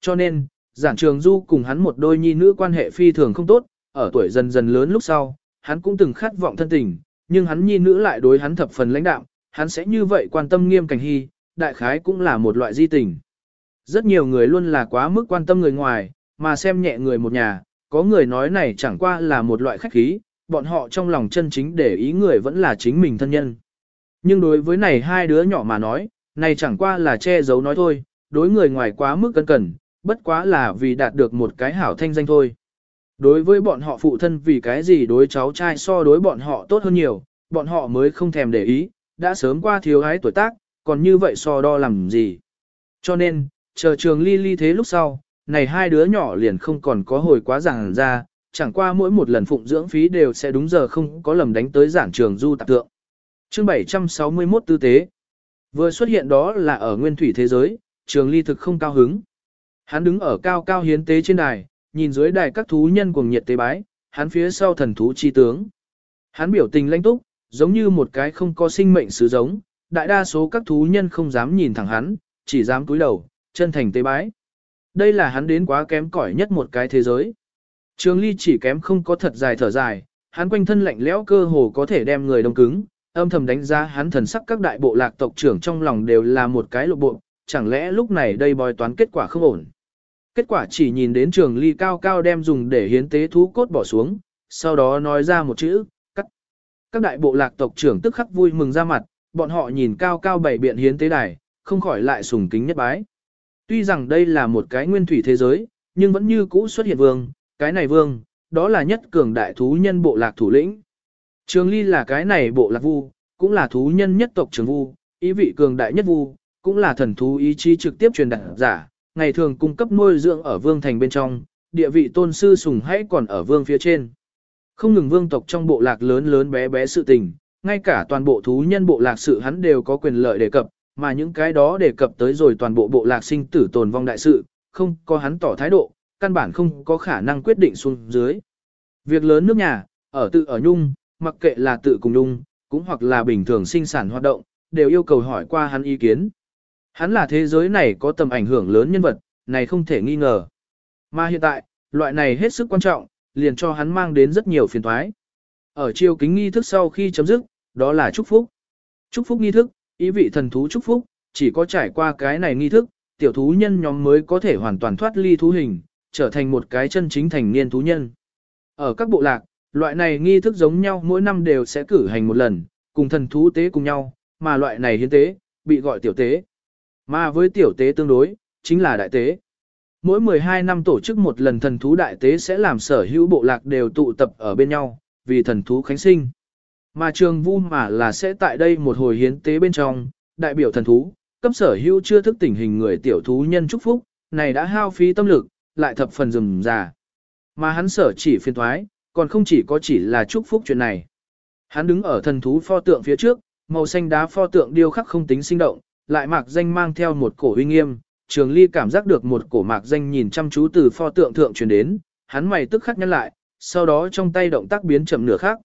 Cho nên, giản trường du cùng hắn một đôi nhi nữ quan hệ phi thường không tốt, ở tuổi dần dần lớn lúc sau, hắn cũng từng khát vọng thân tình, nhưng hắn nhi nữ lại đối hắn thập phần lãnh đạo, hắn sẽ như vậy quan tâm nghiêm cảnh hy, đại khái cũng là một loại di tình. Rất nhiều người luôn là quá mức quan tâm người ngoài, mà xem nhẹ người một nhà, có người nói này chẳng qua là một loại khách khí, bọn họ trong lòng chân chính để ý người vẫn là chính mình thân nhân. Nhưng đối với này hai đứa nhỏ mà nói, này chẳng qua là che giấu nói thôi, đối người ngoài quá mức cân cẩn, bất quá là vì đạt được một cái hảo thanh danh thôi. Đối với bọn họ phụ thân vì cái gì đối cháu trai so đối bọn họ tốt hơn nhiều, bọn họ mới không thèm để ý, đã sớm qua thiếu hái tuổi tác, còn như vậy so đo làm gì. Cho nên, chờ trường ly ly thế lúc sau, này hai đứa nhỏ liền không còn có hồi quá giảng ra, chẳng qua mỗi một lần phụng dưỡng phí đều sẽ đúng giờ không có lầm đánh tới giảng trường du tạp tượng. Chương 761 tư tế. Vừa xuất hiện đó là ở nguyên thủy thế giới, trường ly thực không cao hứng. Hắn đứng ở cao cao hiến tế trên đài, nhìn dưới đài các thú nhân cuồng nhiệt tế bái, hắn phía sau thần thú chi tướng. Hắn biểu tình lãnh túc, giống như một cái không có sinh mệnh sứ giống, đại đa số các thú nhân không dám nhìn thẳng hắn, chỉ dám cúi đầu, chân thành tế bái. Đây là hắn đến quá kém cỏi nhất một cái thế giới. Trường ly chỉ kém không có thật dài thở dài, hắn quanh thân lạnh lẽo cơ hồ có thể đem người đông cứng, âm thầm đánh giá hắn thần sắc các đại bộ lạc tộc trưởng trong lòng đều là một cái lộ bộ, chẳng lẽ lúc này đây bói toán kết quả không ổn. Kết quả chỉ nhìn đến trường ly cao cao đem dùng để hiến tế thú cốt bỏ xuống, sau đó nói ra một chữ, cắt. Các đại bộ lạc tộc trưởng tức khắc vui mừng ra mặt, bọn họ nhìn cao cao bảy biện hiến tế đài, không khỏi lại sùng kính nhất bái. Tuy rằng đây là một cái nguyên thủy thế giới, nhưng vẫn như cũ xuất hiện vương, cái này vương, đó là nhất cường đại thú nhân bộ lạc thủ lĩnh. Trường ly là cái này bộ lạc vu, cũng là thú nhân nhất tộc trường vu, ý vị cường đại nhất vu, cũng là thần thú ý chí trực tiếp truyền đạt giả, ngày thường cung cấp nuôi dưỡng ở vương thành bên trong, địa vị tôn sư sùng hãy còn ở vương phía trên. Không ngừng vương tộc trong bộ lạc lớn lớn bé bé sự tình, ngay cả toàn bộ thú nhân bộ lạc sự hắn đều có quyền lợi đề cập, mà những cái đó đề cập tới rồi toàn bộ bộ lạc sinh tử tồn vong đại sự, không có hắn tỏ thái độ, căn bản không có khả năng quyết định xuống dưới. Việc lớn nước nhà, ở tự ở nhung, mặc kệ là tự cùng nhung, cũng hoặc là bình thường sinh sản hoạt động, đều yêu cầu hỏi qua hắn ý kiến. Hắn là thế giới này có tầm ảnh hưởng lớn nhân vật, này không thể nghi ngờ. Mà hiện tại, loại này hết sức quan trọng, liền cho hắn mang đến rất nhiều phiền toái. Ở chiêu kính nghi thức sau khi chấm dứt, đó là chúc phúc. Chúc phúc nghi thức, ý vị thần thú chúc phúc, chỉ có trải qua cái này nghi thức, tiểu thú nhân nhóm mới có thể hoàn toàn thoát ly thú hình, trở thành một cái chân chính thành niên thú nhân. Ở các bộ lạc, loại này nghi thức giống nhau mỗi năm đều sẽ cử hành một lần, cùng thần thú tế cùng nhau, mà loại này hiến tế, bị gọi tiểu tế. Mà với tiểu tế tương đối, chính là đại tế. Mỗi 12 năm tổ chức một lần thần thú đại tế sẽ làm sở hữu bộ lạc đều tụ tập ở bên nhau, vì thần thú khánh sinh. Mà trường vu mà là sẽ tại đây một hồi hiến tế bên trong, đại biểu thần thú, cấp sở hữu chưa thức tỉnh hình người tiểu thú nhân chúc phúc, này đã hao phí tâm lực, lại thập phần rừng già. Mà hắn sở chỉ phiên thoái, còn không chỉ có chỉ là chúc phúc chuyện này. Hắn đứng ở thần thú pho tượng phía trước, màu xanh đá pho tượng điêu khắc không tính sinh động, lại mạc danh mang theo một cổ uy nghiêm, trường ly cảm giác được một cổ mạc danh nhìn chăm chú từ pho tượng thượng truyền đến, hắn mày tức khắc nhăn lại, sau đó trong tay động tác biến chậm nửa khác.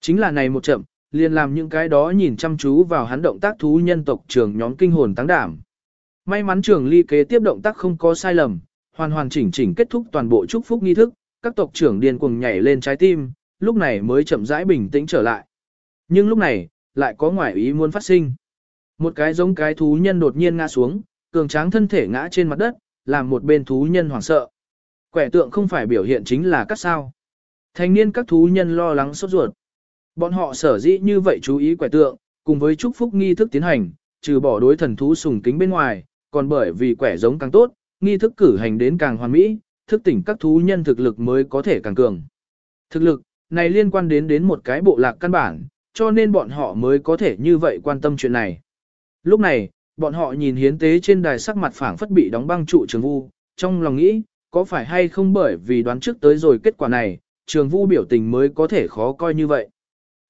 Chính là này một chậm, liền làm những cái đó nhìn chăm chú vào hắn động tác thú nhân tộc trường nhóm kinh hồn tăng đảm. May mắn trường ly kế tiếp động tác không có sai lầm, hoàn hoàn chỉnh chỉnh kết thúc toàn bộ chúc phúc nghi thức, các tộc trưởng điên cuồng nhảy lên trái tim, lúc này mới chậm rãi bình tĩnh trở lại. Nhưng lúc này, lại có ngoại ý muốn phát sinh. Một cái giống cái thú nhân đột nhiên ngã xuống, cường tráng thân thể ngã trên mặt đất, làm một bên thú nhân hoảng sợ. Quẻ tượng không phải biểu hiện chính là cắt sao. Thanh niên các thú nhân lo lắng sốt ruột. Bọn họ sở dĩ như vậy chú ý quẻ tượng, cùng với chúc phúc nghi thức tiến hành, trừ bỏ đối thần thú sùng kính bên ngoài, còn bởi vì quẻ giống càng tốt, nghi thức cử hành đến càng hoàn mỹ, thức tỉnh các thú nhân thực lực mới có thể càng cường. Thực lực, này liên quan đến đến một cái bộ lạc căn bản, cho nên bọn họ mới có thể như vậy quan tâm chuyện này. Lúc này, bọn họ nhìn hiến tế trên đài sắc mặt phảng phất bị đóng băng trụ trường vu, trong lòng nghĩ, có phải hay không bởi vì đoán trước tới rồi kết quả này, trường vu biểu tình mới có thể khó coi như vậy.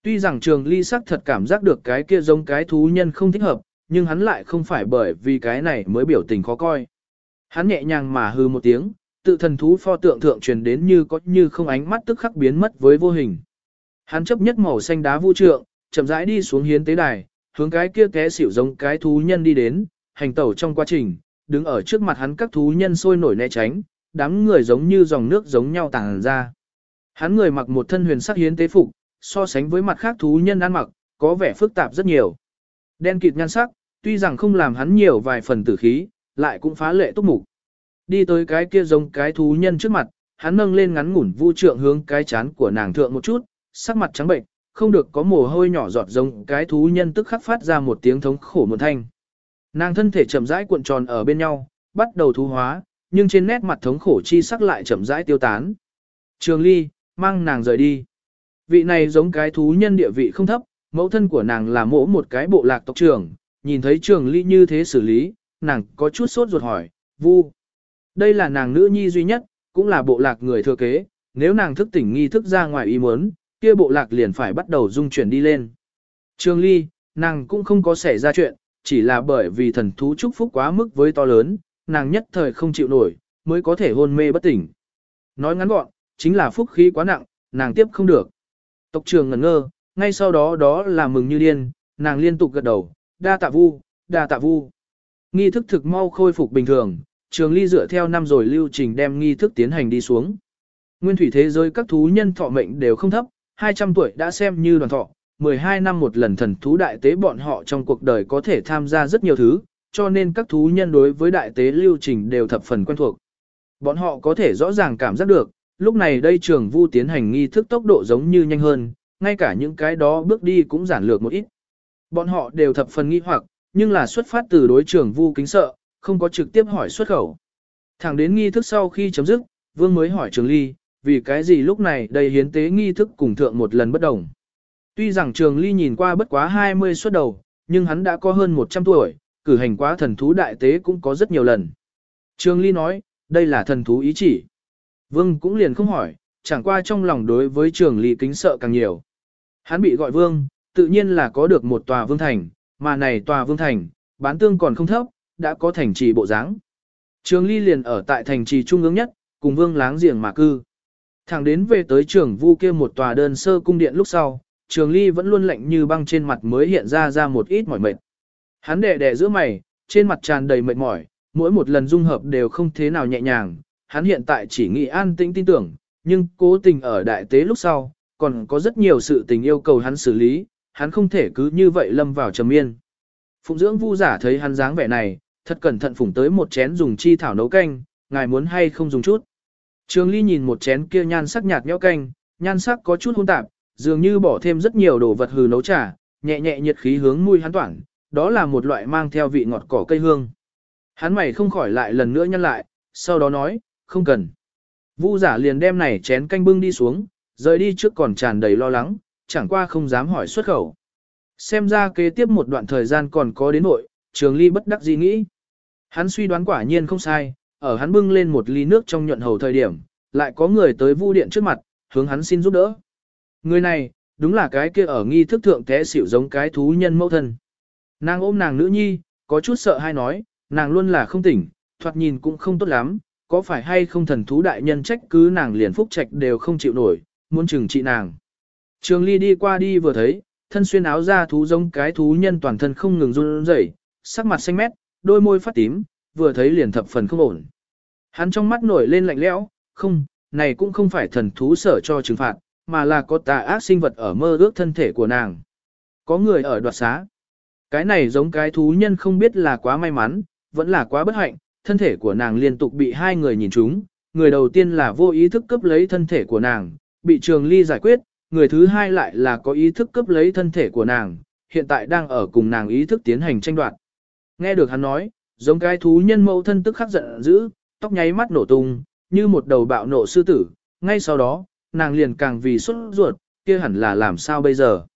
Tuy rằng trường ly sắc thật cảm giác được cái kia giống cái thú nhân không thích hợp, nhưng hắn lại không phải bởi vì cái này mới biểu tình khó coi. Hắn nhẹ nhàng mà hư một tiếng, tự thần thú pho tượng thượng truyền đến như có như không ánh mắt tức khắc biến mất với vô hình. Hắn chấp nhất màu xanh đá vũ trượng, chậm rãi đi xuống hiến tế đài, hướng cái kia té xỉu giống cái thú nhân đi đến, hành tẩu trong quá trình, đứng ở trước mặt hắn các thú nhân sôi nổi né tránh, đám người giống như dòng nước giống nhau tàng ra. Hắn người mặc một thân huyền sắc hiến tế phục, so sánh với mặt khác thú nhân ăn mặc, có vẻ phức tạp rất nhiều. Đen kịt nhan sắc, tuy rằng không làm hắn nhiều vài phần tử khí, lại cũng phá lệ túc mục. Đi tới cái kia giống cái thú nhân trước mặt, hắn nâng lên ngắn ngủn vu trượng hướng cái chán của nàng thượng một chút, sắc mặt trắng bệnh, không được có mồ hôi nhỏ giọt giống cái thú nhân tức khắc phát ra một tiếng thống khổ một thanh. Nàng thân thể chậm rãi cuộn tròn ở bên nhau, bắt đầu thú hóa, nhưng trên nét mặt thống khổ chi sắc lại chậm rãi tiêu tán. Trường Ly, mang nàng rời đi. Vị này giống cái thú nhân địa vị không thấp, mẫu thân của nàng là mỗ một cái bộ lạc tộc trưởng, nhìn thấy Trường Ly như thế xử lý, nàng có chút sốt ruột hỏi, Vu. Đây là nàng nữ nhi duy nhất, cũng là bộ lạc người thừa kế, nếu nàng thức tỉnh nghi thức ra ngoài ý muốn, kia bộ lạc liền phải bắt đầu dung chuyển đi lên. Trường Ly, nàng cũng không có xảy ra chuyện, chỉ là bởi vì thần thú chúc phúc quá mức với to lớn, nàng nhất thời không chịu nổi, mới có thể hôn mê bất tỉnh. Nói ngắn gọn, chính là phúc khí quá nặng, nàng tiếp không được. Tộc trường ngẩn ngơ, ngay sau đó đó là mừng như điên, nàng liên tục gật đầu, đa tạ vu, đa tạ vu. Nghi thức thực mau khôi phục bình thường, trường ly dựa theo năm rồi lưu trình đem nghi thức tiến hành đi xuống. Nguyên thủy thế giới các thú nhân thọ mệnh đều không thấp, 200 tuổi đã xem như đoàn thọ, 12 năm một lần thần thú đại tế bọn họ trong cuộc đời có thể tham gia rất nhiều thứ, cho nên các thú nhân đối với đại tế lưu trình đều thập phần quen thuộc. Bọn họ có thể rõ ràng cảm giác được, lúc này đây trường vu tiến hành nghi thức tốc độ giống như nhanh hơn, ngay cả những cái đó bước đi cũng giản lược một ít. Bọn họ đều thập phần nghi hoặc, nhưng là xuất phát từ đối trường vu kính sợ, không có trực tiếp hỏi xuất khẩu. Thẳng đến nghi thức sau khi chấm dứt, vương mới hỏi trường ly, vì cái gì lúc này đây hiến tế nghi thức cùng thượng một lần bất đồng. Tuy rằng trường ly nhìn qua bất quá 20 xuất đầu, nhưng hắn đã có hơn 100 tuổi, cử hành quá thần thú đại tế cũng có rất nhiều lần. Trường ly nói, đây là thần thú ý chỉ. Vương cũng liền không hỏi, chẳng qua trong lòng đối với trường ly kính sợ càng nhiều. Hắn bị gọi vương, tự nhiên là có được một tòa vương thành, mà này tòa vương thành, bán tương còn không thấp, đã có thành trì bộ dáng. Trường ly liền ở tại thành trì trung ương nhất, cùng vương láng giềng mà cư. Thẳng đến về tới trường vu kia một tòa đơn sơ cung điện lúc sau, trường ly vẫn luôn lạnh như băng trên mặt mới hiện ra ra một ít mỏi mệt. Hắn đẻ đẻ giữa mày, trên mặt tràn đầy mệt mỏi, mỗi một lần dung hợp đều không thế nào nhẹ nhàng, hắn hiện tại chỉ nghĩ an tĩnh tin tưởng, nhưng cố tình ở đại tế lúc sau, còn có rất nhiều sự tình yêu cầu hắn xử lý, hắn không thể cứ như vậy lâm vào trầm yên. Phụng dưỡng vu giả thấy hắn dáng vẻ này, thật cẩn thận phủng tới một chén dùng chi thảo nấu canh, ngài muốn hay không dùng chút. Trường Ly nhìn một chén kia nhan sắc nhạt nhẽo canh, nhan sắc có chút hỗn tạp, dường như bỏ thêm rất nhiều đồ vật hừ nấu trà, nhẹ nhẹ nhiệt khí hướng mũi hắn toản, đó là một loại mang theo vị ngọt cỏ cây hương. Hắn mày không khỏi lại lần nữa nhăn lại, sau đó nói, không cần. Vu giả liền đem này chén canh bưng đi xuống, rời đi trước còn tràn đầy lo lắng, chẳng qua không dám hỏi xuất khẩu. Xem ra kế tiếp một đoạn thời gian còn có đến nội, trường ly bất đắc dĩ nghĩ. Hắn suy đoán quả nhiên không sai, ở hắn bưng lên một ly nước trong nhuận hầu thời điểm, lại có người tới vu điện trước mặt, hướng hắn xin giúp đỡ. Người này, đúng là cái kia ở nghi thức thượng té xỉu giống cái thú nhân mẫu thân. Nàng ôm nàng nữ nhi, có chút sợ hay nói, nàng luôn là không tỉnh, thoạt nhìn cũng không tốt lắm, có phải hay không thần thú đại nhân trách cứ nàng liền phúc trạch đều không chịu nổi, muốn chừng trị nàng. Trường ly đi qua đi vừa thấy, thân xuyên áo da thú giống cái thú nhân toàn thân không ngừng run rẩy, sắc mặt xanh mét, đôi môi phát tím, vừa thấy liền thập phần không ổn. Hắn trong mắt nổi lên lạnh lẽo, không, này cũng không phải thần thú sở cho trừng phạt, mà là có tà ác sinh vật ở mơ ước thân thể của nàng. Có người ở đoạt xá. Cái này giống cái thú nhân không biết là quá may mắn, vẫn là quá bất hạnh, thân thể của nàng liên tục bị hai người nhìn trúng. Người đầu tiên là vô ý thức cướp lấy thân thể của nàng, bị trường ly giải quyết, người thứ hai lại là có ý thức cướp lấy thân thể của nàng, hiện tại đang ở cùng nàng ý thức tiến hành tranh đoạt. Nghe được hắn nói, giống cái thú nhân mẫu thân tức khắc giận dữ, tóc nháy mắt nổ tung, như một đầu bạo nộ sư tử, ngay sau đó, nàng liền càng vì xuất ruột, kia hẳn là làm sao bây giờ.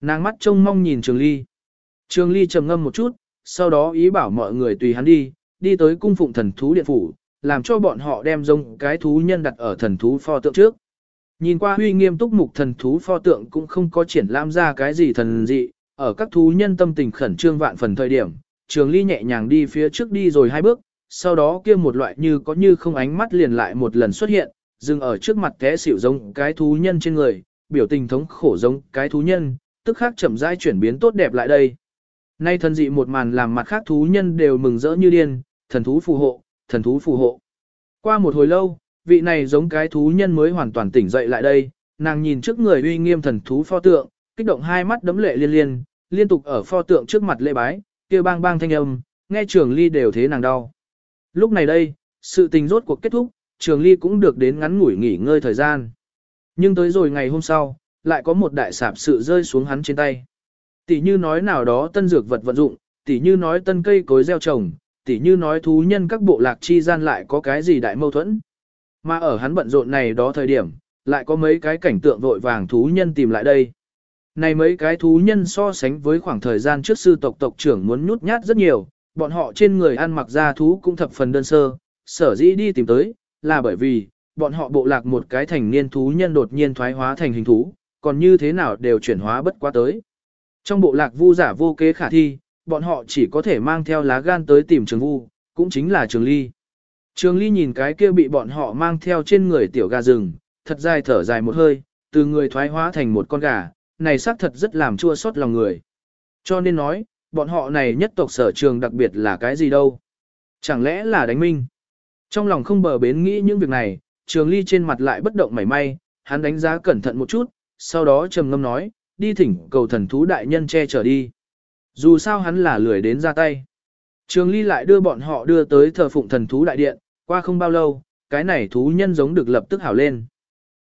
Nàng mắt trông mong nhìn Trường Ly. Trường Ly trầm ngâm một chút, sau đó ý bảo mọi người tùy hắn đi, đi tới cung phụng thần thú điện phủ, làm cho bọn họ đem rông cái thú nhân đặt ở thần thú pho tượng trước. Nhìn qua huy nghiêm túc mục thần thú pho tượng cũng không có triển lãm ra cái gì thần dị, ở các thú nhân tâm tình khẩn trương vạn phần thời điểm, Trường Ly nhẹ nhàng đi phía trước đi rồi hai bước, sau đó kia một loại như có như không ánh mắt liền lại một lần xuất hiện, dừng ở trước mặt té xỉu giống cái thú nhân trên người, biểu tình thống khổ giống cái thú nhân, tức khắc chậm rãi chuyển biến tốt đẹp lại đây. Nay thần dị một màn làm mặt khác thú nhân đều mừng rỡ như điên, thần thú phù hộ, thần thú phù hộ. Qua một hồi lâu, vị này giống cái thú nhân mới hoàn toàn tỉnh dậy lại đây, nàng nhìn trước người uy nghiêm thần thú pho tượng, kích động hai mắt đấm lệ liên liên, liên tục ở pho tượng trước mặt lễ bái, kia bang bang thanh âm, nghe trường ly đều thế nàng đau. Lúc này đây, sự tình rốt cuộc kết thúc, trường ly cũng được đến ngắn ngủi nghỉ ngơi thời gian. Nhưng tới rồi ngày hôm sau, lại có một đại sạp sự rơi xuống hắn trên tay. Tỷ như nói nào đó tân dược vật vận dụng, tỷ như nói tân cây cối gieo trồng, tỷ như nói thú nhân các bộ lạc chi gian lại có cái gì đại mâu thuẫn. Mà ở hắn bận rộn này đó thời điểm, lại có mấy cái cảnh tượng vội vàng thú nhân tìm lại đây. Này mấy cái thú nhân so sánh với khoảng thời gian trước sư tộc tộc trưởng muốn nhút nhát rất nhiều, bọn họ trên người ăn mặc da thú cũng thập phần đơn sơ, sở dĩ đi tìm tới, là bởi vì, bọn họ bộ lạc một cái thành niên thú nhân đột nhiên thoái hóa thành hình thú, còn như thế nào đều chuyển hóa bất quá tới. Trong bộ lạc vu giả vô kế khả thi, bọn họ chỉ có thể mang theo lá gan tới tìm trường vu, cũng chính là trường ly. Trường ly nhìn cái kia bị bọn họ mang theo trên người tiểu gà rừng, thật dài thở dài một hơi, từ người thoái hóa thành một con gà, này xác thật rất làm chua xót lòng người. Cho nên nói, bọn họ này nhất tộc sở trường đặc biệt là cái gì đâu. Chẳng lẽ là đánh minh? Trong lòng không bờ bến nghĩ những việc này, trường ly trên mặt lại bất động mảy may, hắn đánh giá cẩn thận một chút, sau đó trầm ngâm nói, đi thỉnh cầu thần thú đại nhân che chở đi. Dù sao hắn là lười đến ra tay. Trường ly lại đưa bọn họ đưa tới thờ phụng thần thú đại điện, qua không bao lâu, cái này thú nhân giống được lập tức hảo lên.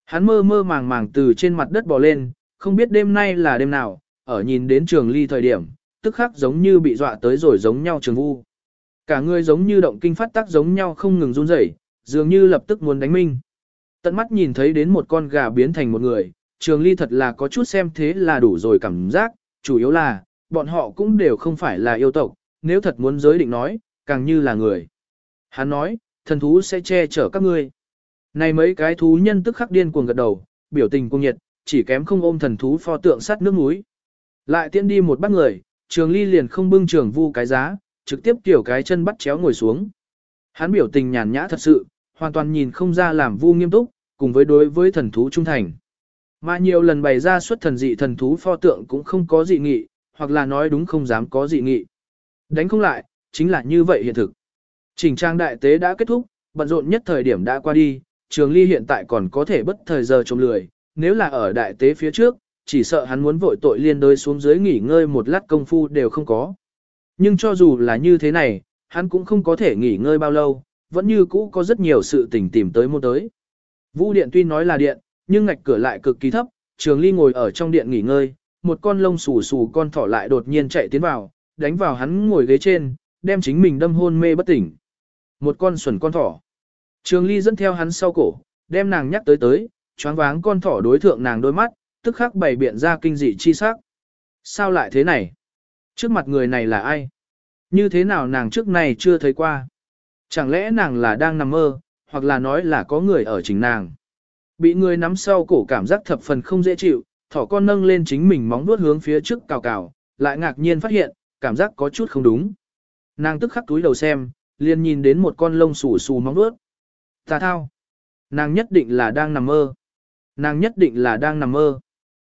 Hắn mơ mơ màng màng từ trên mặt đất bò lên, không biết đêm nay là đêm nào, ở nhìn đến trường ly thời điểm, tức khắc giống như bị dọa tới rồi giống nhau trường vu. Cả người giống như động kinh phát tác giống nhau không ngừng run rẩy, dường như lập tức muốn đánh minh. Tận mắt nhìn thấy đến một con gà biến thành một người, trường ly thật là có chút xem thế là đủ rồi cảm giác, chủ yếu là, bọn họ cũng đều không phải là yêu tộc, nếu thật muốn giới định nói, càng như là người. Hắn nói, thần thú sẽ che chở các ngươi. Này mấy cái thú nhân tức khắc điên cuồng gật đầu, biểu tình cuồng nhiệt, chỉ kém không ôm thần thú pho tượng sắt nước núi. Lại tiễn đi một bác người, trường ly liền không bưng trường vu cái giá, trực tiếp kiểu cái chân bắt chéo ngồi xuống. Hắn biểu tình nhàn nhã thật sự, hoàn toàn nhìn không ra làm vu nghiêm túc, cùng với đối với thần thú trung thành. Mà nhiều lần bày ra xuất thần dị thần thú pho tượng cũng không có dị nghị, hoặc là nói đúng không dám có dị nghị. Đánh không lại, chính là như vậy hiện thực. Trình trang đại tế đã kết thúc, bận rộn nhất thời điểm đã qua đi, trường ly hiện tại còn có thể bất thời giờ trông lười, nếu là ở đại tế phía trước, chỉ sợ hắn muốn vội tội liên đới xuống dưới nghỉ ngơi một lát công phu đều không có. Nhưng cho dù là như thế này, hắn cũng không có thể nghỉ ngơi bao lâu, vẫn như cũ có rất nhiều sự tình tìm tới mua tới. Vũ điện tuy nói là điện, nhưng ngạch cửa lại cực kỳ thấp, trường ly ngồi ở trong điện nghỉ ngơi, một con lông xù xù con thỏ lại đột nhiên chạy tiến vào, đánh vào hắn ngồi ghế trên, đem chính mình đâm hôn mê bất tỉnh. Một con xuẩn con thỏ. Trường ly dẫn theo hắn sau cổ, đem nàng nhắc tới tới, choáng váng con thỏ đối thượng nàng đôi mắt, tức khắc bày biện ra kinh dị chi sắc. Sao lại thế này? Trước mặt người này là ai? Như thế nào nàng trước này chưa thấy qua? Chẳng lẽ nàng là đang nằm mơ, hoặc là nói là có người ở chính nàng? Bị người nắm sau cổ cảm giác thập phần không dễ chịu, thỏ con nâng lên chính mình móng vuốt hướng phía trước cào cào, lại ngạc nhiên phát hiện, cảm giác có chút không đúng. Nàng tức khắc túi đầu xem, liền nhìn đến một con lông xù xù móng vuốt. Tà thao! Nàng nhất định là đang nằm mơ. Nàng nhất định là đang nằm mơ.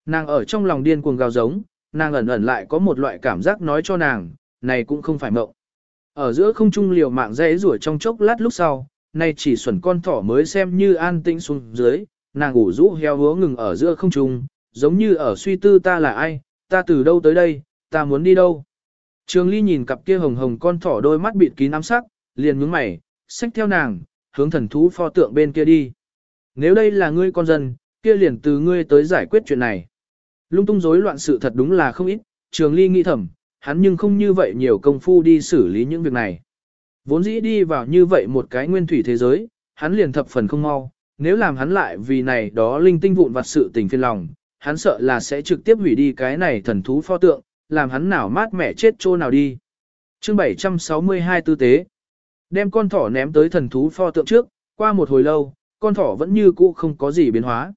Nàng ở trong lòng điên cuồng gào giống, nàng ẩn ẩn lại có một loại cảm giác nói cho nàng, này cũng không phải mộng. Ở giữa không trung liều mạng dễ rủa trong chốc lát lúc sau, nay chỉ xuẩn con thỏ mới xem như an tĩnh xuống dưới, nàng ngủ rũ heo hứa ngừng ở giữa không trung, giống như ở suy tư ta là ai, ta từ đâu tới đây, ta muốn đi đâu. Trường Ly nhìn cặp kia hồng hồng con thỏ đôi mắt bịt kín ám sắc, liền nhướng mày, xách theo nàng, hướng thần thú pho tượng bên kia đi. Nếu đây là ngươi con dân, kia liền từ ngươi tới giải quyết chuyện này. Lung tung rối loạn sự thật đúng là không ít, Trường Ly nghĩ thầm, hắn nhưng không như vậy nhiều công phu đi xử lý những việc này. Vốn dĩ đi vào như vậy một cái nguyên thủy thế giới, hắn liền thập phần không mau, nếu làm hắn lại vì này đó linh tinh vụn vặt sự tình phiền lòng, hắn sợ là sẽ trực tiếp hủy đi cái này thần thú pho tượng, làm hắn nào mát mẻ chết chỗ nào đi. Chương 762 tư tế. Đem con thỏ ném tới thần thú pho tượng trước, qua một hồi lâu, con thỏ vẫn như cũ không có gì biến hóa.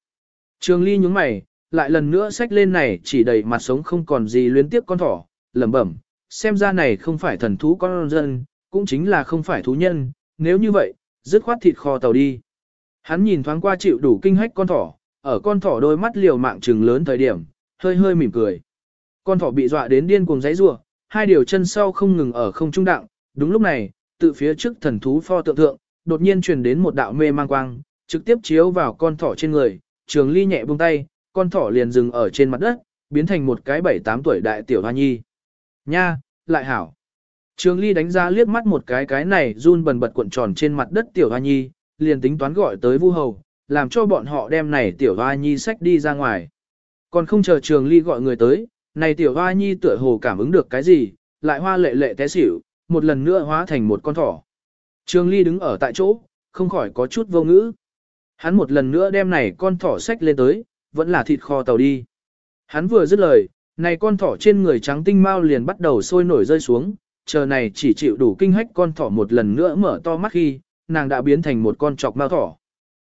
Trường Ly nhướng mày, lại lần nữa xách lên này chỉ đầy mặt sống không còn gì luyến tiếp con thỏ, lẩm bẩm, xem ra này không phải thần thú con dân, cũng chính là không phải thú nhân, nếu như vậy, dứt khoát thịt kho tàu đi. Hắn nhìn thoáng qua chịu đủ kinh hách con thỏ, ở con thỏ đôi mắt liều mạng trừng lớn thời điểm, hơi hơi mỉm cười. Con thỏ bị dọa đến điên cuồng giãy giụa, hai điều chân sau không ngừng ở không trung đặng, đúng lúc này, tự phía trước thần thú pho tượng thượng, đột nhiên truyền đến một đạo mê mang quang, trực tiếp chiếu vào con thỏ trên người, trường ly nhẹ buông tay, con thỏ liền dừng ở trên mặt đất, biến thành một cái bảy tám tuổi đại tiểu hoa nhi. Nha, lại hảo. Trường ly đánh ra liếc mắt một cái cái này run bần bật cuộn tròn trên mặt đất tiểu hoa nhi, liền tính toán gọi tới vu hầu, làm cho bọn họ đem này tiểu hoa nhi sách đi ra ngoài. Còn không chờ trường ly gọi người tới, này tiểu hoa nhi tựa hồ cảm ứng được cái gì, lại hoa lệ lệ té xỉu, một lần nữa hóa thành một con thỏ. Trường ly đứng ở tại chỗ, không khỏi có chút vô ngữ. Hắn một lần nữa đem này con thỏ sách lên tới, vẫn là thịt kho tàu đi. Hắn vừa dứt lời, này con thỏ trên người trắng tinh mau liền bắt đầu sôi nổi rơi xuống, chờ này chỉ chịu đủ kinh hách con thỏ một lần nữa mở to mắt khi, nàng đã biến thành một con chọc mau thỏ.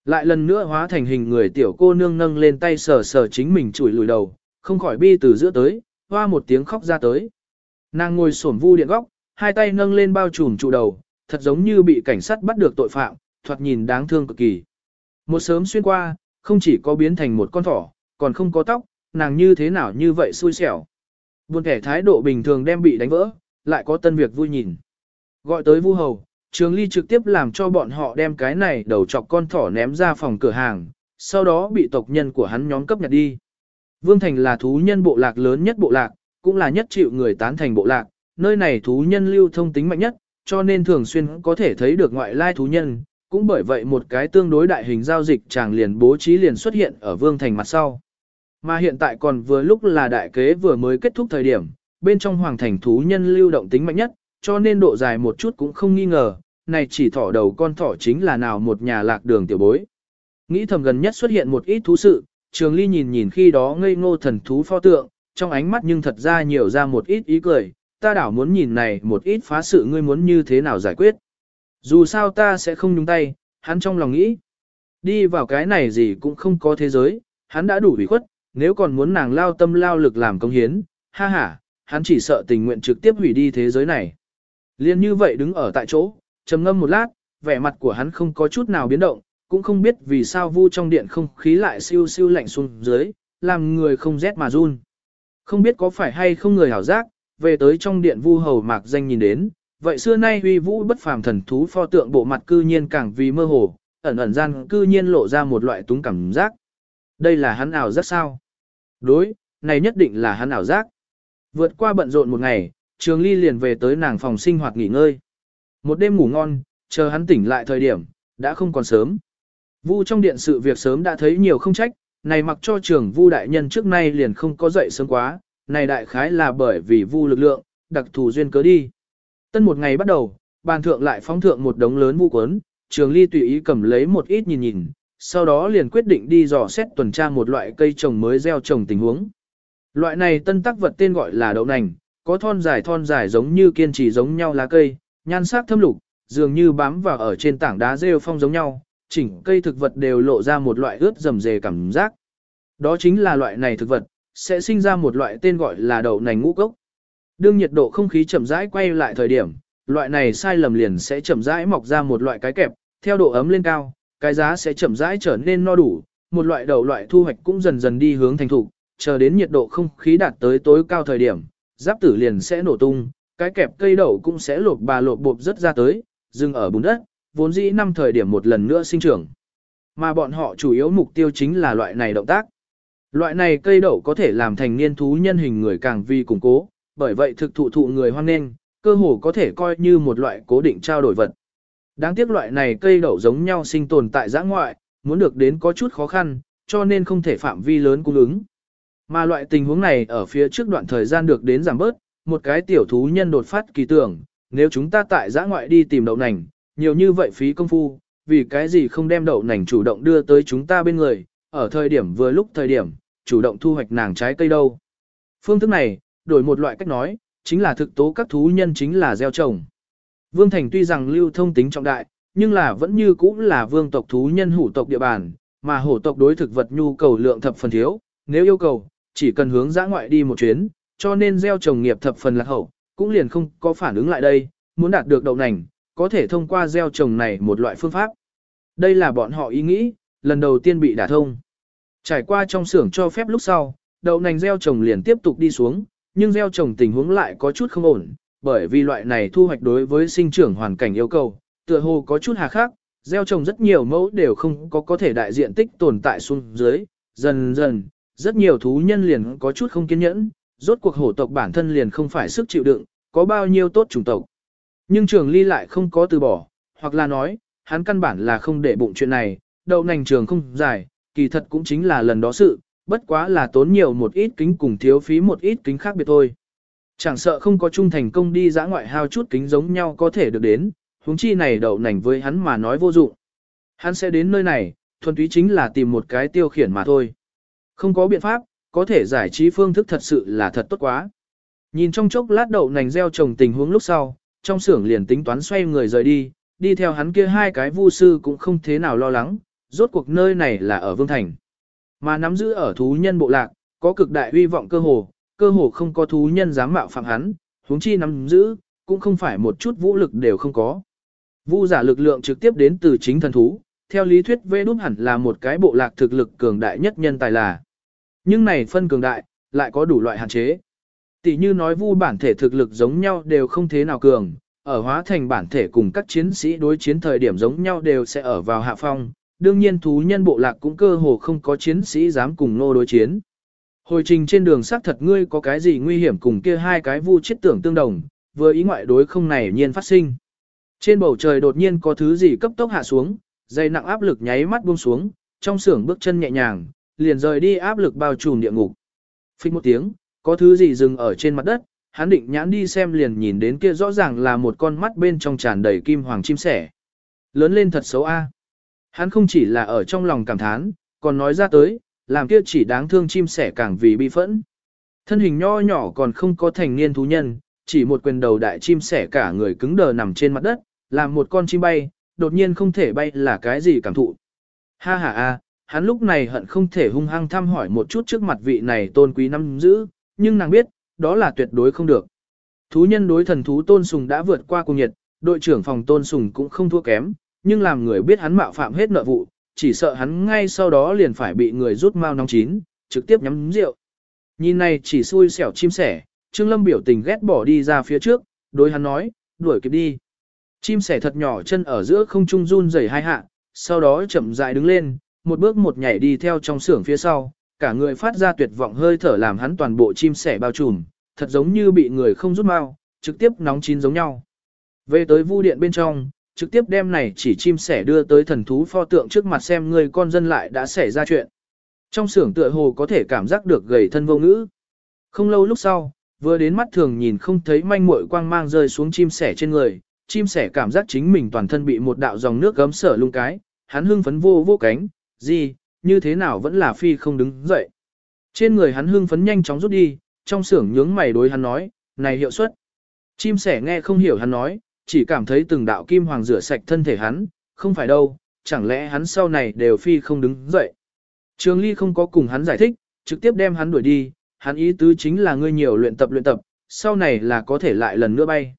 Lại lần nữa hóa thành hình người tiểu cô nương nâng lên tay sờ sờ chính mình chùi lùi đầu, không khỏi bi từ giữa tới, hoa một tiếng khóc ra tới. Nàng ngồi xổm vu điện góc, hai tay nâng lên bao trùm trụ đầu, thật giống như bị cảnh sát bắt được tội phạm, thoạt nhìn đáng thương cực kỳ. Một sớm xuyên qua, không chỉ có biến thành một con thỏ, còn không có tóc, nàng như thế nào như vậy xui xẻo. Buồn kẻ thái độ bình thường đem bị đánh vỡ, lại có tân việc vui nhìn. Gọi tới vu hầu, trường ly trực tiếp làm cho bọn họ đem cái này đầu chọc con thỏ ném ra phòng cửa hàng, sau đó bị tộc nhân của hắn nhóm cấp nhặt đi. Vương Thành là thú nhân bộ lạc lớn nhất bộ lạc, cũng là nhất chịu người tán thành bộ lạc, nơi này thú nhân lưu thông tính mạnh nhất, cho nên thường xuyên có thể thấy được ngoại lai thú nhân, cũng bởi vậy một cái tương đối đại hình giao dịch chàng liền bố trí liền xuất hiện ở Vương Thành mặt sau. Mà hiện tại còn vừa lúc là đại kế vừa mới kết thúc thời điểm, bên trong hoàng thành thú nhân lưu động tính mạnh nhất, cho nên độ dài một chút cũng không nghi ngờ, này chỉ thỏ đầu con thỏ chính là nào một nhà lạc đường tiểu bối. Nghĩ thầm gần nhất xuất hiện một ít thú sự, trường ly nhìn nhìn khi đó ngây ngô thần thú pho tượng, trong ánh mắt nhưng thật ra nhiều ra một ít ý cười, ta đảo muốn nhìn này một ít phá sự ngươi muốn như thế nào giải quyết. Dù sao ta sẽ không nhúng tay, hắn trong lòng nghĩ. Đi vào cái này gì cũng không có thế giới, hắn đã đủ ủy khuất, nếu còn muốn nàng lao tâm lao lực làm công hiến, ha ha, hắn chỉ sợ tình nguyện trực tiếp hủy đi thế giới này. Liên như vậy đứng ở tại chỗ, trầm ngâm một lát, vẻ mặt của hắn không có chút nào biến động, cũng không biết vì sao vu trong điện không khí lại siêu siêu lạnh xuống dưới, làm người không rét mà run. Không biết có phải hay không người hảo giác, về tới trong điện vu hầu mạc danh nhìn đến, vậy xưa nay huy vũ bất phàm thần thú pho tượng bộ mặt cư nhiên càng vì mơ hồ, ẩn ẩn gian cư nhiên lộ ra một loại túng cảm giác. Đây là hắn ảo giác sao? Đối, này nhất định là hắn ảo giác. Vượt qua bận rộn một ngày, Trường Ly liền về tới nàng phòng sinh hoạt nghỉ ngơi. Một đêm ngủ ngon, chờ hắn tỉnh lại thời điểm, đã không còn sớm. Vu trong điện sự việc sớm đã thấy nhiều không trách, này mặc cho trường Vu đại nhân trước nay liền không có dậy sớm quá, này đại khái là bởi vì Vu lực lượng, đặc thù duyên cớ đi. Tân một ngày bắt đầu, bàn thượng lại phóng thượng một đống lớn vũ cuốn, trường ly tùy ý cầm lấy một ít nhìn nhìn, sau đó liền quyết định đi dò xét tuần tra một loại cây trồng mới gieo trồng tình huống. Loại này tân tác vật tên gọi là đậu nành, có thon dài thon dài giống như kiên trì giống nhau lá cây, nhan sắc thâm lục, dường như bám vào ở trên tảng đá rêu phong giống nhau, chỉnh cây thực vật đều lộ ra một loại ướt rầm rề cảm giác. Đó chính là loại này thực vật, sẽ sinh ra một loại tên gọi là đậu nành ngũ cốc. Đương nhiệt độ không khí chậm rãi quay lại thời điểm, loại này sai lầm liền sẽ chậm rãi mọc ra một loại cái kẹp, theo độ ấm lên cao, cái giá sẽ chậm rãi trở nên no đủ, một loại đậu loại thu hoạch cũng dần dần đi hướng thành thủ, chờ đến nhiệt độ không khí đạt tới tối cao thời điểm, giáp tử liền sẽ nổ tung, cái kẹp cây đậu cũng sẽ lột bà lột bộp rất ra tới, dừng ở bùn đất, vốn dĩ năm thời điểm một lần nữa sinh trưởng. Mà bọn họ chủ yếu mục tiêu chính là loại này động tác. Loại này cây đậu có thể làm thành niên thú nhân hình người càng vi củng cố, bởi vậy thực thụ thụ người hoan nghênh, cơ hồ có thể coi như một loại cố định trao đổi vật. Đáng tiếc loại này cây đậu giống nhau sinh tồn tại giã ngoại, muốn được đến có chút khó khăn, cho nên không thể phạm vi lớn cung ứng. Mà loại tình huống này ở phía trước đoạn thời gian được đến giảm bớt, một cái tiểu thú nhân đột phát kỳ tưởng, nếu chúng ta tại giã ngoại đi tìm đậu nành, nhiều như vậy phí công phu, vì cái gì không đem đậu nành chủ động đưa tới chúng ta bên người, ở thời điểm vừa lúc thời điểm, chủ động thu hoạch nàng trái cây đâu. Phương thức này, đổi một loại cách nói, chính là thực tố các thú nhân chính là gieo trồng. Vương Thành tuy rằng lưu thông tính trọng đại, nhưng là vẫn như cũ là vương tộc thú nhân hủ tộc địa bàn, mà hổ tộc đối thực vật nhu cầu lượng thập phần thiếu, nếu yêu cầu, chỉ cần hướng ra ngoại đi một chuyến, cho nên gieo trồng nghiệp thập phần lạc hậu, cũng liền không có phản ứng lại đây, muốn đạt được đậu nành, có thể thông qua gieo trồng này một loại phương pháp. Đây là bọn họ ý nghĩ, lần đầu tiên bị đả thông. Trải qua trong xưởng cho phép lúc sau, đậu nành gieo trồng liền tiếp tục đi xuống, nhưng gieo trồng tình huống lại có chút không ổn, bởi vì loại này thu hoạch đối với sinh trưởng hoàn cảnh yêu cầu, tựa hồ có chút hà khắc, gieo trồng rất nhiều mẫu đều không có có thể đại diện tích tồn tại xuống dưới, dần dần, rất nhiều thú nhân liền có chút không kiên nhẫn, rốt cuộc hổ tộc bản thân liền không phải sức chịu đựng, có bao nhiêu tốt chủng tộc. Nhưng trường ly lại không có từ bỏ, hoặc là nói, hắn căn bản là không để bụng chuyện này, đậu nành trường không dài, kỳ thật cũng chính là lần đó sự, bất quá là tốn nhiều một ít kính cùng thiếu phí một ít kính khác biệt thôi. Chẳng sợ không có trung thành công đi giã ngoại hao chút kính giống nhau có thể được đến, huống chi này đậu nành với hắn mà nói vô dụng. Hắn sẽ đến nơi này, thuần túy chính là tìm một cái tiêu khiển mà thôi. Không có biện pháp, có thể giải trí phương thức thật sự là thật tốt quá. Nhìn trong chốc lát đậu nành gieo trồng tình huống lúc sau, trong xưởng liền tính toán xoay người rời đi, đi theo hắn kia hai cái vu sư cũng không thế nào lo lắng, rốt cuộc nơi này là ở Vương Thành. Mà nắm giữ ở thú nhân bộ lạc, có cực đại uy vọng cơ hồ, cơ hồ không có thú nhân dám mạo phạm hắn, huống chi nắm giữ, cũng không phải một chút vũ lực đều không có. Vu giả lực lượng trực tiếp đến từ chính thần thú, theo lý thuyết vê đúc hẳn là một cái bộ lạc thực lực cường đại nhất nhân tài là. Nhưng này phân cường đại, lại có đủ loại hạn chế. Tỷ như nói vu bản thể thực lực giống nhau đều không thế nào cường, ở hóa thành bản thể cùng các chiến sĩ đối chiến thời điểm giống nhau đều sẽ ở vào hạ phong, đương nhiên thú nhân bộ lạc cũng cơ hồ không có chiến sĩ dám cùng nô đối chiến. Hồi trình trên đường xác thật ngươi có cái gì nguy hiểm cùng kia hai cái vu chết tưởng tương đồng, vừa ý ngoại đối không này nhiên phát sinh. Trên bầu trời đột nhiên có thứ gì cấp tốc hạ xuống, dây nặng áp lực nháy mắt buông xuống, trong xưởng bước chân nhẹ nhàng, liền rời đi áp lực bao trùm địa ngục. Phích một tiếng, có thứ gì dừng ở trên mặt đất, hắn định nhãn đi xem liền nhìn đến kia rõ ràng là một con mắt bên trong tràn đầy kim hoàng chim sẻ. Lớn lên thật xấu a. Hắn không chỉ là ở trong lòng cảm thán, còn nói ra tới, làm kia chỉ đáng thương chim sẻ càng vì bi phẫn. Thân hình nho nhỏ còn không có thành niên thú nhân, chỉ một quyền đầu đại chim sẻ cả người cứng đờ nằm trên mặt đất, làm một con chim bay, đột nhiên không thể bay là cái gì cảm thụ. Ha ha a, hắn lúc này hận không thể hung hăng thăm hỏi một chút trước mặt vị này tôn quý năm giữ, nhưng nàng biết, đó là tuyệt đối không được. Thú nhân đối thần thú tôn sùng đã vượt qua cùng nhiệt, đội trưởng phòng tôn sùng cũng không thua kém, nhưng làm người biết hắn mạo phạm hết nợ vụ, chỉ sợ hắn ngay sau đó liền phải bị người rút mao nóng chín, trực tiếp nhắm rượu. Nhìn này chỉ xui xẻo chim sẻ, Trương Lâm biểu tình ghét bỏ đi ra phía trước, đối hắn nói, đuổi kịp đi. Chim sẻ thật nhỏ chân ở giữa không trung run rẩy hai hạ, sau đó chậm rãi đứng lên, một bước một nhảy đi theo trong xưởng phía sau, cả người phát ra tuyệt vọng hơi thở làm hắn toàn bộ chim sẻ bao trùm, thật giống như bị người không rút mau, trực tiếp nóng chín giống nhau. Về tới vu điện bên trong, trực tiếp đem này chỉ chim sẻ đưa tới thần thú pho tượng trước mặt xem người con dân lại đã xảy ra chuyện. Trong xưởng tựa hồ có thể cảm giác được gầy thân vô ngữ. Không lâu lúc sau, vừa đến mắt thường nhìn không thấy manh muội quang mang rơi xuống chim sẻ trên người, chim sẻ cảm giác chính mình toàn thân bị một đạo dòng nước gấm sở lung cái, hắn hưng phấn vô vô cánh, gì, như thế nào vẫn là phi không đứng dậy. Trên người hắn hưng phấn nhanh chóng rút đi, trong xưởng nhướng mày đối hắn nói, này hiệu suất. Chim sẻ nghe không hiểu hắn nói, chỉ cảm thấy từng đạo kim hoàng rửa sạch thân thể hắn, không phải đâu, chẳng lẽ hắn sau này đều phi không đứng dậy. Trường Ly không có cùng hắn giải thích, trực tiếp đem hắn đuổi đi, hắn ý tứ chính là ngươi nhiều luyện tập luyện tập, sau này là có thể lại lần nữa bay.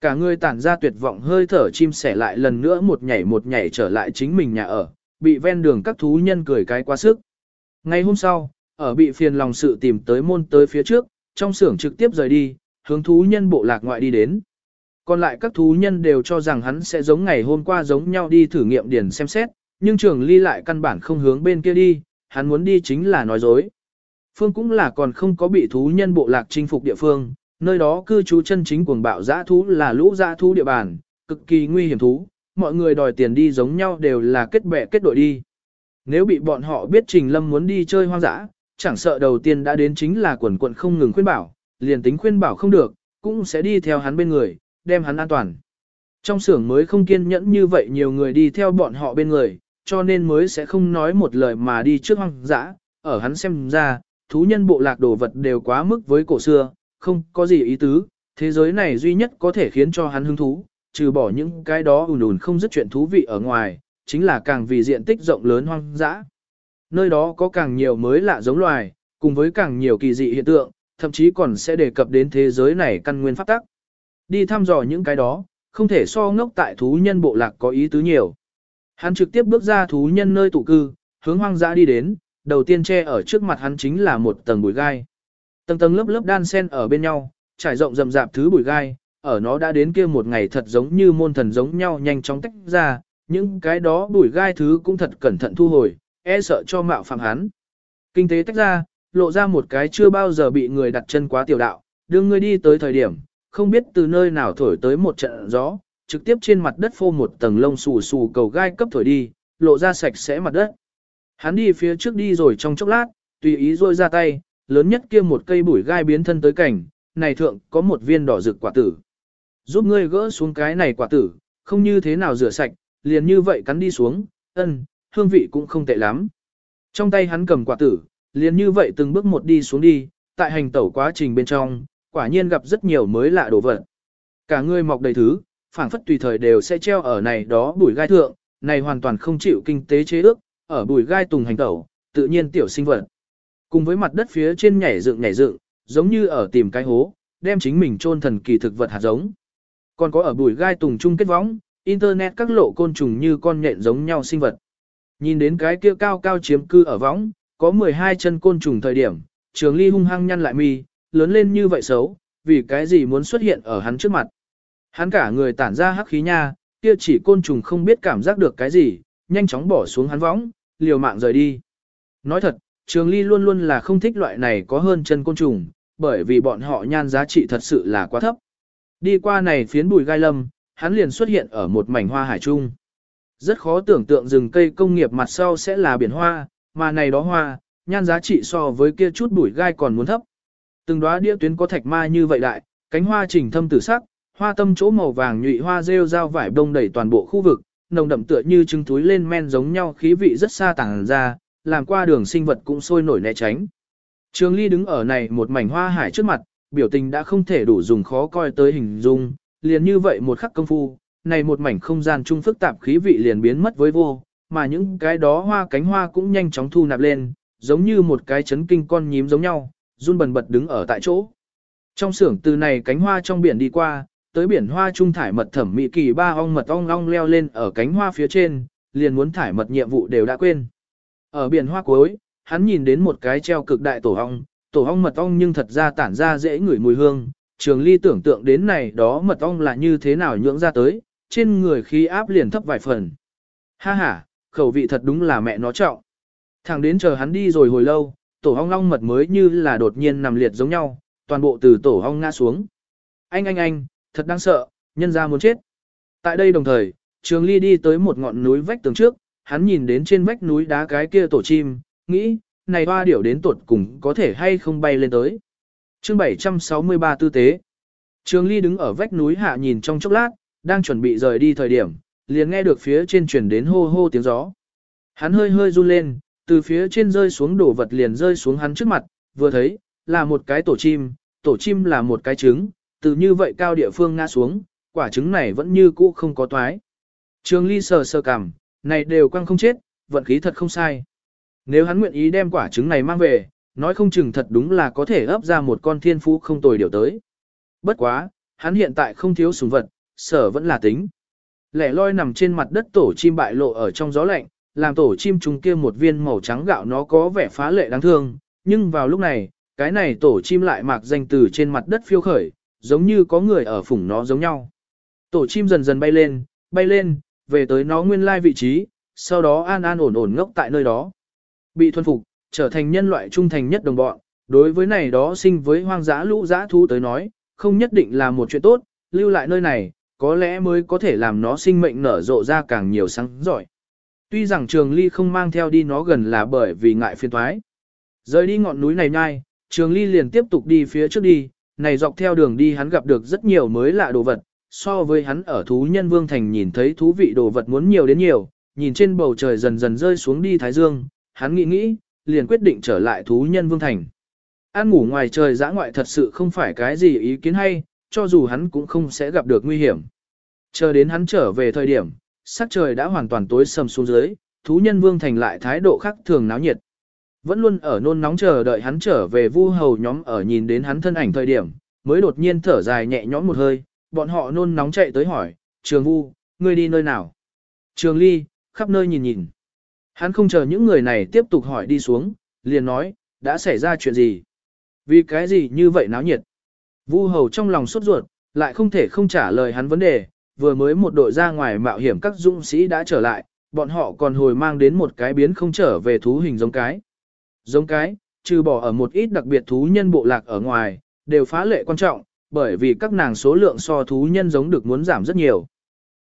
Cả người tản ra tuyệt vọng hơi thở chim sẻ lại lần nữa một nhảy một nhảy trở lại chính mình nhà ở, bị ven đường các thú nhân cười cái quá sức. Ngày hôm sau, ở bị phiền lòng sự tìm tới môn tới phía trước, trong xưởng trực tiếp rời đi, hướng thú nhân bộ lạc ngoại đi đến. Còn lại các thú nhân đều cho rằng hắn sẽ giống ngày hôm qua giống nhau đi thử nghiệm điển xem xét, nhưng trường ly lại căn bản không hướng bên kia đi, hắn muốn đi chính là nói dối. Phương cũng là còn không có bị thú nhân bộ lạc chinh phục địa phương, nơi đó cư trú chân chính cuồng bạo dã thú là lũ dã thú địa bàn, cực kỳ nguy hiểm thú, mọi người đòi tiền đi giống nhau đều là kết bè kết đội đi. Nếu bị bọn họ biết Trình Lâm muốn đi chơi hoang dã, chẳng sợ đầu tiên đã đến chính là quần quận không ngừng khuyên bảo, liền tính khuyên bảo không được, cũng sẽ đi theo hắn bên người, đem hắn an toàn. Trong xưởng mới không kiên nhẫn như vậy nhiều người đi theo bọn họ bên người, cho nên mới sẽ không nói một lời mà đi trước hoang dã, ở hắn xem ra, thú nhân bộ lạc đồ vật đều quá mức với cổ xưa, không có gì ý tứ, thế giới này duy nhất có thể khiến cho hắn hứng thú, trừ bỏ những cái đó ùn ùn không dứt chuyện thú vị ở ngoài, chính là càng vì diện tích rộng lớn hoang dã. Nơi đó có càng nhiều mới lạ giống loài, cùng với càng nhiều kỳ dị hiện tượng, thậm chí còn sẽ đề cập đến thế giới này căn nguyên pháp tắc. Đi thăm dò những cái đó, không thể so ngốc tại thú nhân bộ lạc có ý tứ nhiều. Hắn trực tiếp bước ra thú nhân nơi tụ cư, hướng hoang dã đi đến, đầu tiên che ở trước mặt hắn chính là một tầng bụi gai. Tầng tầng lớp lớp đan sen ở bên nhau, trải rộng rậm rạp thứ bụi gai, ở nó đã đến kia một ngày thật giống như môn thần giống nhau nhanh chóng tách ra, những cái đó bụi gai thứ cũng thật cẩn thận thu hồi, e sợ cho mạo phạm hắn. Kinh tế tách ra, lộ ra một cái chưa bao giờ bị người đặt chân quá tiểu đạo, đưa người đi tới thời điểm, không biết từ nơi nào thổi tới một trận gió, trực tiếp trên mặt đất phô một tầng lông xù xù cầu gai cấp thổi đi, lộ ra sạch sẽ mặt đất. Hắn đi phía trước đi rồi trong chốc lát, tùy ý rôi ra tay, lớn nhất kia một cây bụi gai biến thân tới cảnh, này thượng có một viên đỏ rực quả tử. Giúp ngươi gỡ xuống cái này quả tử, không như thế nào rửa sạch, liền như vậy cắn đi xuống, ân, hương vị cũng không tệ lắm. Trong tay hắn cầm quả tử, liền như vậy từng bước một đi xuống đi, tại hành tẩu quá trình bên trong, quả nhiên gặp rất nhiều mới lạ đồ vật. Cả người mọc đầy thứ, phảng phất tùy thời đều sẽ treo ở này đó bụi gai thượng, này hoàn toàn không chịu kinh tế chế ước, ở bụi gai tùng hành tẩu, tự nhiên tiểu sinh vật. Cùng với mặt đất phía trên nhảy dựng nhảy dựng, giống như ở tìm cái hố, đem chính mình chôn thần kỳ thực vật hạt giống. Còn có ở bụi gai tùng chung kết võng, internet các lộ côn trùng như con nhện giống nhau sinh vật. Nhìn đến cái kia cao cao chiếm cư ở võng, có 12 chân côn trùng thời điểm, trường ly hung hăng nhăn lại mi, lớn lên như vậy xấu, vì cái gì muốn xuất hiện ở hắn trước mặt. Hắn cả người tản ra hắc khí nha, kia chỉ côn trùng không biết cảm giác được cái gì, nhanh chóng bỏ xuống hắn võng, liều mạng rời đi. Nói thật, Trường Ly luôn luôn là không thích loại này có hơn chân côn trùng, bởi vì bọn họ nhan giá trị thật sự là quá thấp. Đi qua này phiến bùi gai lâm, hắn liền xuất hiện ở một mảnh hoa hải trung. Rất khó tưởng tượng rừng cây công nghiệp mặt sau sẽ là biển hoa, mà này đó hoa, nhan giá trị so với kia chút bụi gai còn muốn thấp. Từng đóa đĩa tuyến có thạch ma như vậy đại, cánh hoa chỉnh thâm tử sắc, hoa tâm chỗ màu vàng nhụy hoa rêu dao vải đông đầy toàn bộ khu vực, nồng đậm tựa như trứng túi lên men giống nhau khí vị rất xa tàng ra, làm qua đường sinh vật cũng sôi nổi né tránh. Trường Ly đứng ở này một mảnh hoa hải trước mặt, biểu tình đã không thể đủ dùng khó coi tới hình dung, liền như vậy một khắc công phu, này một mảnh không gian trung phức tạp khí vị liền biến mất với vô, mà những cái đó hoa cánh hoa cũng nhanh chóng thu nạp lên, giống như một cái chấn kinh con nhím giống nhau, run bần bật đứng ở tại chỗ. Trong xưởng từ này cánh hoa trong biển đi qua, tới biển hoa trung thải mật thẩm mỹ kỳ ba ong mật ong ong leo lên ở cánh hoa phía trên, liền muốn thải mật nhiệm vụ đều đã quên. Ở biển hoa cuối, hắn nhìn đến một cái treo cực đại tổ ong, tổ ong mật ong nhưng thật ra tản ra dễ ngửi mùi hương, trường ly tưởng tượng đến này đó mật ong là như thế nào nhưỡng ra tới, trên người khí áp liền thấp vài phần. Ha ha, khẩu vị thật đúng là mẹ nó trọng. Thằng đến chờ hắn đi rồi hồi lâu, tổ hong long mật mới như là đột nhiên nằm liệt giống nhau, toàn bộ từ tổ hong ngã xuống. Anh anh anh, thật đáng sợ, nhân ra muốn chết. Tại đây đồng thời, Trường Ly đi tới một ngọn núi vách tường trước, hắn nhìn đến trên vách núi đá cái kia tổ chim, nghĩ, này hoa điểu đến tuột cùng có thể hay không bay lên tới. Chương 763 tư tế. Trường Ly đứng ở vách núi hạ nhìn trong chốc lát, đang chuẩn bị rời đi thời điểm, liền nghe được phía trên truyền đến hô hô tiếng gió. Hắn hơi hơi run lên, từ phía trên rơi xuống đổ vật liền rơi xuống hắn trước mặt, vừa thấy, là một cái tổ chim, tổ chim là một cái trứng, từ như vậy cao địa phương ngã xuống, quả trứng này vẫn như cũ không có toái. Trường Ly sờ sờ cằm, này đều quăng không chết, vận khí thật không sai. Nếu hắn nguyện ý đem quả trứng này mang về, nói không chừng thật đúng là có thể ấp ra một con thiên phú không tồi điều tới. Bất quá, hắn hiện tại không thiếu súng vật, sở vẫn là tính. Lẻ loi nằm trên mặt đất tổ chim bại lộ ở trong gió lạnh, làm tổ chim chúng kia một viên màu trắng gạo nó có vẻ phá lệ đáng thương, nhưng vào lúc này, cái này tổ chim lại mạc danh từ trên mặt đất phiêu khởi, giống như có người ở phủng nó giống nhau. Tổ chim dần dần bay lên, bay lên, về tới nó nguyên lai vị trí, sau đó an an ổn ổn ngốc tại nơi đó. Bị thuần phục, trở thành nhân loại trung thành nhất đồng bọn, đối với này đó sinh với hoang dã lũ dã thú tới nói, không nhất định là một chuyện tốt, lưu lại nơi này, có lẽ mới có thể làm nó sinh mệnh nở rộ ra càng nhiều sáng giỏi. Tuy rằng trường ly không mang theo đi nó gần là bởi vì ngại phiền thoái. Rời đi ngọn núi này nhai, trường ly liền tiếp tục đi phía trước đi, này dọc theo đường đi hắn gặp được rất nhiều mới lạ đồ vật, so với hắn ở thú nhân vương thành nhìn thấy thú vị đồ vật muốn nhiều đến nhiều, nhìn trên bầu trời dần dần rơi xuống đi thái dương, hắn nghĩ nghĩ, liền quyết định trở lại thú nhân vương thành. Ăn ngủ ngoài trời dã ngoại thật sự không phải cái gì ý kiến hay, cho dù hắn cũng không sẽ gặp được nguy hiểm. Chờ đến hắn trở về thời điểm, sắc trời đã hoàn toàn tối sầm xuống dưới, thú nhân vương thành lại thái độ khác thường náo nhiệt. Vẫn luôn ở nôn nóng chờ đợi hắn trở về vu hầu nhóm ở nhìn đến hắn thân ảnh thời điểm, mới đột nhiên thở dài nhẹ nhõm một hơi, bọn họ nôn nóng chạy tới hỏi, trường vu, ngươi đi nơi nào? Trường ly, khắp nơi nhìn nhìn. Hắn không chờ những người này tiếp tục hỏi đi xuống, liền nói, đã xảy ra chuyện gì? Vì cái gì như vậy náo nhiệt? Vu hầu trong lòng sốt ruột, lại không thể không trả lời hắn vấn đề, vừa mới một đội ra ngoài mạo hiểm các dũng sĩ đã trở lại, bọn họ còn hồi mang đến một cái biến không trở về thú hình giống cái. Giống cái, trừ bỏ ở một ít đặc biệt thú nhân bộ lạc ở ngoài, đều phá lệ quan trọng, bởi vì các nàng số lượng so thú nhân giống được muốn giảm rất nhiều.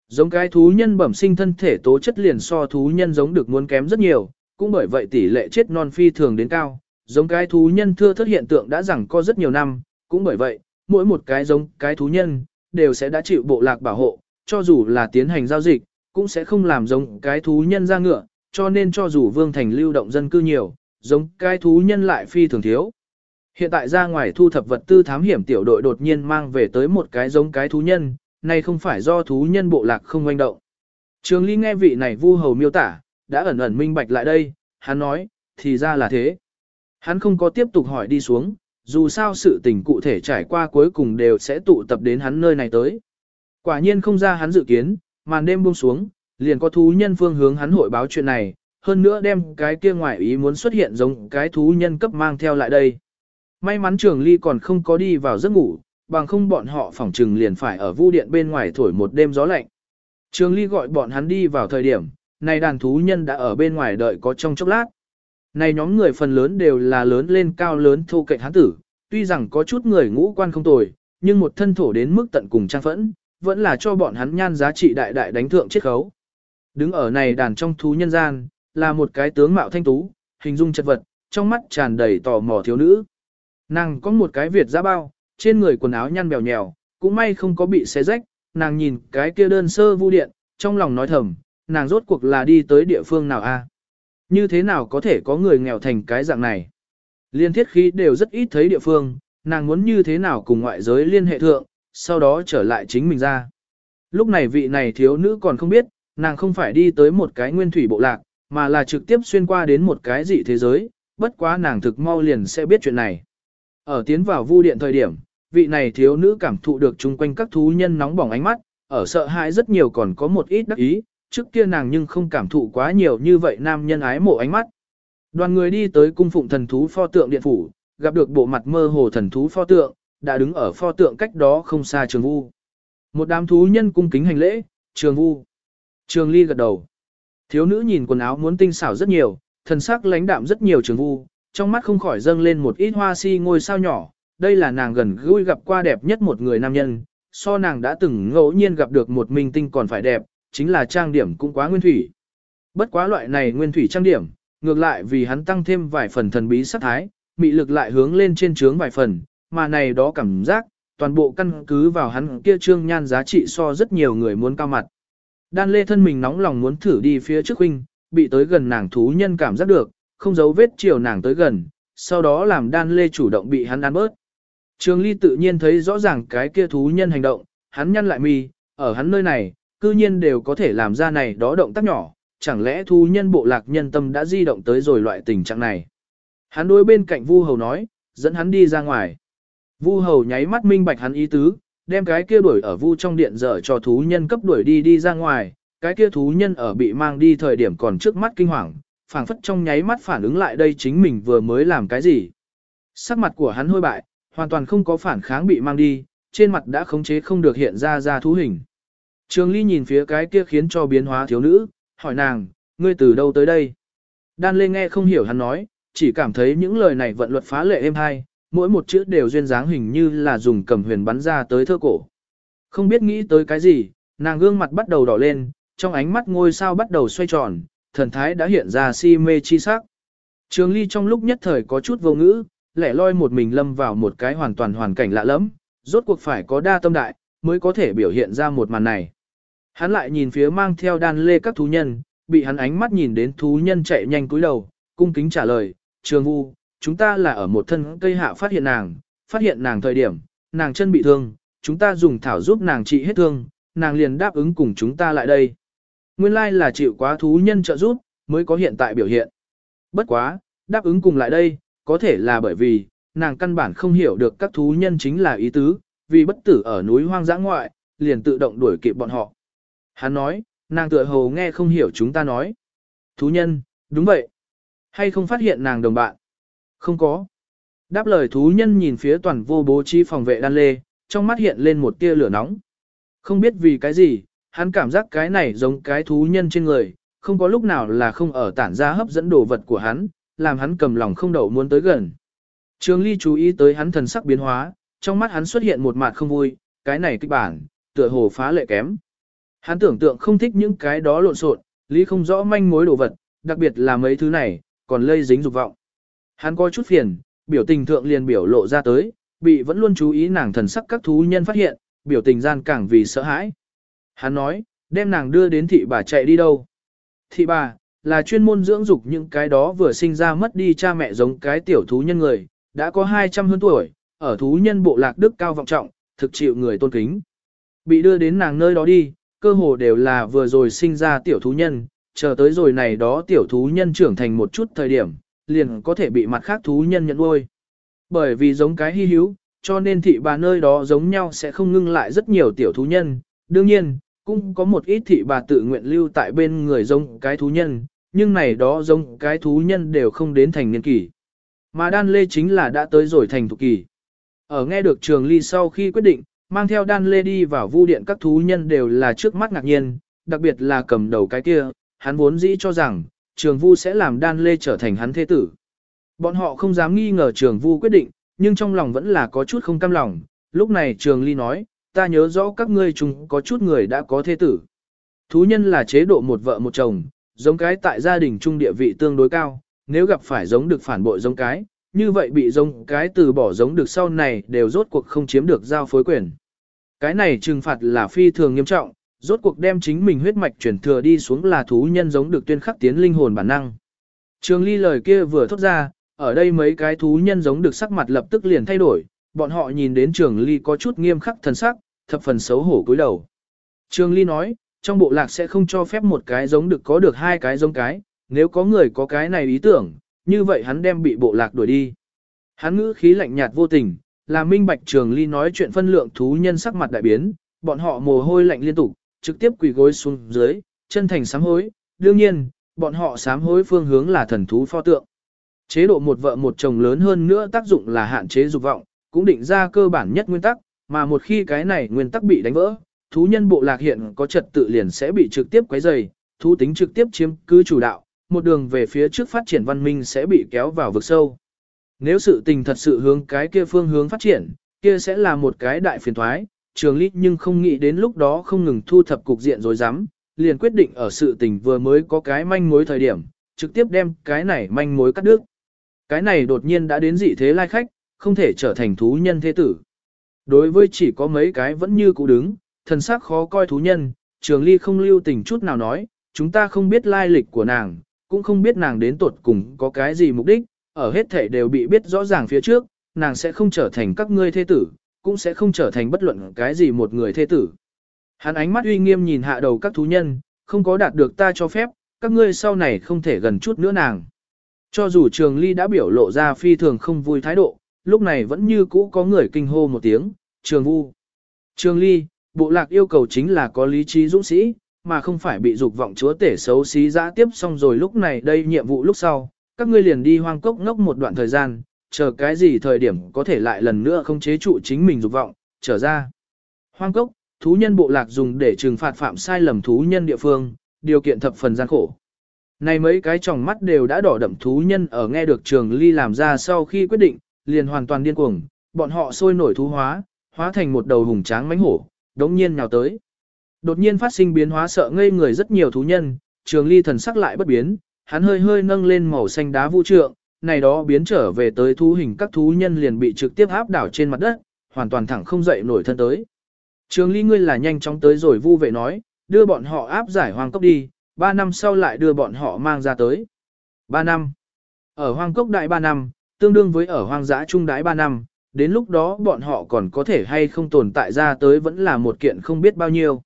Giống cái thú nhân bẩm sinh thân thể tố chất liền so thú nhân giống được muốn kém rất nhiều, cũng bởi vậy tỷ lệ chết non phi thường đến cao. Giống cái thú nhân thưa thất hiện tượng đã rằng có rất nhiều năm, cũng bởi vậy, mỗi một cái giống cái thú nhân, đều sẽ đã chịu bộ lạc bảo hộ, cho dù là tiến hành giao dịch, cũng sẽ không làm giống cái thú nhân ra ngựa, cho nên cho dù vương thành lưu động dân cư nhiều, giống cái thú nhân lại phi thường thiếu. Hiện tại ra ngoài thu thập vật tư thám hiểm tiểu đội đột nhiên mang về tới một cái giống cái thú nhân, này không phải do thú nhân bộ lạc không oanh động. Trường Ly nghe vị này vu hầu miêu tả, đã ẩn ẩn minh bạch lại đây, hắn nói, thì ra là thế. Hắn không có tiếp tục hỏi đi xuống, dù sao sự tình cụ thể trải qua cuối cùng đều sẽ tụ tập đến hắn nơi này tới. Quả nhiên không ra hắn dự kiến, màn đêm buông xuống, liền có thú nhân phương hướng hắn hội báo chuyện này, hơn nữa đem cái kia ngoại ý muốn xuất hiện giống cái thú nhân cấp mang theo lại đây. May mắn trường ly còn không có đi vào giấc ngủ, bằng không bọn họ phỏng trừng liền phải ở vu điện bên ngoài thổi một đêm gió lạnh. Trường ly gọi bọn hắn đi vào thời điểm, này đàn thú nhân đã ở bên ngoài đợi có trong chốc lát. Này nhóm người phần lớn đều là lớn lên cao lớn thô cạnh hán tử, tuy rằng có chút người ngũ quan không tồi, nhưng một thân thổ đến mức tận cùng trang phẫn, vẫn là cho bọn hắn nhan giá trị đại đại đánh thượng chiết khấu. Đứng ở này đàn trong thú nhân gian, là một cái tướng mạo thanh tú, hình dung chất vật, trong mắt tràn đầy tò mò thiếu nữ. Nàng có một cái việt giã bao, trên người quần áo nhăn bèo nhèo, cũng may không có bị xé rách, nàng nhìn cái kia đơn sơ vu điện, trong lòng nói thầm, nàng rốt cuộc là đi tới địa phương nào a? Như thế nào có thể có người nghèo thành cái dạng này? Liên thiết khí đều rất ít thấy địa phương, nàng muốn như thế nào cùng ngoại giới liên hệ thượng, sau đó trở lại chính mình ra. Lúc này vị này thiếu nữ còn không biết, nàng không phải đi tới một cái nguyên thủy bộ lạc, mà là trực tiếp xuyên qua đến một cái dị thế giới, bất quá nàng thực mau liền sẽ biết chuyện này. Ở tiến vào vu điện thời điểm, vị này thiếu nữ cảm thụ được chung quanh các thú nhân nóng bỏng ánh mắt, ở sợ hãi rất nhiều còn có một ít đắc ý, trước kia nàng nhưng không cảm thụ quá nhiều như vậy nam nhân ái mộ ánh mắt. Đoàn người đi tới cung phụng thần thú pho tượng điện phủ, gặp được bộ mặt mơ hồ thần thú pho tượng, đã đứng ở pho tượng cách đó không xa trường vu. Một đám thú nhân cung kính hành lễ, trường vu. Trường ly gật đầu. Thiếu nữ nhìn quần áo muốn tinh xảo rất nhiều, thần sắc lãnh đạm rất nhiều trường vu, trong mắt không khỏi dâng lên một ít hoa si ngôi sao nhỏ. Đây là nàng gần gũi gặp qua đẹp nhất một người nam nhân, so nàng đã từng ngẫu nhiên gặp được một minh tinh còn phải đẹp, chính là trang điểm cũng quá nguyên thủy. Bất quá loại này nguyên thủy trang điểm, ngược lại vì hắn tăng thêm vài phần thần bí sắc thái, mị lực lại hướng lên trên trướng vài phần, mà này đó cảm giác, toàn bộ căn cứ vào hắn kia trương nhan giá trị so rất nhiều người muốn cao mặt. Đan lê thân mình nóng lòng muốn thử đi phía trước huynh, bị tới gần nàng thú nhân cảm giác được, không giấu vết chiều nàng tới gần, sau đó làm đan lê chủ động bị hắn ăn bớt. Trường ly tự nhiên thấy rõ ràng cái kia thú nhân hành động, hắn nhăn lại mi, ở hắn nơi này, cư nhiên đều có thể làm ra này đó động tác nhỏ, chẳng lẽ thú nhân bộ lạc nhân tâm đã di động tới rồi loại tình trạng này. Hắn đối bên cạnh Vu Hầu nói, dẫn hắn đi ra ngoài. Vu Hầu nháy mắt minh bạch hắn ý tứ, đem cái kia đuổi ở Vu trong điện dở cho thú nhân cấp đuổi đi đi ra ngoài, cái kia thú nhân ở bị mang đi thời điểm còn trước mắt kinh hoàng, phảng phất trong nháy mắt phản ứng lại đây chính mình vừa mới làm cái gì. Sắc mặt của hắn hôi bại, hoàn toàn không có phản kháng bị mang đi, trên mặt đã khống chế không được hiện ra ra thú hình. Trường Ly nhìn phía cái kia khiến cho biến hóa thiếu nữ, hỏi nàng, ngươi từ đâu tới đây? Đan Lê nghe không hiểu hắn nói, chỉ cảm thấy những lời này vận luật phá lệ êm hay, mỗi một chữ đều duyên dáng hình như là dùng cầm huyền bắn ra tới thơ cổ. Không biết nghĩ tới cái gì, nàng gương mặt bắt đầu đỏ lên, trong ánh mắt ngôi sao bắt đầu xoay tròn, thần thái đã hiện ra si mê chi sắc. Trường Ly trong lúc nhất thời có chút vô ngữ, lẻ loi một mình lâm vào một cái hoàn toàn hoàn cảnh lạ lẫm, rốt cuộc phải có đa tâm đại, mới có thể biểu hiện ra một màn này. Hắn lại nhìn phía mang theo đan lê các thú nhân, bị hắn ánh mắt nhìn đến thú nhân chạy nhanh cúi đầu, cung kính trả lời, trường vu, chúng ta là ở một thân cây hạ phát hiện nàng, phát hiện nàng thời điểm, nàng chân bị thương, chúng ta dùng thảo giúp nàng trị hết thương, nàng liền đáp ứng cùng chúng ta lại đây. Nguyên lai là chịu quá thú nhân trợ giúp, mới có hiện tại biểu hiện. Bất quá, đáp ứng cùng lại đây, có thể là bởi vì, nàng căn bản không hiểu được các thú nhân chính là ý tứ, vì bất tử ở núi hoang dã ngoại, liền tự động đuổi kịp bọn họ. Hắn nói, nàng tựa hồ nghe không hiểu chúng ta nói. Thú nhân, đúng vậy. Hay không phát hiện nàng đồng bạn? Không có. Đáp lời thú nhân nhìn phía toàn vô bố trí phòng vệ đan lê, trong mắt hiện lên một tia lửa nóng. Không biết vì cái gì, hắn cảm giác cái này giống cái thú nhân trên người, không có lúc nào là không ở tản ra hấp dẫn đồ vật của hắn, làm hắn cầm lòng không đậu muốn tới gần. Trường Ly chú ý tới hắn thần sắc biến hóa, trong mắt hắn xuất hiện một mặt không vui, cái này kịch bản, tựa hồ phá lệ kém. Hắn tưởng tượng không thích những cái đó lộn xộn, lý không rõ manh mối đồ vật, đặc biệt là mấy thứ này, còn lây dính dục vọng. Hắn có chút phiền, biểu tình thượng liền biểu lộ ra tới, bị vẫn luôn chú ý nàng thần sắc các thú nhân phát hiện, biểu tình gian càng vì sợ hãi. Hắn nói, đem nàng đưa đến thị bà chạy đi đâu. Thị bà, là chuyên môn dưỡng dục những cái đó vừa sinh ra mất đi cha mẹ giống cái tiểu thú nhân người, đã có 200 hơn tuổi, ở thú nhân bộ lạc đức cao vọng trọng, thực chịu người tôn kính. Bị đưa đến nàng nơi đó đi, cơ hồ đều là vừa rồi sinh ra tiểu thú nhân, chờ tới rồi này đó tiểu thú nhân trưởng thành một chút thời điểm, liền có thể bị mặt khác thú nhân nhận nuôi. Bởi vì giống cái hy hữu, cho nên thị bà nơi đó giống nhau sẽ không ngưng lại rất nhiều tiểu thú nhân. Đương nhiên, cũng có một ít thị bà tự nguyện lưu tại bên người giống cái thú nhân, nhưng này đó giống cái thú nhân đều không đến thành niên kỳ. Mà đan lê chính là đã tới rồi thành thục kỳ. Ở nghe được trường ly sau khi quyết định, mang theo đan lê đi vào vu điện các thú nhân đều là trước mắt ngạc nhiên, đặc biệt là cầm đầu cái kia, hắn vốn dĩ cho rằng, trường vu sẽ làm đan lê trở thành hắn thế tử. Bọn họ không dám nghi ngờ trường vu quyết định, nhưng trong lòng vẫn là có chút không cam lòng. Lúc này trường ly nói, ta nhớ rõ các ngươi chung có chút người đã có thế tử. Thú nhân là chế độ một vợ một chồng, giống cái tại gia đình trung địa vị tương đối cao, nếu gặp phải giống được phản bội giống cái, như vậy bị giống cái từ bỏ giống được sau này đều rốt cuộc không chiếm được giao phối quyền. Cái này trừng phạt là phi thường nghiêm trọng, rốt cuộc đem chính mình huyết mạch chuyển thừa đi xuống là thú nhân giống được tuyên khắc tiến linh hồn bản năng. Trường ly lời kia vừa thốt ra, ở đây mấy cái thú nhân giống được sắc mặt lập tức liền thay đổi, bọn họ nhìn đến trường ly có chút nghiêm khắc thần sắc, thập phần xấu hổ cúi đầu. Trường ly nói, trong bộ lạc sẽ không cho phép một cái giống được có được hai cái giống cái, nếu có người có cái này ý tưởng, như vậy hắn đem bị bộ lạc đuổi đi. Hắn ngữ khí lạnh nhạt vô tình, là minh bạch trường ly nói chuyện phân lượng thú nhân sắc mặt đại biến, bọn họ mồ hôi lạnh liên tục, trực tiếp quỳ gối xuống dưới, chân thành sám hối, đương nhiên, bọn họ sám hối phương hướng là thần thú pho tượng. Chế độ một vợ một chồng lớn hơn nữa tác dụng là hạn chế dục vọng, cũng định ra cơ bản nhất nguyên tắc, mà một khi cái này nguyên tắc bị đánh vỡ, thú nhân bộ lạc hiện có trật tự liền sẽ bị trực tiếp quấy rầy, thú tính trực tiếp chiếm cứ chủ đạo, một đường về phía trước phát triển văn minh sẽ bị kéo vào vực sâu. Nếu sự tình thật sự hướng cái kia phương hướng phát triển, kia sẽ là một cái đại phiền thoái, trường lý nhưng không nghĩ đến lúc đó không ngừng thu thập cục diện rồi dám, liền quyết định ở sự tình vừa mới có cái manh mối thời điểm, trực tiếp đem cái này manh mối cắt đứt. Cái này đột nhiên đã đến dị thế lai khách, không thể trở thành thú nhân thế tử. Đối với chỉ có mấy cái vẫn như cũ đứng, thần sắc khó coi thú nhân, trường ly không lưu tình chút nào nói, chúng ta không biết lai lịch của nàng, cũng không biết nàng đến tuột cùng có cái gì mục đích, ở hết thể đều bị biết rõ ràng phía trước, nàng sẽ không trở thành các ngươi thế tử, cũng sẽ không trở thành bất luận cái gì một người thế tử. Hắn ánh mắt uy nghiêm nhìn hạ đầu các thú nhân, không có đạt được ta cho phép, các ngươi sau này không thể gần chút nữa nàng. Cho dù trường ly đã biểu lộ ra phi thường không vui thái độ, lúc này vẫn như cũ có người kinh hô một tiếng, trường vu. Trường ly, bộ lạc yêu cầu chính là có lý trí dũng sĩ, mà không phải bị dục vọng chúa tể xấu xí dã tiếp xong rồi lúc này đây nhiệm vụ lúc sau, các ngươi liền đi hoang cốc ngốc một đoạn thời gian, chờ cái gì thời điểm có thể lại lần nữa không chế trụ chính mình dục vọng, trở ra. Hoang cốc, thú nhân bộ lạc dùng để trừng phạt phạm sai lầm thú nhân địa phương, điều kiện thập phần gian khổ. Này mấy cái tròng mắt đều đã đỏ đậm thú nhân ở nghe được trường ly làm ra sau khi quyết định, liền hoàn toàn điên cuồng, bọn họ sôi nổi thú hóa, hóa thành một đầu hùng tráng mãnh hổ, đống nhiên nhào tới. Đột nhiên phát sinh biến hóa sợ ngây người rất nhiều thú nhân, trường ly thần sắc lại bất biến, hắn hơi hơi nâng lên màu xanh đá vũ trượng, này đó biến trở về tới thú hình các thú nhân liền bị trực tiếp áp đảo trên mặt đất, hoàn toàn thẳng không dậy nổi thân tới. Trường ly ngươi là nhanh chóng tới rồi vu vệ nói, đưa bọn họ áp giải hoang cốc đi, ba năm sau lại đưa bọn họ mang ra tới. Ba năm. Ở hoang cốc đại ba năm, tương đương với ở hoang dã trung đái ba năm, đến lúc đó bọn họ còn có thể hay không tồn tại ra tới vẫn là một kiện không biết bao nhiêu.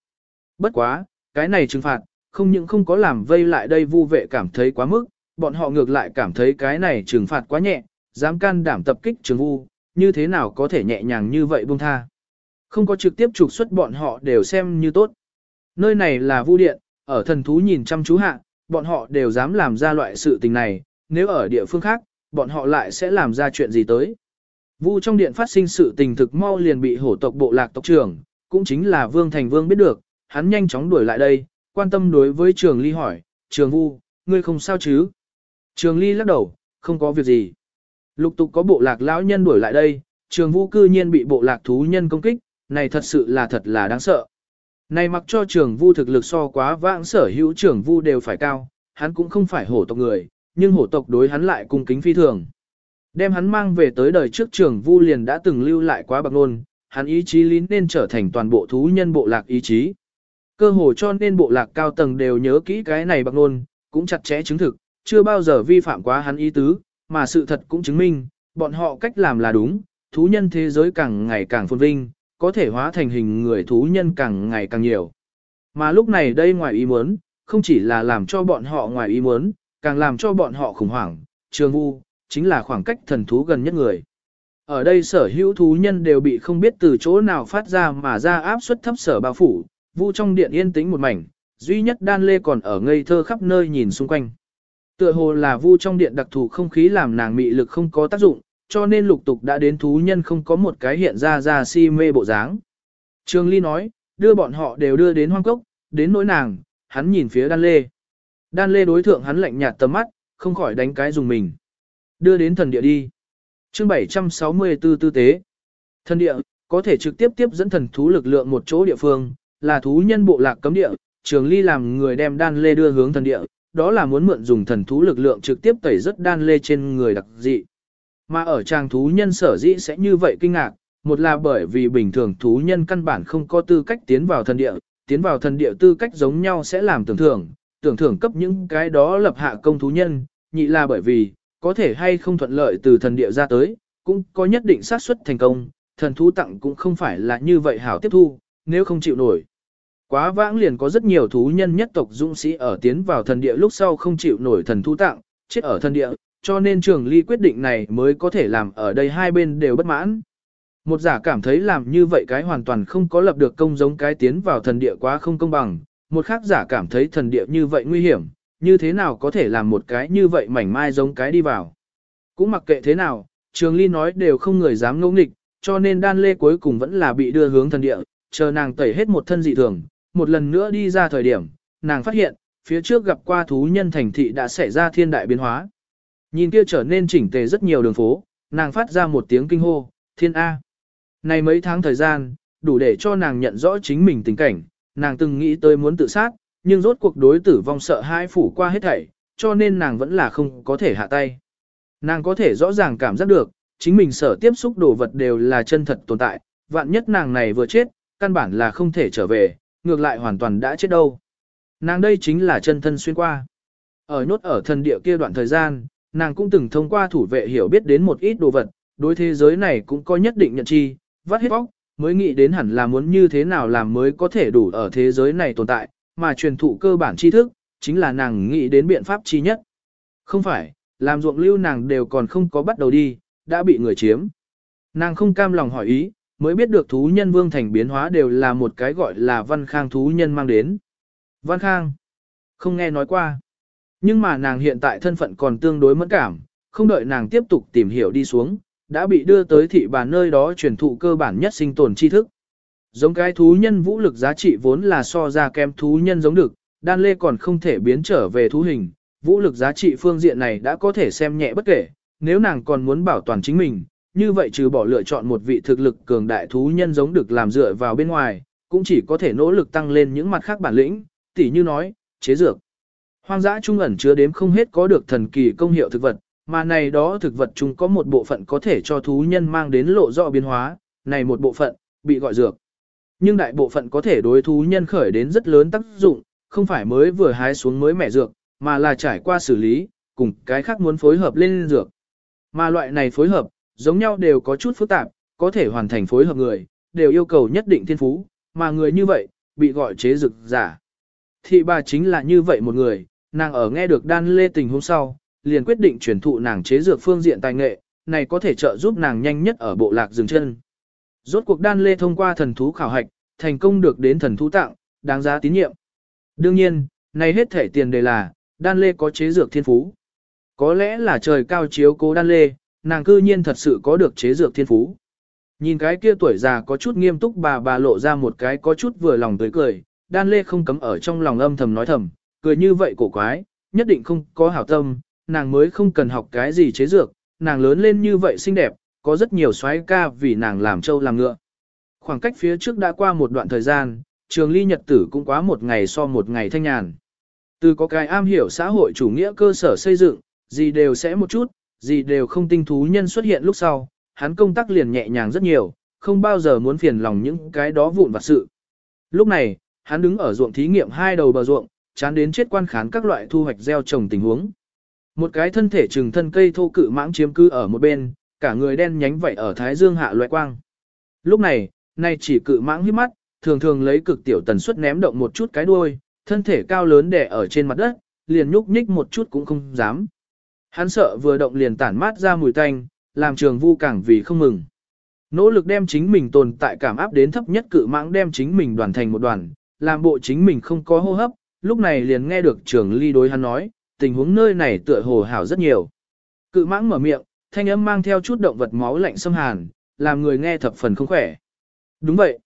Bất quá, cái này trừng phạt, không những không có làm vây lại đây vu vệ cảm thấy quá mức, bọn họ ngược lại cảm thấy cái này trừng phạt quá nhẹ, dám can đảm tập kích trường vu, như thế nào có thể nhẹ nhàng như vậy buông tha. Không có trực tiếp trục xuất bọn họ đều xem như tốt. Nơi này là vu điện, ở thần thú nhìn chăm chú hạ, bọn họ đều dám làm ra loại sự tình này, nếu ở địa phương khác, bọn họ lại sẽ làm ra chuyện gì tới. Vu trong điện phát sinh sự tình thực mau liền bị hổ tộc bộ lạc tộc trưởng, cũng chính là Vương Thành Vương biết được, hắn nhanh chóng đuổi lại đây, quan tâm đối với Trường Ly hỏi, Trường Vu, ngươi không sao chứ? Trường Ly lắc đầu, không có việc gì. Lục tục có bộ lạc lão nhân đuổi lại đây, Trường Vu cư nhiên bị bộ lạc thú nhân công kích, này thật sự là thật là đáng sợ. Này mặc cho Trường Vu thực lực so quá vãng sở hữu Trường Vu đều phải cao, hắn cũng không phải hổ tộc người, nhưng hổ tộc đối hắn lại cung kính phi thường. Đem hắn mang về tới đời trước trường vu liền đã từng lưu lại quá bạc nôn, hắn ý chí lín nên trở thành toàn bộ thú nhân bộ lạc ý chí. Cơ hồ cho nên bộ lạc cao tầng đều nhớ kỹ cái này bạc nôn, cũng chặt chẽ chứng thực, chưa bao giờ vi phạm quá hắn ý tứ, mà sự thật cũng chứng minh, bọn họ cách làm là đúng, thú nhân thế giới càng ngày càng phồn vinh, có thể hóa thành hình người thú nhân càng ngày càng nhiều. Mà lúc này đây ngoài ý muốn, không chỉ là làm cho bọn họ ngoài ý muốn, càng làm cho bọn họ khủng hoảng, trường vu, chính là khoảng cách thần thú gần nhất người. Ở đây sở hữu thú nhân đều bị không biết từ chỗ nào phát ra mà ra áp suất thấp sở bao phủ, vu trong điện yên tĩnh một mảnh, duy nhất đan lê còn ở ngây thơ khắp nơi nhìn xung quanh. Tựa hồ là vu trong điện đặc thù không khí làm nàng mị lực không có tác dụng, cho nên lục tục đã đến thú nhân không có một cái hiện ra ra si mê bộ dáng. Trường Ly nói, đưa bọn họ đều đưa đến hoang cốc, đến nỗi nàng, hắn nhìn phía đan lê. Đan lê đối thượng hắn lạnh nhạt tầm mắt, không khỏi đánh cái dùng mình. Đưa đến thần địa đi. Chương 764 tư tế. Thần địa, có thể trực tiếp tiếp dẫn thần thú lực lượng một chỗ địa phương, là thú nhân bộ lạc cấm địa, trường ly làm người đem đan lê đưa hướng thần địa, đó là muốn mượn dùng thần thú lực lượng trực tiếp tẩy rất đan lê trên người đặc dị. Mà ở trang thú nhân sở dĩ sẽ như vậy kinh ngạc, một là bởi vì bình thường thú nhân căn bản không có tư cách tiến vào thần địa, tiến vào thần địa tư cách giống nhau sẽ làm tưởng thưởng, tưởng thưởng cấp những cái đó lập hạ công thú nhân, nhị là bởi vì, có thể hay không thuận lợi từ thần địa ra tới, cũng có nhất định xác suất thành công, thần thú tặng cũng không phải là như vậy hảo tiếp thu, nếu không chịu nổi. Quá vãng liền có rất nhiều thú nhân nhất tộc dũng sĩ ở tiến vào thần địa lúc sau không chịu nổi thần thú tặng, chết ở thần địa, cho nên trường ly quyết định này mới có thể làm ở đây hai bên đều bất mãn. Một giả cảm thấy làm như vậy cái hoàn toàn không có lập được công giống cái tiến vào thần địa quá không công bằng, một khác giả cảm thấy thần địa như vậy nguy hiểm, như thế nào có thể làm một cái như vậy mảnh mai giống cái đi vào. Cũng mặc kệ thế nào, Trường Ly nói đều không người dám ngẫu nghịch, cho nên đan lê cuối cùng vẫn là bị đưa hướng thần địa, chờ nàng tẩy hết một thân dị thường, một lần nữa đi ra thời điểm, nàng phát hiện, phía trước gặp qua thú nhân thành thị đã xảy ra thiên đại biến hóa. Nhìn kia trở nên chỉnh tề rất nhiều đường phố, nàng phát ra một tiếng kinh hô, thiên A. Này mấy tháng thời gian, đủ để cho nàng nhận rõ chính mình tình cảnh, nàng từng nghĩ tới muốn tự sát, nhưng rốt cuộc đối tử vong sợ hãi phủ qua hết thảy, cho nên nàng vẫn là không có thể hạ tay. Nàng có thể rõ ràng cảm giác được, chính mình sở tiếp xúc đồ vật đều là chân thật tồn tại, vạn nhất nàng này vừa chết, căn bản là không thể trở về, ngược lại hoàn toàn đã chết đâu. Nàng đây chính là chân thân xuyên qua. Ở nhốt ở thần địa kia đoạn thời gian, nàng cũng từng thông qua thủ vệ hiểu biết đến một ít đồ vật, đối thế giới này cũng có nhất định nhận chi, vắt hết bóc, mới nghĩ đến hẳn là muốn như thế nào làm mới có thể đủ ở thế giới này tồn tại, mà truyền thụ cơ bản tri thức, chính là nàng nghĩ đến biện pháp chi nhất. Không phải, làm ruộng lưu nàng đều còn không có bắt đầu đi, đã bị người chiếm. Nàng không cam lòng hỏi ý, mới biết được thú nhân vương thành biến hóa đều là một cái gọi là văn khang thú nhân mang đến. Văn khang, không nghe nói qua. Nhưng mà nàng hiện tại thân phận còn tương đối mẫn cảm, không đợi nàng tiếp tục tìm hiểu đi xuống, đã bị đưa tới thị bà nơi đó truyền thụ cơ bản nhất sinh tồn tri thức. Giống cái thú nhân vũ lực giá trị vốn là so ra kém thú nhân giống được, đan lê còn không thể biến trở về thú hình, vũ lực giá trị phương diện này đã có thể xem nhẹ bất kể, nếu nàng còn muốn bảo toàn chính mình, như vậy trừ bỏ lựa chọn một vị thực lực cường đại thú nhân giống được làm dựa vào bên ngoài, cũng chỉ có thể nỗ lực tăng lên những mặt khác bản lĩnh, tỉ như nói, chế dược. Hoang dã trung ẩn chứa đếm không hết có được thần kỳ công hiệu thực vật, mà này đó thực vật chúng có một bộ phận có thể cho thú nhân mang đến lộ rõ biến hóa, này một bộ phận, bị gọi dược. Nhưng đại bộ phận có thể đối thú nhân khởi đến rất lớn tác dụng, không phải mới vừa hái xuống mới mẻ dược, mà là trải qua xử lý, cùng cái khác muốn phối hợp lên dược. Mà loại này phối hợp, giống nhau đều có chút phức tạp, có thể hoàn thành phối hợp người, đều yêu cầu nhất định thiên phú, mà người như vậy, bị gọi chế dược giả. Thị bà chính là như vậy một người, nàng ở nghe được đan lê tình hôm sau, liền quyết định chuyển thụ nàng chế dược phương diện tài nghệ, này có thể trợ giúp nàng nhanh nhất ở bộ lạc dừng chân. Rốt cuộc đan lê thông qua thần thú khảo hạch, thành công được đến thần thú tặng, đáng giá tín nhiệm. Đương nhiên, này hết thể tiền đề là, đan lê có chế dược thiên phú. Có lẽ là trời cao chiếu cố đan lê, nàng cư nhiên thật sự có được chế dược thiên phú. Nhìn cái kia tuổi già có chút nghiêm túc bà bà lộ ra một cái có chút vừa lòng tới cười, đan lê không cấm ở trong lòng âm thầm nói thầm, cười như vậy cổ quái, nhất định không có hảo tâm, nàng mới không cần học cái gì chế dược, nàng lớn lên như vậy xinh đẹp, có rất nhiều xoáy ca vì nàng làm trâu làm ngựa. Khoảng cách phía trước đã qua một đoạn thời gian, trường ly nhật tử cũng quá một ngày so một ngày thanh nhàn. Từ có cái am hiểu xã hội chủ nghĩa cơ sở xây dựng, gì đều sẽ một chút, gì đều không tinh thú nhân xuất hiện lúc sau, hắn công tác liền nhẹ nhàng rất nhiều, không bao giờ muốn phiền lòng những cái đó vụn vặt sự. Lúc này, hắn đứng ở ruộng thí nghiệm hai đầu bờ ruộng, chán đến chết quan khán các loại thu hoạch gieo trồng tình huống. Một cái thân thể trừng thân cây thô cự mãng chiếm cư ở một bên, cả người đen nhánh vậy ở thái dương hạ loại quang. Lúc này, nay chỉ cự mãng hít mắt, thường thường lấy cực tiểu tần suất ném động một chút cái đuôi, thân thể cao lớn đè ở trên mặt đất, liền nhúc nhích một chút cũng không dám. Hắn sợ vừa động liền tản mát ra mùi tanh, làm trường vu càng vì không mừng. Nỗ lực đem chính mình tồn tại cảm áp đến thấp nhất cự mãng đem chính mình đoàn thành một đoàn, làm bộ chính mình không có hô hấp, lúc này liền nghe được trường ly đối hắn nói, tình huống nơi này tựa hồ hảo rất nhiều. Cự mãng mở miệng, thanh âm mang theo chút động vật máu lạnh xâm hàn, làm người nghe thập phần không khỏe. Đúng vậy.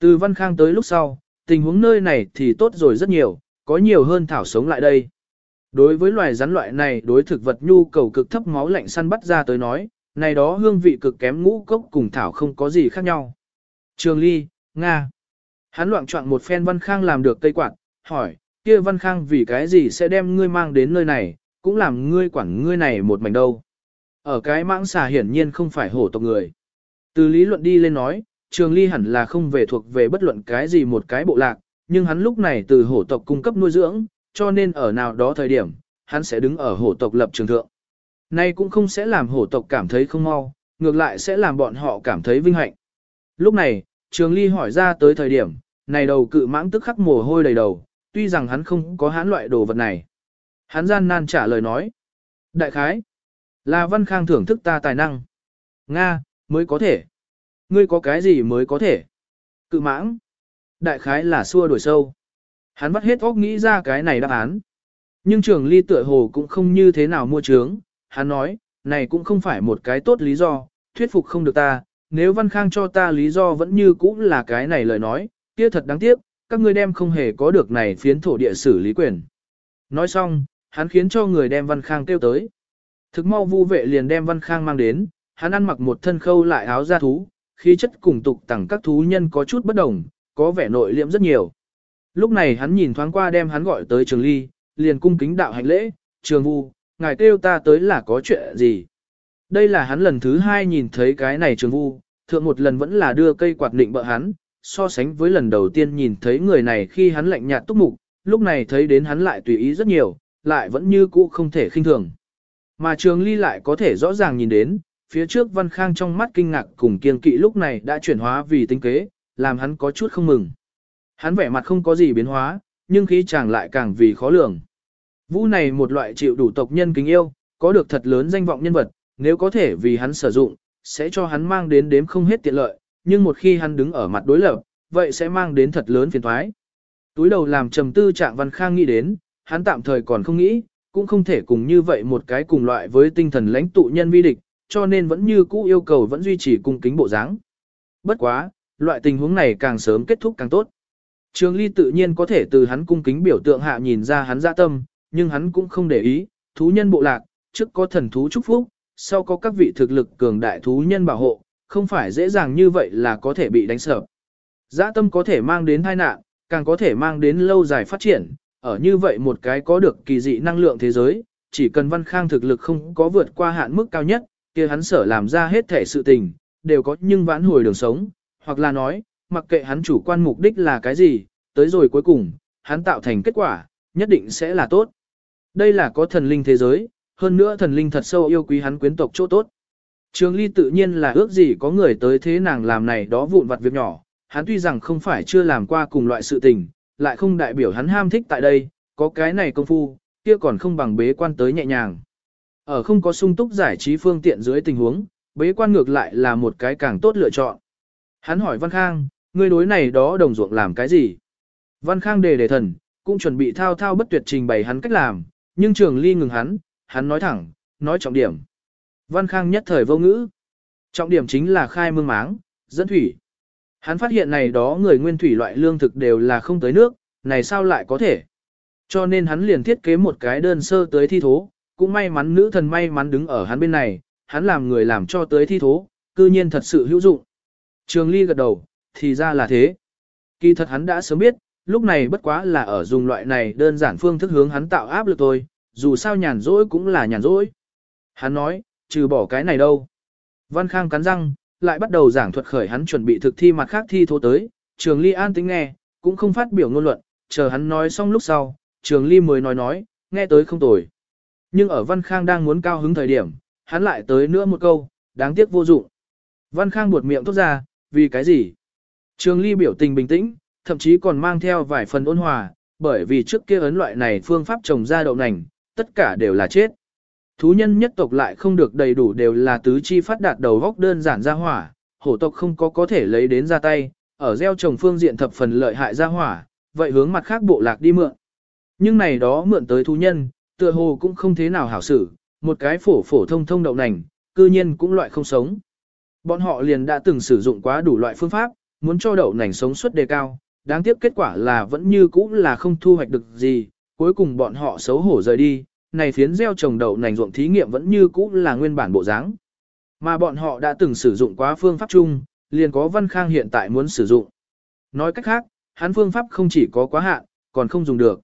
Từ Văn Khang tới lúc sau, tình huống nơi này thì tốt rồi rất nhiều, có nhiều hơn thảo sống lại đây. Đối với loài rắn loại này đối thực vật nhu cầu cực thấp máu lạnh săn bắt ra tới nói, này đó hương vị cực kém ngũ cốc cùng thảo không có gì khác nhau. Trường Ly, Nga. Hắn loạn trọng một phen Văn Khang làm được cây quạt, hỏi, kia Văn Khang vì cái gì sẽ đem ngươi mang đến nơi này, cũng làm ngươi quản ngươi này một mảnh đâu. Ở cái mãng xà hiển nhiên không phải hổ tộc người. Từ lý luận đi lên nói, Trường Ly hẳn là không về thuộc về bất luận cái gì một cái bộ lạc, nhưng hắn lúc này từ hổ tộc cung cấp nuôi dưỡng, cho nên ở nào đó thời điểm, hắn sẽ đứng ở hổ tộc lập trường thượng. Nay cũng không sẽ làm hổ tộc cảm thấy không mau, ngược lại sẽ làm bọn họ cảm thấy vinh hạnh. Lúc này, Trường Ly hỏi ra tới thời điểm, này đầu cự mãng tức khắc mồ hôi đầy đầu, tuy rằng hắn không có hán loại đồ vật này. Hắn gian nan trả lời nói. Đại khái, là Văn Khang thưởng thức ta tài năng. Nga, mới có thể. Ngươi có cái gì mới có thể? Cự mãng. Đại khái là xua đuổi sâu. Hắn vắt hết óc nghĩ ra cái này đáp án. Nhưng trường ly tựa hồ cũng không như thế nào mua trướng. Hắn nói, này cũng không phải một cái tốt lý do, thuyết phục không được ta. Nếu Văn Khang cho ta lý do vẫn như cũ là cái này lời nói, kia thật đáng tiếc, các ngươi đem không hề có được này phiến thổ địa xử lý quyền. Nói xong, hắn khiến cho người đem Văn Khang kêu tới. Thực mau vu vệ liền đem Văn Khang mang đến, hắn ăn mặc một thân khâu lại áo da thú, khí chất cùng tục tẳng các thú nhân có chút bất đồng, có vẻ nội liễm rất nhiều. Lúc này hắn nhìn thoáng qua đem hắn gọi tới trường ly, liền cung kính đạo hành lễ, trường vu, ngài kêu ta tới là có chuyện gì. Đây là hắn lần thứ hai nhìn thấy cái này trường vu, thượng một lần vẫn là đưa cây quạt định bợ hắn, so sánh với lần đầu tiên nhìn thấy người này khi hắn lạnh nhạt túc mục, lúc này thấy đến hắn lại tùy ý rất nhiều, lại vẫn như cũ không thể khinh thường. Mà trường ly lại có thể rõ ràng nhìn đến, phía trước Văn Khang trong mắt kinh ngạc cùng kiên kỵ lúc này đã chuyển hóa vì tinh kế, làm hắn có chút không mừng. Hắn vẻ mặt không có gì biến hóa, nhưng khí chàng lại càng vì khó lường. Vũ này một loại chịu đủ tộc nhân kính yêu, có được thật lớn danh vọng nhân vật, nếu có thể vì hắn sử dụng, sẽ cho hắn mang đến đếm không hết tiện lợi, nhưng một khi hắn đứng ở mặt đối lập, vậy sẽ mang đến thật lớn phiền toái. Túi đầu làm trầm tư trạng Văn Khang nghĩ đến, hắn tạm thời còn không nghĩ, cũng không thể cùng như vậy một cái cùng loại với tinh thần lãnh tụ nhân vi địch, cho nên vẫn như cũ yêu cầu vẫn duy trì cung kính bộ dáng. Bất quá, loại tình huống này càng sớm kết thúc càng tốt. Trường Ly tự nhiên có thể từ hắn cung kính biểu tượng hạ nhìn ra hắn dạ tâm, nhưng hắn cũng không để ý, thú nhân bộ lạc, trước có thần thú chúc phúc, sau có các vị thực lực cường đại thú nhân bảo hộ, không phải dễ dàng như vậy là có thể bị đánh sập. Dạ tâm có thể mang đến tai nạn, càng có thể mang đến lâu dài phát triển, ở như vậy một cái có được kỳ dị năng lượng thế giới, chỉ cần văn khang thực lực không có vượt qua hạn mức cao nhất, kia hắn sở làm ra hết thể sự tình, đều có nhưng vãn hồi đường sống, hoặc là nói, mặc kệ hắn chủ quan mục đích là cái gì, tới rồi cuối cùng, hắn tạo thành kết quả, nhất định sẽ là tốt. Đây là có thần linh thế giới, hơn nữa thần linh thật sâu yêu quý hắn quyến tộc chỗ tốt. Trường Ly tự nhiên là ước gì có người tới thế nàng làm này đó vụn vặt việc nhỏ, hắn tuy rằng không phải chưa làm qua cùng loại sự tình, lại không đại biểu hắn ham thích tại đây, có cái này công phu, kia còn không bằng bế quan tới nhẹ nhàng. Ở không có sung túc giải trí phương tiện dưới tình huống, bế quan ngược lại là một cái càng tốt lựa chọn. Hắn hỏi Văn Khang, ngươi đối này đó đồng ruộng làm cái gì? Văn Khang đề đề thần, cũng chuẩn bị thao thao bất tuyệt trình bày hắn cách làm, nhưng trường ly ngừng hắn, hắn nói thẳng, nói trọng điểm. Văn Khang nhất thời vô ngữ. Trọng điểm chính là khai mương máng, dẫn thủy. Hắn phát hiện này đó người nguyên thủy loại lương thực đều là không tới nước, này sao lại có thể. Cho nên hắn liền thiết kế một cái đơn sơ tới thi thố, cũng may mắn nữ thần may mắn đứng ở hắn bên này, hắn làm người làm cho tới thi thố, cư nhiên thật sự hữu dụng. Trường Ly gật đầu, thì ra là thế. Kỳ thật hắn đã sớm biết, lúc này bất quá là ở dùng loại này đơn giản phương thức hướng hắn tạo áp lực thôi, dù sao nhàn rỗi cũng là nhàn rỗi. Hắn nói, trừ bỏ cái này đâu. Văn Khang cắn răng, lại bắt đầu giảng thuật khởi hắn chuẩn bị thực thi mặt khác thi thố tới, Trường Ly an tĩnh nghe, cũng không phát biểu ngôn luận, chờ hắn nói xong lúc sau, Trường Ly mới nói nói, nghe tới không tồi. Nhưng ở Văn Khang đang muốn cao hứng thời điểm, hắn lại tới nữa một câu, đáng tiếc vô dụng. Văn Khang buột miệng thốt ra, vì cái gì? Trường Ly biểu tình bình tĩnh, thậm chí còn mang theo vài phần ôn hòa, bởi vì trước kia ấn loại này phương pháp trồng ra đậu nành, tất cả đều là chết. Thú nhân nhất tộc lại không được đầy đủ đều là tứ chi phát đạt đầu góc đơn giản ra hỏa, hổ tộc không có có thể lấy đến ra tay, ở gieo trồng phương diện thập phần lợi hại ra hỏa, vậy hướng mặt khác bộ lạc đi mượn. Nhưng này đó mượn tới thú nhân, tựa hồ cũng không thế nào hảo xử, một cái phổ phổ thông thông đậu nành, cư nhiên cũng loại không sống. Bọn họ liền đã từng sử dụng quá đủ loại phương pháp, muốn cho đậu nành sống suất đề cao, đáng tiếc kết quả là vẫn như cũ là không thu hoạch được gì, cuối cùng bọn họ xấu hổ rời đi, này phiến gieo trồng đậu nành ruộng thí nghiệm vẫn như cũ là nguyên bản bộ dáng. Mà bọn họ đã từng sử dụng quá phương pháp chung, liền có Văn Khang hiện tại muốn sử dụng. Nói cách khác, hắn phương pháp không chỉ có quá hạn, còn không dùng được.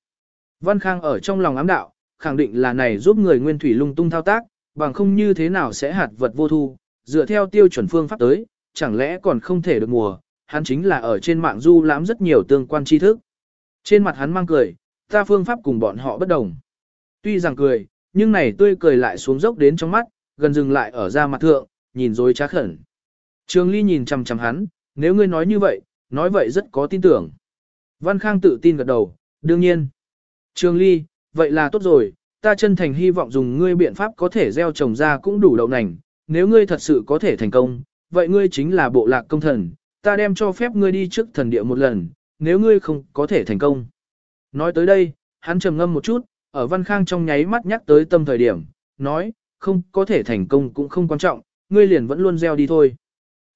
Văn Khang ở trong lòng ám đạo, khẳng định là này giúp người nguyên thủy lung tung thao tác, bằng không như thế nào sẽ hạt vật vô thu, dựa theo tiêu chuẩn phương pháp tới, chẳng lẽ còn không thể được mùa, hắn chính là ở trên mạng du lãm rất nhiều tương quan tri thức. Trên mặt hắn mang cười, ta phương pháp cùng bọn họ bất đồng. Tuy rằng cười, nhưng này tươi cười lại xuống dốc đến trong mắt, gần dừng lại ở da mặt thượng, nhìn dối trá khẩn. Trường Ly nhìn chằm chằm hắn, nếu ngươi nói như vậy, nói vậy rất có tin tưởng. Văn Khang tự tin gật đầu, đương nhiên. Trường Ly, vậy là tốt rồi, ta chân thành hy vọng dùng ngươi biện pháp có thể gieo trồng ra cũng đủ đậu nành, nếu ngươi thật sự có thể thành công, vậy ngươi chính là bộ lạc công thần, ta đem cho phép ngươi đi trước thần địa một lần, nếu ngươi không có thể thành công. Nói tới đây, hắn trầm ngâm một chút, ở Văn Khang trong nháy mắt nhắc tới tâm thời điểm, nói, không có thể thành công cũng không quan trọng, ngươi liền vẫn luôn gieo đi thôi.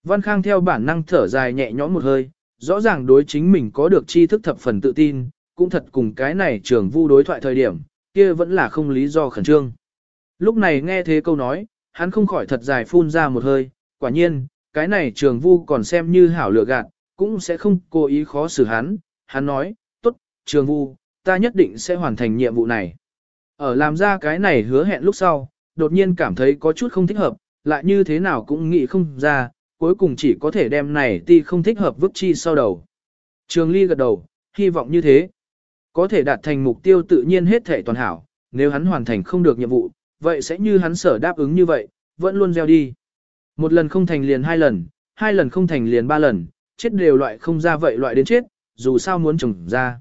Văn Khang theo bản năng thở dài nhẹ nhõm một hơi, rõ ràng đối chính mình có được tri thức thập phần tự tin, cũng thật cùng cái này trường vu đối thoại thời điểm, kia vẫn là không lý do khẩn trương. Lúc này nghe thế câu nói, hắn không khỏi thật dài phun ra một hơi, quả nhiên, cái này trường vu còn xem như hảo lựa gạt, cũng sẽ không cố ý khó xử hắn. Hắn nói, tốt, trường vu, ta nhất định sẽ hoàn thành nhiệm vụ này. Ở làm ra cái này hứa hẹn lúc sau, đột nhiên cảm thấy có chút không thích hợp, lại như thế nào cũng nghĩ không ra, cuối cùng chỉ có thể đem này ti không thích hợp vứt chi sau đầu. Trường Ly gật đầu, hy vọng như thế. Có thể đạt thành mục tiêu tự nhiên hết thể toàn hảo, nếu hắn hoàn thành không được nhiệm vụ, vậy sẽ như hắn sở đáp ứng như vậy, vẫn luôn gieo đi. Một lần không thành liền hai lần, hai lần không thành liền ba lần, chết đều loại không ra vậy loại đến chết, dù sao muốn trồng ra.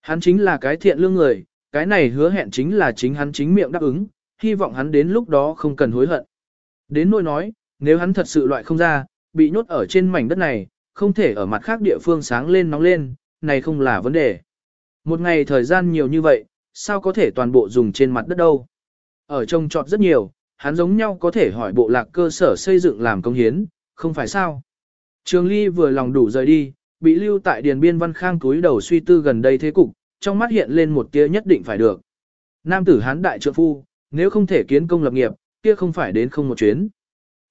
Hắn chính là cái thiện lương người, cái này hứa hẹn chính là chính hắn chính miệng đáp ứng, hy vọng hắn đến lúc đó không cần hối hận. Đến nỗi nói, nếu hắn thật sự loại không ra, bị nhốt ở trên mảnh đất này, không thể ở mặt khác địa phương sáng lên nóng lên, này không là vấn đề. Một ngày thời gian nhiều như vậy, sao có thể toàn bộ dùng trên mặt đất đâu. Ở trông trọt rất nhiều, hắn giống nhau có thể hỏi bộ lạc cơ sở xây dựng làm công hiến, không phải sao. Trường Ly vừa lòng đủ rời đi, bị lưu tại Điền Biên Văn Khang túi đầu suy tư gần đây thế cục, trong mắt hiện lên một tia nhất định phải được. Nam tử hán đại trượng phu, nếu không thể kiến công lập nghiệp, kia không phải đến không một chuyến.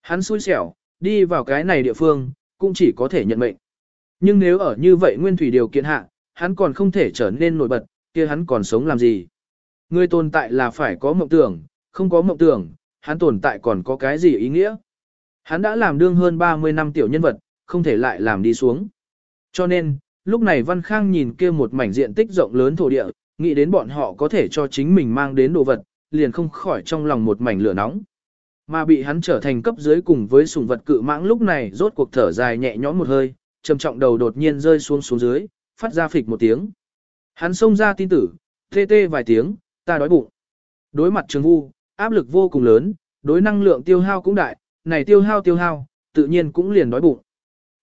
Hắn xui xẻo, đi vào cái này địa phương, cũng chỉ có thể nhận mệnh. Nhưng nếu ở như vậy nguyên thủy điều kiện hạ, hắn còn không thể trở nên nổi bật, kia hắn còn sống làm gì? Người tồn tại là phải có mộng tưởng, không có mộng tưởng, hắn tồn tại còn có cái gì ý nghĩa? Hắn đã làm đương hơn 30 năm tiểu nhân vật, không thể lại làm đi xuống. Cho nên, lúc này Văn Khang nhìn kia một mảnh diện tích rộng lớn thổ địa, nghĩ đến bọn họ có thể cho chính mình mang đến đồ vật, liền không khỏi trong lòng một mảnh lửa nóng. Mà bị hắn trở thành cấp dưới cùng với sùng vật cự mãng lúc này rốt cuộc thở dài nhẹ nhõm một hơi, trầm trọng đầu đột nhiên rơi xuống xuống dưới, phát ra phịch một tiếng. Hắn xông ra tin tử, tê tê vài tiếng, ta đói bụng. Đối mặt trường vu, áp lực vô cùng lớn, đối năng lượng tiêu hao cũng đại, này tiêu hao tiêu hao, tự nhiên cũng liền đói bụng.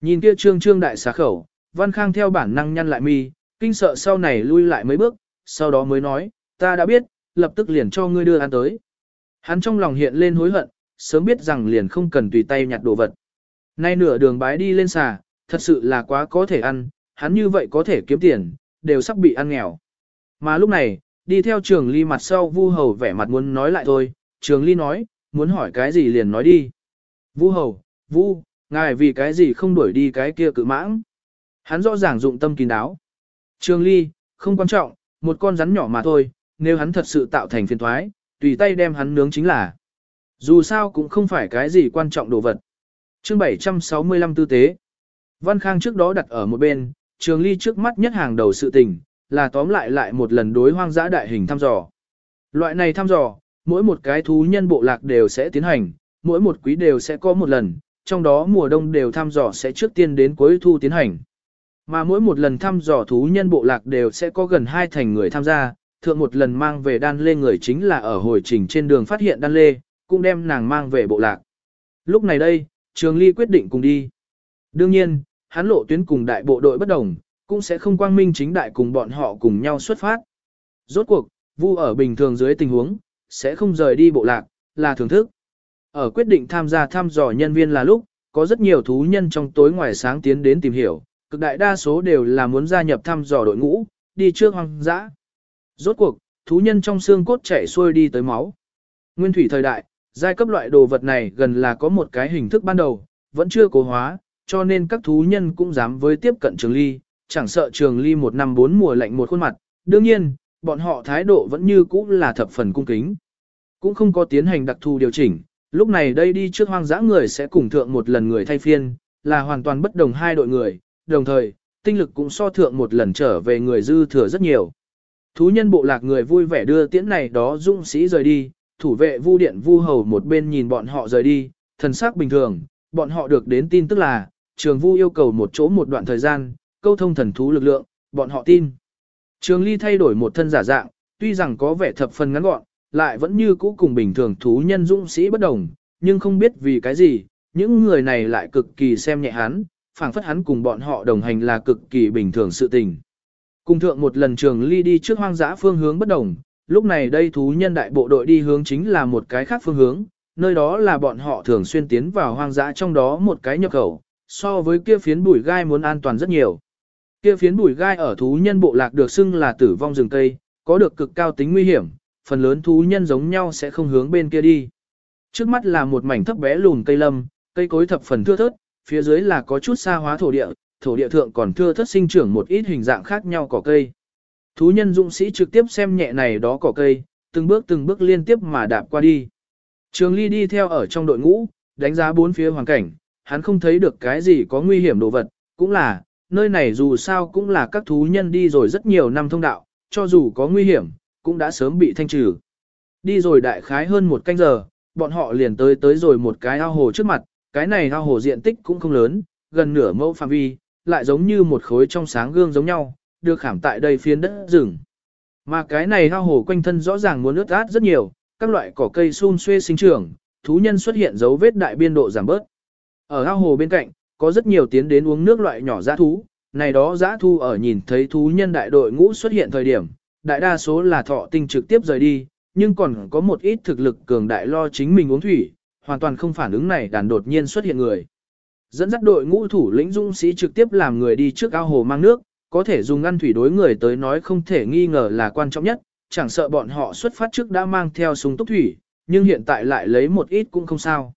Nhìn kia trương trương đại xá khẩu, Văn Khang theo bản năng nhăn lại mi, kinh sợ sau này lui lại mấy bước, sau đó mới nói, ta đã biết, lập tức liền cho ngươi đưa ăn tới. Hắn trong lòng hiện lên hối hận, sớm biết rằng liền không cần tùy tay nhặt đồ vật. Nay nửa đường bái đi lên xà, thật sự là quá có thể ăn, hắn như vậy có thể kiếm tiền, đều sắp bị ăn nghèo. Mà lúc này, đi theo trường ly mặt sau vu hầu vẻ mặt muốn nói lại thôi, trường ly nói, muốn hỏi cái gì liền nói đi. Vu hầu, vu, ngài vì cái gì không đuổi đi cái kia cự mãng. Hắn rõ ràng dụng tâm kín đáo. Trường ly, không quan trọng, một con rắn nhỏ mà thôi, nếu hắn thật sự tạo thành phiền thoái, tùy tay đem hắn nướng chính là. Dù sao cũng không phải cái gì quan trọng đồ vật. Chương 765 tư tế. Văn Khang trước đó đặt ở một bên, trường ly trước mắt nhất hàng đầu sự tình, là tóm lại lại một lần đối hoang dã đại hình thăm dò. Loại này thăm dò, mỗi một cái thú nhân bộ lạc đều sẽ tiến hành, mỗi một quý đều sẽ có một lần, trong đó mùa đông đều thăm dò sẽ trước tiên đến cuối thu tiến hành. Mà mỗi một lần thăm dò thú nhân bộ lạc đều sẽ có gần hai thành người tham gia, thượng một lần mang về đan lê người chính là ở hồi trình trên đường phát hiện đan lê, cũng đem nàng mang về bộ lạc. Lúc này đây, Trường Ly quyết định cùng đi. Đương nhiên, hắn lộ tuyến cùng đại bộ đội bất đồng, cũng sẽ không quang minh chính đại cùng bọn họ cùng nhau xuất phát. Rốt cuộc, Vu ở bình thường dưới tình huống, sẽ không rời đi bộ lạc, là thưởng thức. Ở quyết định tham gia thăm dò nhân viên là lúc, có rất nhiều thú nhân trong tối ngoài sáng tiến đến tìm hiểu, cực đại đa số đều là muốn gia nhập thăm dò đội ngũ, đi trước hoang dã. Rốt cuộc, thú nhân trong xương cốt chảy xuôi đi tới máu. Nguyên thủy thời đại, giai cấp loại đồ vật này gần là có một cái hình thức ban đầu, vẫn chưa cố hóa, cho nên các thú nhân cũng dám với tiếp cận trường ly, chẳng sợ trường ly một năm bốn mùa lạnh một khuôn mặt. Đương nhiên, bọn họ thái độ vẫn như cũ là thập phần cung kính. Cũng không có tiến hành đặc thù điều chỉnh, lúc này đây đi trước hoang dã người sẽ cùng thượng một lần người thay phiên, là hoàn toàn bất đồng hai đội người, đồng thời, tinh lực cũng so thượng một lần trở về người dư thừa rất nhiều. Thú nhân bộ lạc người vui vẻ đưa tiễn này đó dũng sĩ rời đi, thủ vệ vu điện vu hầu một bên nhìn bọn họ rời đi, thần sắc bình thường, bọn họ được đến tin tức là, trường vu yêu cầu một chỗ một đoạn thời gian, câu thông thần thú lực lượng, bọn họ tin. Trường ly thay đổi một thân giả dạng, tuy rằng có vẻ thập phần ngắn gọn, lại vẫn như cũ cùng bình thường thú nhân dũng sĩ bất đồng, nhưng không biết vì cái gì, những người này lại cực kỳ xem nhẹ hắn, phảng phất hắn cùng bọn họ đồng hành là cực kỳ bình thường sự tình. Cùng thượng một lần trường ly đi trước hoang dã phương hướng bất đồng, lúc này đây thú nhân đại bộ đội đi hướng chính là một cái khác phương hướng, nơi đó là bọn họ thường xuyên tiến vào hoang dã trong đó một cái nhập khẩu, so với kia phiến bụi gai muốn an toàn rất nhiều. Kia phiến bụi gai ở thú nhân bộ lạc được xưng là tử vong rừng cây, có được cực cao tính nguy hiểm, phần lớn thú nhân giống nhau sẽ không hướng bên kia đi. Trước mắt là một mảnh thấp bé lùn cây lâm, cây cối thập phần thưa thớt, phía dưới là có chút xa hóa thổ địa, thổ địa thượng còn thưa thớt sinh trưởng một ít hình dạng khác nhau cỏ cây. Thú nhân dũng sĩ trực tiếp xem nhẹ này đó cỏ cây, từng bước từng bước liên tiếp mà đạp qua đi. Trường Ly đi theo ở trong đội ngũ, đánh giá bốn phía hoàn cảnh, hắn không thấy được cái gì có nguy hiểm đồ vật, cũng là, nơi này dù sao cũng là các thú nhân đi rồi rất nhiều năm thông đạo, cho dù có nguy hiểm, cũng đã sớm bị thanh trừ. Đi rồi đại khái hơn một canh giờ, bọn họ liền tới tới rồi một cái ao hồ trước mặt, cái này ao hồ diện tích cũng không lớn, gần nửa mẫu phạm vi, lại giống như một khối trong sáng gương giống nhau, được khảm tại đây phiến đất rừng. Mà cái này ao hồ quanh thân rõ ràng muốn ướt át rất nhiều, các loại cỏ cây xun xuê sinh trưởng, thú nhân xuất hiện dấu vết đại biên độ giảm bớt. Ở ao hồ bên cạnh, có rất nhiều tiến đến uống nước loại nhỏ dã thú, này đó dã thu ở nhìn thấy thú nhân đại đội ngũ xuất hiện thời điểm, đại đa số là thọ tinh trực tiếp rời đi, nhưng còn có một ít thực lực cường đại lo chính mình uống thủy, hoàn toàn không phản ứng này đàn đột nhiên xuất hiện người. Dẫn dắt đội ngũ thủ lĩnh dung sĩ trực tiếp làm người đi trước ao hồ mang nước, có thể dùng ngăn thủy đối người tới nói không thể nghi ngờ là quan trọng nhất, chẳng sợ bọn họ xuất phát trước đã mang theo súng túc thủy, nhưng hiện tại lại lấy một ít cũng không sao.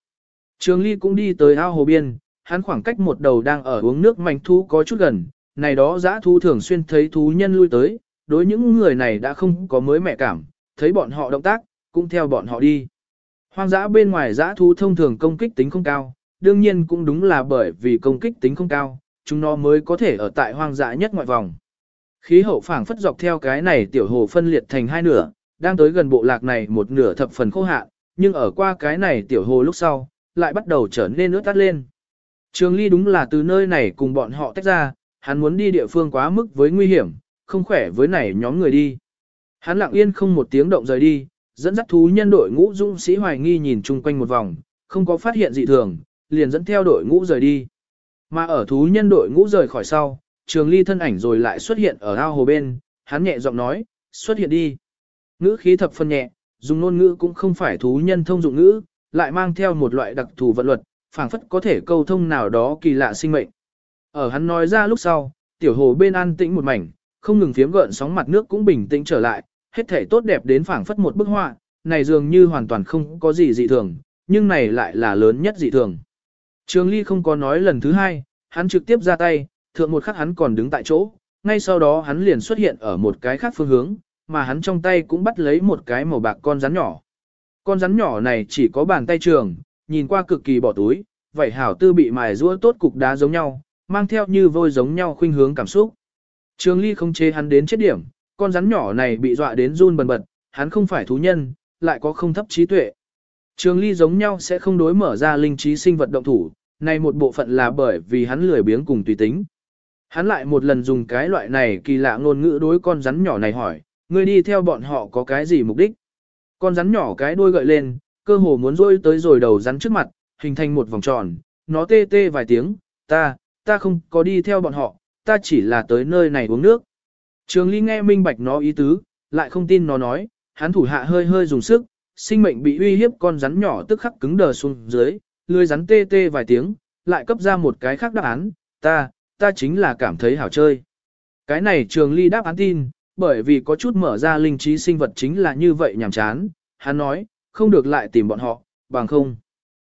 Trường Ly cũng đi tới ao hồ biên, hắn khoảng cách một đầu đang ở uống nước manh thú có chút gần, này đó giã thú thường xuyên thấy thú nhân lui tới, đối những người này đã không có mới mẹ cảm, thấy bọn họ động tác, cũng theo bọn họ đi. Hoang dã bên ngoài giã thú thông thường công kích tính không cao, đương nhiên cũng đúng là bởi vì công kích tính không cao, chúng nó mới có thể ở tại hoang dã nhất ngoại vòng. Khí hậu phảng phất dọc theo cái này tiểu hồ phân liệt thành hai nửa, đang tới gần bộ lạc này một nửa thập phần khô hạn, nhưng ở qua cái này tiểu hồ lúc sau, lại bắt đầu trở nên nước tắt lên. Trường Ly đúng là từ nơi này cùng bọn họ tách ra, hắn muốn đi địa phương quá mức với nguy hiểm, không khỏe với này nhóm người đi. Hắn lặng yên không một tiếng động rời đi, dẫn dắt thú nhân đội ngũ dũng sĩ hoài nghi nhìn chung quanh một vòng, không có phát hiện dị thường, liền dẫn theo đội ngũ rời đi. Mà ở thú nhân đội ngũ rời khỏi sau, trường ly thân ảnh rồi lại xuất hiện ở ao hồ bên, hắn nhẹ giọng nói, xuất hiện đi. Ngữ khí thập phân nhẹ, dùng ngôn ngữ cũng không phải thú nhân thông dụng ngữ, lại mang theo một loại đặc thù vận luật, phảng phất có thể câu thông nào đó kỳ lạ sinh mệnh. Ở hắn nói ra lúc sau, tiểu hồ bên an tĩnh một mảnh, không ngừng phiếm gợn sóng mặt nước cũng bình tĩnh trở lại, hết thể tốt đẹp đến phảng phất một bức họa, này dường như hoàn toàn không có gì dị thường, nhưng này lại là lớn nhất dị thường. Trường Ly không có nói lần thứ hai, hắn trực tiếp ra tay, thượng một khắc hắn còn đứng tại chỗ, ngay sau đó hắn liền xuất hiện ở một cái khác phương hướng, mà hắn trong tay cũng bắt lấy một cái màu bạc con rắn nhỏ. Con rắn nhỏ này chỉ có bàn tay trường, nhìn qua cực kỳ bỏ túi, vậy hảo tư bị mài rũa tốt cục đá giống nhau, mang theo như vôi giống nhau khuynh hướng cảm xúc. Trường Ly không chế hắn đến chết điểm, con rắn nhỏ này bị dọa đến run bần bật, hắn không phải thú nhân, lại có không thấp trí tuệ. Trường Ly giống nhau sẽ không đối mở ra linh trí sinh vật động thủ, này một bộ phận là bởi vì hắn lười biếng cùng tùy tính. Hắn lại một lần dùng cái loại này kỳ lạ ngôn ngữ đối con rắn nhỏ này hỏi, ngươi đi theo bọn họ có cái gì mục đích? Con rắn nhỏ cái đuôi gợi lên, cơ hồ muốn rôi tới rồi đầu rắn trước mặt, hình thành một vòng tròn, nó tê tê vài tiếng, ta, ta không có đi theo bọn họ, ta chỉ là tới nơi này uống nước. Trường Ly nghe minh bạch nó ý tứ, lại không tin nó nói, hắn thủ hạ hơi hơi dùng sức, sinh mệnh bị uy hiếp con rắn nhỏ tức khắc cứng đờ xuống dưới, lưỡi rắn tê tê vài tiếng, lại cấp ra một cái khác đáp án, ta, ta chính là cảm thấy hảo chơi. Cái này Trường Ly đáp án tin, bởi vì có chút mở ra linh trí sinh vật chính là như vậy nhảm chán, hắn nói, không được lại tìm bọn họ, bằng không.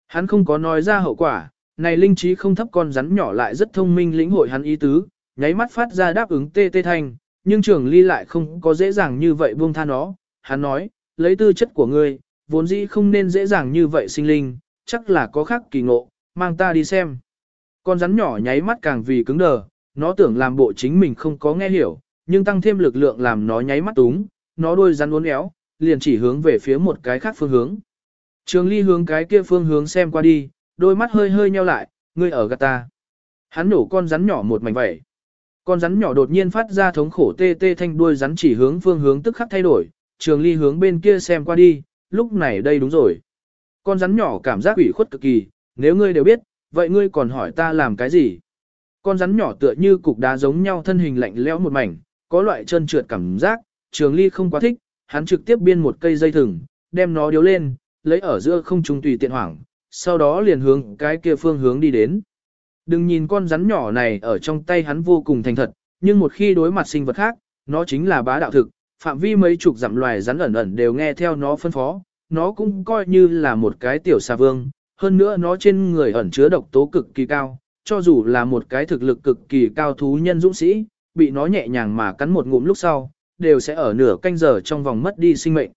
Hắn không có nói ra hậu quả, này linh trí không thấp con rắn nhỏ lại rất thông minh lĩnh hội hắn ý tứ, nháy mắt phát ra đáp ứng tê tê thanh, nhưng trường ly lại không có dễ dàng như vậy buông tha nó, hắn nói, lấy tư chất của ngươi, vốn dĩ không nên dễ dàng như vậy sinh linh, chắc là có khác kỳ ngộ, mang ta đi xem. Con rắn nhỏ nháy mắt càng vì cứng đờ, nó tưởng làm bộ chính mình không có nghe hiểu, nhưng tăng thêm lực lượng làm nó nháy mắt túng, nó đôi rắn uốn éo, liền chỉ hướng về phía một cái khác phương hướng. Trường ly hướng cái kia phương hướng xem qua đi, đôi mắt hơi hơi nheo lại, ngươi ở gạt ta. Hắn nổ con rắn nhỏ một mảnh vẩy. Con rắn nhỏ đột nhiên phát ra thống khổ tê tê thanh đuôi rắn chỉ hướng phương hướng tức khắc thay đổi, trường ly hướng bên kia xem qua đi, lúc này đây đúng rồi. Con rắn nhỏ cảm giác ủy khuất cực kỳ, nếu ngươi đều biết, vậy ngươi còn hỏi ta làm cái gì? Con rắn nhỏ tựa như cục đá giống nhau thân hình lạnh lẽo một mảnh, có loại chân trượt cảm giác, trường ly không quá thích, hắn trực tiếp biên một cây dây thừng, đem nó điếu lên, lấy ở giữa không trung tùy tiện hoảng, sau đó liền hướng cái kia phương hướng đi đến. Đừng nhìn con rắn nhỏ này ở trong tay hắn vô cùng thành thật, nhưng một khi đối mặt sinh vật khác, nó chính là bá đạo thực, phạm vi mấy chục dặm loài rắn ẩn ẩn đều nghe theo nó phân phó, nó cũng coi như là một cái tiểu xà vương, hơn nữa nó trên người ẩn chứa độc tố cực kỳ cao, cho dù là một cái thực lực cực kỳ cao thú nhân dũng sĩ, bị nó nhẹ nhàng mà cắn một ngụm lúc sau, đều sẽ ở nửa canh giờ trong vòng mất đi sinh mệnh.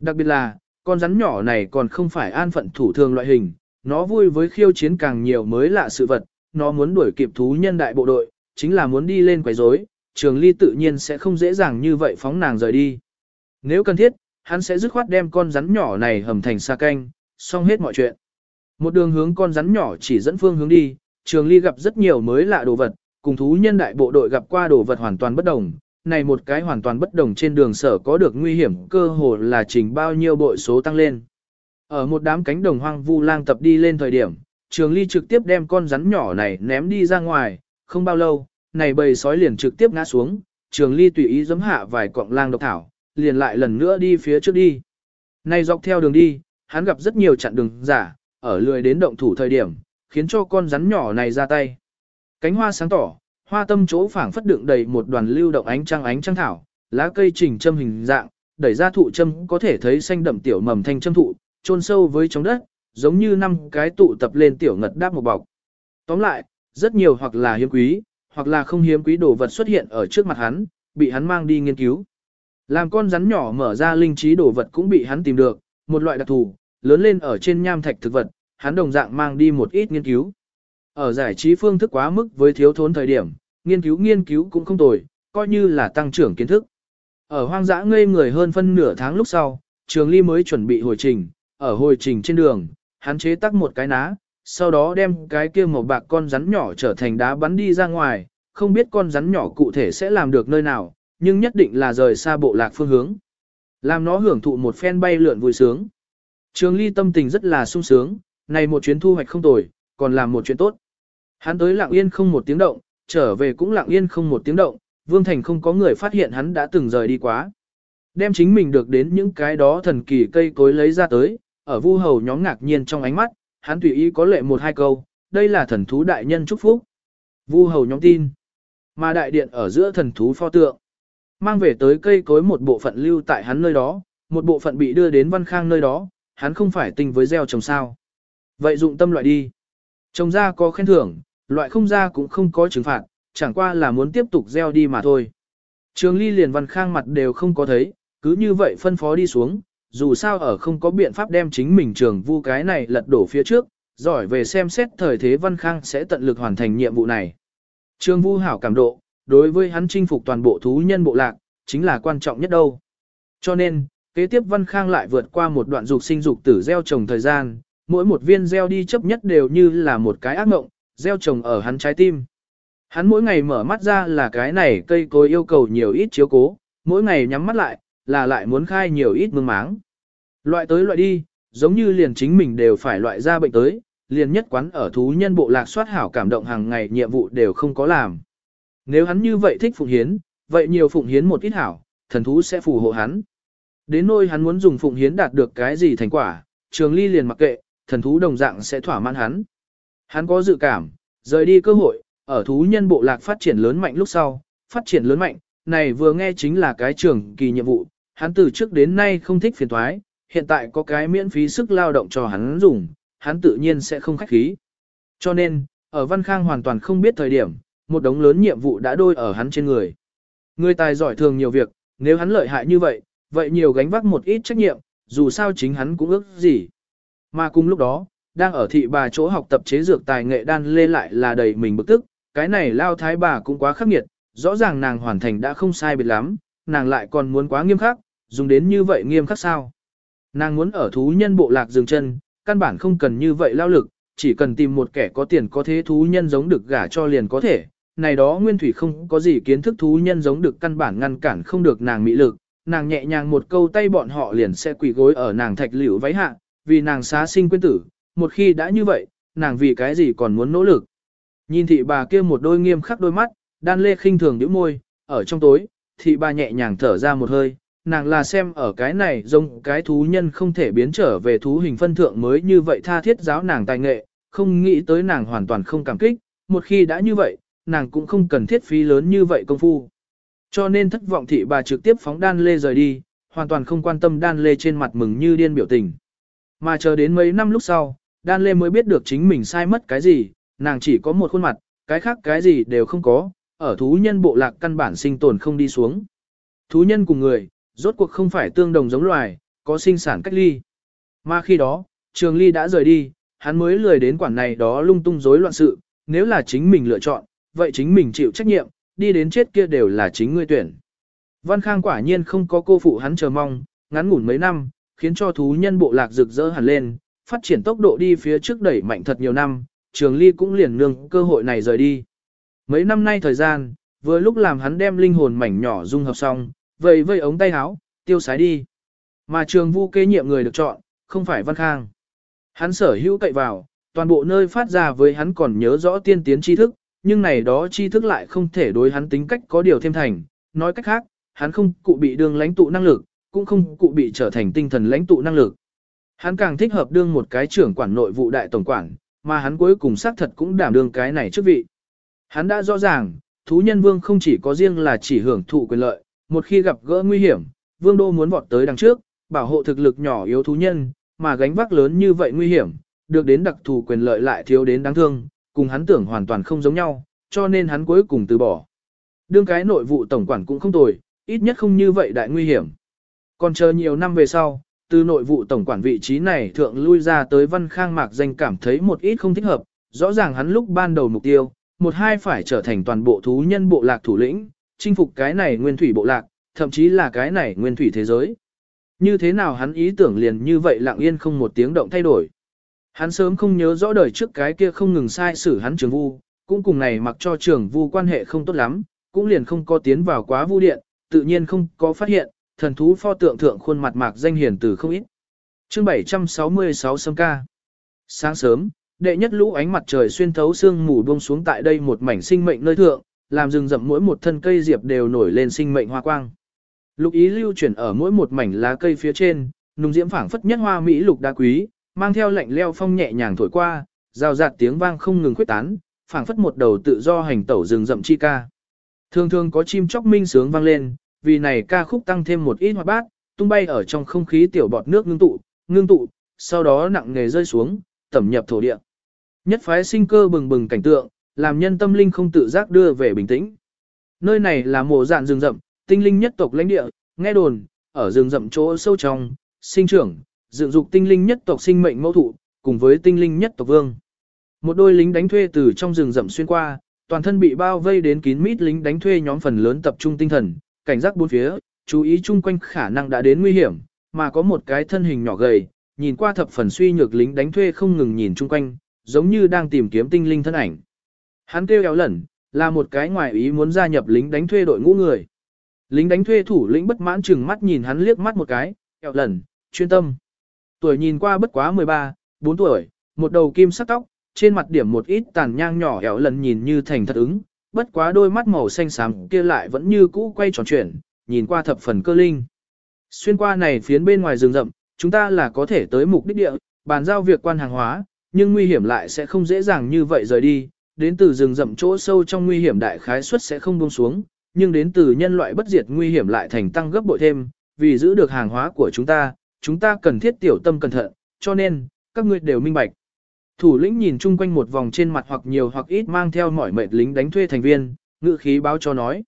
Đặc biệt là, con rắn nhỏ này còn không phải an phận thủ thường loại hình, nó vui với khiêu chiến càng nhiều mới lạ sự vật, nó muốn đuổi kịp thú nhân đại bộ đội, chính là muốn đi lên quấy rối, trường ly tự nhiên sẽ không dễ dàng như vậy phóng nàng rời đi. Nếu cần thiết, hắn sẽ dứt khoát đem con rắn nhỏ này hầm thành xa canh, xong hết mọi chuyện. Một đường hướng con rắn nhỏ chỉ dẫn phương hướng đi, trường ly gặp rất nhiều mới lạ đồ vật, cùng thú nhân đại bộ đội gặp qua đồ vật hoàn toàn bất đồng. Này một cái hoàn toàn bất đồng trên đường sở có được nguy hiểm cơ hồ là trình bao nhiêu bội số tăng lên. Ở một đám cánh đồng hoang vu lang tập đi lên thời điểm, trường ly trực tiếp đem con rắn nhỏ này ném đi ra ngoài, không bao lâu, này bầy sói liền trực tiếp ngã xuống, trường ly tùy ý giấm hạ vài cọng lang độc thảo, liền lại lần nữa đi phía trước đi. Này dọc theo đường đi, hắn gặp rất nhiều chặn đường giả, ở lười đến động thủ thời điểm, khiến cho con rắn nhỏ này ra tay. Cánh hoa sáng tỏ, hoa tâm chỗ phảng phất đựng đầy một đoàn lưu động ánh trăng ánh trăng thảo, lá cây trình châm hình dạng, đẩy ra thụ châm có thể thấy xanh đậm tiểu mầm thanh châm thụ, chôn sâu với trong đất, giống như năm cái tụ tập lên tiểu ngật đáp một bọc. Tóm lại, rất nhiều hoặc là hiếm quý, hoặc là không hiếm quý đồ vật xuất hiện ở trước mặt hắn, bị hắn mang đi nghiên cứu. Làm con rắn nhỏ mở ra linh trí đồ vật cũng bị hắn tìm được, một loại đặc thù, lớn lên ở trên nham thạch thực vật, hắn đồng dạng mang đi một ít nghiên cứu. Ở giải trí phương thức quá mức với thiếu thốn thời điểm, nghiên cứu nghiên cứu cũng không tồi, coi như là tăng trưởng kiến thức. Ở hoang dã ngây người hơn phân nửa tháng lúc sau, Trường Ly mới chuẩn bị hồi trình, ở hồi trình trên đường, hắn chế tác một cái ná, sau đó đem cái kia màu bạc con rắn nhỏ trở thành đá bắn đi ra ngoài, không biết con rắn nhỏ cụ thể sẽ làm được nơi nào, nhưng nhất định là rời xa bộ lạc phương hướng. Làm nó hưởng thụ một phen bay lượn vui sướng. Trường Ly tâm tình rất là sung sướng, này một chuyến thu hoạch không tồi, còn làm một chuyện tốt. Hắn tới lặng yên không một tiếng động, trở về cũng lặng yên không một tiếng động, Vương Thành không có người phát hiện hắn đã từng rời đi quá. Đem chính mình được đến những cái đó thần kỳ cây cối lấy ra tới, ở vu hầu nhóm ngạc nhiên trong ánh mắt, hắn tùy ý có lệ một hai câu, đây là thần thú đại nhân chúc phúc. Vu hầu nhóm tin, mà đại điện ở giữa thần thú pho tượng, mang về tới cây cối một bộ phận lưu tại hắn nơi đó, một bộ phận bị đưa đến văn khang nơi đó, hắn không phải tình với gieo trồng sao. Vậy dụng tâm loại đi. Trồng ra có khen thưởng, loại không ra cũng không có trừng phạt, chẳng qua là muốn tiếp tục gieo đi mà thôi. Trường ly liền văn khang mặt đều không có thấy, cứ như vậy phân phó đi xuống, dù sao ở không có biện pháp đem chính mình trường vu cái này lật đổ phía trước, giỏi về xem xét thời thế văn khang sẽ tận lực hoàn thành nhiệm vụ này. Trường vu hảo cảm độ, đối với hắn chinh phục toàn bộ thú nhân bộ lạc, chính là quan trọng nhất đâu. Cho nên, kế tiếp văn khang lại vượt qua một đoạn dục sinh dục tử gieo trồng thời gian, mỗi một viên gieo đi chấp nhất đều như là một cái ác mộng, gieo trồng ở hắn trái tim. Hắn mỗi ngày mở mắt ra là cái này cây cối yêu cầu nhiều ít chiếu cố, mỗi ngày nhắm mắt lại, là lại muốn khai nhiều ít mương máng. Loại tới loại đi, giống như liền chính mình đều phải loại ra bệnh tới, liền nhất quán ở thú nhân bộ lạc soát hảo cảm động hàng ngày nhiệm vụ đều không có làm. Nếu hắn như vậy thích phụng hiến, vậy nhiều phụng hiến một ít hảo, thần thú sẽ phù hộ hắn. Đến nơi hắn muốn dùng phụng hiến đạt được cái gì thành quả, trường ly liền mặc kệ, thần thú đồng dạng sẽ thỏa mãn hắn. Hắn có dự cảm, rời đi cơ hội, ở thú nhân bộ lạc phát triển lớn mạnh lúc sau, phát triển lớn mạnh, này vừa nghe chính là cái trường kỳ nhiệm vụ, hắn từ trước đến nay không thích phiền thoái, hiện tại có cái miễn phí sức lao động cho hắn dùng, hắn tự nhiên sẽ không khách khí. Cho nên, ở Văn Khang hoàn toàn không biết thời điểm, một đống lớn nhiệm vụ đã đôi ở hắn trên người. Người tài giỏi thường nhiều việc, nếu hắn lợi hại như vậy, vậy nhiều gánh vác một ít trách nhiệm, dù sao chính hắn cũng ước gì. Mà cùng lúc đó, đang ở thị bà chỗ học tập chế dược tài nghệ đan lê lại là đầy mình bực tức, cái này lao thái bà cũng quá khắc nghiệt, rõ ràng nàng hoàn thành đã không sai biệt lắm, nàng lại còn muốn quá nghiêm khắc, dùng đến như vậy nghiêm khắc sao. Nàng muốn ở thú nhân bộ lạc dừng chân, căn bản không cần như vậy lao lực, chỉ cần tìm một kẻ có tiền có thế thú nhân giống được gả cho liền có thể. Này đó nguyên thủy không có gì kiến thức thú nhân giống được căn bản ngăn cản không được nàng mỹ lực, nàng nhẹ nhàng một câu tay bọn họ liền sẽ quỳ gối ở nàng thạch liễu váy hạ, vì nàng xá sinh quên tử, một khi đã như vậy, nàng vì cái gì còn muốn nỗ lực. Nhìn thị bà kia một đôi nghiêm khắc đôi mắt, đan lê khinh thường nhíu môi, ở trong tối, thị bà nhẹ nhàng thở ra một hơi, nàng là xem ở cái này giống cái thú nhân không thể biến trở về thú hình phân thượng mới như vậy tha thiết giáo nàng tài nghệ, không nghĩ tới nàng hoàn toàn không cảm kích, một khi đã như vậy, nàng cũng không cần thiết phí lớn như vậy công phu. Cho nên thất vọng thị bà trực tiếp phóng đan lê rời đi, hoàn toàn không quan tâm đan lê trên mặt mừng như điên biểu tình. Mà chờ đến mấy năm lúc sau, đan lê mới biết được chính mình sai mất cái gì, nàng chỉ có một khuôn mặt, cái khác cái gì đều không có, ở thú nhân bộ lạc căn bản sinh tồn không đi xuống. Thú nhân cùng người, rốt cuộc không phải tương đồng giống loài, có sinh sản cách ly. Mà khi đó, trường ly đã rời đi, hắn mới lười đến quản này đó lung tung rối loạn sự, nếu là chính mình lựa chọn, vậy chính mình chịu trách nhiệm, đi đến chết kia đều là chính ngươi tuyển. Văn Khang quả nhiên không có cô phụ hắn chờ mong, ngắn ngủn mấy năm, khiến cho thú nhân bộ lạc rực rỡ hẳn lên, phát triển tốc độ đi phía trước đẩy mạnh thật nhiều năm, trường ly cũng liền nương cơ hội này rời đi. Mấy năm nay thời gian, vừa lúc làm hắn đem linh hồn mảnh nhỏ dung hợp xong, vây vây ống tay áo, tiêu sái đi. Mà trường vu kế nhiệm người được chọn, không phải Văn Khang. Hắn sở hữu cậy vào, toàn bộ nơi phát ra với hắn còn nhớ rõ tiên tiến tri thức, nhưng này đó tri thức lại không thể đối hắn tính cách có điều thêm thành. Nói cách khác, hắn không cụ bị đường lãnh tụ năng lực, cũng không cụ bị trở thành tinh thần lãnh tụ năng lực. Hắn càng thích hợp đương một cái trưởng quản nội vụ đại tổng quản, mà hắn cuối cùng xác thật cũng đảm đương cái này chức vị. Hắn đã rõ ràng, thú nhân vương không chỉ có riêng là chỉ hưởng thụ quyền lợi, một khi gặp gỡ nguy hiểm, vương đô muốn vọt tới đằng trước, bảo hộ thực lực nhỏ yếu thú nhân, mà gánh vác lớn như vậy nguy hiểm, được đến đặc thù quyền lợi lại thiếu đến đáng thương, cùng hắn tưởng hoàn toàn không giống nhau, cho nên hắn cuối cùng từ bỏ. Đương cái nội vụ tổng quản cũng không tồi, ít nhất không như vậy đại nguy hiểm. Còn chờ nhiều năm về sau, từ nội vụ tổng quản vị trí này thượng lui ra tới văn khang mạc danh cảm thấy một ít không thích hợp, rõ ràng hắn lúc ban đầu mục tiêu, một hai phải trở thành toàn bộ thú nhân bộ lạc thủ lĩnh, chinh phục cái này nguyên thủy bộ lạc, thậm chí là cái này nguyên thủy thế giới. Như thế nào hắn ý tưởng liền như vậy lặng yên không một tiếng động thay đổi. Hắn sớm không nhớ rõ đời trước cái kia không ngừng sai xử hắn trường vu, cũng cùng này mặc cho trường vu quan hệ không tốt lắm, cũng liền không có tiến vào quá vu điện, tự nhiên không có phát hiện, thần thú pho tượng thượng khuôn mặt mạc danh hiền từ không ít. Chương 766 sâm ca. Sáng sớm, đệ nhất lũ ánh mặt trời xuyên thấu sương mù buông xuống tại đây một mảnh sinh mệnh nơi thượng, làm rừng rậm mỗi một thân cây diệp đều nổi lên sinh mệnh hoa quang. Lục ý lưu chuyển ở mỗi một mảnh lá cây phía trên, nùng diễm phảng phất nhất hoa mỹ lục đá quý, mang theo lạnh leo phong nhẹ nhàng thổi qua, rào rạt tiếng vang không ngừng khuếch tán, phảng phất một đầu tự do hành tẩu rừng rậm chi ca. Thường thường có chim chóc minh sướng vang lên, vì này ca khúc tăng thêm một ít hoạt bát, tung bay ở trong không khí tiểu bọt nước ngưng tụ, ngưng tụ, sau đó nặng nề rơi xuống, tẩm nhập thổ địa. Nhất phái sinh cơ bừng bừng cảnh tượng, làm nhân tâm linh không tự giác đưa về bình tĩnh. Nơi này là mộ dạn rừng rậm, tinh linh nhất tộc lãnh địa, nghe đồn, ở rừng rậm chỗ sâu trong, sinh trưởng, dựng dục tinh linh nhất tộc sinh mệnh mẫu thụ, cùng với tinh linh nhất tộc vương. Một đôi lính đánh thuê từ trong rừng rậm xuyên qua, toàn thân bị bao vây đến kín mít lính đánh thuê nhóm phần lớn tập trung tinh thần, cảnh giác bốn phía, chú ý chung quanh khả năng đã đến nguy hiểm, mà có một cái thân hình nhỏ gầy, nhìn qua thập phần suy nhược lính đánh thuê không ngừng nhìn chung quanh, giống như đang tìm kiếm tinh linh thân ảnh. Hắn kêu éo lẩn, là một cái ngoài ý muốn gia nhập lính đánh thuê đội ngũ người. Lính đánh thuê thủ lĩnh bất mãn chừng mắt nhìn hắn liếc mắt một cái, éo lẩn, chuyên tâm. Tuổi nhìn qua bất quá 13, 4 tuổi, một đầu kim sắc tóc, trên mặt điểm một ít tàn nhang nhỏ éo lẩn nhìn như thành thật ứng, bất quá đôi mắt màu xanh xám kia lại vẫn như cũ quay tròn chuyển, nhìn qua thập phần cơ linh. Xuyên qua này phiến bên ngoài rừng rậm, chúng ta là có thể tới mục đích địa, bàn giao việc quan hàng hóa, nhưng nguy hiểm lại sẽ không dễ dàng như vậy rời đi, đến từ rừng rậm chỗ sâu trong nguy hiểm đại khái suất sẽ không buông xuống, nhưng đến từ nhân loại bất diệt nguy hiểm lại thành tăng gấp bội thêm, vì giữ được hàng hóa của chúng ta, chúng ta cần thiết tiểu tâm cẩn thận, cho nên, các ngươi đều minh bạch. Thủ lĩnh nhìn chung quanh một vòng trên mặt hoặc nhiều hoặc ít mang theo mỏi mệt lính đánh thuê thành viên, ngự khí báo cho nói.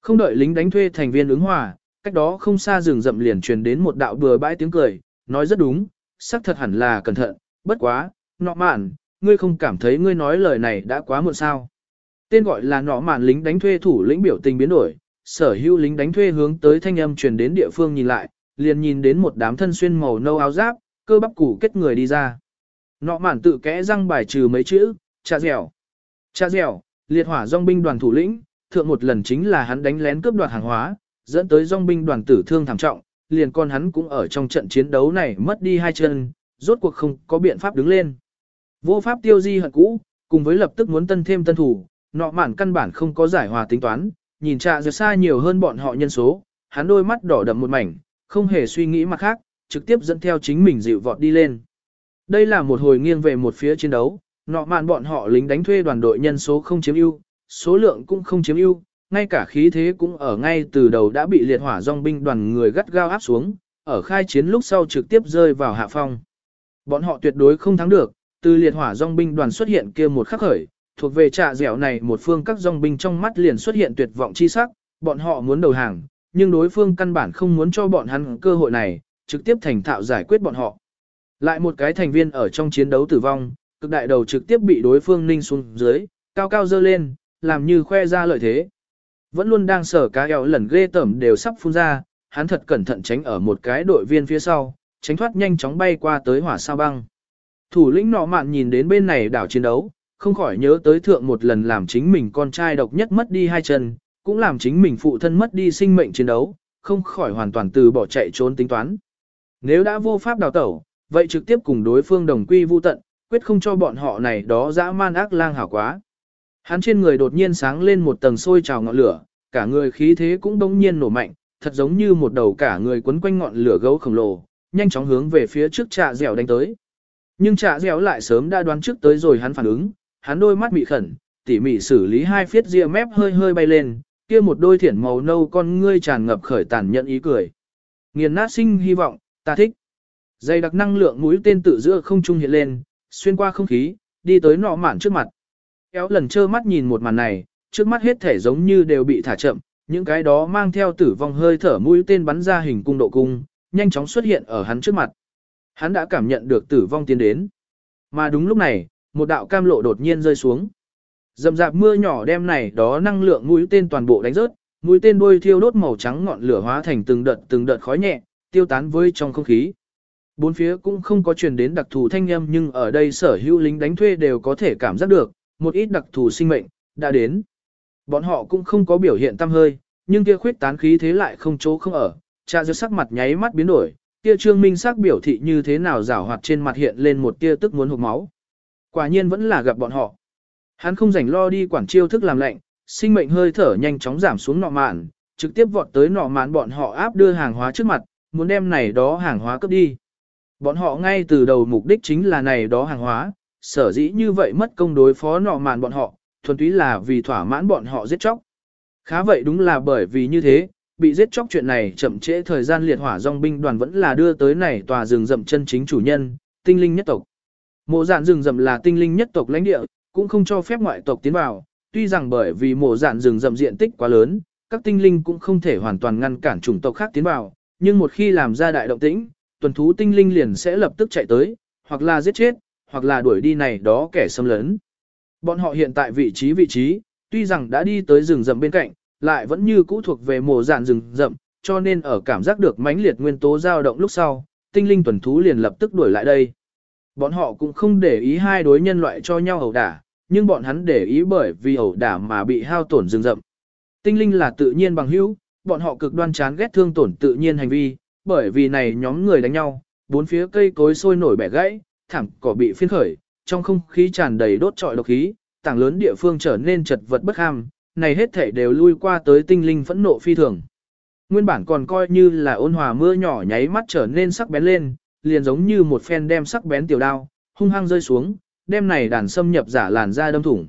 Không đợi lính đánh thuê thành viên ứng hòa, cách đó không xa rừng rậm liền truyền đến một đạo bừa bãi tiếng cười, nói rất đúng, xác thật hẳn là cẩn thận, bất quá, nọ mạn, ngươi không cảm thấy ngươi nói lời này đã quá muộn sao. Tên gọi là nọ mạn lính đánh thuê thủ lĩnh biểu tình biến đổi, sở hữu lính đánh thuê hướng tới thanh âm truyền đến địa phương nhìn lại, liền nhìn đến một đám thân xuyên màu nâu áo giáp, cơ bắp củ kết người đi ra. Nọ mạn tự kẽ răng bài trừ mấy chữ, cha dẻo. Cha dẻo, liệt hỏa dòng binh đoàn thủ lĩnh, thượng một lần chính là hắn đánh lén cướp đoạt hàng hóa, dẫn tới dòng binh đoàn tử thương thảm trọng, liền con hắn cũng ở trong trận chiến đấu này mất đi hai chân, rốt cuộc không có biện pháp đứng lên. Vô pháp tiêu di hận cũ, cùng với lập tức muốn tân thêm tân thủ, nọ mạn căn bản không có giải hòa tính toán, nhìn trạ dẻo xa nhiều hơn bọn họ nhân số, hắn đôi mắt đỏ đậm một mảnh, không hề suy nghĩ mặt khác, trực tiếp dẫn theo chính mình dịu vọt đi lên. Đây là một hồi nghiêng về một phía chiến đấu, nọ mạn bọn họ lính đánh thuê đoàn đội nhân số không chiếm ưu, số lượng cũng không chiếm ưu, ngay cả khí thế cũng ở ngay từ đầu đã bị liệt hỏa dòng binh đoàn người gắt gao áp xuống, ở khai chiến lúc sau trực tiếp rơi vào hạ phong. Bọn họ tuyệt đối không thắng được, từ liệt hỏa dòng binh đoàn xuất hiện kia một khắc khởi, thuộc về trạ dẻo này một phương các dòng binh trong mắt liền xuất hiện tuyệt vọng chi sắc, bọn họ muốn đầu hàng, nhưng đối phương căn bản không muốn cho bọn hắn cơ hội này, trực tiếp thành thạo giải quyết bọn họ. Lại một cái thành viên ở trong chiến đấu tử vong, cực đại đầu trực tiếp bị đối phương ninh xuống dưới, cao cao dơ lên, làm như khoe ra lợi thế. Vẫn luôn đang sở cá eo lần ghê tẩm đều sắp phun ra, hắn thật cẩn thận tránh ở một cái đội viên phía sau, tránh thoát nhanh chóng bay qua tới hỏa sao băng. Thủ lĩnh nọ mạn nhìn đến bên này đảo chiến đấu, không khỏi nhớ tới thượng một lần làm chính mình con trai độc nhất mất đi hai chân, cũng làm chính mình phụ thân mất đi sinh mệnh chiến đấu, không khỏi hoàn toàn từ bỏ chạy trốn tính toán. Nếu đã vô pháp đào tẩu, vậy trực tiếp cùng đối phương đồng quy vu tận, quyết không cho bọn họ này đó dã man ác lang hảo quá. Hắn trên người đột nhiên sáng lên một tầng sôi trào ngọn lửa, cả người khí thế cũng đống nhiên nổ mạnh, thật giống như một đầu cả người quấn quanh ngọn lửa gấu khổng lồ, nhanh chóng hướng về phía trước trạ dẻo đánh tới. Nhưng trạ dẻo lại sớm đã đoán trước tới rồi hắn phản ứng, hắn đôi mắt mị khẩn, tỉ mỉ xử lý hai phiết ria mép hơi hơi bay lên, kia một đôi thiển màu nâu con ngươi tràn ngập khởi tàn nhận ý cười. Nghiền nát sinh hy vọng, ta thích. Dây đặc năng lượng mũi tên tự giữa không trung hiện lên, xuyên qua không khí, đi tới nọ mạn trước mặt. Kéo lần trơ mắt nhìn một màn này, trước mắt hết thể giống như đều bị thả chậm, những cái đó mang theo tử vong hơi thở mũi tên bắn ra hình cung độ cung, nhanh chóng xuất hiện ở hắn trước mặt. Hắn đã cảm nhận được tử vong tiến đến. Mà đúng lúc này, một đạo cam lộ đột nhiên rơi xuống. Dầm dạp mưa nhỏ đem này đó năng lượng mũi tên toàn bộ đánh rớt, mũi tên đuôi thiêu đốt màu trắng ngọn lửa hóa thành từng đợt từng đợt khói nhẹ, tiêu tán với trong không khí. Bốn phía cũng không có truyền đến đặc thù thanh âm nhưng ở đây sở hữu lính đánh thuê đều có thể cảm giác được, một ít đặc thù sinh mệnh, đã đến. Bọn họ cũng không có biểu hiện tâm hơi, nhưng kia khuyết tán khí thế lại không chỗ không ở, cha giữa sắc mặt nháy mắt biến đổi, kia trương minh sắc biểu thị như thế nào rảo hoạt trên mặt hiện lên một tia tức muốn hụt máu. Quả nhiên vẫn là gặp bọn họ. Hắn không rảnh lo đi quản chiêu thức làm lệnh, sinh mệnh hơi thở nhanh chóng giảm xuống nọ mạn, trực tiếp vọt tới nọ mạn bọn họ áp đưa hàng hóa trước mặt, muốn đem này đó hàng hóa cướp đi. Bọn họ ngay từ đầu mục đích chính là này đó hàng hóa, sở dĩ như vậy mất công đối phó nọ mạn bọn họ, thuần túy là vì thỏa mãn bọn họ giết chóc. Khá vậy đúng là bởi vì như thế, bị giết chóc chuyện này chậm trễ thời gian liệt hỏa dòng binh đoàn vẫn là đưa tới này tòa rừng rậm chân chính chủ nhân, tinh linh nhất tộc. Mộ dạn rừng rậm là tinh linh nhất tộc lãnh địa, cũng không cho phép ngoại tộc tiến vào, tuy rằng bởi vì mộ dạn rừng rậm diện tích quá lớn, các tinh linh cũng không thể hoàn toàn ngăn cản chủng tộc khác tiến vào, nhưng một khi làm ra đại động tĩnh, tuần thú tinh linh liền sẽ lập tức chạy tới, hoặc là giết chết, hoặc là đuổi đi này đó kẻ xâm lấn. Bọn họ hiện tại vị trí vị trí, tuy rằng đã đi tới rừng rậm bên cạnh, lại vẫn như cũ thuộc về mồ dạn rừng rậm, cho nên ở cảm giác được mãnh liệt nguyên tố dao động lúc sau, tinh linh tuần thú liền lập tức đuổi lại đây. Bọn họ cũng không để ý hai đối nhân loại cho nhau ẩu đả, nhưng bọn hắn để ý bởi vì ẩu đả mà bị hao tổn rừng rậm. Tinh linh là tự nhiên bằng hữu, bọn họ cực đoan chán ghét thương tổn tự nhiên hành vi, bởi vì này nhóm người đánh nhau, bốn phía cây cối sôi nổi bẻ gãy, thẳng cỏ bị phiên khởi, trong không khí tràn đầy đốt trọi độc khí, tảng lớn địa phương trở nên chật vật bất ham, này hết thể đều lui qua tới tinh linh phẫn nộ phi thường. Nguyên bản còn coi như là ôn hòa mưa nhỏ nháy mắt trở nên sắc bén lên, liền giống như một phen đem sắc bén tiểu đao, hung hăng rơi xuống, đem này đàn xâm nhập giả làn ra đâm thủng.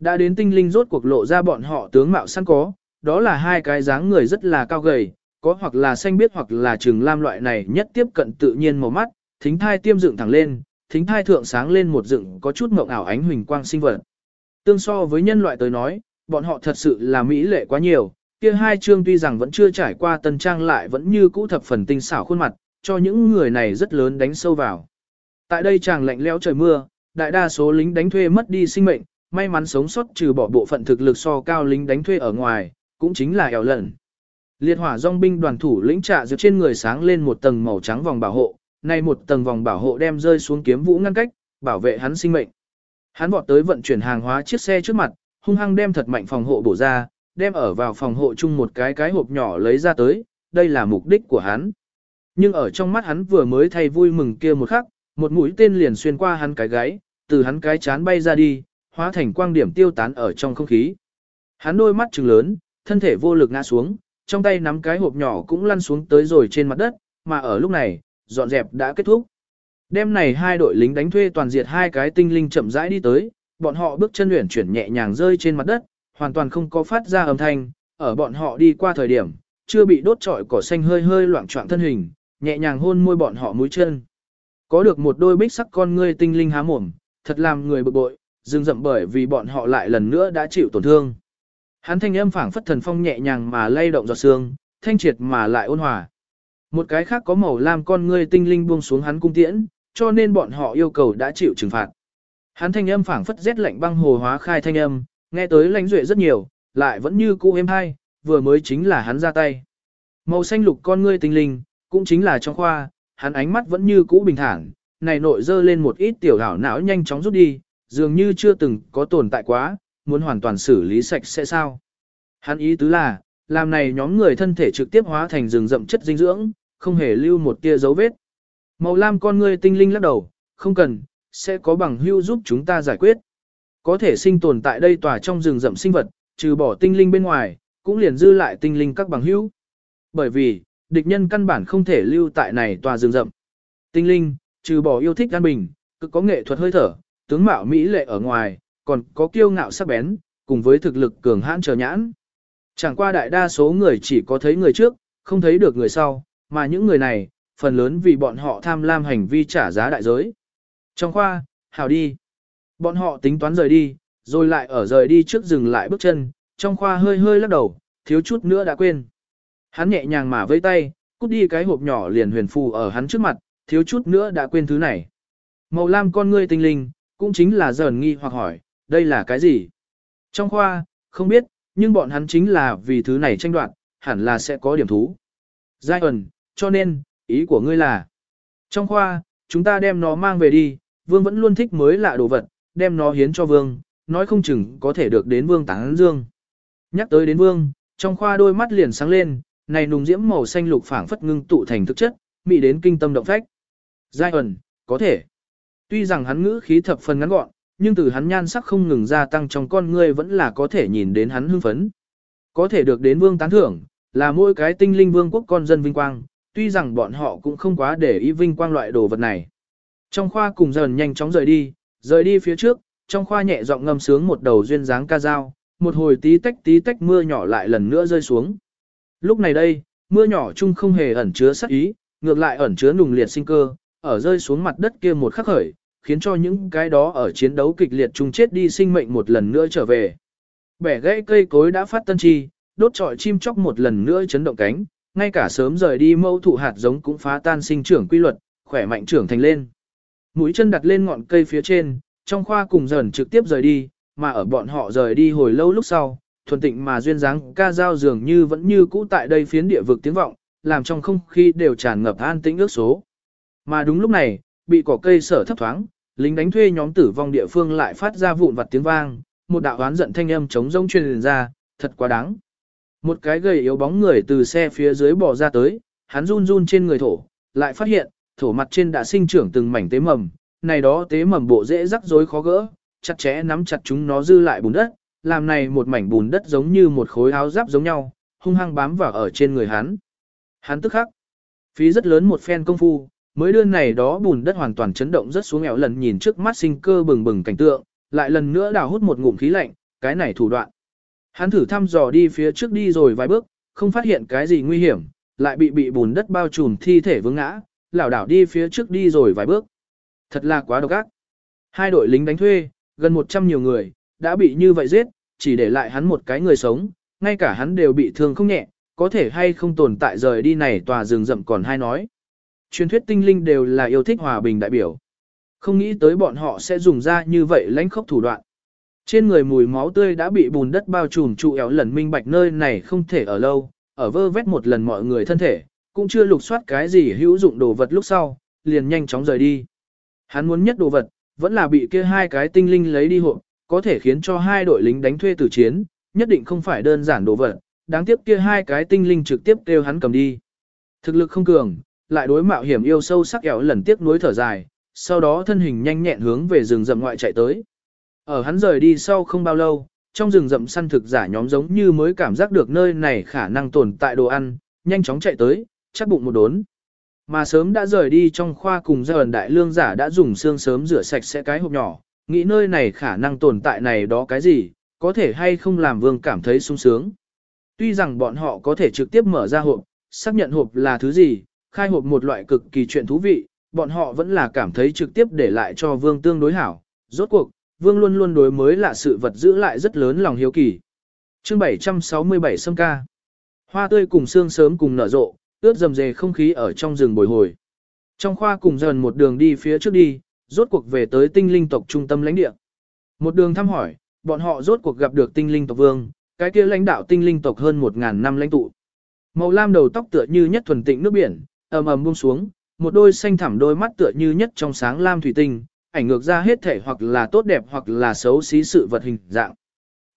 Đã đến tinh linh rốt cuộc lộ ra bọn họ tướng mạo sẵn có, đó là hai cái dáng người rất là cao gầy, có hoặc là xanh biết hoặc là trừng lam loại này nhất tiếp cận tự nhiên màu mắt, thính thai tiêm dựng thẳng lên, thính thai thượng sáng lên một dựng có chút mộng ảo ánh huỳnh quang sinh vật. Tương so với nhân loại tới nói, bọn họ thật sự là mỹ lệ quá nhiều, kia hai chương tuy rằng vẫn chưa trải qua tân trang lại vẫn như cũ thập phần tinh xảo khuôn mặt, cho những người này rất lớn đánh sâu vào. Tại đây chàng lạnh lẽo trời mưa, đại đa số lính đánh thuê mất đi sinh mệnh, may mắn sống sót trừ bỏ bộ phận thực lực so cao lính đánh thuê ở ngoài, cũng chính là eo lận. Liệt hỏa dòng binh đoàn thủ lĩnh trạ dược trên người sáng lên một tầng màu trắng vòng bảo hộ, nay một tầng vòng bảo hộ đem rơi xuống kiếm vũ ngăn cách, bảo vệ hắn sinh mệnh. Hắn vọt tới vận chuyển hàng hóa chiếc xe trước mặt, hung hăng đem thật mạnh phòng hộ bổ ra, đem ở vào phòng hộ chung một cái cái hộp nhỏ lấy ra tới, đây là mục đích của hắn. Nhưng ở trong mắt hắn vừa mới thay vui mừng kia một khắc, một mũi tên liền xuyên qua hắn cái gáy, từ hắn cái chán bay ra đi, hóa thành quang điểm tiêu tán ở trong không khí. Hắn đôi mắt trừng lớn, thân thể vô lực ngã xuống, trong tay nắm cái hộp nhỏ cũng lăn xuống tới rồi trên mặt đất, mà ở lúc này, dọn dẹp đã kết thúc. Đêm này hai đội lính đánh thuê toàn diệt hai cái tinh linh chậm rãi đi tới, bọn họ bước chân luyện chuyển nhẹ nhàng rơi trên mặt đất, hoàn toàn không có phát ra âm thanh, ở bọn họ đi qua thời điểm, chưa bị đốt trọi cỏ xanh hơi hơi loạn trọng thân hình, nhẹ nhàng hôn môi bọn họ mũi chân. Có được một đôi bích sắc con ngươi tinh linh há mồm, thật làm người bực bội, dừng dậm bởi vì bọn họ lại lần nữa đã chịu tổn thương. Hắn thanh âm phảng phất thần phong nhẹ nhàng mà lay động giọt xương, thanh triệt mà lại ôn hòa. Một cái khác có màu lam con ngươi tinh linh buông xuống hắn cung tiễn, cho nên bọn họ yêu cầu đã chịu trừng phạt. Hắn thanh âm phảng phất rét lạnh băng hồ hóa khai thanh âm, nghe tới lãnh duệ rất nhiều, lại vẫn như cũ êm hay, vừa mới chính là hắn ra tay. Màu xanh lục con ngươi tinh linh, cũng chính là trong khoa, hắn ánh mắt vẫn như cũ bình thản, này nội dơ lên một ít tiểu đảo não nhanh chóng rút đi, dường như chưa từng có tồn tại quá, muốn hoàn toàn xử lý sạch sẽ sao. Hắn ý tứ là, làm này nhóm người thân thể trực tiếp hóa thành rừng rậm chất dinh dưỡng, không hề lưu một tia dấu vết. Màu lam con ngươi tinh linh lắc đầu, không cần, sẽ có bằng hưu giúp chúng ta giải quyết. Có thể sinh tồn tại đây tòa trong rừng rậm sinh vật, trừ bỏ tinh linh bên ngoài, cũng liền dư lại tinh linh các bằng hữu. Bởi vì, địch nhân căn bản không thể lưu tại này tòa rừng rậm. Tinh linh, trừ bỏ yêu thích an bình, cực có nghệ thuật hơi thở, tướng mạo mỹ lệ ở ngoài, còn có kiêu ngạo sắc bén, cùng với thực lực cường hãn chờ nhãn. Chẳng qua đại đa số người chỉ có thấy người trước, không thấy được người sau, mà những người này, phần lớn vì bọn họ tham lam hành vi trả giá đại giới. Trong khoa, hào đi. Bọn họ tính toán rời đi, rồi lại ở rời đi trước dừng lại bước chân, trong khoa hơi hơi lắc đầu, thiếu chút nữa đã quên. Hắn nhẹ nhàng mà vây tay, cút đi cái hộp nhỏ liền huyền phù ở hắn trước mặt, thiếu chút nữa đã quên thứ này. Màu lam con ngươi tinh linh, cũng chính là dần nghi hoặc hỏi, đây là cái gì? Trong khoa, không biết, nhưng bọn hắn chính là vì thứ này tranh đoạt, hẳn là sẽ có điểm thú. Giai ẩn, cho nên, ý của ngươi là, trong khoa, chúng ta đem nó mang về đi, vương vẫn luôn thích mới lạ đồ vật, đem nó hiến cho vương, nói không chừng có thể được đến vương tán dương. Nhắc tới đến vương, trong khoa đôi mắt liền sáng lên, này nùng diễm màu xanh lục phảng phất ngưng tụ thành thực chất, mị đến kinh tâm động phách. Giai ẩn, có thể. Tuy rằng hắn ngữ khí thập phần ngắn gọn, nhưng từ hắn nhan sắc không ngừng gia tăng trong con ngươi vẫn là có thể nhìn đến hắn hưng phấn. Có thể được đến vương tán thưởng, là mỗi cái tinh linh vương quốc con dân vinh quang, tuy rằng bọn họ cũng không quá để ý vinh quang loại đồ vật này. Trong khoa cùng dần nhanh chóng rời đi, rời đi phía trước, trong khoa nhẹ giọng ngâm sướng một đầu duyên dáng ca dao, một hồi tí tách tí tách mưa nhỏ lại lần nữa rơi xuống. Lúc này đây, mưa nhỏ chung không hề ẩn chứa sát ý, ngược lại ẩn chứa nùng liệt sinh cơ, ở rơi xuống mặt đất kia một khắc khởi, khiến cho những cái đó ở chiến đấu kịch liệt chung chết đi sinh mệnh một lần nữa trở về. Bẻ gãy cây cối đã phát tân chi, đốt trọi chim chóc một lần nữa chấn động cánh, ngay cả sớm rời đi mâu thụ hạt giống cũng phá tan sinh trưởng quy luật, khỏe mạnh trưởng thành lên. Mũi chân đặt lên ngọn cây phía trên, trong khoa cùng dần trực tiếp rời đi, mà ở bọn họ rời đi hồi lâu lúc sau, thuần tịnh mà duyên dáng ca dao dường như vẫn như cũ tại đây phiến địa vực tiếng vọng, làm trong không khí đều tràn ngập an tĩnh ước số. Mà đúng lúc này, bị cỏ cây sở thấp thoáng, lính đánh thuê nhóm tử vong địa phương lại phát ra vụn vặt tiếng vang, một đạo oán giận thanh âm chống rông truyền ra, thật quá đáng. Một cái gầy yếu bóng người từ xe phía dưới bò ra tới, hắn run run trên người thổ, lại phát hiện, thổ mặt trên đã sinh trưởng từng mảnh tế mầm, này đó tế mầm bộ dễ rắc rối khó gỡ, chặt chẽ nắm chặt chúng nó dư lại bùn đất, làm này một mảnh bùn đất giống như một khối áo giáp giống nhau, hung hăng bám vào ở trên người hắn. Hắn tức khắc, phí rất lớn một phen công phu, mới đưa này đó bùn đất hoàn toàn chấn động rất xuống nghèo lần nhìn trước mắt sinh cơ bừng bừng cảnh tượng, lại lần nữa đào hút một ngụm khí lạnh, cái này thủ đoạn. Hắn thử thăm dò đi phía trước đi rồi vài bước, không phát hiện cái gì nguy hiểm, lại bị bị bùn đất bao trùm thi thể vướng ngã, lảo đảo đi phía trước đi rồi vài bước. Thật là quá độc ác. Hai đội lính đánh thuê, gần 100 nhiều người, đã bị như vậy giết, chỉ để lại hắn một cái người sống, ngay cả hắn đều bị thương không nhẹ, có thể hay không tồn tại rời đi này tòa rừng rậm còn hay nói. Truyền thuyết tinh linh đều là yêu thích hòa bình đại biểu. Không nghĩ tới bọn họ sẽ dùng ra như vậy lãnh khốc thủ đoạn. Trên người mùi máu tươi đã bị bùn đất bao trùm trụ éo lần minh bạch nơi này không thể ở lâu, ở vơ vét một lần mọi người thân thể, cũng chưa lục soát cái gì hữu dụng đồ vật lúc sau, liền nhanh chóng rời đi. Hắn muốn nhất đồ vật, vẫn là bị kia hai cái tinh linh lấy đi hộ, có thể khiến cho hai đội lính đánh thuê tử chiến, nhất định không phải đơn giản đồ vật, đáng tiếc kia hai cái tinh linh trực tiếp kêu hắn cầm đi. Thực lực không cường, lại đối mạo hiểm yêu sâu sắc éo lần tiếc nuối thở dài, sau đó thân hình nhanh nhẹn hướng về rừng rậm ngoại chạy tới. Ở hắn rời đi sau không bao lâu, trong rừng rậm săn thực giả nhóm giống như mới cảm giác được nơi này khả năng tồn tại đồ ăn, nhanh chóng chạy tới, chắc bụng một đốn. Mà sớm đã rời đi trong khoa cùng gia ẩn đại lương giả đã dùng xương sớm rửa sạch sẽ cái hộp nhỏ, nghĩ nơi này khả năng tồn tại này đó cái gì, có thể hay không làm vương cảm thấy sung sướng. Tuy rằng bọn họ có thể trực tiếp mở ra hộp, xác nhận hộp là thứ gì, khai hộp một loại cực kỳ chuyện thú vị, bọn họ vẫn là cảm thấy trực tiếp để lại cho vương tương đối hảo. Rốt cuộc, vương luôn luôn đối mới là sự vật giữ lại rất lớn lòng hiếu kỳ. Chương 767 Sâm ca. Hoa tươi cùng xương sớm cùng nở rộ, ướt dầm dề không khí ở trong rừng bồi hồi. Trong khoa cùng dần một đường đi phía trước đi, rốt cuộc về tới tinh linh tộc trung tâm lãnh địa. Một đường thăm hỏi, bọn họ rốt cuộc gặp được tinh linh tộc vương, cái kia lãnh đạo tinh linh tộc hơn 1.000 năm lãnh tụ. Màu lam đầu tóc tựa như nhất thuần tịnh nước biển, ầm ầm buông xuống, một đôi xanh thẳm đôi mắt tựa như nhất trong sáng lam thủy tinh, ảnh ngược ra hết thể hoặc là tốt đẹp hoặc là xấu xí sự vật hình dạng.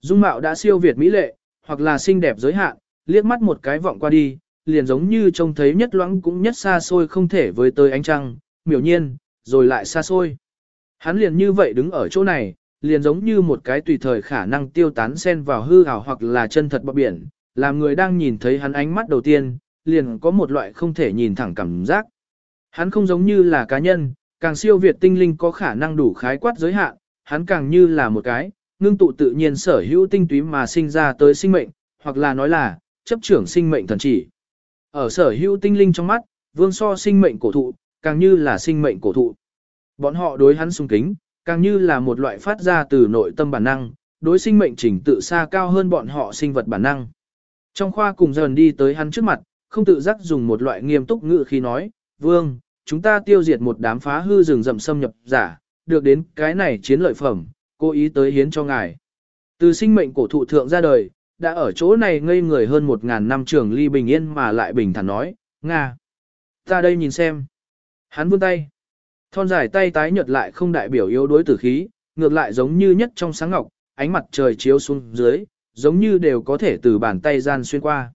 Dung mạo đã siêu việt mỹ lệ, hoặc là xinh đẹp giới hạn, liếc mắt một cái vọng qua đi, liền giống như trông thấy nhất loãng cũng nhất xa xôi không thể với tới ánh trăng, miểu nhiên, rồi lại xa xôi. Hắn liền như vậy đứng ở chỗ này, liền giống như một cái tùy thời khả năng tiêu tán xen vào hư ảo hoặc là chân thật bọc biển, làm người đang nhìn thấy hắn ánh mắt đầu tiên, liền có một loại không thể nhìn thẳng cảm giác. Hắn không giống như là cá nhân, càng siêu việt tinh linh có khả năng đủ khái quát giới hạn, hắn càng như là một cái, ngưng tụ tự nhiên sở hữu tinh túy mà sinh ra tới sinh mệnh, hoặc là nói là, chấp trưởng sinh mệnh thần chỉ. Ở sở hữu tinh linh trong mắt, vương so sinh mệnh cổ thụ, càng như là sinh mệnh cổ thụ. Bọn họ đối hắn sung kính, càng như là một loại phát ra từ nội tâm bản năng, đối sinh mệnh chỉnh tự xa cao hơn bọn họ sinh vật bản năng. Trong khoa cùng dần đi tới hắn trước mặt, không tự giác dùng một loại nghiêm túc ngữ khi nói, vương, chúng ta tiêu diệt một đám phá hư rừng rậm xâm nhập giả, được đến cái này chiến lợi phẩm, cố ý tới hiến cho ngài. Từ sinh mệnh cổ thụ thượng ra đời, đã ở chỗ này ngây người hơn một ngàn năm trường ly bình yên mà lại bình thản nói, Nga. Ta đây nhìn xem. Hắn vươn tay. Thon dài tay tái nhợt lại không đại biểu yếu đối tử khí, ngược lại giống như nhất trong sáng ngọc, ánh mặt trời chiếu xuống dưới, giống như đều có thể từ bàn tay gian xuyên qua.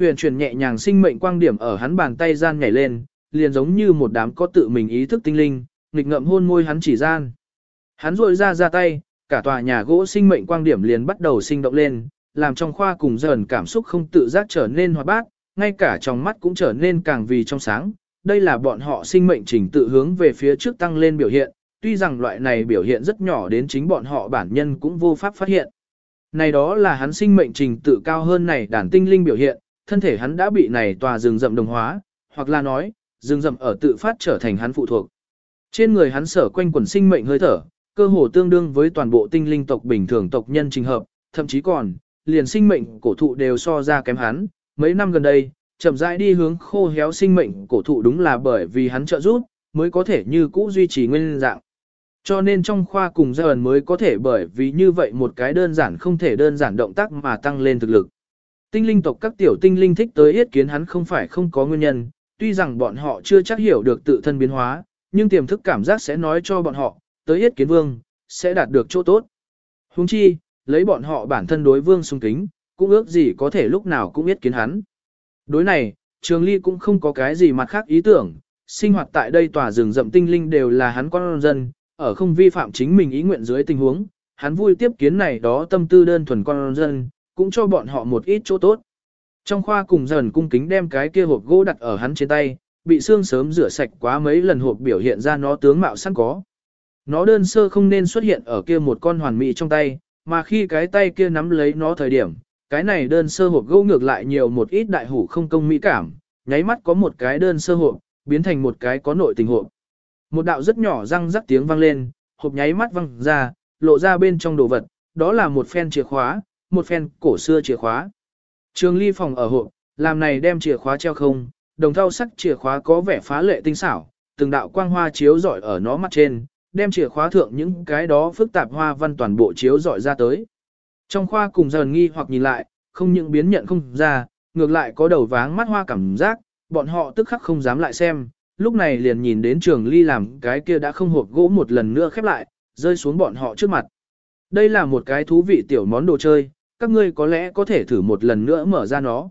Huyền chuyển nhẹ nhàng sinh mệnh quang điểm ở hắn bàn tay gian nhảy lên, liền giống như một đám có tự mình ý thức tinh linh, nghịch ngậm hôn môi hắn chỉ gian. Hắn rội ra ra tay, cả tòa nhà gỗ sinh mệnh quang điểm liền bắt đầu sinh động lên, làm trong khoa cùng dần cảm xúc không tự giác trở nên hoạt bát, ngay cả trong mắt cũng trở nên càng vì trong sáng. Đây là bọn họ sinh mệnh trình tự hướng về phía trước tăng lên biểu hiện, tuy rằng loại này biểu hiện rất nhỏ đến chính bọn họ bản nhân cũng vô pháp phát hiện. Này đó là hắn sinh mệnh trình tự cao hơn này đàn tinh linh biểu hiện, thân thể hắn đã bị này tòa rừng rậm đồng hóa, hoặc là nói, rừng rậm ở tự phát trở thành hắn phụ thuộc. Trên người hắn sở quanh quần sinh mệnh hơi thở, cơ hồ tương đương với toàn bộ tinh linh tộc bình thường tộc nhân trình hợp, thậm chí còn, liền sinh mệnh cổ thụ đều so ra kém hắn. Mấy năm gần đây, chậm rãi đi hướng khô héo sinh mệnh cổ thụ đúng là bởi vì hắn trợ giúp, mới có thể như cũ duy trì nguyên dạng. Cho nên trong khoa cùng gia ẩn mới có thể bởi vì như vậy một cái đơn giản không thể đơn giản động tác mà tăng lên thực lực. Tinh linh tộc các tiểu tinh linh thích tới yết kiến hắn không phải không có nguyên nhân, tuy rằng bọn họ chưa chắc hiểu được tự thân biến hóa, nhưng tiềm thức cảm giác sẽ nói cho bọn họ, tới yết kiến vương, sẽ đạt được chỗ tốt. Huống chi, lấy bọn họ bản thân đối vương sung kính, cũng ước gì có thể lúc nào cũng yết kiến hắn. Đối này, Trường Ly cũng không có cái gì mặt khác ý tưởng, sinh hoạt tại đây tòa rừng rậm tinh linh đều là hắn con dân, ở không vi phạm chính mình ý nguyện dưới tình huống, hắn vui tiếp kiến này đó tâm tư đơn thuần con dân, cũng cho bọn họ một ít chỗ tốt. Trong khoa cùng dần cung kính đem cái kia hộp gỗ đặt ở hắn trên tay, bị xương sớm rửa sạch quá mấy lần hộp biểu hiện ra nó tướng mạo sẵn có. Nó đơn sơ không nên xuất hiện ở kia một con hoàn mỹ trong tay, mà khi cái tay kia nắm lấy nó thời điểm, cái này đơn sơ hộp gỗ ngược lại nhiều một ít đại hủ không công mỹ cảm, nháy mắt có một cái đơn sơ hộp, biến thành một cái có nội tình hộp. Một đạo rất nhỏ răng rắc tiếng vang lên, hộp nháy mắt văng ra, lộ ra bên trong đồ vật, đó là một phen chìa khóa, một phen cổ xưa chìa khóa. Trường ly phòng ở hộp, làm này đem chìa khóa treo không, đồng thau sắc chìa khóa có vẻ phá lệ tinh xảo, từng đạo quang hoa chiếu rọi ở nó mắt trên, đem chìa khóa thượng những cái đó phức tạp hoa văn toàn bộ chiếu rọi ra tới. Trong khoa cùng dần nghi hoặc nhìn lại, không những biến nhận không ra, ngược lại có đầu váng mắt hoa cảm giác, bọn họ tức khắc không dám lại xem, lúc này liền nhìn đến trường ly làm cái kia đã không hộp gỗ một lần nữa khép lại, rơi xuống bọn họ trước mặt. Đây là một cái thú vị tiểu món đồ chơi, các ngươi có lẽ có thể thử một lần nữa mở ra nó.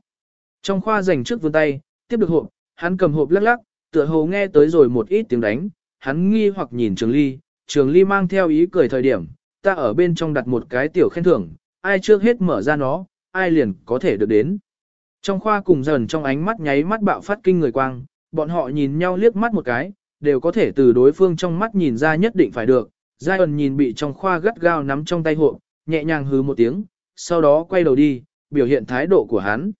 Trong khoa dành trước vươn tay, tiếp được hộp, hắn cầm hộp lắc lắc, tựa hồ nghe tới rồi một ít tiếng đánh, hắn nghi hoặc nhìn trường ly, trường ly mang theo ý cười thời điểm, ta ở bên trong đặt một cái tiểu khen thưởng, ai trước hết mở ra nó, ai liền có thể được đến. Trong khoa cùng dần trong ánh mắt nháy mắt bạo phát kinh người quang, bọn họ nhìn nhau liếc mắt một cái, đều có thể từ đối phương trong mắt nhìn ra nhất định phải được. Giai ẩn nhìn bị trong khoa gắt gao nắm trong tay hộp, nhẹ nhàng hứ một tiếng, sau đó quay đầu đi, biểu hiện thái độ của hắn.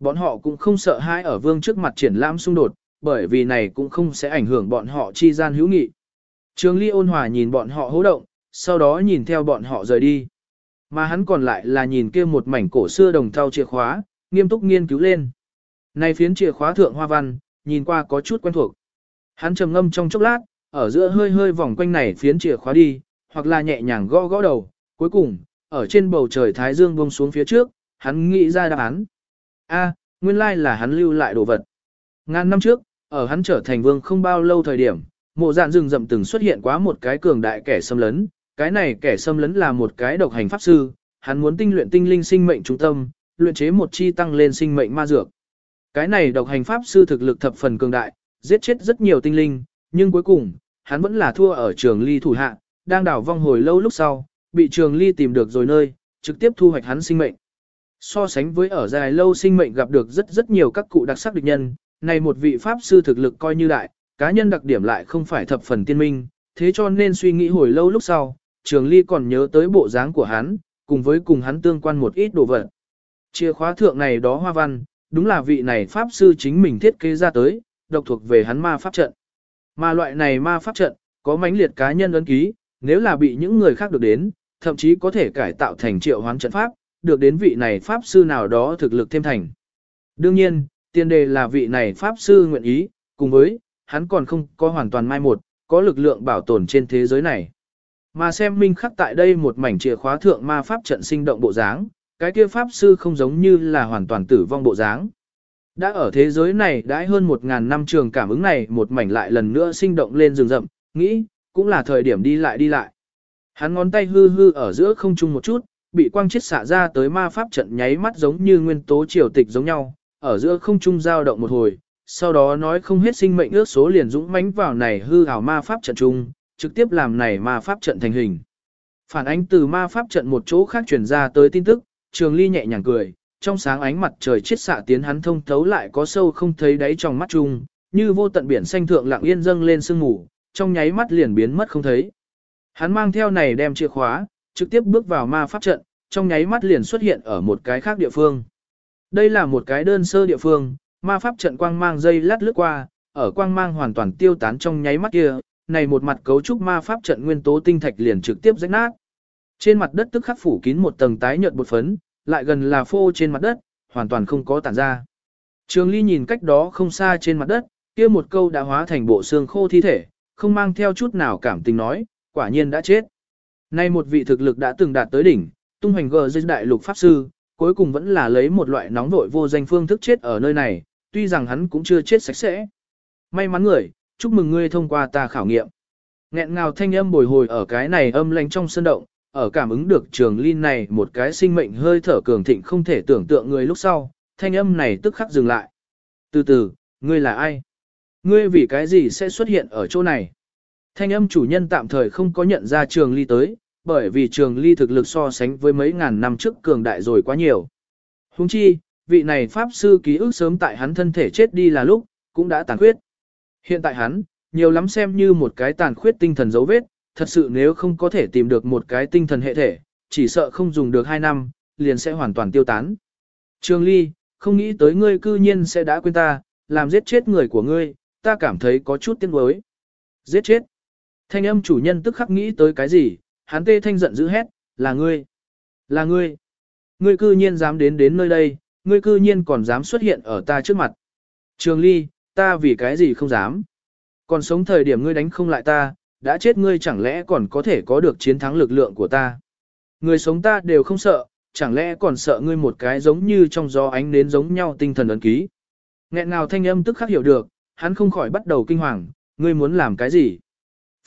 Bọn họ cũng không sợ hãi ở vương trước mặt triển lãm xung đột, bởi vì này cũng không sẽ ảnh hưởng bọn họ chi gian hữu nghị. Trường Ly ôn hòa nhìn bọn họ hố động, sau đó nhìn theo bọn họ rời đi. Mà hắn còn lại là nhìn kia một mảnh cổ xưa đồng thau chìa khóa, nghiêm túc nghiên cứu lên. Này phiến chìa khóa thượng hoa văn, nhìn qua có chút quen thuộc. Hắn trầm ngâm trong chốc lát, ở giữa hơi hơi vòng quanh này phiến chìa khóa đi, hoặc là nhẹ nhàng gõ gõ đầu, cuối cùng, ở trên bầu trời thái dương buông xuống phía trước, hắn nghĩ ra đáp án. A, nguyên lai là hắn lưu lại đồ vật. Ngàn năm trước, ở hắn trở thành vương không bao lâu thời điểm, mộ dạn rừng rậm từng xuất hiện quá một cái cường đại kẻ xâm lấn, cái này kẻ xâm lấn là một cái độc hành pháp sư, hắn muốn tinh luyện tinh linh sinh mệnh trung tâm, luyện chế một chi tăng lên sinh mệnh ma dược. Cái này độc hành pháp sư thực lực thập phần cường đại, giết chết rất nhiều tinh linh, nhưng cuối cùng, hắn vẫn là thua ở trường ly thủ hạ, đang đảo vong hồi lâu lúc sau, bị trường ly tìm được rồi nơi, trực tiếp thu hoạch hắn sinh mệnh. So sánh với ở dài lâu sinh mệnh gặp được rất rất nhiều các cụ đặc sắc địch nhân, này một vị pháp sư thực lực coi như đại, cá nhân đặc điểm lại không phải thập phần tiên minh, thế cho nên suy nghĩ hồi lâu lúc sau, trường ly còn nhớ tới bộ dáng của hắn, cùng với cùng hắn tương quan một ít đồ vật. Chìa khóa thượng này đó hoa văn, đúng là vị này pháp sư chính mình thiết kế ra tới, độc thuộc về hắn ma pháp trận. Mà loại này ma pháp trận, có mãnh liệt cá nhân ấn ký, nếu là bị những người khác được đến, thậm chí có thể cải tạo thành triệu hoán trận pháp, được đến vị này pháp sư nào đó thực lực thêm thành. Đương nhiên, tiền đề là vị này pháp sư nguyện ý, cùng với, hắn còn không có hoàn toàn mai một, có lực lượng bảo tồn trên thế giới này. Mà xem minh khắc tại đây một mảnh chìa khóa thượng ma pháp trận sinh động bộ dáng, cái kia pháp sư không giống như là hoàn toàn tử vong bộ dáng. Đã ở thế giới này đãi hơn một ngàn năm trường cảm ứng này một mảnh lại lần nữa sinh động lên rừng rậm, nghĩ, cũng là thời điểm đi lại đi lại. Hắn ngón tay hư hư ở giữa không trung một chút, bị quang chết xạ ra tới ma pháp trận nháy mắt giống như nguyên tố triều tịch giống nhau, ở giữa không trung dao động một hồi, sau đó nói không hết sinh mệnh ước số liền dũng mãnh vào này hư ảo ma pháp trận trung, trực tiếp làm này ma pháp trận thành hình. Phản ánh từ ma pháp trận một chỗ khác truyền ra tới tin tức, Trường Ly nhẹ nhàng cười, trong sáng ánh mặt trời chiết xạ tiến hắn thông thấu lại có sâu không thấy đáy trong mắt chung, như vô tận biển xanh thượng lặng yên dâng lên sương ngủ, trong nháy mắt liền biến mất không thấy. Hắn mang theo này đem chìa khóa, trực tiếp bước vào ma pháp trận, trong nháy mắt liền xuất hiện ở một cái khác địa phương. Đây là một cái đơn sơ địa phương, ma pháp trận quang mang dây lát lướt qua, ở quang mang hoàn toàn tiêu tán trong nháy mắt kia, này một mặt cấu trúc ma pháp trận nguyên tố tinh thạch liền trực tiếp rách nát. Trên mặt đất tức khắc phủ kín một tầng tái nhợt bột phấn, lại gần là phô trên mặt đất, hoàn toàn không có tản ra. Trường Ly nhìn cách đó không xa trên mặt đất, kia một câu đã hóa thành bộ xương khô thi thể, không mang theo chút nào cảm tình nói, quả nhiên đã chết. Nay một vị thực lực đã từng đạt tới đỉnh, tung hoành gờ dây đại lục pháp sư, cuối cùng vẫn là lấy một loại nóng vội vô danh phương thức chết ở nơi này, tuy rằng hắn cũng chưa chết sạch sẽ. May mắn người, chúc mừng ngươi thông qua ta khảo nghiệm. Nghẹn ngào thanh âm bồi hồi ở cái này âm lanh trong sân động, ở cảm ứng được trường linh này một cái sinh mệnh hơi thở cường thịnh không thể tưởng tượng người lúc sau, thanh âm này tức khắc dừng lại. Từ từ, ngươi là ai? Ngươi vì cái gì sẽ xuất hiện ở chỗ này? Thanh âm chủ nhân tạm thời không có nhận ra trường ly tới, bởi vì trường ly thực lực so sánh với mấy ngàn năm trước cường đại rồi quá nhiều. Hùng chi, vị này Pháp sư ký ức sớm tại hắn thân thể chết đi là lúc, cũng đã tàn khuyết. Hiện tại hắn, nhiều lắm xem như một cái tàn khuyết tinh thần dấu vết, thật sự nếu không có thể tìm được một cái tinh thần hệ thể, chỉ sợ không dùng được 2 năm, liền sẽ hoàn toàn tiêu tán. Trường Ly, không nghĩ tới ngươi cư nhiên sẽ đã quên ta, làm giết chết người của ngươi, ta cảm thấy có chút tiếc nuối. Giết chết. Thanh âm chủ nhân tức khắc nghĩ tới cái gì, hắn tê thanh giận dữ hét, là ngươi. Là ngươi. Ngươi cư nhiên dám đến đến nơi đây, ngươi cư nhiên còn dám xuất hiện ở ta trước mặt. Trường Ly, ta vì cái gì không dám. Còn sống thời điểm ngươi đánh không lại ta, đã chết ngươi chẳng lẽ còn có thể có được chiến thắng lực lượng của ta. Người sống ta đều không sợ, chẳng lẽ còn sợ ngươi một cái giống như trong gió ánh nến giống nhau tinh thần ấn ký. Nghẹn nào thanh âm tức khắc hiểu được, hắn không khỏi bắt đầu kinh hoàng, ngươi muốn làm cái gì?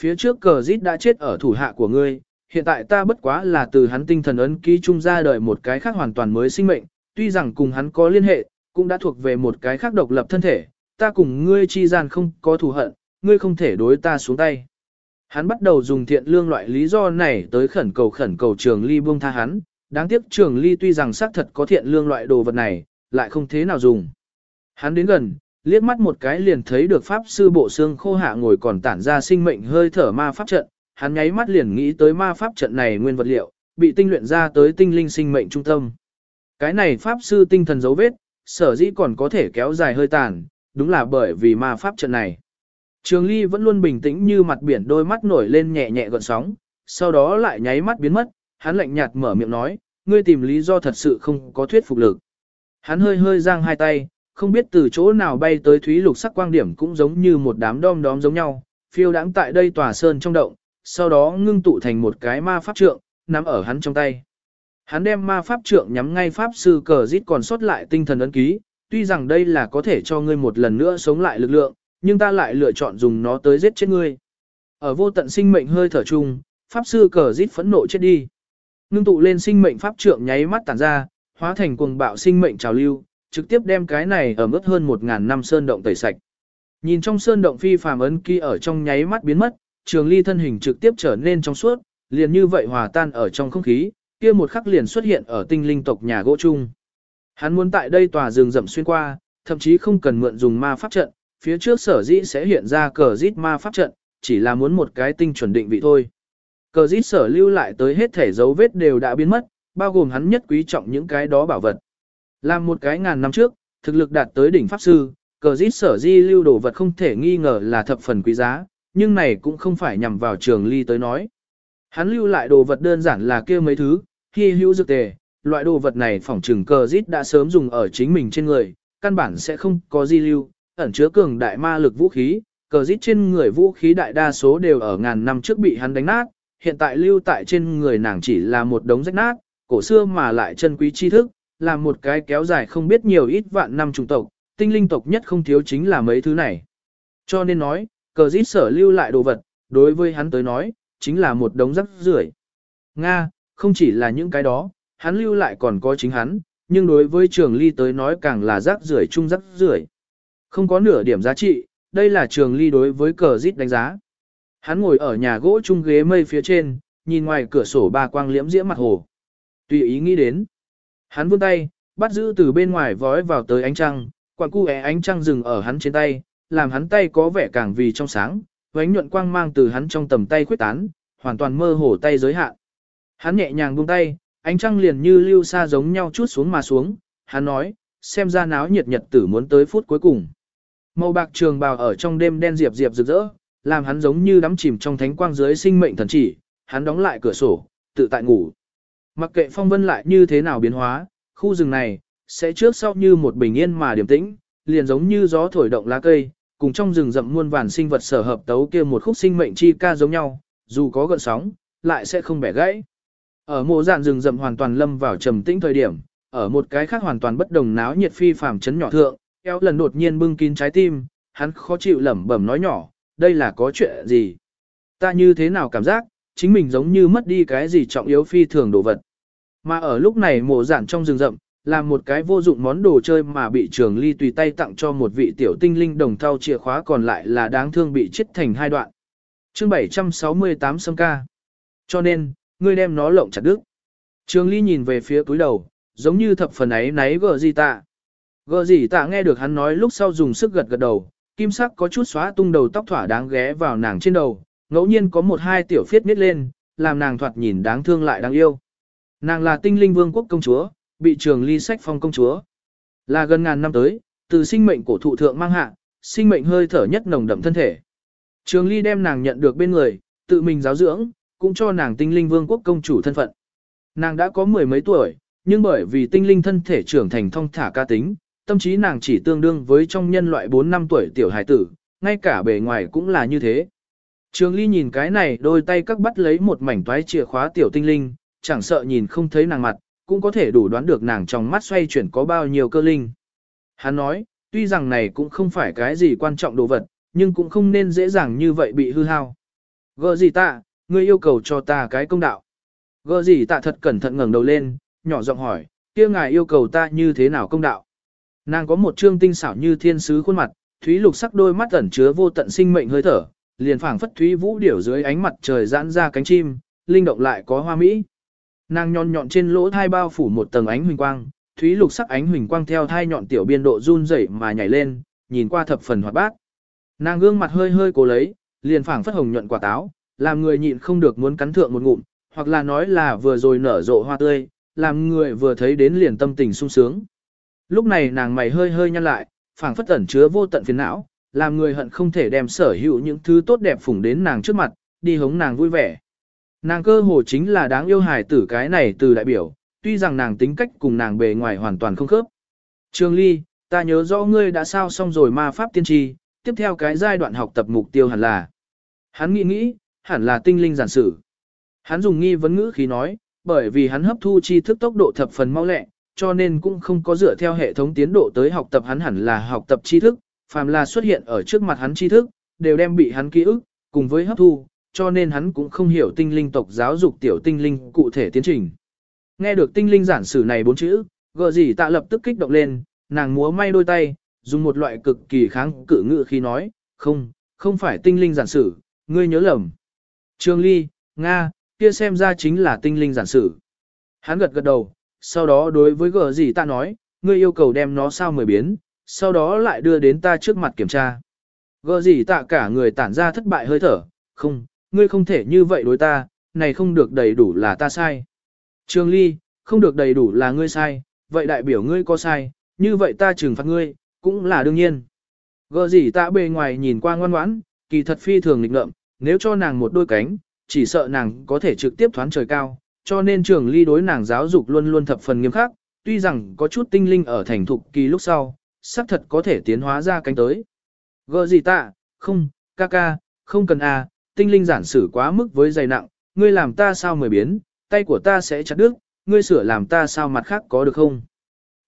Phía trước cờ rít đã chết ở thủ hạ của ngươi, hiện tại ta bất quá là từ hắn tinh thần ấn ký chung ra đời một cái khác hoàn toàn mới sinh mệnh, tuy rằng cùng hắn có liên hệ, cũng đã thuộc về một cái khác độc lập thân thể, ta cùng ngươi chi gian không có thù hận, ngươi không thể đối ta xuống tay. Hắn bắt đầu dùng thiện lương loại lý do này tới khẩn cầu khẩn cầu trường ly buông tha hắn, đáng tiếc trường ly tuy rằng xác thật có thiện lương loại đồ vật này, lại không thế nào dùng. Hắn đến gần, liếc mắt một cái liền thấy được pháp sư bộ xương khô hạ ngồi còn tản ra sinh mệnh hơi thở ma pháp trận, hắn nháy mắt liền nghĩ tới ma pháp trận này nguyên vật liệu, bị tinh luyện ra tới tinh linh sinh mệnh trung tâm. Cái này pháp sư tinh thần dấu vết, sở dĩ còn có thể kéo dài hơi tàn, đúng là bởi vì ma pháp trận này. Trường Ly vẫn luôn bình tĩnh như mặt biển đôi mắt nổi lên nhẹ nhẹ gợn sóng, sau đó lại nháy mắt biến mất, hắn lạnh nhạt mở miệng nói, ngươi tìm lý do thật sự không có thuyết phục lực. Hắn hơi hơi giang hai tay, không biết từ chỗ nào bay tới thúy lục sắc quang điểm cũng giống như một đám đom đóm giống nhau, phiêu đãng tại đây tòa sơn trong động, sau đó ngưng tụ thành một cái ma pháp trượng, nắm ở hắn trong tay. Hắn đem ma pháp trượng nhắm ngay pháp sư cờ rít còn sót lại tinh thần ấn ký, tuy rằng đây là có thể cho ngươi một lần nữa sống lại lực lượng, nhưng ta lại lựa chọn dùng nó tới giết chết ngươi. Ở vô tận sinh mệnh hơi thở chung, pháp sư cờ rít phẫn nộ chết đi. Ngưng tụ lên sinh mệnh pháp trượng nháy mắt tản ra, hóa thành cuồng bạo sinh mệnh trào lưu, trực tiếp đem cái này ở mức hơn 1000 năm sơn động tẩy sạch. Nhìn trong sơn động phi phàm ấn ký ở trong nháy mắt biến mất, Trường Ly thân hình trực tiếp trở nên trong suốt, liền như vậy hòa tan ở trong không khí, kia một khắc liền xuất hiện ở tinh linh tộc nhà gỗ chung. Hắn muốn tại đây tòa rừng rậm xuyên qua, thậm chí không cần mượn dùng ma pháp trận, phía trước sở dĩ sẽ hiện ra cờ rít ma pháp trận, chỉ là muốn một cái tinh chuẩn định vị thôi. Cờ rít sở lưu lại tới hết thể dấu vết đều đã biến mất, bao gồm hắn nhất quý trọng những cái đó bảo vật. Làm một cái ngàn năm trước, thực lực đạt tới đỉnh pháp sư, cờ giết sở di lưu đồ vật không thể nghi ngờ là thập phần quý giá, nhưng này cũng không phải nhằm vào trường ly tới nói. Hắn lưu lại đồ vật đơn giản là kia mấy thứ, khi hữu dược tề, loại đồ vật này phỏng trừng cờ giết đã sớm dùng ở chính mình trên người, căn bản sẽ không có di lưu, ẩn chứa cường đại ma lực vũ khí, cờ giết trên người vũ khí đại đa số đều ở ngàn năm trước bị hắn đánh nát, hiện tại lưu tại trên người nàng chỉ là một đống rách nát, cổ xưa mà lại chân quý tri thức, là một cái kéo dài không biết nhiều ít vạn năm trùng tộc, tinh linh tộc nhất không thiếu chính là mấy thứ này. Cho nên nói, cờ dít sở lưu lại đồ vật, đối với hắn tới nói, chính là một đống rác rưởi. Nga, không chỉ là những cái đó, hắn lưu lại còn có chính hắn, nhưng đối với trường ly tới nói càng là rác rưởi chung rác rưởi. Không có nửa điểm giá trị, đây là trường ly đối với cờ dít đánh giá. Hắn ngồi ở nhà gỗ chung ghế mây phía trên, nhìn ngoài cửa sổ ba quang liễm diễm mặt hồ. Tùy ý nghĩ đến. Hắn vươn tay, bắt giữ từ bên ngoài vói vào tới ánh trăng, quặng cu é ánh trăng dừng ở hắn trên tay, làm hắn tay có vẻ càng vì trong sáng, ánh nhuận quang mang từ hắn trong tầm tay khuyết tán, hoàn toàn mơ hồ tay giới hạn. Hắn nhẹ nhàng buông tay, ánh trăng liền như lưu xa giống nhau chút xuống mà xuống, hắn nói, xem ra náo nhiệt nhật tử muốn tới phút cuối cùng. Màu bạc trường bào ở trong đêm đen diệp diệp rực rỡ, làm hắn giống như đắm chìm trong thánh quang dưới sinh mệnh thần chỉ, hắn đóng lại cửa sổ, tự tại ngủ. Mặc kệ phong vân lại như thế nào biến hóa, khu rừng này, sẽ trước sau như một bình yên mà điềm tĩnh, liền giống như gió thổi động lá cây, cùng trong rừng rậm muôn vàn sinh vật sở hợp tấu kia một khúc sinh mệnh chi ca giống nhau, dù có gợn sóng, lại sẽ không bẻ gãy. Ở mộ dạn rừng rậm hoàn toàn lâm vào trầm tĩnh thời điểm, ở một cái khác hoàn toàn bất đồng náo nhiệt phi phàm chấn nhỏ thượng, eo lần đột nhiên bưng kín trái tim, hắn khó chịu lẩm bẩm nói nhỏ, đây là có chuyện gì? Ta như thế nào cảm giác, chính mình giống như mất đi cái gì trọng yếu phi thường đồ vật. Mà ở lúc này mộ giản trong rừng rậm, làm một cái vô dụng món đồ chơi mà bị trường ly tùy tay tặng cho một vị tiểu tinh linh đồng thau chìa khóa còn lại là đáng thương bị chết thành hai đoạn. chương 768 sâm ca. Cho nên, ngươi đem nó lộng chặt đứt. Trường ly nhìn về phía túi đầu, giống như thập phần ấy náy gờ gì tạ. Gờ gì tạ nghe được hắn nói lúc sau dùng sức gật gật đầu, kim sắc có chút xóa tung đầu tóc thỏa đáng ghé vào nàng trên đầu, ngẫu nhiên có một hai tiểu phiết miết lên, làm nàng thoạt nhìn đáng thương lại đáng yêu. Nàng là tinh linh vương quốc công chúa, bị trường ly sách phong công chúa. Là gần ngàn năm tới, từ sinh mệnh cổ thụ thượng mang hạ, sinh mệnh hơi thở nhất nồng đậm thân thể. Trường ly đem nàng nhận được bên người, tự mình giáo dưỡng, cũng cho nàng tinh linh vương quốc công chủ thân phận. Nàng đã có mười mấy tuổi, nhưng bởi vì tinh linh thân thể trưởng thành thông thả ca tính, tâm trí nàng chỉ tương đương với trong nhân loại 4 năm tuổi tiểu hài tử, ngay cả bề ngoài cũng là như thế. Trường Ly nhìn cái này đôi tay các bắt lấy một mảnh toái chìa khóa tiểu tinh linh, chẳng sợ nhìn không thấy nàng mặt, cũng có thể đủ đoán được nàng trong mắt xoay chuyển có bao nhiêu cơ linh. Hắn nói, tuy rằng này cũng không phải cái gì quan trọng đồ vật, nhưng cũng không nên dễ dàng như vậy bị hư hao. Gơ gì tạ, ngươi yêu cầu cho ta cái công đạo. Gơ gì tạ thật cẩn thận ngẩng đầu lên, nhỏ giọng hỏi, kia ngài yêu cầu ta như thế nào công đạo. Nàng có một trương tinh xảo như thiên sứ khuôn mặt, thúy lục sắc đôi mắt ẩn chứa vô tận sinh mệnh hơi thở, liền phảng phất thúy vũ điểu dưới ánh mặt trời giãn ra cánh chim, linh động lại có hoa mỹ. Nàng nhọn nhọn trên lỗ thai bao phủ một tầng ánh huỳnh quang, thúy lục sắc ánh huỳnh quang theo thai nhọn tiểu biên độ run rẩy mà nhảy lên, nhìn qua thập phần hoạt bát. Nàng gương mặt hơi hơi cố lấy, liền phảng phất hồng nhuận quả táo, làm người nhịn không được muốn cắn thượng một ngụm, hoặc là nói là vừa rồi nở rộ hoa tươi, làm người vừa thấy đến liền tâm tình sung sướng. Lúc này nàng mày hơi hơi nhăn lại, phảng phất ẩn chứa vô tận phiền não, làm người hận không thể đem sở hữu những thứ tốt đẹp phủng đến nàng trước mặt, đi hống nàng vui vẻ. Nàng cơ hồ chính là đáng yêu hài tử cái này từ đại biểu, tuy rằng nàng tính cách cùng nàng bề ngoài hoàn toàn không khớp. Trương Ly, ta nhớ rõ ngươi đã sao xong rồi ma pháp tiên tri, tiếp theo cái giai đoạn học tập mục tiêu hẳn là. Hắn nghĩ nghĩ, hẳn là tinh linh giản sử. Hắn dùng nghi vấn ngữ khí nói, bởi vì hắn hấp thu tri thức tốc độ thập phần mau lẹ, cho nên cũng không có dựa theo hệ thống tiến độ tới học tập hắn hẳn là học tập tri thức, phàm là xuất hiện ở trước mặt hắn tri thức, đều đem bị hắn ký ức, cùng với hấp thu, cho nên hắn cũng không hiểu tinh linh tộc giáo dục tiểu tinh linh cụ thể tiến trình. Nghe được tinh linh giản sử này bốn chữ, gợ gì tạ lập tức kích động lên, nàng múa may đôi tay, dùng một loại cực kỳ kháng cự ngự khi nói, không, không phải tinh linh giản sử, ngươi nhớ lầm. Trương Ly, Nga, kia xem ra chính là tinh linh giản sử. Hắn gật gật đầu, sau đó đối với gờ gì ta nói, ngươi yêu cầu đem nó sao mười biến, sau đó lại đưa đến ta trước mặt kiểm tra. Gờ gì tạ cả người tản ra thất bại hơi thở, không, ngươi không thể như vậy đối ta, này không được đầy đủ là ta sai. Trường Ly, không được đầy đủ là ngươi sai, vậy đại biểu ngươi có sai, như vậy ta trừng phạt ngươi, cũng là đương nhiên. Gờ gì tạ bề ngoài nhìn qua ngoan ngoãn, kỳ thật phi thường nghịch ngợm, nếu cho nàng một đôi cánh, chỉ sợ nàng có thể trực tiếp thoán trời cao, cho nên trường ly đối nàng giáo dục luôn luôn thập phần nghiêm khắc, tuy rằng có chút tinh linh ở thành thục kỳ lúc sau, xác thật có thể tiến hóa ra cánh tới. Gờ gì ta? không, ca ca, không cần à, tinh linh giản sử quá mức với dày nặng, ngươi làm ta sao mười biến, tay của ta sẽ chặt đứt, ngươi sửa làm ta sao mặt khác có được không?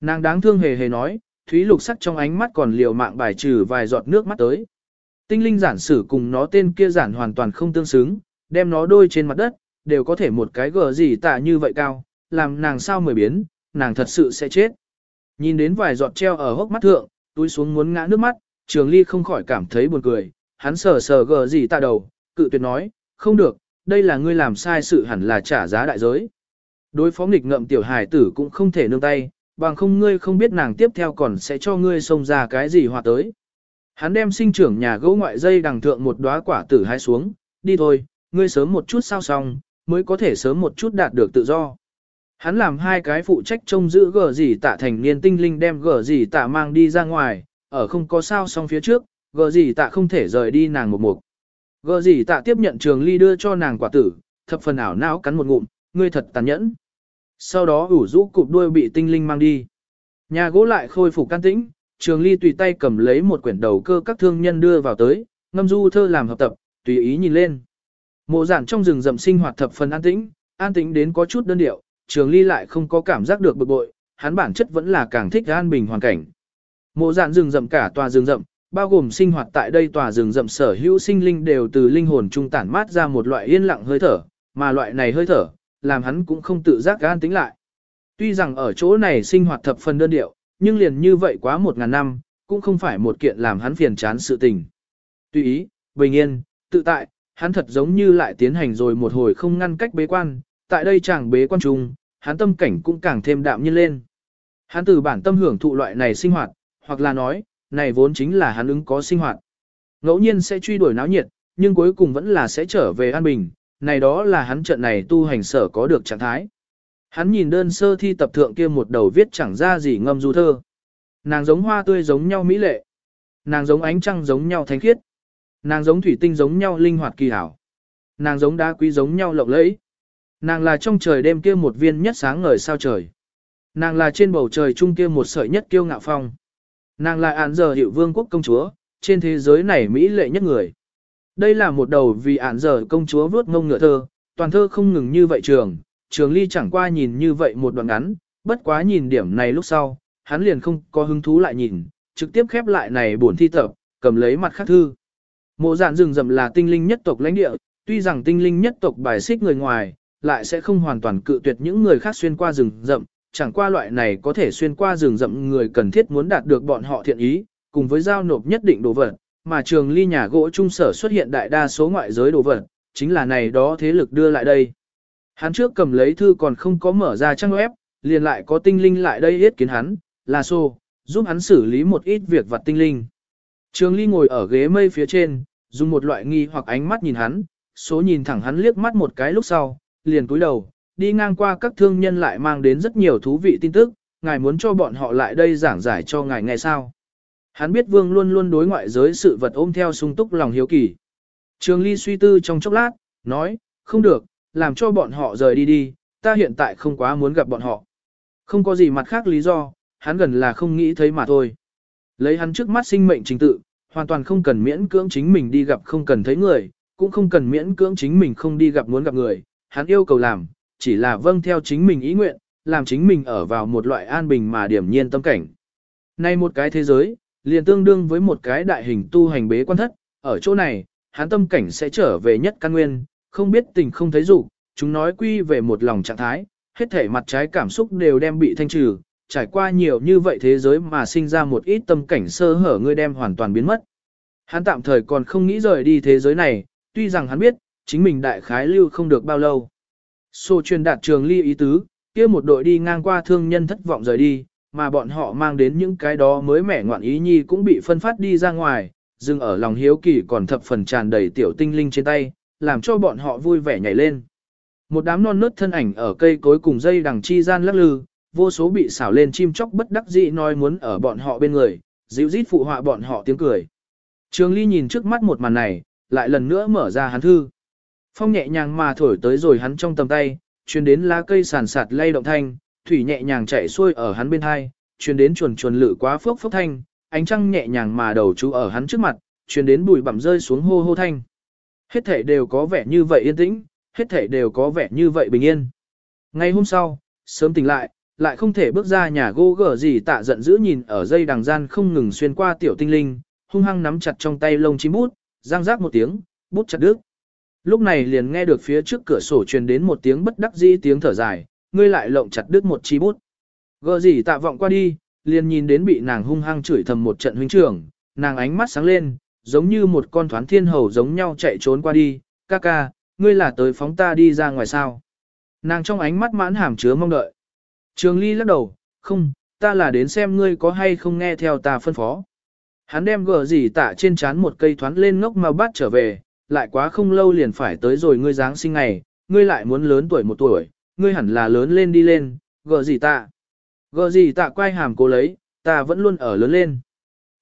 Nàng đáng thương hề hề nói, thúy lục sắc trong ánh mắt còn liều mạng bài trừ vài giọt nước mắt tới. Tinh linh giản sử cùng nó tên kia giản hoàn toàn không tương xứng, đem nó đôi trên mặt đất, đều có thể một cái gờ gì tạ như vậy cao, làm nàng sao mười biến, nàng thật sự sẽ chết. Nhìn đến vài giọt treo ở hốc mắt thượng, túi xuống muốn ngã nước mắt, trường ly không khỏi cảm thấy buồn cười, hắn sờ sờ gờ gì ta đầu, cự tuyệt nói, không được, đây là ngươi làm sai sự hẳn là trả giá đại giới. Đối phó nghịch ngậm tiểu hài tử cũng không thể nương tay, bằng không ngươi không biết nàng tiếp theo còn sẽ cho ngươi xông ra cái gì hòa tới. Hắn đem sinh trưởng nhà gỗ ngoại dây đằng thượng một đóa quả tử hái xuống, đi thôi, ngươi sớm một chút sao xong, mới có thể sớm một chút đạt được tự do. Hắn làm hai cái phụ trách trông giữ gờ gì tạ thành niên tinh linh đem gờ gì tạ mang đi ra ngoài, ở không có sao xong phía trước, gờ gì tạ không thể rời đi nàng một mục. Gờ gì tạ tiếp nhận trường ly đưa cho nàng quả tử, thập phần ảo não cắn một ngụm, ngươi thật tàn nhẫn. Sau đó ủ rũ cụp đuôi bị tinh linh mang đi. Nhà gỗ lại khôi phục can tĩnh, trường ly tùy tay cầm lấy một quyển đầu cơ các thương nhân đưa vào tới, ngâm du thơ làm hợp tập, tùy ý nhìn lên. Mộ giản trong rừng rậm sinh hoạt thập phần an tĩnh, an tĩnh đến có chút đơn điệu, trường ly lại không có cảm giác được bực bội, hắn bản chất vẫn là càng thích an bình hoàn cảnh. Mộ dạn rừng rậm cả tòa rừng rậm, bao gồm sinh hoạt tại đây tòa rừng rậm sở hữu sinh linh đều từ linh hồn trung tản mát ra một loại yên lặng hơi thở, mà loại này hơi thở, làm hắn cũng không tự giác an tính lại. Tuy rằng ở chỗ này sinh hoạt thập phần đơn điệu, nhưng liền như vậy quá một ngàn năm, cũng không phải một kiện làm hắn phiền chán sự tình. Tuy ý, bình yên, tự tại, hắn thật giống như lại tiến hành rồi một hồi không ngăn cách bế quan, tại đây chàng bế quan trung, hắn tâm cảnh cũng càng thêm đạm nhiên lên. Hắn từ bản tâm hưởng thụ loại này sinh hoạt, hoặc là nói, này vốn chính là hắn ứng có sinh hoạt. Ngẫu nhiên sẽ truy đuổi náo nhiệt, nhưng cuối cùng vẫn là sẽ trở về an bình, này đó là hắn trận này tu hành sở có được trạng thái. Hắn nhìn đơn sơ thi tập thượng kia một đầu viết chẳng ra gì ngâm du thơ. Nàng giống hoa tươi giống nhau mỹ lệ. Nàng giống ánh trăng giống nhau thánh khiết. Nàng giống thủy tinh giống nhau linh hoạt kỳ hảo. Nàng giống đá quý giống nhau lộng lẫy. Nàng là trong trời đêm kia một viên nhất sáng ngời sao trời. Nàng là trên bầu trời trung kia một sợi nhất kiêu ngạo phong. Nàng là án giờ hiệu vương quốc công chúa, trên thế giới này mỹ lệ nhất người. Đây là một đầu vì án giờ công chúa vuốt ngông ngựa thơ, toàn thơ không ngừng như vậy trường, trường ly chẳng qua nhìn như vậy một đoạn ngắn, bất quá nhìn điểm này lúc sau, hắn liền không có hứng thú lại nhìn, trực tiếp khép lại này buồn thi tập, cầm lấy mặt khắc thư. Mộ dạn rừng rậm là tinh linh nhất tộc lãnh địa, tuy rằng tinh linh nhất tộc bài xích người ngoài, lại sẽ không hoàn toàn cự tuyệt những người khác xuyên qua rừng rậm, chẳng qua loại này có thể xuyên qua rừng rậm người cần thiết muốn đạt được bọn họ thiện ý, cùng với giao nộp nhất định đồ vật, mà trường ly nhà gỗ trung sở xuất hiện đại đa số ngoại giới đồ vật, chính là này đó thế lực đưa lại đây. Hắn trước cầm lấy thư còn không có mở ra trang web, liền lại có tinh linh lại đây yết kiến hắn, là xô, giúp hắn xử lý một ít việc vặt tinh linh. Trường ly ngồi ở ghế mây phía trên, dùng một loại nghi hoặc ánh mắt nhìn hắn, số nhìn thẳng hắn liếc mắt một cái lúc sau, liền cúi đầu, đi ngang qua các thương nhân lại mang đến rất nhiều thú vị tin tức, ngài muốn cho bọn họ lại đây giảng giải cho ngài nghe sao. Hắn biết vương luôn luôn đối ngoại giới sự vật ôm theo sung túc lòng hiếu kỳ. Trường ly suy tư trong chốc lát, nói, không được, làm cho bọn họ rời đi đi, ta hiện tại không quá muốn gặp bọn họ. Không có gì mặt khác lý do, hắn gần là không nghĩ thấy mà thôi. Lấy hắn trước mắt sinh mệnh trình tự, hoàn toàn không cần miễn cưỡng chính mình đi gặp không cần thấy người, cũng không cần miễn cưỡng chính mình không đi gặp muốn gặp người, hắn yêu cầu làm, chỉ là vâng theo chính mình ý nguyện, làm chính mình ở vào một loại an bình mà điểm nhiên tâm cảnh. Nay một cái thế giới, liền tương đương với một cái đại hình tu hành bế quan thất, ở chỗ này, hắn tâm cảnh sẽ trở về nhất căn nguyên, không biết tình không thấy dục, chúng nói quy về một lòng trạng thái, hết thể mặt trái cảm xúc đều đem bị thanh trừ, trải qua nhiều như vậy thế giới mà sinh ra một ít tâm cảnh sơ hở ngươi đem hoàn toàn biến mất. Hắn tạm thời còn không nghĩ rời đi thế giới này, tuy rằng hắn biết, chính mình đại khái lưu không được bao lâu. Sô truyền đạt trường ly ý tứ, kia một đội đi ngang qua thương nhân thất vọng rời đi, mà bọn họ mang đến những cái đó mới mẻ ngoạn ý nhi cũng bị phân phát đi ra ngoài, dừng ở lòng hiếu kỳ còn thập phần tràn đầy tiểu tinh linh trên tay, làm cho bọn họ vui vẻ nhảy lên. Một đám non nớt thân ảnh ở cây cối cùng dây đằng chi gian lắc lư, vô số bị xảo lên chim chóc bất đắc dĩ nói muốn ở bọn họ bên người, dịu rít phụ họa bọn họ tiếng cười. Trường Ly nhìn trước mắt một màn này, lại lần nữa mở ra hắn thư. Phong nhẹ nhàng mà thổi tới rồi hắn trong tầm tay, truyền đến lá cây sàn sạt lay động thanh, thủy nhẹ nhàng chảy xuôi ở hắn bên hai, truyền đến chuồn chuồn lự quá phốc phốc thanh, ánh trăng nhẹ nhàng mà đầu chú ở hắn trước mặt, truyền đến bụi bặm rơi xuống hô hô thanh. Hết thể đều có vẻ như vậy yên tĩnh, hết thể đều có vẻ như vậy bình yên. Ngay hôm sau, sớm tỉnh lại, lại không thể bước ra nhà gỗ gở gì tạ giận dữ nhìn ở dây đằng gian không ngừng xuyên qua tiểu tinh linh, hung hăng nắm chặt trong tay lông chim bút, răng rác một tiếng, bút chặt đứt. Lúc này liền nghe được phía trước cửa sổ truyền đến một tiếng bất đắc dĩ tiếng thở dài, ngươi lại lộng chặt đứt một chi bút. gờ gì tạ vọng qua đi, liền nhìn đến bị nàng hung hăng chửi thầm một trận huynh trưởng, nàng ánh mắt sáng lên, giống như một con thoán thiên hầu giống nhau chạy trốn qua đi, ca ca, ngươi là tới phóng ta đi ra ngoài sao. Nàng trong ánh mắt mãn hàm chứa mong đợi. Trường Ly lắc đầu, không, ta là đến xem ngươi có hay không nghe theo ta phân phó. Hắn đem gờ gì tạ trên chán một cây thoán lên ngốc mà bắt trở về, lại quá không lâu liền phải tới rồi ngươi Giáng sinh ngày, ngươi lại muốn lớn tuổi một tuổi, ngươi hẳn là lớn lên đi lên, gờ gì tạ. Gờ gì tạ quay hàm cố lấy, ta vẫn luôn ở lớn lên.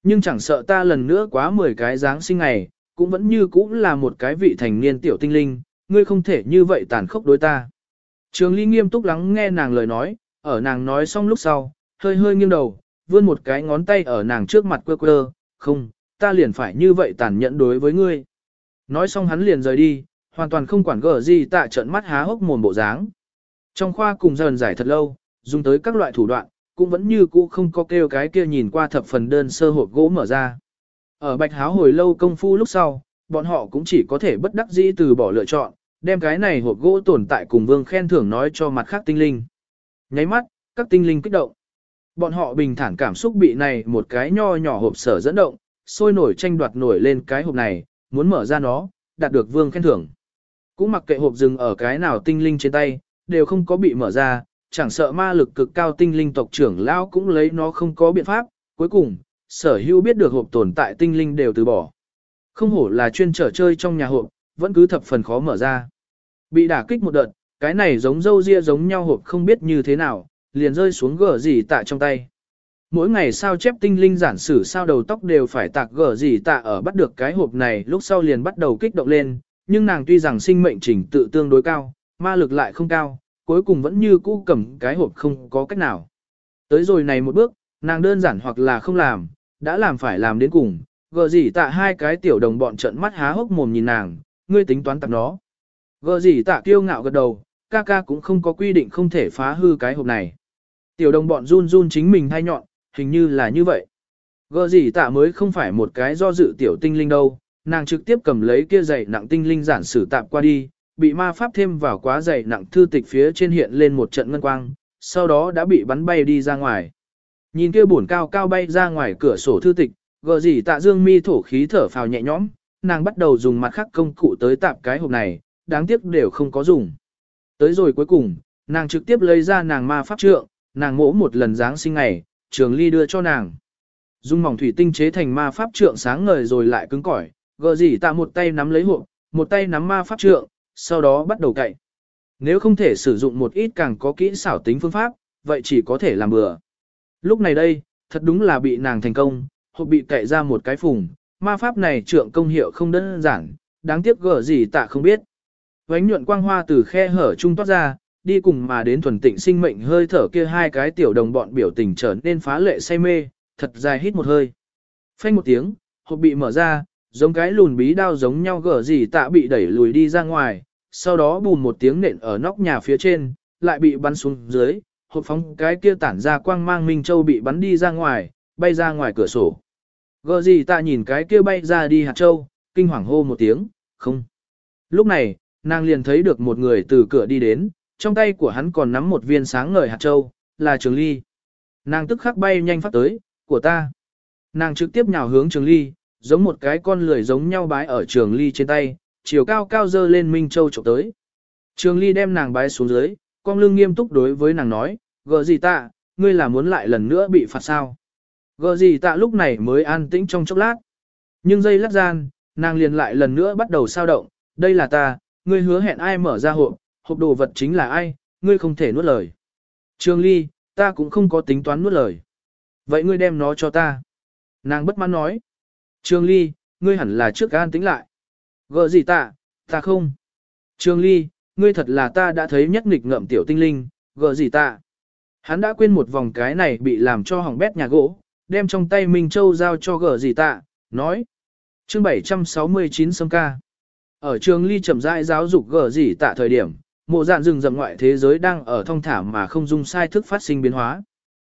Nhưng chẳng sợ ta lần nữa quá 10 cái Giáng sinh ngày, cũng vẫn như cũng là một cái vị thành niên tiểu tinh linh, ngươi không thể như vậy tàn khốc đối ta. Trường Ly nghiêm túc lắng nghe nàng lời nói, ở nàng nói xong lúc sau, hơi hơi nghiêng đầu, vươn một cái ngón tay ở nàng trước mặt quơ quơ, không, ta liền phải như vậy tàn nhẫn đối với ngươi. Nói xong hắn liền rời đi, hoàn toàn không quản gở gì tạ trận mắt há hốc mồm bộ dáng. Trong khoa cùng dần giải thật lâu, dùng tới các loại thủ đoạn, cũng vẫn như cũ không có kêu cái kia nhìn qua thập phần đơn sơ hộp gỗ mở ra. Ở bạch háo hồi lâu công phu lúc sau, bọn họ cũng chỉ có thể bất đắc dĩ từ bỏ lựa chọn, đem cái này hộp gỗ tồn tại cùng vương khen thưởng nói cho mặt khác tinh linh. Nháy mắt, các tinh linh kích động. Bọn họ bình thản cảm xúc bị này một cái nho nhỏ hộp sở dẫn động, sôi nổi tranh đoạt nổi lên cái hộp này, muốn mở ra nó, đạt được vương khen thưởng. Cũng mặc kệ hộp rừng ở cái nào tinh linh trên tay, đều không có bị mở ra, chẳng sợ ma lực cực cao tinh linh tộc trưởng lão cũng lấy nó không có biện pháp, cuối cùng, sở hữu biết được hộp tồn tại tinh linh đều từ bỏ. Không hổ là chuyên trở chơi trong nhà hộp, vẫn cứ thập phần khó mở ra. Bị đả kích một đợt, cái này giống dâu ria giống nhau hộp không biết như thế nào, liền rơi xuống gở gì tạ trong tay. Mỗi ngày sao chép tinh linh giản sử sao đầu tóc đều phải tạc gở gì tạ ở bắt được cái hộp này lúc sau liền bắt đầu kích động lên, nhưng nàng tuy rằng sinh mệnh trình tự tương đối cao, ma lực lại không cao, cuối cùng vẫn như cũ cầm cái hộp không có cách nào. Tới rồi này một bước, nàng đơn giản hoặc là không làm, đã làm phải làm đến cùng, gờ gì tạ hai cái tiểu đồng bọn trận mắt há hốc mồm nhìn nàng, ngươi tính toán tạc nó. Gờ gì tạ kiêu ngạo gật đầu, ca ca cũng không có quy định không thể phá hư cái hộp này. Tiểu đồng bọn run run chính mình thay nhọn, hình như là như vậy. Gờ gì tạ mới không phải một cái do dự tiểu tinh linh đâu, nàng trực tiếp cầm lấy kia dày nặng tinh linh giản sử tạp qua đi, bị ma pháp thêm vào quá dày nặng thư tịch phía trên hiện lên một trận ngân quang, sau đó đã bị bắn bay đi ra ngoài. Nhìn kia bổn cao cao bay ra ngoài cửa sổ thư tịch, gờ gì tạ dương mi thổ khí thở phào nhẹ nhõm, nàng bắt đầu dùng mặt khác công cụ tới tạp cái hộp này, đáng tiếc đều không có dùng. Tới rồi cuối cùng, nàng trực tiếp lấy ra nàng ma pháp trượng, nàng mỗ một lần dáng sinh ngày, trường ly đưa cho nàng. Dung mỏng thủy tinh chế thành ma pháp trượng sáng ngời rồi lại cứng cỏi, gờ gì tạ một tay nắm lấy hộp, một tay nắm ma pháp trượng, sau đó bắt đầu cậy. Nếu không thể sử dụng một ít càng có kỹ xảo tính phương pháp, vậy chỉ có thể làm bừa. Lúc này đây, thật đúng là bị nàng thành công, hộp bị cậy ra một cái phùng, ma pháp này trượng công hiệu không đơn giản, đáng tiếc gở gì tạ không biết. Vánh nhuận quang hoa từ khe hở trung toát ra, đi cùng mà đến thuần tịnh sinh mệnh hơi thở kia hai cái tiểu đồng bọn biểu tình trở nên phá lệ say mê, thật dài hít một hơi. Phanh một tiếng, hộp bị mở ra, giống cái lùn bí đao giống nhau gở gì tạ bị đẩy lùi đi ra ngoài, sau đó bùm một tiếng nện ở nóc nhà phía trên, lại bị bắn xuống dưới, hộp phóng cái kia tản ra quang mang Minh Châu bị bắn đi ra ngoài, bay ra ngoài cửa sổ. Gờ gì tạ nhìn cái kia bay ra đi hạt châu, kinh hoàng hô một tiếng, không. Lúc này, nàng liền thấy được một người từ cửa đi đến, trong tay của hắn còn nắm một viên sáng ngời hạt châu, là Trường Ly. Nàng tức khắc bay nhanh phát tới, của ta. Nàng trực tiếp nhào hướng Trường Ly, giống một cái con lười giống nhau bái ở Trường Ly trên tay, chiều cao cao dơ lên Minh Châu chụp tới. Trường Ly đem nàng bái xuống dưới, con lưng nghiêm túc đối với nàng nói, gờ gì ta, ngươi là muốn lại lần nữa bị phạt sao? Gờ gì ta lúc này mới an tĩnh trong chốc lát. Nhưng giây lát gian, nàng liền lại lần nữa bắt đầu sao động, đây là ta, ngươi hứa hẹn ai mở ra hộp, hộp đồ vật chính là ai, ngươi không thể nuốt lời. Trường Ly, ta cũng không có tính toán nuốt lời. Vậy ngươi đem nó cho ta. Nàng bất mãn nói. Trường Ly, ngươi hẳn là trước an tính lại. Gờ gì ta? ta không. Trường Ly, ngươi thật là ta đã thấy nhất nghịch ngợm tiểu tinh linh, gờ gì ta? Hắn đã quên một vòng cái này bị làm cho hỏng bét nhà gỗ, đem trong tay Minh Châu giao cho gờ gì ta, nói. Chương 769 sâm ca. Ở trường ly chậm rãi giáo dục gờ gì tạ thời điểm, mộ dạn rừng rậm ngoại thế giới đang ở thông thả mà không dung sai thức phát sinh biến hóa.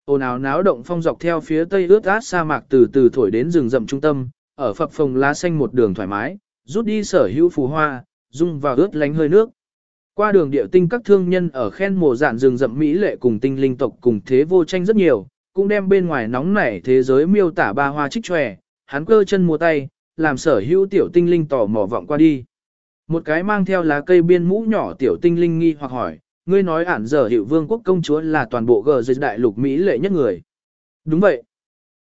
Ồn ào náo động phong dọc theo phía tây ướt át sa mạc từ từ thổi đến rừng rậm trung tâm, ở phập phồng lá xanh một đường thoải mái, rút đi sở hữu phù hoa, dung vào ướt lánh hơi nước. Qua đường địa tinh các thương nhân ở khen mộ dạn rừng rậm Mỹ lệ cùng tinh linh tộc cùng thế vô tranh rất nhiều, cũng đem bên ngoài nóng nảy thế giới miêu tả ba hoa trích tròe, hắn cơ chân mua tay, làm sở hữu tiểu tinh linh tỏ mò vọng qua đi. Một cái mang theo lá cây biên mũ nhỏ tiểu tinh linh nghi hoặc hỏi, ngươi nói ản giờ hiệu vương quốc công chúa là toàn bộ gờ dịch đại lục Mỹ lệ nhất người. Đúng vậy.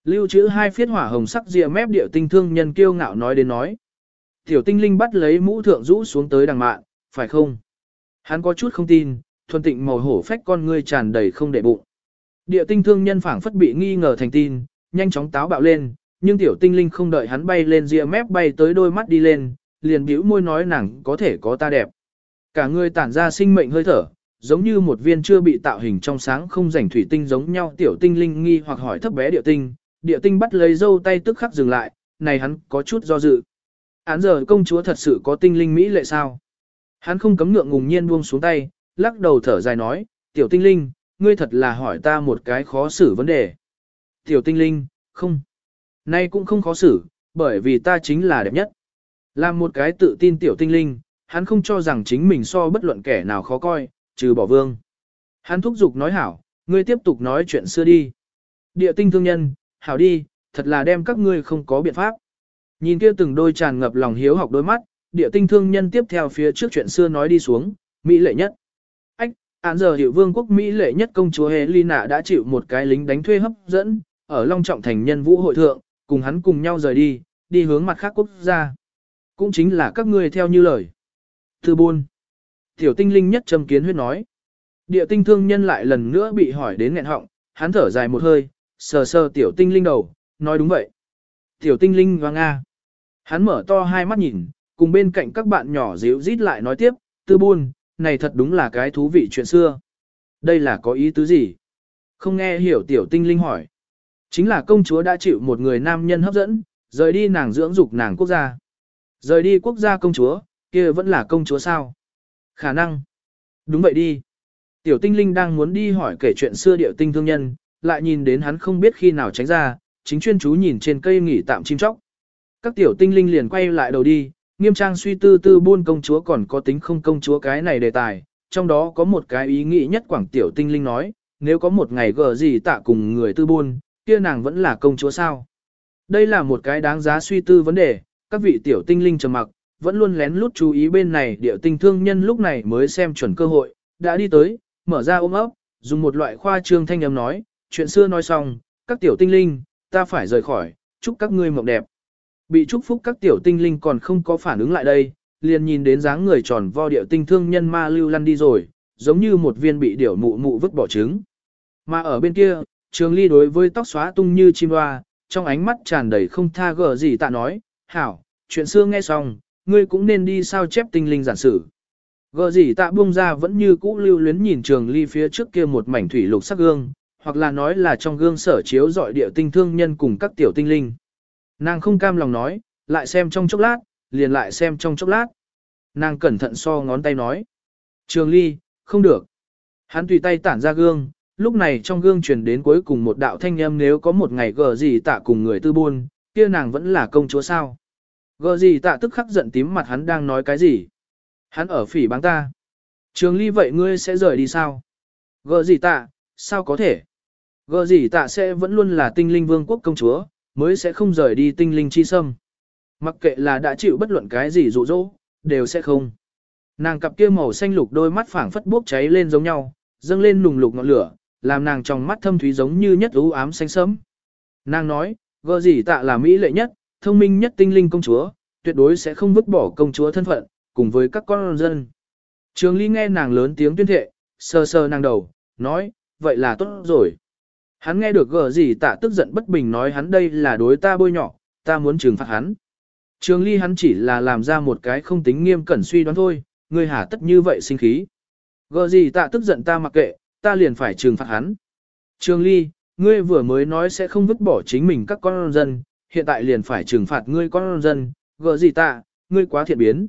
Lưu trữ hai phiết hỏa hồng sắc rìa mép điệu tinh thương nhân kiêu ngạo nói đến nói. Tiểu tinh linh bắt lấy mũ thượng rũ xuống tới đằng mạn, phải không? Hắn có chút không tin, thuần tịnh màu hổ phách con ngươi tràn đầy không để bụng. Địa tinh thương nhân phảng phất bị nghi ngờ thành tin, nhanh chóng táo bạo lên, nhưng tiểu tinh linh không đợi hắn bay lên rìa mép bay tới đôi mắt đi lên, liền bĩu môi nói nàng có thể có ta đẹp. Cả người tản ra sinh mệnh hơi thở, giống như một viên chưa bị tạo hình trong sáng không rảnh thủy tinh giống nhau tiểu tinh linh nghi hoặc hỏi thấp bé địa tinh, địa tinh bắt lấy dâu tay tức khắc dừng lại, này hắn có chút do dự. Án giờ công chúa thật sự có tinh linh mỹ lệ sao? Hắn không cấm ngượng ngùng nhiên buông xuống tay, lắc đầu thở dài nói, tiểu tinh linh, ngươi thật là hỏi ta một cái khó xử vấn đề. Tiểu tinh linh, không. Nay cũng không khó xử, bởi vì ta chính là đẹp nhất. Làm một cái tự tin tiểu tinh linh, hắn không cho rằng chính mình so bất luận kẻ nào khó coi, trừ bỏ vương. Hắn thúc giục nói hảo, ngươi tiếp tục nói chuyện xưa đi. Địa tinh thương nhân, hảo đi, thật là đem các ngươi không có biện pháp. Nhìn kia từng đôi tràn ngập lòng hiếu học đôi mắt, địa tinh thương nhân tiếp theo phía trước chuyện xưa nói đi xuống, Mỹ lệ nhất. Ách, án giờ hiệu vương quốc Mỹ lệ nhất công chúa Helena đã chịu một cái lính đánh thuê hấp dẫn, ở Long Trọng thành nhân vũ hội thượng, cùng hắn cùng nhau rời đi, đi hướng mặt khác quốc gia. Cũng chính là các ngươi theo như lời. Thư buôn. Tiểu tinh linh nhất trầm kiến huyết nói. Địa tinh thương nhân lại lần nữa bị hỏi đến nghẹn họng, hắn thở dài một hơi, sờ sờ tiểu tinh linh đầu, nói đúng vậy. Tiểu tinh linh và Nga. Hắn mở to hai mắt nhìn, cùng bên cạnh các bạn nhỏ díu rít lại nói tiếp, tư buôn, này thật đúng là cái thú vị chuyện xưa. Đây là có ý tứ gì? Không nghe hiểu tiểu tinh linh hỏi. Chính là công chúa đã chịu một người nam nhân hấp dẫn, rời đi nàng dưỡng dục nàng quốc gia. Rời đi quốc gia công chúa, kia vẫn là công chúa sao? Khả năng. Đúng vậy đi. Tiểu tinh linh đang muốn đi hỏi kể chuyện xưa điệu tinh thương nhân, lại nhìn đến hắn không biết khi nào tránh ra, chính chuyên chú nhìn trên cây nghỉ tạm chim chóc. Các tiểu tinh linh liền quay lại đầu đi, nghiêm trang suy tư tư buôn công chúa còn có tính không công chúa cái này đề tài, trong đó có một cái ý nghĩ nhất quảng tiểu tinh linh nói, nếu có một ngày gờ gì tạ cùng người tư buôn, kia nàng vẫn là công chúa sao. Đây là một cái đáng giá suy tư vấn đề, các vị tiểu tinh linh trầm mặc, vẫn luôn lén lút chú ý bên này điệu tinh thương nhân lúc này mới xem chuẩn cơ hội, đã đi tới, mở ra ôm ấp, dùng một loại khoa trương thanh âm nói, chuyện xưa nói xong, các tiểu tinh linh, ta phải rời khỏi, chúc các ngươi mộng đẹp. Bị chúc phúc các tiểu tinh linh còn không có phản ứng lại đây, liền nhìn đến dáng người tròn vo điệu tinh thương nhân ma lưu lăn đi rồi, giống như một viên bị điểu mụ mụ vứt bỏ trứng. Mà ở bên kia, trường ly đối với tóc xóa tung như chim hoa, trong ánh mắt tràn đầy không tha gở gì tạ nói, hảo, chuyện xưa nghe xong, ngươi cũng nên đi sao chép tinh linh giản sử. Gờ gì tạ buông ra vẫn như cũ lưu luyến nhìn trường ly phía trước kia một mảnh thủy lục sắc gương, hoặc là nói là trong gương sở chiếu dọi địa tinh thương nhân cùng các tiểu tinh linh. Nàng không cam lòng nói, lại xem trong chốc lát, liền lại xem trong chốc lát. Nàng cẩn thận so ngón tay nói. Trường ly, không được. Hắn tùy tay tản ra gương, lúc này trong gương truyền đến cuối cùng một đạo thanh âm nếu có một ngày gờ gì tạ cùng người tư buôn, kia nàng vẫn là công chúa sao. Gờ gì tạ tức khắc giận tím mặt hắn đang nói cái gì. Hắn ở phỉ báng ta. Trường ly vậy ngươi sẽ rời đi sao? Gờ gì tạ, sao có thể? Gờ gì tạ sẽ vẫn luôn là tinh linh vương quốc công chúa, mới sẽ không rời đi tinh linh chi sâm. Mặc kệ là đã chịu bất luận cái gì dụ dỗ, đều sẽ không. Nàng cặp kia màu xanh lục đôi mắt phảng phất bốc cháy lên giống nhau, dâng lên nùng lục ngọn lửa, làm nàng trong mắt thâm thúy giống như nhất u ám xanh sẫm. Nàng nói, gờ gì tạ là mỹ lệ nhất, thông minh nhất tinh linh công chúa, tuyệt đối sẽ không vứt bỏ công chúa thân phận, cùng với các con dân. Trường Ly nghe nàng lớn tiếng tuyên thệ, sờ sờ nàng đầu, nói, vậy là tốt rồi. Hắn nghe được gờ gì tạ tức giận bất bình nói hắn đây là đối ta bôi nhỏ, ta muốn trừng phạt hắn. Trường ly hắn chỉ là làm ra một cái không tính nghiêm cẩn suy đoán thôi, ngươi hả tất như vậy sinh khí. Gờ gì tạ tức giận ta mặc kệ, ta liền phải trừng phạt hắn. Trường ly, ngươi vừa mới nói sẽ không vứt bỏ chính mình các con dân, hiện tại liền phải trừng phạt ngươi con dân, gỡ gì ta, ngươi quá thiện biến.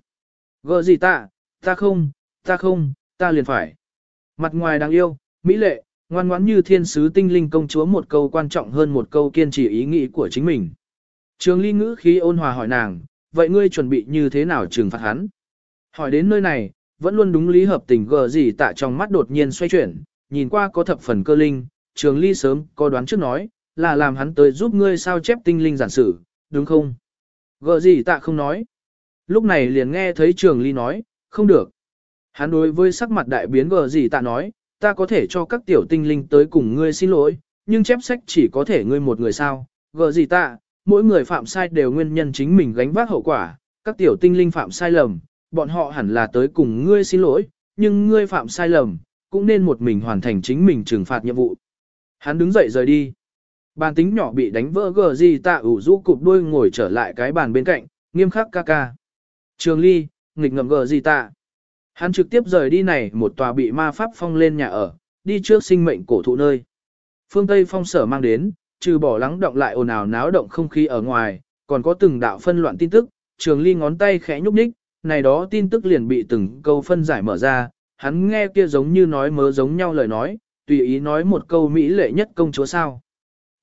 Gỡ gì ta, ta không, ta không, ta liền phải. Mặt ngoài đáng yêu, mỹ lệ, ngoan ngoãn như thiên sứ tinh linh công chúa một câu quan trọng hơn một câu kiên trì ý nghĩ của chính mình. Trường ly ngữ khí ôn hòa hỏi nàng, vậy ngươi chuẩn bị như thế nào trừng phạt hắn? Hỏi đến nơi này, vẫn luôn đúng lý hợp tình gờ gì tạ trong mắt đột nhiên xoay chuyển, nhìn qua có thập phần cơ linh, trường ly sớm có đoán trước nói, là làm hắn tới giúp ngươi sao chép tinh linh giản sử, đúng không? Gờ gì tạ không nói. Lúc này liền nghe thấy trường ly nói, không được. Hắn đối với sắc mặt đại biến gờ gì tạ nói, ta có thể cho các tiểu tinh linh tới cùng ngươi xin lỗi, nhưng chép sách chỉ có thể ngươi một người sao, gờ gì tạ, mỗi người phạm sai đều nguyên nhân chính mình gánh vác hậu quả, các tiểu tinh linh phạm sai lầm, bọn họ hẳn là tới cùng ngươi xin lỗi, nhưng ngươi phạm sai lầm, cũng nên một mình hoàn thành chính mình trừng phạt nhiệm vụ. Hắn đứng dậy rời đi. Bàn tính nhỏ bị đánh vỡ gờ gì tạ ủ rũ cụp đuôi ngồi trở lại cái bàn bên cạnh, nghiêm khắc ca ca. Trường ly, nghịch ngậm gờ gì tạ. Hắn trực tiếp rời đi này một tòa bị ma pháp phong lên nhà ở, đi trước sinh mệnh cổ thụ nơi. Phương Tây phong sở mang đến, trừ bỏ lắng động lại ồn ào náo động không khí ở ngoài, còn có từng đạo phân loạn tin tức, trường ly ngón tay khẽ nhúc nhích, này đó tin tức liền bị từng câu phân giải mở ra, hắn nghe kia giống như nói mớ giống nhau lời nói, tùy ý nói một câu mỹ lệ nhất công chúa sao.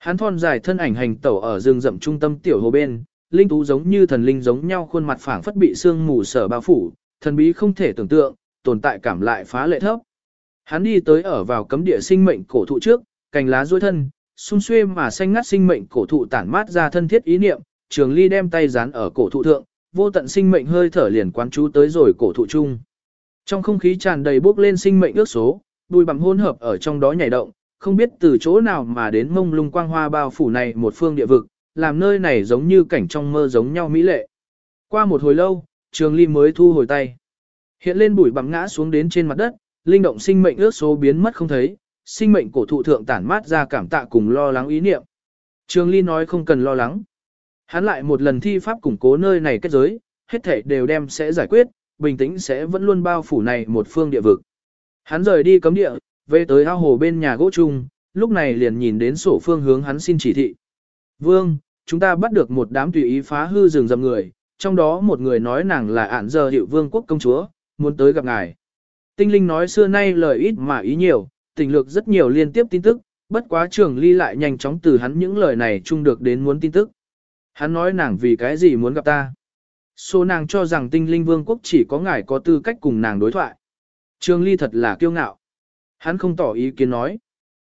Hắn thon dài thân ảnh hành tẩu ở rừng rậm trung tâm tiểu hồ bên, linh tú giống như thần linh giống nhau khuôn mặt phảng phất bị sương mù sở bao phủ, thần bí không thể tưởng tượng, tồn tại cảm lại phá lệ thấp. Hắn đi tới ở vào cấm địa sinh mệnh cổ thụ trước, cành lá duỗi thân, xung xuê mà xanh ngắt sinh mệnh cổ thụ tản mát ra thân thiết ý niệm, Trường Ly đem tay dán ở cổ thụ thượng, vô tận sinh mệnh hơi thở liền quán chú tới rồi cổ thụ chung. Trong không khí tràn đầy bốc lên sinh mệnh ước số, bùi bằng hỗn hợp ở trong đó nhảy động, không biết từ chỗ nào mà đến mông lung quang hoa bao phủ này một phương địa vực, làm nơi này giống như cảnh trong mơ giống nhau mỹ lệ. Qua một hồi lâu, Trường Ly mới thu hồi tay. Hiện lên bụi bặm ngã xuống đến trên mặt đất, linh động sinh mệnh ước số biến mất không thấy, sinh mệnh cổ thụ thượng tản mát ra cảm tạ cùng lo lắng ý niệm. Trường Ly nói không cần lo lắng. Hắn lại một lần thi pháp củng cố nơi này kết giới, hết thảy đều đem sẽ giải quyết, bình tĩnh sẽ vẫn luôn bao phủ này một phương địa vực. Hắn rời đi cấm địa, về tới ao hồ bên nhà gỗ chung, lúc này liền nhìn đến sổ phương hướng hắn xin chỉ thị. Vương, chúng ta bắt được một đám tùy ý phá hư rừng rầm người, trong đó một người nói nàng là ản giờ hiệu vương quốc công chúa, muốn tới gặp ngài. Tinh linh nói xưa nay lời ít mà ý nhiều, tình lược rất nhiều liên tiếp tin tức, bất quá trường ly lại nhanh chóng từ hắn những lời này chung được đến muốn tin tức. Hắn nói nàng vì cái gì muốn gặp ta. Số nàng cho rằng tinh linh vương quốc chỉ có ngài có tư cách cùng nàng đối thoại. Trường ly thật là kiêu ngạo. Hắn không tỏ ý kiến nói.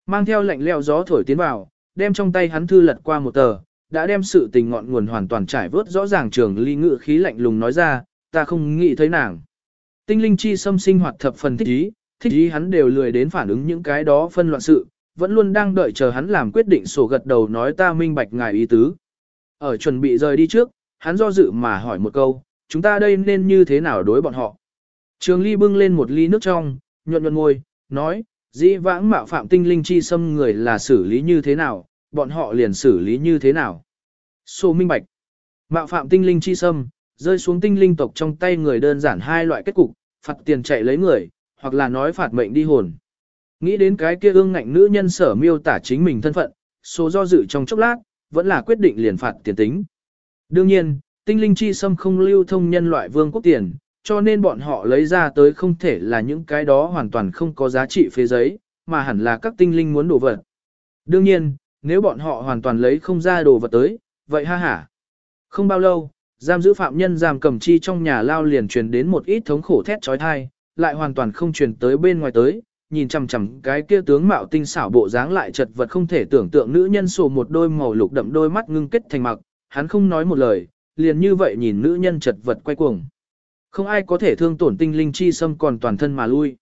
Mang theo lạnh leo gió thổi tiến vào, đem trong tay hắn thư lật qua một tờ, đã đem sự tình ngọn nguồn hoàn toàn trải vớt rõ ràng trường ly ngự khí lạnh lùng nói ra, ta không nghĩ thấy nàng. Tinh linh chi xâm sinh hoạt thập phần thích ý, thích ý hắn đều lười đến phản ứng những cái đó phân loạn sự, vẫn luôn đang đợi chờ hắn làm quyết định sổ gật đầu nói ta minh bạch ngài ý tứ. Ở chuẩn bị rời đi trước, hắn do dự mà hỏi một câu, chúng ta đây nên như thế nào đối bọn họ. Trường ly bưng lên một ly nước trong, nhuận nhuận ngôi, nói, dĩ vãng mạo phạm tinh linh chi xâm người là xử lý như thế nào, bọn họ liền xử lý như thế nào. Sô minh bạch, mạo phạm tinh linh chi xâm, rơi xuống tinh linh tộc trong tay người đơn giản hai loại kết cục, phạt tiền chạy lấy người, hoặc là nói phạt mệnh đi hồn. Nghĩ đến cái kia ương ngạnh nữ nhân sở miêu tả chính mình thân phận, số do dự trong chốc lát, vẫn là quyết định liền phạt tiền tính. Đương nhiên, tinh linh chi xâm không lưu thông nhân loại vương quốc tiền, cho nên bọn họ lấy ra tới không thể là những cái đó hoàn toàn không có giá trị phế giấy, mà hẳn là các tinh linh muốn đồ vật. Đương nhiên, nếu bọn họ hoàn toàn lấy không ra đồ vật tới, vậy ha ha. Không bao lâu, giam giữ phạm nhân giam cầm chi trong nhà lao liền truyền đến một ít thống khổ thét trói thai, lại hoàn toàn không truyền tới bên ngoài tới, nhìn chằm chằm cái kia tướng mạo tinh xảo bộ dáng lại chật vật không thể tưởng tượng nữ nhân sổ một đôi màu lục đậm đôi mắt ngưng kết thành mặc, hắn không nói một lời, liền như vậy nhìn nữ nhân chật vật quay cuồng. Không ai có thể thương tổn tinh linh chi xâm còn toàn thân mà lui.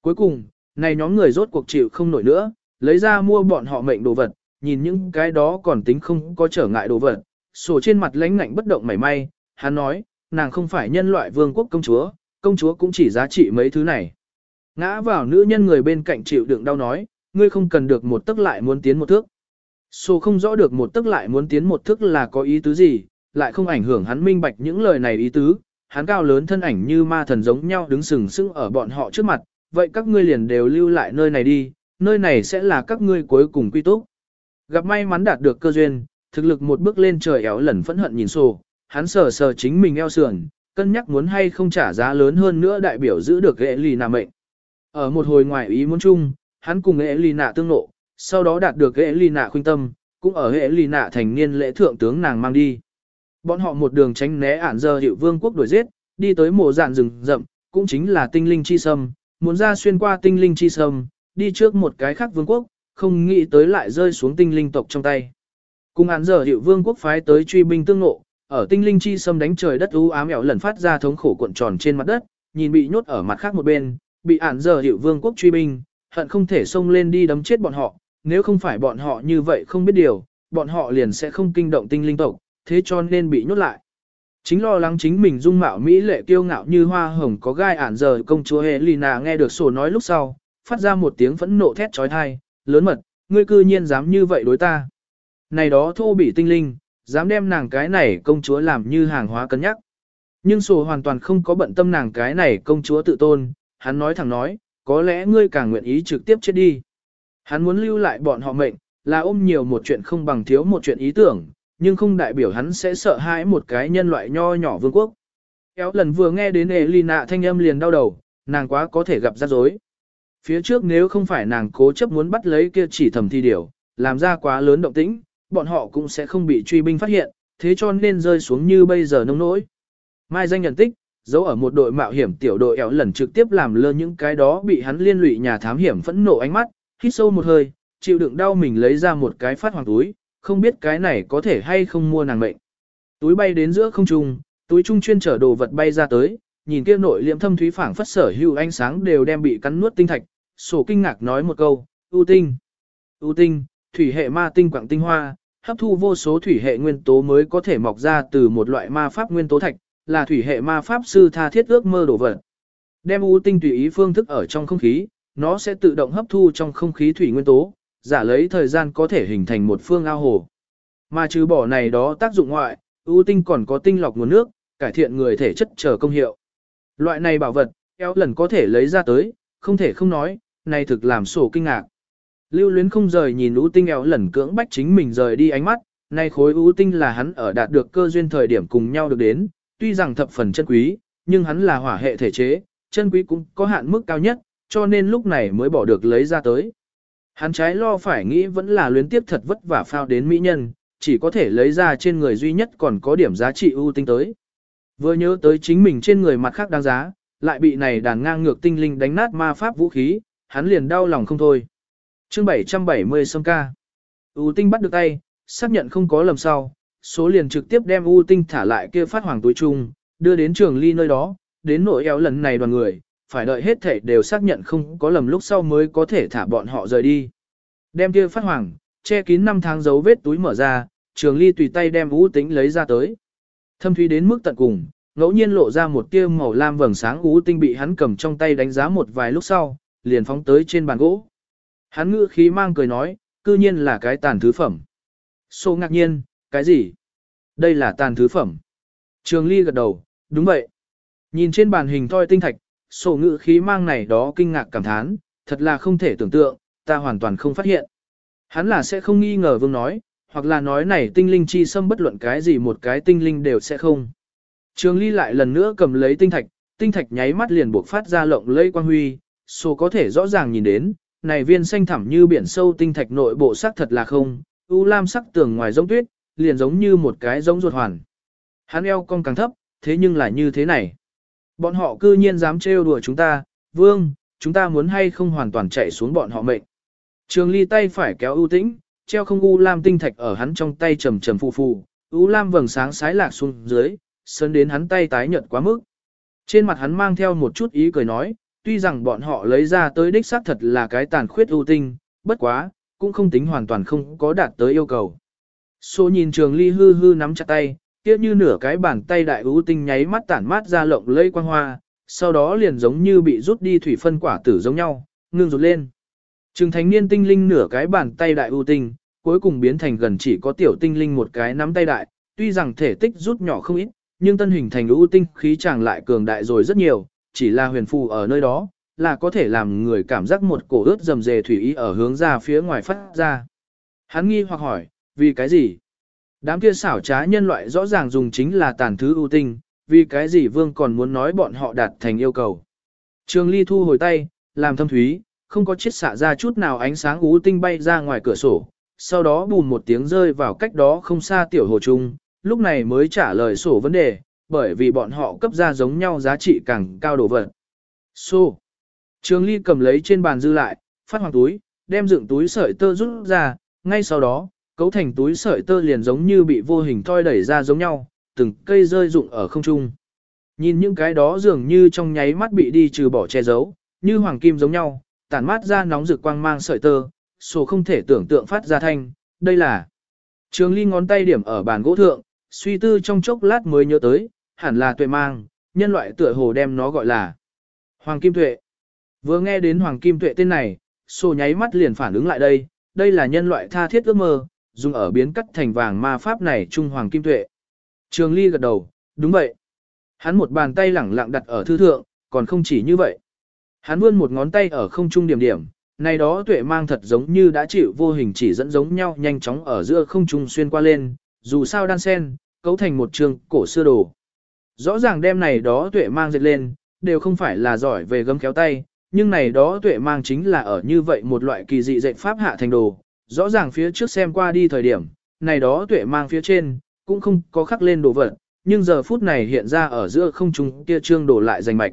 Cuối cùng, này nhóm người rốt cuộc chịu không nổi nữa, lấy ra mua bọn họ mệnh đồ vật, nhìn những cái đó còn tính không có trở ngại đồ vật, sổ trên mặt lãnh ngạnh bất động mảy may, hắn nói, nàng không phải nhân loại vương quốc công chúa, công chúa cũng chỉ giá trị mấy thứ này. Ngã vào nữ nhân người bên cạnh chịu đựng đau nói, ngươi không cần được một tức lại muốn tiến một thước. Sổ không rõ được một tức lại muốn tiến một thước là có ý tứ gì, lại không ảnh hưởng hắn minh bạch những lời này ý tứ, hắn cao lớn thân ảnh như ma thần giống nhau đứng sừng sững ở bọn họ trước mặt, vậy các ngươi liền đều lưu lại nơi này đi, nơi này sẽ là các ngươi cuối cùng quy túc. Gặp may mắn đạt được cơ duyên, thực lực một bước lên trời éo lần phẫn hận nhìn sổ, hắn sờ sờ chính mình eo sườn, cân nhắc muốn hay không trả giá lớn hơn nữa đại biểu giữ được ghệ lì nà mệnh. Ở một hồi ngoài ý muốn chung, hắn cùng ghệ lì nà tương nộ, sau đó đạt được ghệ lì nà khuyên tâm, cũng ở ghệ lì nà thành niên lễ thượng tướng nàng mang đi. Bọn họ một đường tránh né ản giờ hiệu vương quốc đuổi giết, đi tới mộ dạn rừng rậm, cũng chính là tinh linh chi sâm, muốn ra xuyên qua tinh linh chi sâm, đi trước một cái khác vương quốc, không nghĩ tới lại rơi xuống tinh linh tộc trong tay. Cùng án giờ hiệu vương quốc phái tới truy binh tương ngộ, ở tinh linh chi sâm đánh trời đất u ám ẻo lần phát ra thống khổ cuộn tròn trên mặt đất, nhìn bị nhốt ở mặt khác một bên, bị án giờ hiệu vương quốc truy binh, hận không thể xông lên đi đấm chết bọn họ, nếu không phải bọn họ như vậy không biết điều, bọn họ liền sẽ không kinh động tinh linh tộc, thế cho nên bị nhốt lại. Chính lo lắng chính mình dung mạo Mỹ lệ kiêu ngạo như hoa hồng có gai ản giờ công chúa Helena nghe được sổ nói lúc sau, phát ra một tiếng phẫn nộ thét trói thai, lớn mật, ngươi cư nhiên dám như vậy đối ta. Này đó thô bị tinh linh, dám đem nàng cái này công chúa làm như hàng hóa cân nhắc. Nhưng sổ hoàn toàn không có bận tâm nàng cái này công chúa tự tôn, hắn nói thẳng nói, có lẽ ngươi càng nguyện ý trực tiếp chết đi. Hắn muốn lưu lại bọn họ mệnh, là ôm nhiều một chuyện không bằng thiếu một chuyện ý tưởng, nhưng không đại biểu hắn sẽ sợ hãi một cái nhân loại nho nhỏ vương quốc. Kéo lần vừa nghe đến Elina thanh âm liền đau đầu, nàng quá có thể gặp rắc rối. Phía trước nếu không phải nàng cố chấp muốn bắt lấy kia chỉ thầm thi điểu, làm ra quá lớn động tĩnh, bọn họ cũng sẽ không bị truy binh phát hiện, thế cho nên rơi xuống như bây giờ nông nỗi. Mai danh nhận tích, giấu ở một đội mạo hiểm tiểu đội éo lần trực tiếp làm lơ những cái đó bị hắn liên lụy nhà thám hiểm phẫn nộ ánh mắt, hít sâu một hơi, chịu đựng đau mình lấy ra một cái phát hoàng túi, không biết cái này có thể hay không mua nàng mệnh. Túi bay đến giữa không trung, túi trung chuyên chở đồ vật bay ra tới, nhìn kia nội liệm thâm thúy phảng phất sở hữu ánh sáng đều đem bị cắn nuốt tinh thạch, sổ kinh ngạc nói một câu, ưu tinh. ưu tinh, thủy hệ ma tinh quảng tinh hoa, hấp thu vô số thủy hệ nguyên tố mới có thể mọc ra từ một loại ma pháp nguyên tố thạch, là thủy hệ ma pháp sư tha thiết ước mơ đồ vật. Đem ưu tinh tùy ý phương thức ở trong không khí, nó sẽ tự động hấp thu trong không khí thủy nguyên tố, giả lấy thời gian có thể hình thành một phương ao hồ. Mà trừ bỏ này đó tác dụng ngoại, ưu tinh còn có tinh lọc nguồn nước, cải thiện người thể chất trở công hiệu. Loại này bảo vật, eo lần có thể lấy ra tới, không thể không nói, này thực làm sổ kinh ngạc. Lưu luyến không rời nhìn ưu tinh eo lần cưỡng bách chính mình rời đi ánh mắt, này khối ưu tinh là hắn ở đạt được cơ duyên thời điểm cùng nhau được đến, tuy rằng thập phần chân quý, nhưng hắn là hỏa hệ thể chế, chân quý cũng có hạn mức cao nhất, cho nên lúc này mới bỏ được lấy ra tới. Hắn trái lo phải nghĩ vẫn là luyến tiếp thật vất vả phao đến mỹ nhân, chỉ có thể lấy ra trên người duy nhất còn có điểm giá trị ưu tinh tới. Vừa nhớ tới chính mình trên người mặt khác đáng giá, lại bị này đàn ngang ngược tinh linh đánh nát ma pháp vũ khí, hắn liền đau lòng không thôi. Chương 770 sông ca. ưu tinh bắt được tay, xác nhận không có lầm sau, số liền trực tiếp đem ưu tinh thả lại kia phát hoàng túi chung, đưa đến trường ly nơi đó, đến nội éo lần này đoàn người, phải đợi hết thể đều xác nhận không có lầm lúc sau mới có thể thả bọn họ rời đi. Đem kia phát hoàng, che kín năm tháng dấu vết túi mở ra, trường ly tùy tay đem ú tính lấy ra tới. Thâm thúy đến mức tận cùng, ngẫu nhiên lộ ra một tia màu lam vầng sáng ú tinh bị hắn cầm trong tay đánh giá một vài lúc sau, liền phóng tới trên bàn gỗ. Hắn ngữ khí mang cười nói, cư nhiên là cái tàn thứ phẩm. Sô ngạc nhiên, cái gì? Đây là tàn thứ phẩm. Trường ly gật đầu, đúng vậy. Nhìn trên bàn hình thoi tinh thạch, sổ ngữ khí mang này đó kinh ngạc cảm thán, thật là không thể tưởng tượng, ta hoàn toàn không phát hiện. Hắn là sẽ không nghi ngờ vương nói, hoặc là nói này tinh linh chi xâm bất luận cái gì một cái tinh linh đều sẽ không. Trường ly lại lần nữa cầm lấy tinh thạch, tinh thạch nháy mắt liền buộc phát ra lộng lây quang huy, sổ có thể rõ ràng nhìn đến, này viên xanh thẳm như biển sâu tinh thạch nội bộ sắc thật là không, u lam sắc tường ngoài giống tuyết, liền giống như một cái giống ruột hoàn. Hắn eo cong càng thấp, thế nhưng là như thế này. Bọn họ cư nhiên dám trêu đùa chúng ta, vương, chúng ta muốn hay không hoàn toàn chạy xuống bọn họ mệnh. Trường ly tay phải kéo ưu tĩnh, treo không u lam tinh thạch ở hắn trong tay trầm trầm phù phù, u lam vầng sáng sái lạc xuống dưới, sơn đến hắn tay tái nhợt quá mức. Trên mặt hắn mang theo một chút ý cười nói, tuy rằng bọn họ lấy ra tới đích xác thật là cái tàn khuyết ưu tinh, bất quá, cũng không tính hoàn toàn không có đạt tới yêu cầu. Số nhìn trường ly hư hư nắm chặt tay, kia như nửa cái bàn tay đại ưu tinh nháy mắt tản mát ra lộng lây quang hoa, sau đó liền giống như bị rút đi thủy phân quả tử giống nhau, ngưng rụt lên. Trừng thánh niên tinh linh nửa cái bàn tay đại ưu tinh, cuối cùng biến thành gần chỉ có tiểu tinh linh một cái nắm tay đại, tuy rằng thể tích rút nhỏ không ít, nhưng tân hình thành ưu tinh khí chàng lại cường đại rồi rất nhiều, chỉ là huyền phù ở nơi đó, là có thể làm người cảm giác một cổ ướt dầm dề thủy ý ở hướng ra phía ngoài phát ra. Hắn nghi hoặc hỏi, vì cái gì? Đám kia xảo trá nhân loại rõ ràng dùng chính là tàn thứ ưu tinh, vì cái gì vương còn muốn nói bọn họ đạt thành yêu cầu. Trường ly thu hồi tay, làm thâm thúy, không có chiết xạ ra chút nào ánh sáng ưu tinh bay ra ngoài cửa sổ, sau đó bùn một tiếng rơi vào cách đó không xa tiểu hồ trung, lúc này mới trả lời sổ vấn đề, bởi vì bọn họ cấp ra giống nhau giá trị càng cao đồ vật. Xô. Trường ly cầm lấy trên bàn dư lại, phát hoàng túi, đem dựng túi sợi tơ rút ra, ngay sau đó, cấu thành túi sợi tơ liền giống như bị vô hình thoi đẩy ra giống nhau, từng cây rơi rụng ở không trung. Nhìn những cái đó dường như trong nháy mắt bị đi trừ bỏ che giấu, như hoàng kim giống nhau, tản mát ra nóng rực quang mang sợi tơ, sổ không thể tưởng tượng phát ra thanh, đây là. Trường ly ngón tay điểm ở bàn gỗ thượng, suy tư trong chốc lát mới nhớ tới, hẳn là tuệ mang, nhân loại tựa hồ đem nó gọi là Hoàng Kim Tuệ. Vừa nghe đến Hoàng Kim Tuệ tên này, sổ nháy mắt liền phản ứng lại đây, đây là nhân loại tha thiết ước mơ, dùng ở biến cắt thành vàng ma pháp này trung Hoàng Kim Tuệ. Trường ly gật đầu, đúng vậy. Hắn một bàn tay lẳng lặng đặt ở thư thượng, còn không chỉ như vậy. Hắn vươn một ngón tay ở không trung điểm điểm, này đó tuệ mang thật giống như đã chịu vô hình chỉ dẫn giống nhau nhanh chóng ở giữa không trung xuyên qua lên, dù sao đan sen, cấu thành một trường cổ xưa đồ. Rõ ràng đem này đó tuệ mang dệt lên, đều không phải là giỏi về gấm kéo tay, nhưng này đó tuệ mang chính là ở như vậy một loại kỳ dị dệt pháp hạ thành đồ. Rõ ràng phía trước xem qua đi thời điểm, này đó tuệ mang phía trên, cũng không có khắc lên đồ vật, nhưng giờ phút này hiện ra ở giữa không trung kia trương đồ lại danh mạch.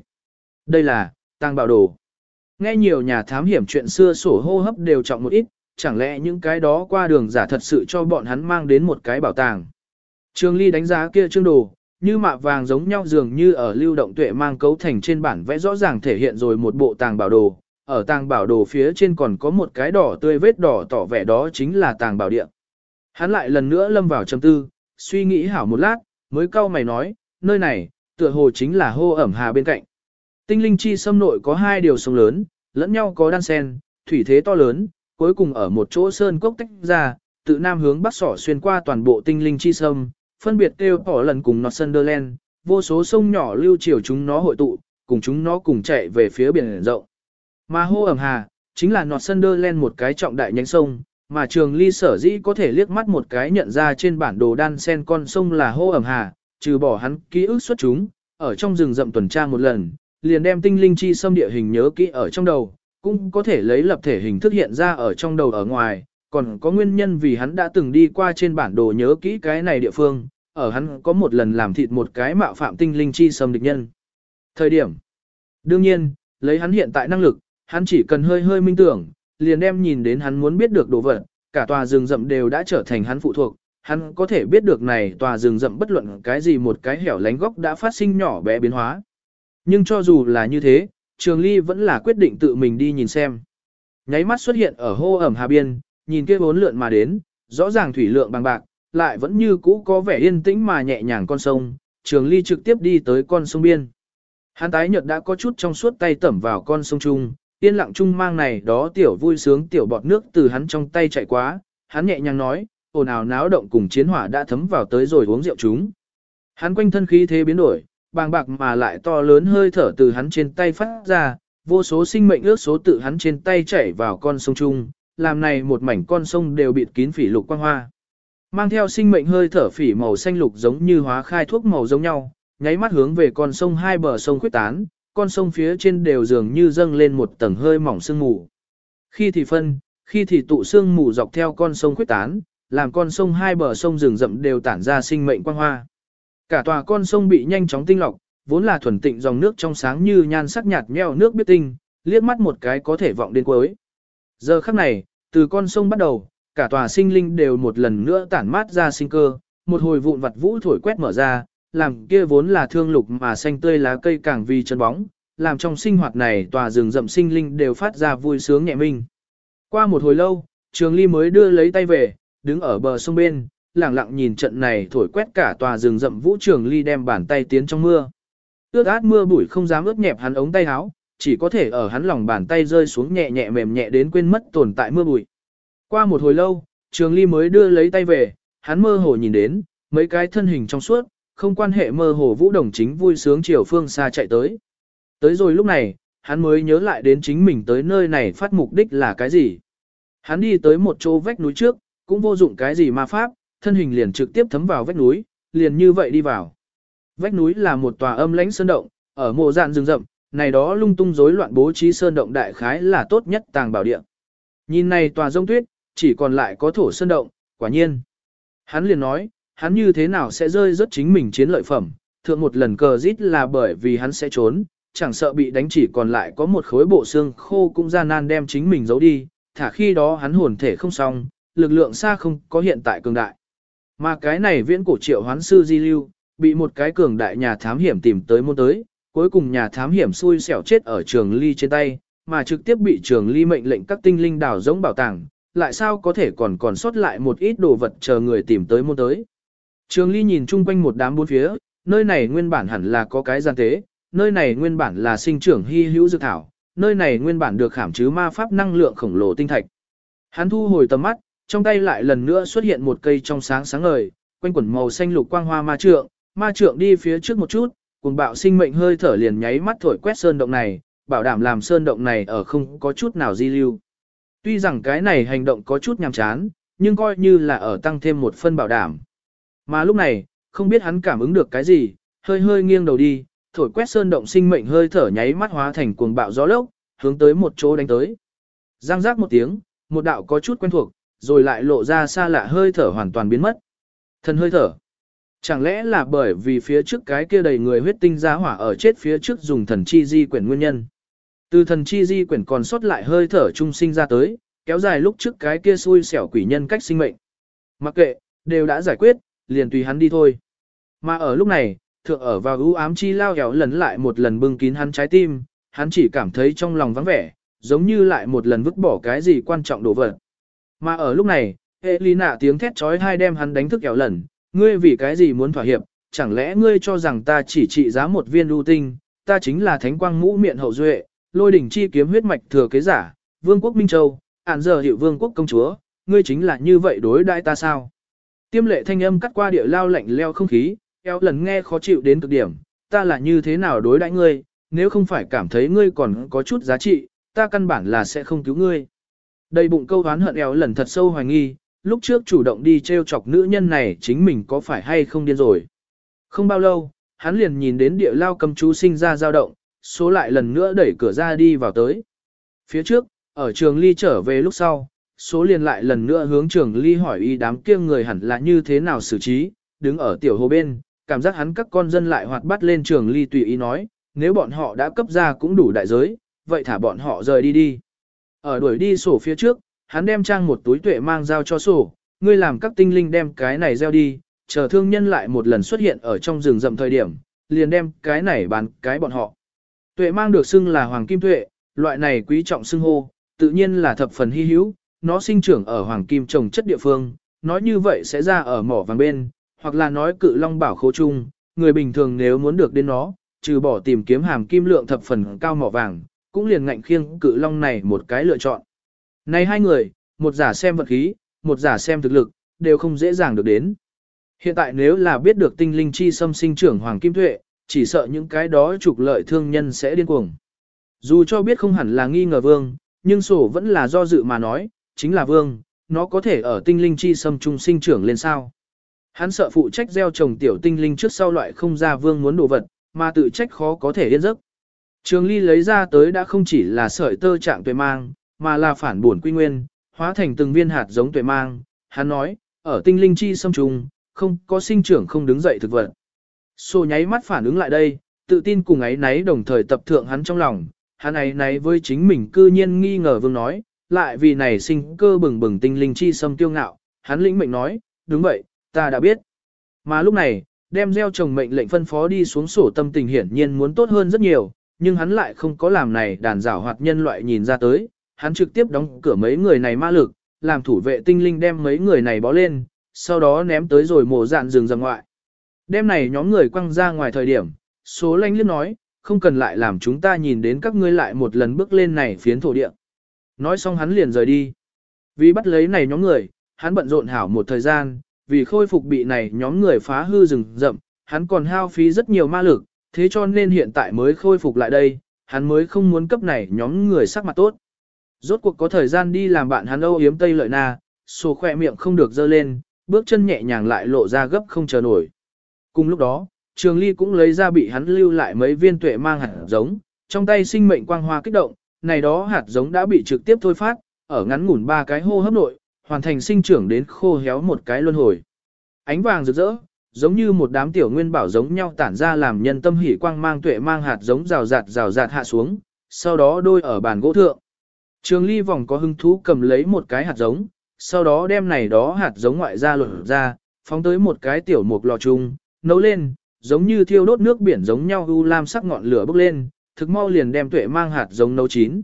Đây là, tăng bảo đồ. Nghe nhiều nhà thám hiểm chuyện xưa sổ hô hấp đều trọng một ít, chẳng lẽ những cái đó qua đường giả thật sự cho bọn hắn mang đến một cái bảo tàng. trương Ly đánh giá kia trương đồ, như mạ vàng giống nhau dường như ở lưu động tuệ mang cấu thành trên bản vẽ rõ ràng thể hiện rồi một bộ tàng bảo đồ. Ở tàng bảo đồ phía trên còn có một cái đỏ tươi vết đỏ tỏ vẻ đó chính là tàng bảo địa. Hắn lại lần nữa lâm vào trầm tư, suy nghĩ hảo một lát, mới cau mày nói, nơi này, tựa hồ chính là hô ẩm hà bên cạnh. Tinh linh chi xâm nội có hai điều sông lớn, lẫn nhau có đan sen, thủy thế to lớn, cuối cùng ở một chỗ sơn cốc tách ra, tự nam hướng bắc sỏ xuyên qua toàn bộ tinh linh chi sâm, phân biệt kêu bỏ lần cùng Northumberland, vô số sông nhỏ lưu chiều chúng nó hội tụ, cùng chúng nó cùng chạy về phía biển rộng. Mà hô ẩm hà, chính là Northumberland một cái trọng đại nhánh sông, mà trường ly sở dĩ có thể liếc mắt một cái nhận ra trên bản đồ đan sen con sông là hô ẩm hà, trừ bỏ hắn ký ức xuất chúng, ở trong rừng rậm tuần tra một lần, liền đem tinh linh chi xâm địa hình nhớ kỹ ở trong đầu, cũng có thể lấy lập thể hình thức hiện ra ở trong đầu ở ngoài, còn có nguyên nhân vì hắn đã từng đi qua trên bản đồ nhớ kỹ cái này địa phương, ở hắn có một lần làm thịt một cái mạo phạm tinh linh chi xâm địch nhân. Thời điểm Đương nhiên, lấy hắn hiện tại năng lực, hắn chỉ cần hơi hơi minh tưởng, liền đem nhìn đến hắn muốn biết được đồ vật, cả tòa rừng rậm đều đã trở thành hắn phụ thuộc, hắn có thể biết được này tòa rừng rậm bất luận cái gì một cái hẻo lánh góc đã phát sinh nhỏ bé biến hóa. Nhưng cho dù là như thế, Trường Ly vẫn là quyết định tự mình đi nhìn xem. Nháy mắt xuất hiện ở hô ẩm hà biên, nhìn kia bốn lượn mà đến, rõ ràng thủy lượng bằng bạc, lại vẫn như cũ có vẻ yên tĩnh mà nhẹ nhàng con sông, Trường Ly trực tiếp đi tới con sông biên. Hắn tái nhợt đã có chút trong suốt tay tẩm vào con sông trung, yên lặng trung mang này đó tiểu vui sướng tiểu bọt nước từ hắn trong tay chạy quá, hắn nhẹ nhàng nói, ồn ào náo động cùng chiến hỏa đã thấm vào tới rồi uống rượu chúng. Hắn quanh thân khí thế biến đổi, bàng bạc mà lại to lớn hơi thở từ hắn trên tay phát ra, vô số sinh mệnh ước số tự hắn trên tay chảy vào con sông chung, làm này một mảnh con sông đều bịt kín phỉ lục quang hoa. Mang theo sinh mệnh hơi thở phỉ màu xanh lục giống như hóa khai thuốc màu giống nhau, nháy mắt hướng về con sông hai bờ sông khuyết tán, con sông phía trên đều dường như dâng lên một tầng hơi mỏng sương mù. Khi thì phân, khi thì tụ sương mù dọc theo con sông khuyết tán, làm con sông hai bờ sông rừng rậm đều tản ra sinh mệnh quang hoa. Cả tòa con sông bị nhanh chóng tinh lọc, vốn là thuần tịnh dòng nước trong sáng như nhan sắc nhạt nhẽo nước biết tinh, liếc mắt một cái có thể vọng đến cuối. Giờ khắc này, từ con sông bắt đầu, cả tòa sinh linh đều một lần nữa tản mát ra sinh cơ, một hồi vụn vặt vũ thổi quét mở ra, làm kia vốn là thương lục mà xanh tươi lá cây càng vì chân bóng, làm trong sinh hoạt này tòa rừng rậm sinh linh đều phát ra vui sướng nhẹ minh. Qua một hồi lâu, Trường Ly mới đưa lấy tay về, đứng ở bờ sông bên, lặng lặng nhìn trận này thổi quét cả tòa rừng rậm vũ trường ly đem bàn tay tiến trong mưa. Ước át mưa bụi không dám ướt nhẹp hắn ống tay áo, chỉ có thể ở hắn lòng bàn tay rơi xuống nhẹ nhẹ mềm nhẹ đến quên mất tồn tại mưa bụi. Qua một hồi lâu, trường ly mới đưa lấy tay về, hắn mơ hồ nhìn đến, mấy cái thân hình trong suốt, không quan hệ mơ hồ vũ đồng chính vui sướng chiều phương xa chạy tới. Tới rồi lúc này, hắn mới nhớ lại đến chính mình tới nơi này phát mục đích là cái gì. Hắn đi tới một chỗ vách núi trước, cũng vô dụng cái gì ma pháp, thân hình liền trực tiếp thấm vào vách núi, liền như vậy đi vào. Vách núi là một tòa âm lãnh sơn động, ở mộ dạn rừng rậm, này đó lung tung rối loạn bố trí sơn động đại khái là tốt nhất tàng bảo địa. Nhìn này tòa rông tuyết, chỉ còn lại có thổ sơn động, quả nhiên. Hắn liền nói, hắn như thế nào sẽ rơi rất chính mình chiến lợi phẩm, thượng một lần cờ rít là bởi vì hắn sẽ trốn, chẳng sợ bị đánh chỉ còn lại có một khối bộ xương khô cũng gian nan đem chính mình giấu đi, thả khi đó hắn hồn thể không xong, lực lượng xa không có hiện tại cường đại. Mà cái này viễn cổ triệu hoán sư di lưu, bị một cái cường đại nhà thám hiểm tìm tới môn tới, cuối cùng nhà thám hiểm xui xẻo chết ở trường ly trên tay, mà trực tiếp bị trường ly mệnh lệnh các tinh linh đảo giống bảo tàng, lại sao có thể còn còn sót lại một ít đồ vật chờ người tìm tới mua tới. Trường Ly nhìn chung quanh một đám bốn phía, nơi này nguyên bản hẳn là có cái gian tế, nơi này nguyên bản là sinh trưởng hy hữu dược thảo, nơi này nguyên bản được khảm chứ ma pháp năng lượng khổng lồ tinh thạch. Hắn thu hồi tầm mắt, trong tay lại lần nữa xuất hiện một cây trong sáng sáng ngời, quanh quẩn màu xanh lục quang hoa ma trượng, ma trượng đi phía trước một chút, cuồng bạo sinh mệnh hơi thở liền nháy mắt thổi quét sơn động này, bảo đảm làm sơn động này ở không có chút nào di lưu. Tuy rằng cái này hành động có chút nhàm chán, nhưng coi như là ở tăng thêm một phân bảo đảm. Mà lúc này, không biết hắn cảm ứng được cái gì, hơi hơi nghiêng đầu đi, thổi quét sơn động sinh mệnh hơi thở nháy mắt hóa thành cuồng bạo gió lốc, hướng tới một chỗ đánh tới. Giang giác một tiếng, một đạo có chút quen thuộc, rồi lại lộ ra xa lạ hơi thở hoàn toàn biến mất. Thần hơi thở. Chẳng lẽ là bởi vì phía trước cái kia đầy người huyết tinh giá hỏa ở chết phía trước dùng thần chi di quyển nguyên nhân. Từ thần chi di quyển còn sót lại hơi thở trung sinh ra tới, kéo dài lúc trước cái kia xui xẻo quỷ nhân cách sinh mệnh. Mặc kệ, đều đã giải quyết, liền tùy hắn đi thôi. Mà ở lúc này, thượng ở vào ưu ám chi lao héo lần lại một lần bưng kín hắn trái tim, hắn chỉ cảm thấy trong lòng vắng vẻ, giống như lại một lần vứt bỏ cái gì quan trọng đổ vật. Mà ở lúc này, hệ lý nạ tiếng thét trói hai đem hắn đánh thức kéo lần, ngươi vì cái gì muốn thỏa hiệp, chẳng lẽ ngươi cho rằng ta chỉ trị giá một viên lưu tinh, ta chính là thánh quang mũ miệng hậu duệ, lôi đỉnh chi kiếm huyết mạch thừa kế giả, vương quốc Minh Châu, ản giờ hiệu vương quốc công chúa, ngươi chính là như vậy đối đại ta sao? Tiêm lệ thanh âm cắt qua địa lao lạnh leo không khí, eo lần nghe khó chịu đến cực điểm, ta là như thế nào đối đãi ngươi, nếu không phải cảm thấy ngươi còn có chút giá trị, ta căn bản là sẽ không cứu ngươi. Đầy bụng câu đoán hận eo lần thật sâu hoài nghi, lúc trước chủ động đi treo chọc nữ nhân này chính mình có phải hay không điên rồi. Không bao lâu, hắn liền nhìn đến địa lao cầm chú sinh ra dao động, số lại lần nữa đẩy cửa ra đi vào tới. Phía trước, ở trường ly trở về lúc sau, số liền lại lần nữa hướng trường ly hỏi y đám kia người hẳn là như thế nào xử trí, đứng ở tiểu hồ bên, cảm giác hắn các con dân lại hoạt bắt lên trường ly tùy ý nói, nếu bọn họ đã cấp ra cũng đủ đại giới, vậy thả bọn họ rời đi đi. Ở đuổi đi sổ phía trước, hắn đem trang một túi tuệ mang giao cho sổ, ngươi làm các tinh linh đem cái này gieo đi, chờ thương nhân lại một lần xuất hiện ở trong rừng rậm thời điểm, liền đem cái này bán cái bọn họ. Tuệ mang được xưng là hoàng kim tuệ, loại này quý trọng xưng hô, tự nhiên là thập phần hy hữu, nó sinh trưởng ở hoàng kim trồng chất địa phương, nói như vậy sẽ ra ở mỏ vàng bên, hoặc là nói cự long bảo khố chung, người bình thường nếu muốn được đến nó, trừ bỏ tìm kiếm hàm kim lượng thập phần cao mỏ vàng, cũng liền ngạnh khiêng cự long này một cái lựa chọn. Này hai người, một giả xem vật khí, một giả xem thực lực, đều không dễ dàng được đến. Hiện tại nếu là biết được tinh linh chi xâm sinh trưởng hoàng kim tuệ, chỉ sợ những cái đó trục lợi thương nhân sẽ điên cuồng. Dù cho biết không hẳn là nghi ngờ vương, nhưng sổ vẫn là do dự mà nói, chính là vương, nó có thể ở tinh linh chi xâm trung sinh trưởng lên sao. Hắn sợ phụ trách gieo trồng tiểu tinh linh trước sau loại không ra vương muốn đồ vật, mà tự trách khó có thể yên giấc. Trường ly lấy ra tới đã không chỉ là sợi tơ trạng tuệ mang, mà là phản buồn quy nguyên, hóa thành từng viên hạt giống tuệ mang. Hắn nói, ở tinh linh chi xâm trùng, không có sinh trưởng không đứng dậy thực vật. Sô nháy mắt phản ứng lại đây, tự tin cùng ấy náy đồng thời tập thượng hắn trong lòng, hắn ấy náy với chính mình cư nhiên nghi ngờ vương nói, lại vì này sinh cơ bừng bừng tinh linh chi xâm tiêu ngạo, hắn lĩnh mệnh nói, đúng vậy, ta đã biết. Mà lúc này, đem gieo trồng mệnh lệnh phân phó đi xuống sổ tâm tình hiển nhiên muốn tốt hơn rất nhiều, nhưng hắn lại không có làm này đàn giảo hoạt nhân loại nhìn ra tới, hắn trực tiếp đóng cửa mấy người này ma lực, làm thủ vệ tinh linh đem mấy người này bó lên, sau đó ném tới rồi mổ dạn rừng rầm ngoại. Đêm này nhóm người quăng ra ngoài thời điểm, số lanh liếc nói, không cần lại làm chúng ta nhìn đến các ngươi lại một lần bước lên này phiến thổ địa. Nói xong hắn liền rời đi. Vì bắt lấy này nhóm người, hắn bận rộn hảo một thời gian, vì khôi phục bị này nhóm người phá hư rừng rậm, hắn còn hao phí rất nhiều ma lực, thế cho nên hiện tại mới khôi phục lại đây, hắn mới không muốn cấp này nhóm người sắc mặt tốt. Rốt cuộc có thời gian đi làm bạn hắn âu yếm tây lợi na, sổ khỏe miệng không được dơ lên, bước chân nhẹ nhàng lại lộ ra gấp không chờ nổi. Cùng lúc đó, Trường Ly cũng lấy ra bị hắn lưu lại mấy viên tuệ mang hạt giống, trong tay sinh mệnh quang hoa kích động, này đó hạt giống đã bị trực tiếp thôi phát, ở ngắn ngủn ba cái hô hấp nội, hoàn thành sinh trưởng đến khô héo một cái luân hồi. Ánh vàng rực rỡ, giống như một đám tiểu nguyên bảo giống nhau tản ra làm nhân tâm hỉ quang mang tuệ mang hạt giống rào rạt rào rạt hạ xuống, sau đó đôi ở bàn gỗ thượng. Trường ly vòng có hứng thú cầm lấy một cái hạt giống, sau đó đem này đó hạt giống ngoại ra lột ra, phóng tới một cái tiểu mục lò chung, nấu lên, giống như thiêu đốt nước biển giống nhau u lam sắc ngọn lửa bốc lên, thực mau liền đem tuệ mang hạt giống nấu chín.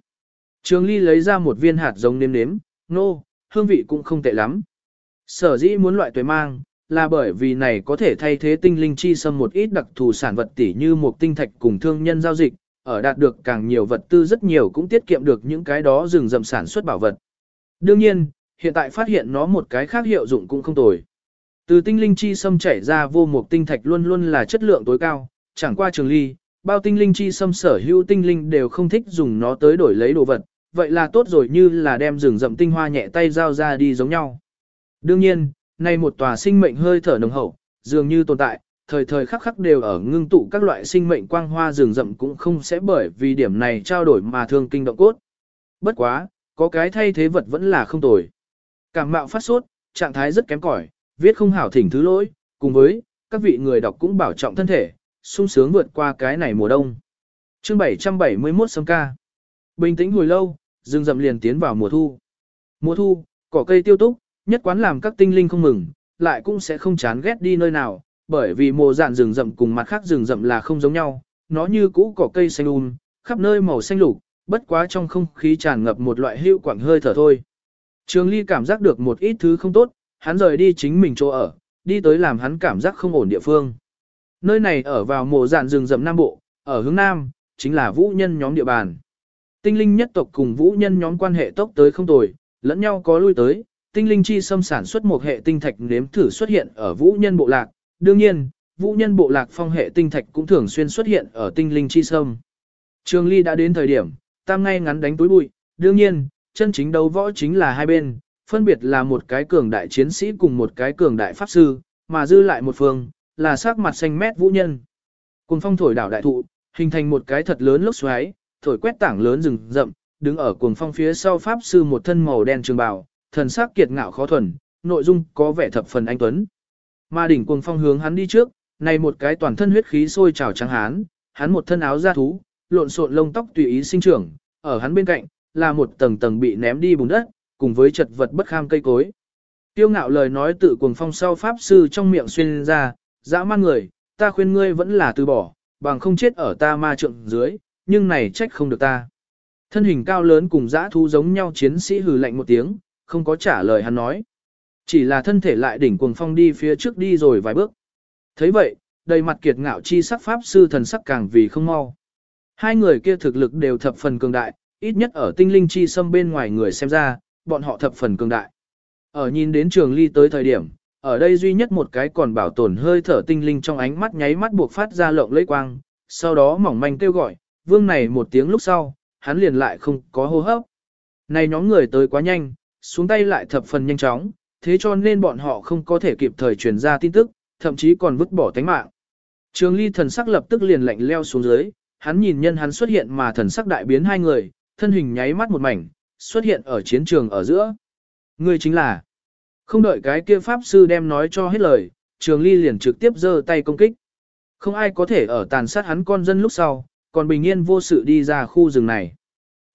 Trường ly lấy ra một viên hạt giống nếm nếm, nô, hương vị cũng không tệ lắm. Sở dĩ muốn loại tuệ mang, là bởi vì này có thể thay thế tinh linh chi sâm một ít đặc thù sản vật tỉ như một tinh thạch cùng thương nhân giao dịch, ở đạt được càng nhiều vật tư rất nhiều cũng tiết kiệm được những cái đó rừng rậm sản xuất bảo vật. Đương nhiên, hiện tại phát hiện nó một cái khác hiệu dụng cũng không tồi. Từ tinh linh chi sâm chảy ra vô một tinh thạch luôn luôn là chất lượng tối cao, chẳng qua trường ly, bao tinh linh chi xâm sở hữu tinh linh đều không thích dùng nó tới đổi lấy đồ vật, vậy là tốt rồi như là đem rừng rậm tinh hoa nhẹ tay giao ra đi giống nhau. Đương nhiên, nay một tòa sinh mệnh hơi thở nồng hậu, dường như tồn tại, thời thời khắc khắc đều ở ngưng tụ các loại sinh mệnh quang hoa rừng rậm cũng không sẽ bởi vì điểm này trao đổi mà thương kinh động cốt. Bất quá, có cái thay thế vật vẫn là không tồi. Cảm mạo phát sốt, trạng thái rất kém cỏi, viết không hảo thỉnh thứ lỗi, cùng với, các vị người đọc cũng bảo trọng thân thể, sung sướng vượt qua cái này mùa đông. chương 771 sâm ca. Bình tĩnh hồi lâu, rừng rậm liền tiến vào mùa thu. Mùa thu, cỏ cây tiêu túc, nhất quán làm các tinh linh không mừng, lại cũng sẽ không chán ghét đi nơi nào, bởi vì mùa dạn rừng rậm cùng mặt khác rừng rậm là không giống nhau, nó như cũ cỏ cây xanh um, khắp nơi màu xanh lục, bất quá trong không khí tràn ngập một loại hữu quảng hơi thở thôi. Trường Ly cảm giác được một ít thứ không tốt, hắn rời đi chính mình chỗ ở, đi tới làm hắn cảm giác không ổn địa phương. Nơi này ở vào mộ dạn rừng rậm Nam Bộ, ở hướng Nam, chính là vũ nhân nhóm địa bàn. Tinh linh nhất tộc cùng vũ nhân nhóm quan hệ tốc tới không tồi, lẫn nhau có lui tới, tinh linh chi xâm sản xuất một hệ tinh thạch nếm thử xuất hiện ở vũ nhân bộ lạc, đương nhiên, vũ nhân bộ lạc phong hệ tinh thạch cũng thường xuyên xuất hiện ở tinh linh chi sâm. Trường Ly đã đến thời điểm, tam ngay ngắn đánh túi bụi, đương nhiên, chân chính đấu võ chính là hai bên, phân biệt là một cái cường đại chiến sĩ cùng một cái cường đại pháp sư, mà dư lại một phương, là sắc mặt xanh mét vũ nhân. Cùng phong thổi đảo đại thụ, hình thành một cái thật lớn lốc xoáy, thổi quét tảng lớn rừng rậm, đứng ở cuồng phong phía sau pháp sư một thân màu đen trường bào, thần sắc kiệt ngạo khó thuần, nội dung có vẻ thập phần anh tuấn. Mà đỉnh cuồng phong hướng hắn đi trước, này một cái toàn thân huyết khí sôi trào trắng hán, hắn một thân áo da thú, lộn xộn lông tóc tùy ý sinh trưởng, ở hắn bên cạnh là một tầng tầng bị ném đi bùn đất, cùng với chật vật bất kham cây cối. Tiêu ngạo lời nói tự cuồng phong sau pháp sư trong miệng xuyên ra, dã man người, ta khuyên ngươi vẫn là từ bỏ, bằng không chết ở ta ma trượng dưới, nhưng này trách không được ta. Thân hình cao lớn cùng dã thú giống nhau chiến sĩ hừ lạnh một tiếng, không có trả lời hắn nói. Chỉ là thân thể lại đỉnh cuồng phong đi phía trước đi rồi vài bước. thấy vậy, đầy mặt kiệt ngạo chi sắc pháp sư thần sắc càng vì không mau. Hai người kia thực lực đều thập phần cường đại, ít nhất ở tinh linh chi xâm bên ngoài người xem ra, bọn họ thập phần cường đại. Ở nhìn đến trường ly tới thời điểm, ở đây duy nhất một cái còn bảo tồn hơi thở tinh linh trong ánh mắt nháy mắt buộc phát ra lộng lẫy quang, sau đó mỏng manh kêu gọi, vương này một tiếng lúc sau, hắn liền lại không có hô hấp. Này nhóm người tới quá nhanh, xuống tay lại thập phần nhanh chóng, thế cho nên bọn họ không có thể kịp thời truyền ra tin tức, thậm chí còn vứt bỏ tánh mạng. Trường ly thần sắc lập tức liền lạnh leo xuống dưới, hắn nhìn nhân hắn xuất hiện mà thần sắc đại biến hai người, thân hình nháy mắt một mảnh, xuất hiện ở chiến trường ở giữa. Người chính là, không đợi cái kia pháp sư đem nói cho hết lời, trường ly liền trực tiếp giơ tay công kích. Không ai có thể ở tàn sát hắn con dân lúc sau, còn bình yên vô sự đi ra khu rừng này.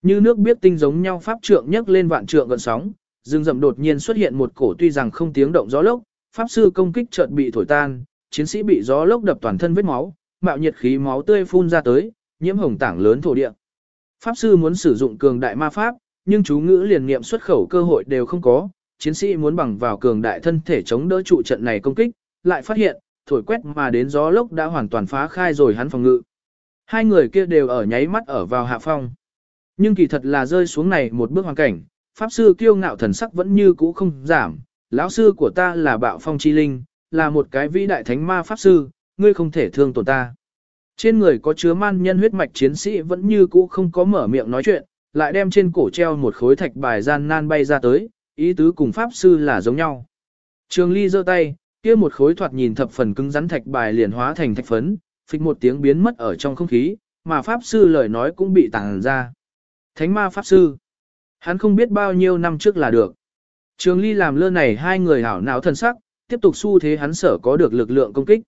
Như nước biết tinh giống nhau pháp trượng nhấc lên vạn trượng gần sóng, rừng rậm đột nhiên xuất hiện một cổ tuy rằng không tiếng động gió lốc, pháp sư công kích chợt bị thổi tan, chiến sĩ bị gió lốc đập toàn thân vết máu, mạo nhiệt khí máu tươi phun ra tới, nhiễm hồng tảng lớn thổ địa. Pháp sư muốn sử dụng cường đại ma pháp, nhưng chú ngữ liền niệm xuất khẩu cơ hội đều không có, chiến sĩ muốn bằng vào cường đại thân thể chống đỡ trụ trận này công kích, lại phát hiện, thổi quét mà đến gió lốc đã hoàn toàn phá khai rồi hắn phòng ngự. Hai người kia đều ở nháy mắt ở vào hạ phong. Nhưng kỳ thật là rơi xuống này một bước hoàn cảnh, Pháp sư kiêu ngạo thần sắc vẫn như cũ không giảm, lão sư của ta là bạo phong chi linh, là một cái vĩ đại thánh ma Pháp sư, ngươi không thể thương tổn ta. Trên người có chứa man nhân huyết mạch chiến sĩ vẫn như cũ không có mở miệng nói chuyện, lại đem trên cổ treo một khối thạch bài gian nan bay ra tới, ý tứ cùng Pháp sư là giống nhau. Trường Ly giơ tay, kia một khối thoạt nhìn thập phần cứng rắn thạch bài liền hóa thành thạch phấn, phịch một tiếng biến mất ở trong không khí, mà Pháp sư lời nói cũng bị tàng ra. Thánh ma Pháp sư Hắn không biết bao nhiêu năm trước là được. Trường Ly làm lơ này hai người hảo não thần sắc, tiếp tục xu thế hắn sở có được lực lượng công kích.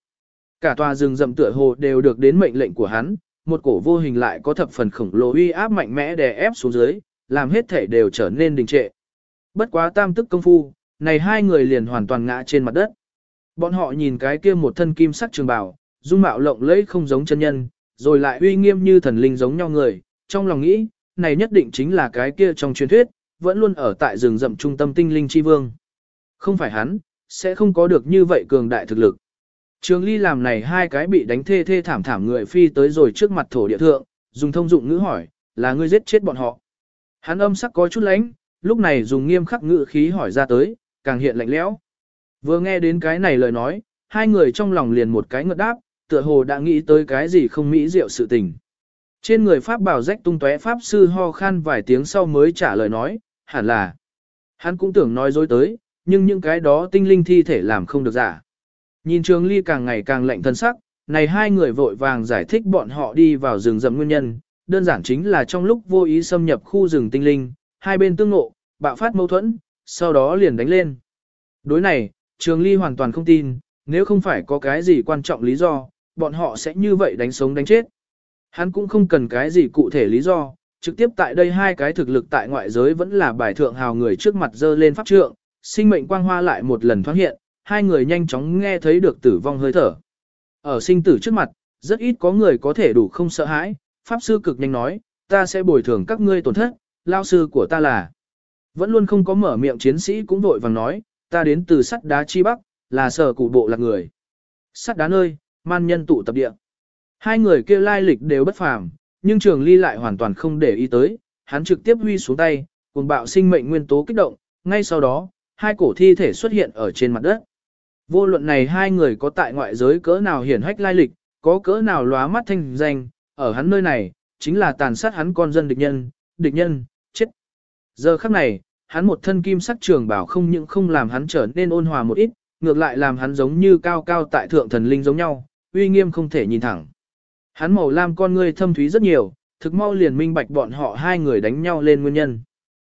Cả tòa rừng rậm tựa hồ đều được đến mệnh lệnh của hắn, một cổ vô hình lại có thập phần khổng lồ uy áp mạnh mẽ đè ép xuống dưới, làm hết thể đều trở nên đình trệ. Bất quá tam tức công phu, này hai người liền hoàn toàn ngã trên mặt đất. Bọn họ nhìn cái kia một thân kim sắc trường bào, dung mạo lộng lẫy không giống chân nhân, rồi lại uy nghiêm như thần linh giống nhau người, trong lòng nghĩ, này nhất định chính là cái kia trong truyền thuyết, vẫn luôn ở tại rừng rậm trung tâm tinh linh chi vương. Không phải hắn, sẽ không có được như vậy cường đại thực lực. Trường ly làm này hai cái bị đánh thê thê thảm thảm người phi tới rồi trước mặt thổ địa thượng, dùng thông dụng ngữ hỏi, là ngươi giết chết bọn họ. Hắn âm sắc có chút lánh, lúc này dùng nghiêm khắc ngữ khí hỏi ra tới, càng hiện lạnh lẽo. Vừa nghe đến cái này lời nói, hai người trong lòng liền một cái ngợt đáp, tựa hồ đã nghĩ tới cái gì không mỹ diệu sự tình. Trên người Pháp bảo rách tung tóe Pháp sư ho khan vài tiếng sau mới trả lời nói, hẳn là. Hắn cũng tưởng nói dối tới, nhưng những cái đó tinh linh thi thể làm không được giả. Nhìn trường ly càng ngày càng lạnh thân sắc, này hai người vội vàng giải thích bọn họ đi vào rừng rậm nguyên nhân, đơn giản chính là trong lúc vô ý xâm nhập khu rừng tinh linh, hai bên tương ngộ, bạo phát mâu thuẫn, sau đó liền đánh lên. Đối này, trường ly hoàn toàn không tin, nếu không phải có cái gì quan trọng lý do, bọn họ sẽ như vậy đánh sống đánh chết. Hắn cũng không cần cái gì cụ thể lý do, trực tiếp tại đây hai cái thực lực tại ngoại giới vẫn là bài thượng hào người trước mặt dơ lên pháp trượng, sinh mệnh quang hoa lại một lần thoáng hiện, hai người nhanh chóng nghe thấy được tử vong hơi thở. Ở sinh tử trước mặt, rất ít có người có thể đủ không sợ hãi, pháp sư cực nhanh nói, ta sẽ bồi thường các ngươi tổn thất, lao sư của ta là. Vẫn luôn không có mở miệng chiến sĩ cũng vội vàng nói, ta đến từ sắt đá chi bắc, là sở cụ bộ là người. Sắt đá nơi, man nhân tụ tập địa. Hai người kia lai lịch đều bất phàm, nhưng trường ly lại hoàn toàn không để ý tới, hắn trực tiếp huy xuống tay, cùng bạo sinh mệnh nguyên tố kích động, ngay sau đó, hai cổ thi thể xuất hiện ở trên mặt đất. Vô luận này hai người có tại ngoại giới cỡ nào hiển hách lai lịch, có cỡ nào lóa mắt thanh danh, ở hắn nơi này, chính là tàn sát hắn con dân địch nhân, địch nhân, chết. Giờ khắc này, hắn một thân kim sắc trường bảo không những không làm hắn trở nên ôn hòa một ít, ngược lại làm hắn giống như cao cao tại thượng thần linh giống nhau, uy nghiêm không thể nhìn thẳng. Hắn màu lam con ngươi thâm thúy rất nhiều, thực mau liền minh bạch bọn họ hai người đánh nhau lên nguyên nhân.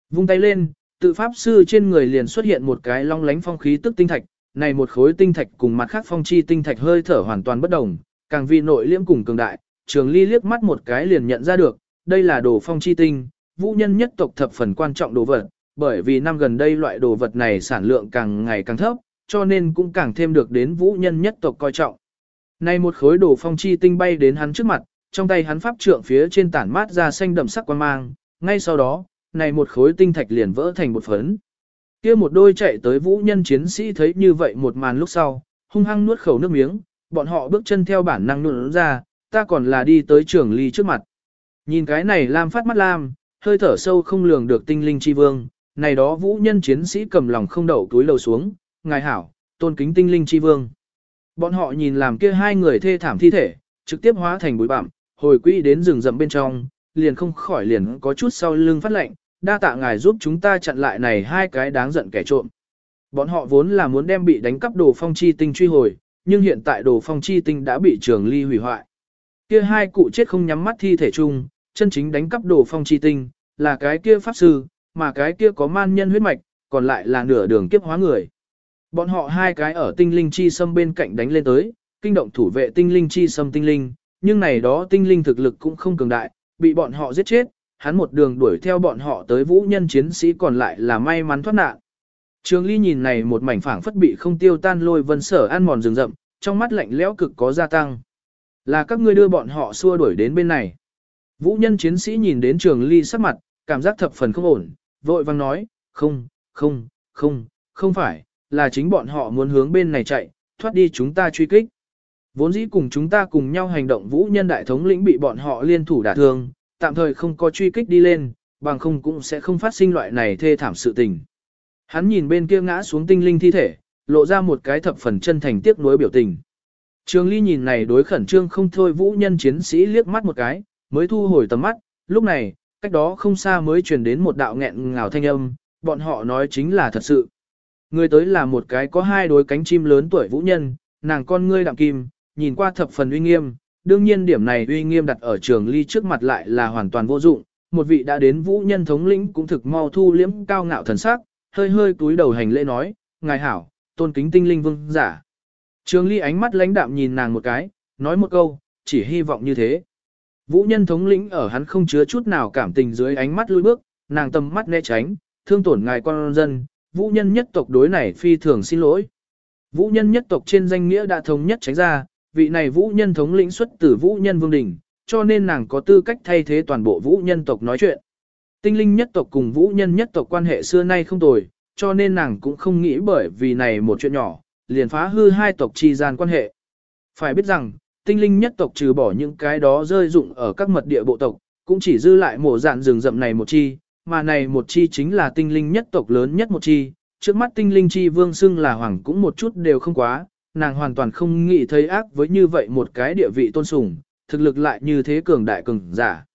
Vung tay lên, tự pháp sư trên người liền xuất hiện một cái long lánh phong khí tức tinh thạch, này một khối tinh thạch cùng mặt khác phong chi tinh thạch hơi thở hoàn toàn bất đồng, càng vì nội liễm cùng cường đại, trường ly liếc mắt một cái liền nhận ra được, đây là đồ phong chi tinh, vũ nhân nhất tộc thập phần quan trọng đồ vật, bởi vì năm gần đây loại đồ vật này sản lượng càng ngày càng thấp, cho nên cũng càng thêm được đến vũ nhân nhất tộc coi trọng. Này một khối đồ phong chi tinh bay đến hắn trước mặt, trong tay hắn pháp trượng phía trên tản mát ra xanh đậm sắc quan mang, ngay sau đó, này một khối tinh thạch liền vỡ thành một phấn. Kia một đôi chạy tới vũ nhân chiến sĩ thấy như vậy một màn lúc sau, hung hăng nuốt khẩu nước miếng, bọn họ bước chân theo bản năng nuốt ra, ta còn là đi tới trường ly trước mặt. Nhìn cái này lam phát mắt lam, hơi thở sâu không lường được tinh linh chi vương, này đó vũ nhân chiến sĩ cầm lòng không đậu túi lầu xuống, ngài hảo, tôn kính tinh linh chi vương. Bọn họ nhìn làm kia hai người thê thảm thi thể, trực tiếp hóa thành bụi bặm, hồi quỹ đến rừng rậm bên trong, liền không khỏi liền có chút sau lưng phát lệnh, đa tạ ngài giúp chúng ta chặn lại này hai cái đáng giận kẻ trộm. Bọn họ vốn là muốn đem bị đánh cắp đồ phong chi tinh truy hồi, nhưng hiện tại đồ phong chi tinh đã bị trường ly hủy hoại. Kia hai cụ chết không nhắm mắt thi thể chung, chân chính đánh cắp đồ phong chi tinh, là cái kia pháp sư, mà cái kia có man nhân huyết mạch, còn lại là nửa đường kiếp hóa người. Bọn họ hai cái ở tinh linh chi sâm bên cạnh đánh lên tới, kinh động thủ vệ tinh linh chi sâm tinh linh, nhưng này đó tinh linh thực lực cũng không cường đại, bị bọn họ giết chết, hắn một đường đuổi theo bọn họ tới vũ nhân chiến sĩ còn lại là may mắn thoát nạn. Trường Ly nhìn này một mảnh phảng phất bị không tiêu tan lôi vân sở ăn mòn rừng rậm, trong mắt lạnh lẽo cực có gia tăng. Là các ngươi đưa bọn họ xua đuổi đến bên này. Vũ nhân chiến sĩ nhìn đến Trường Ly sắc mặt, cảm giác thập phần không ổn, vội vang nói, không, không, không, không phải, là chính bọn họ muốn hướng bên này chạy, thoát đi chúng ta truy kích. Vốn dĩ cùng chúng ta cùng nhau hành động vũ nhân đại thống lĩnh bị bọn họ liên thủ đả thương, tạm thời không có truy kích đi lên, bằng không cũng sẽ không phát sinh loại này thê thảm sự tình. Hắn nhìn bên kia ngã xuống tinh linh thi thể, lộ ra một cái thập phần chân thành tiếc nuối biểu tình. Trường Ly nhìn này đối khẩn trương không thôi vũ nhân chiến sĩ liếc mắt một cái, mới thu hồi tầm mắt, lúc này, cách đó không xa mới truyền đến một đạo nghẹn ngào thanh âm, bọn họ nói chính là thật sự. Người tới là một cái có hai đôi cánh chim lớn tuổi vũ nhân, nàng con ngươi đạm kim, nhìn qua thập phần uy nghiêm, đương nhiên điểm này uy nghiêm đặt ở trường ly trước mặt lại là hoàn toàn vô dụng, một vị đã đến vũ nhân thống lĩnh cũng thực mau thu liễm cao ngạo thần sắc, hơi hơi túi đầu hành lễ nói, ngài hảo, tôn kính tinh linh vương giả. Trường ly ánh mắt lãnh đạm nhìn nàng một cái, nói một câu, chỉ hy vọng như thế. Vũ nhân thống lĩnh ở hắn không chứa chút nào cảm tình dưới ánh mắt lui bước, nàng tầm mắt né tránh, thương tổn ngài con dân, vũ nhân nhất tộc đối này phi thường xin lỗi. Vũ nhân nhất tộc trên danh nghĩa đã thống nhất tránh ra, vị này vũ nhân thống lĩnh xuất từ vũ nhân vương đình, cho nên nàng có tư cách thay thế toàn bộ vũ nhân tộc nói chuyện. Tinh linh nhất tộc cùng vũ nhân nhất tộc quan hệ xưa nay không tồi, cho nên nàng cũng không nghĩ bởi vì này một chuyện nhỏ, liền phá hư hai tộc chi gian quan hệ. Phải biết rằng, tinh linh nhất tộc trừ bỏ những cái đó rơi dụng ở các mật địa bộ tộc, cũng chỉ dư lại mổ dạn rừng rậm này một chi, mà này một chi chính là tinh linh nhất tộc lớn nhất một chi, trước mắt tinh linh chi vương xưng là hoàng cũng một chút đều không quá, nàng hoàn toàn không nghĩ thấy ác với như vậy một cái địa vị tôn sùng, thực lực lại như thế cường đại cường giả.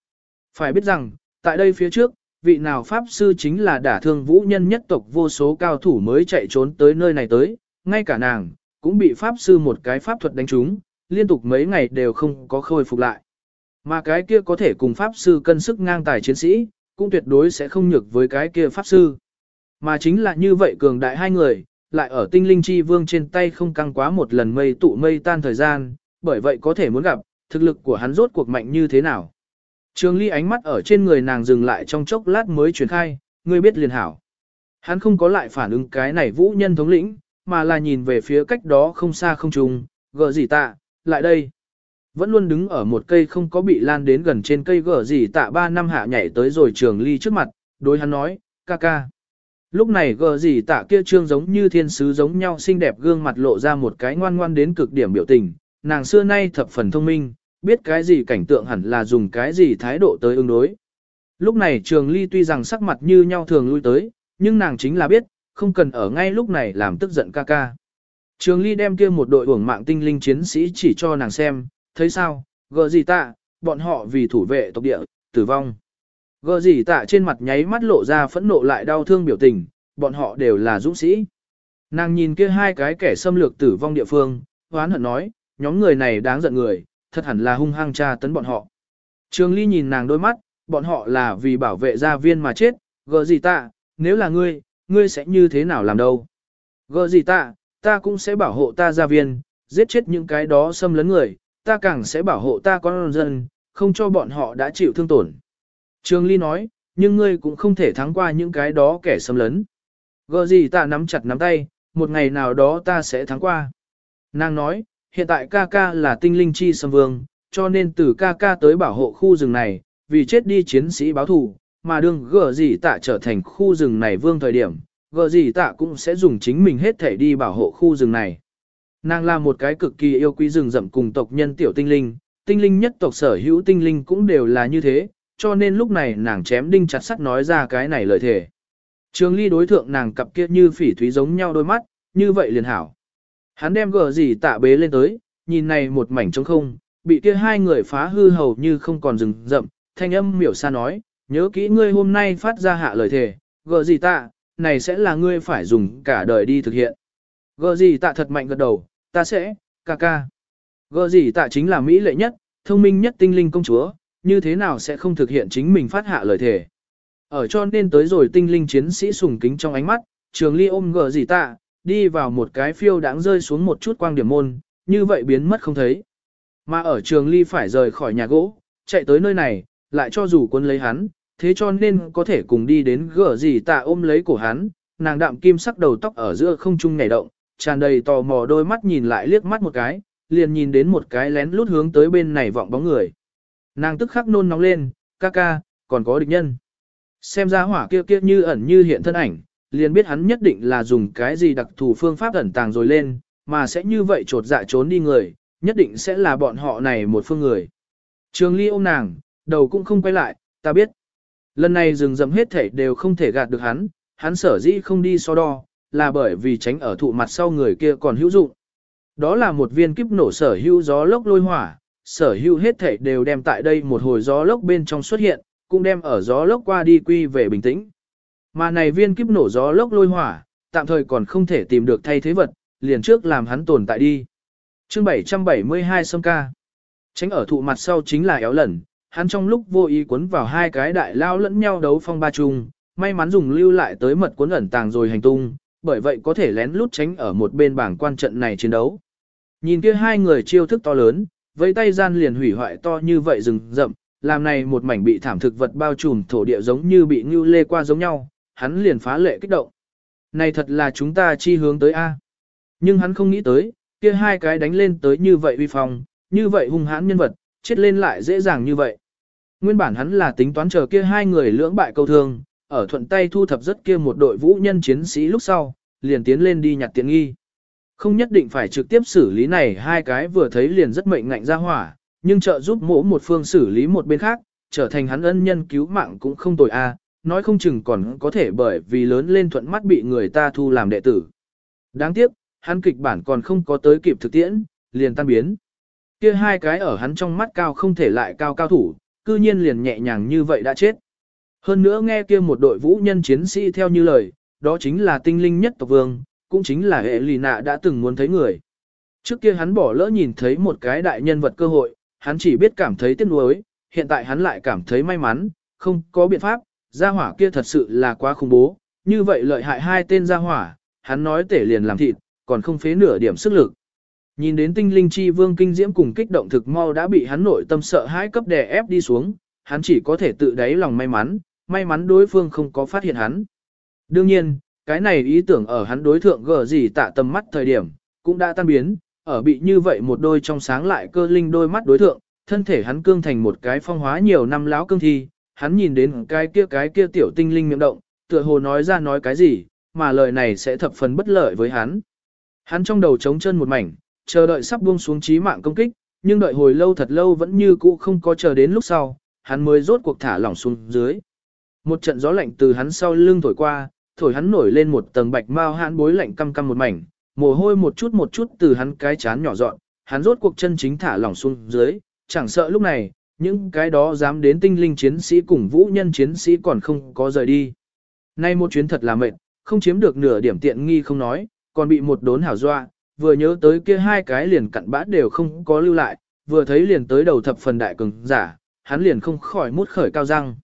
Phải biết rằng, tại đây phía trước, vị nào pháp sư chính là đả thương vũ nhân nhất tộc vô số cao thủ mới chạy trốn tới nơi này tới, ngay cả nàng, cũng bị pháp sư một cái pháp thuật đánh trúng, liên tục mấy ngày đều không có khôi phục lại. Mà cái kia có thể cùng pháp sư cân sức ngang tài chiến sĩ, cũng tuyệt đối sẽ không nhược với cái kia pháp sư. Mà chính là như vậy cường đại hai người, lại ở tinh linh chi vương trên tay không căng quá một lần mây tụ mây tan thời gian, bởi vậy có thể muốn gặp, thực lực của hắn rốt cuộc mạnh như thế nào. Trường ly ánh mắt ở trên người nàng dừng lại trong chốc lát mới truyền khai, ngươi biết liền hảo. Hắn không có lại phản ứng cái này vũ nhân thống lĩnh, mà là nhìn về phía cách đó không xa không trùng, gỡ gì tạ, lại đây. Vẫn luôn đứng ở một cây không có bị lan đến gần trên cây gở gì tạ ba năm hạ nhảy tới rồi trường ly trước mặt, đối hắn nói, ca ca. Lúc này gờ gì tạ kia trương giống như thiên sứ giống nhau xinh đẹp gương mặt lộ ra một cái ngoan ngoan đến cực điểm biểu tình, nàng xưa nay thập phần thông minh, biết cái gì cảnh tượng hẳn là dùng cái gì thái độ tới ứng đối. Lúc này trường ly tuy rằng sắc mặt như nhau thường lui tới, nhưng nàng chính là biết, không cần ở ngay lúc này làm tức giận ca ca. Trường ly đem kia một đội uổng mạng tinh linh chiến sĩ chỉ cho nàng xem, thấy sao, gờ gì tạ, bọn họ vì thủ vệ tộc địa, tử vong. Gờ gì tạ trên mặt nháy mắt lộ ra phẫn nộ lại đau thương biểu tình, bọn họ đều là dũng sĩ. Nàng nhìn kia hai cái kẻ xâm lược tử vong địa phương, hoán hận nói, nhóm người này đáng giận người, thật hẳn là hung hăng tra tấn bọn họ. Trường Ly nhìn nàng đôi mắt, bọn họ là vì bảo vệ gia viên mà chết, gờ gì tạ, nếu là ngươi, ngươi sẽ như thế nào làm đâu? Gờ gì tạ, ta cũng sẽ bảo hộ ta gia viên, giết chết những cái đó xâm lấn người, ta càng sẽ bảo hộ ta con dân, không cho bọn họ đã chịu thương tổn. Trường Ly nói, nhưng ngươi cũng không thể thắng qua những cái đó kẻ xâm lấn. Gờ gì ta nắm chặt nắm tay, một ngày nào đó ta sẽ thắng qua. Nàng nói, hiện tại ca ca là tinh linh chi xâm vương, cho nên từ ca ca tới bảo hộ khu rừng này, vì chết đi chiến sĩ báo thù, mà đương gờ gì tạ trở thành khu rừng này vương thời điểm, gờ gì tạ cũng sẽ dùng chính mình hết thể đi bảo hộ khu rừng này. Nàng là một cái cực kỳ yêu quý rừng rậm cùng tộc nhân tiểu tinh linh, tinh linh nhất tộc sở hữu tinh linh cũng đều là như thế, cho nên lúc này nàng chém đinh chặt sắt nói ra cái này lời thề. Trường ly đối thượng nàng cặp kia như phỉ thúy giống nhau đôi mắt, như vậy liền hảo. Hắn đem gờ gì tạ bế lên tới, nhìn này một mảnh trống không, bị kia hai người phá hư hầu như không còn rừng rậm, thanh âm miểu xa nói, nhớ kỹ ngươi hôm nay phát ra hạ lời thề, gờ gì tạ, này sẽ là ngươi phải dùng cả đời đi thực hiện. Gờ gì tạ thật mạnh gật đầu, ta sẽ, ca ca. Gờ gì tạ chính là mỹ lệ nhất, thông minh nhất tinh linh công chúa, như thế nào sẽ không thực hiện chính mình phát hạ lời thề. Ở cho nên tới rồi tinh linh chiến sĩ sùng kính trong ánh mắt, trường ly ôm gờ gì tạ, đi vào một cái phiêu đáng rơi xuống một chút quang điểm môn, như vậy biến mất không thấy. Mà ở trường ly phải rời khỏi nhà gỗ, chạy tới nơi này, lại cho dù quân lấy hắn, thế cho nên có thể cùng đi đến gỡ gì tạ ôm lấy cổ hắn, nàng đạm kim sắc đầu tóc ở giữa không trung nhảy động, tràn đầy tò mò đôi mắt nhìn lại liếc mắt một cái, liền nhìn đến một cái lén lút hướng tới bên này vọng bóng người. Nàng tức khắc nôn nóng lên, ca ca, còn có địch nhân. Xem ra hỏa kia kia như ẩn như hiện thân ảnh, liền biết hắn nhất định là dùng cái gì đặc thù phương pháp ẩn tàng rồi lên, mà sẽ như vậy trột dạ trốn đi người, nhất định sẽ là bọn họ này một phương người. Trường ly ôm nàng, đầu cũng không quay lại, ta biết. Lần này rừng rậm hết thể đều không thể gạt được hắn, hắn sở dĩ không đi so đo, là bởi vì tránh ở thụ mặt sau người kia còn hữu dụng. Đó là một viên kiếp nổ sở hữu gió lốc lôi hỏa, sở hữu hết thể đều đem tại đây một hồi gió lốc bên trong xuất hiện, cũng đem ở gió lốc qua đi quy về bình tĩnh. Mà này viên kiếp nổ gió lốc lôi hỏa, tạm thời còn không thể tìm được thay thế vật, liền trước làm hắn tồn tại đi. Chương 772 Sâm ca. Tránh ở thụ mặt sau chính là éo lẩn hắn trong lúc vô ý cuốn vào hai cái đại lao lẫn nhau đấu phong ba chung, may mắn dùng lưu lại tới mật cuốn ẩn tàng rồi hành tung, bởi vậy có thể lén lút tránh ở một bên bảng quan trận này chiến đấu. Nhìn kia hai người chiêu thức to lớn, với tay gian liền hủy hoại to như vậy rừng rậm, làm này một mảnh bị thảm thực vật bao trùm thổ địa giống như bị ngưu lê qua giống nhau, hắn liền phá lệ kích động. Này thật là chúng ta chi hướng tới A. Nhưng hắn không nghĩ tới, kia hai cái đánh lên tới như vậy uy phong, như vậy hung hãn nhân vật, chết lên lại dễ dàng như vậy. Nguyên bản hắn là tính toán chờ kia hai người lưỡng bại câu thương, ở thuận tay thu thập rất kia một đội vũ nhân chiến sĩ lúc sau, liền tiến lên đi nhặt tiện nghi. Không nhất định phải trực tiếp xử lý này hai cái vừa thấy liền rất mệnh ngạnh ra hỏa, nhưng trợ giúp mỗ một phương xử lý một bên khác, trở thành hắn ân nhân cứu mạng cũng không tồi a, nói không chừng còn có thể bởi vì lớn lên thuận mắt bị người ta thu làm đệ tử. Đáng tiếc, hắn kịch bản còn không có tới kịp thực tiễn, liền tan biến. Kia hai cái ở hắn trong mắt cao không thể lại cao cao thủ, cư nhiên liền nhẹ nhàng như vậy đã chết. Hơn nữa nghe kia một đội vũ nhân chiến sĩ theo như lời, đó chính là tinh linh nhất tộc vương, cũng chính là hệ lì nạ đã từng muốn thấy người. Trước kia hắn bỏ lỡ nhìn thấy một cái đại nhân vật cơ hội, hắn chỉ biết cảm thấy tiếc nuối, hiện tại hắn lại cảm thấy may mắn, không có biện pháp, gia hỏa kia thật sự là quá khủng bố, như vậy lợi hại hai tên gia hỏa, hắn nói tể liền làm thịt, còn không phế nửa điểm sức lực. Nhìn đến tinh linh chi vương kinh diễm cùng kích động thực mau đã bị hắn nội tâm sợ hãi cấp đè ép đi xuống, hắn chỉ có thể tự đáy lòng may mắn, may mắn đối phương không có phát hiện hắn. Đương nhiên, cái này ý tưởng ở hắn đối thượng gờ gì tạ tầm mắt thời điểm, cũng đã tan biến, ở bị như vậy một đôi trong sáng lại cơ linh đôi mắt đối thượng, thân thể hắn cương thành một cái phong hóa nhiều năm láo cương thi, hắn nhìn đến cái kia cái kia tiểu tinh linh miệng động, tựa hồ nói ra nói cái gì, mà lời này sẽ thập phần bất lợi với hắn. Hắn trong đầu trống chân một mảnh, chờ đợi sắp buông xuống chí mạng công kích, nhưng đợi hồi lâu thật lâu vẫn như cũ không có chờ đến lúc sau, hắn mới rốt cuộc thả lỏng xuống dưới. Một trận gió lạnh từ hắn sau lưng thổi qua, thổi hắn nổi lên một tầng bạch mao hãn bối lạnh căm căm một mảnh, mồ hôi một chút một chút từ hắn cái chán nhỏ dọn, hắn rốt cuộc chân chính thả lỏng xuống dưới, chẳng sợ lúc này, những cái đó dám đến tinh linh chiến sĩ cùng vũ nhân chiến sĩ còn không có rời đi. Nay một chuyến thật là mệt, không chiếm được nửa điểm tiện nghi không nói, còn bị một đốn hảo dọa, vừa nhớ tới kia hai cái liền cặn bã đều không có lưu lại, vừa thấy liền tới đầu thập phần đại cường giả, hắn liền không khỏi mút khởi cao răng.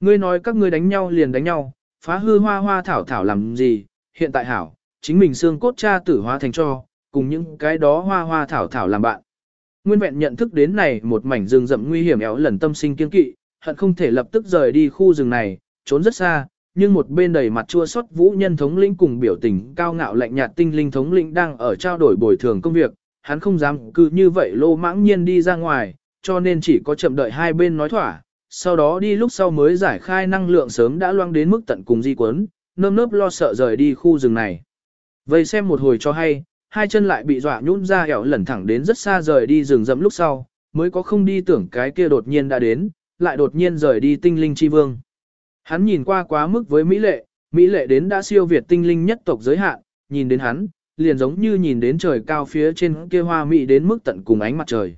Ngươi nói các ngươi đánh nhau liền đánh nhau, phá hư hoa hoa thảo thảo làm gì, hiện tại hảo, chính mình xương cốt cha tử hóa thành cho, cùng những cái đó hoa hoa thảo thảo làm bạn. Nguyên vẹn nhận thức đến này một mảnh rừng rậm nguy hiểm éo lần tâm sinh kiên kỵ, hận không thể lập tức rời đi khu rừng này, trốn rất xa, nhưng một bên đầy mặt chua xót vũ nhân thống lĩnh cùng biểu tình cao ngạo lạnh nhạt tinh linh thống lĩnh đang ở trao đổi bồi thường công việc, hắn không dám cứ như vậy lô mãng nhiên đi ra ngoài, cho nên chỉ có chậm đợi hai bên nói thỏa, sau đó đi lúc sau mới giải khai năng lượng sớm đã loang đến mức tận cùng di quấn, nơm nớp lo sợ rời đi khu rừng này. Vậy xem một hồi cho hay, hai chân lại bị dọa nhũn ra hẻo lẩn thẳng đến rất xa rời đi rừng rậm lúc sau, mới có không đi tưởng cái kia đột nhiên đã đến, lại đột nhiên rời đi tinh linh chi vương. Hắn nhìn qua quá mức với Mỹ lệ, Mỹ lệ đến đã siêu việt tinh linh nhất tộc giới hạn, nhìn đến hắn, liền giống như nhìn đến trời cao phía trên kia hoa mỹ đến mức tận cùng ánh mặt trời.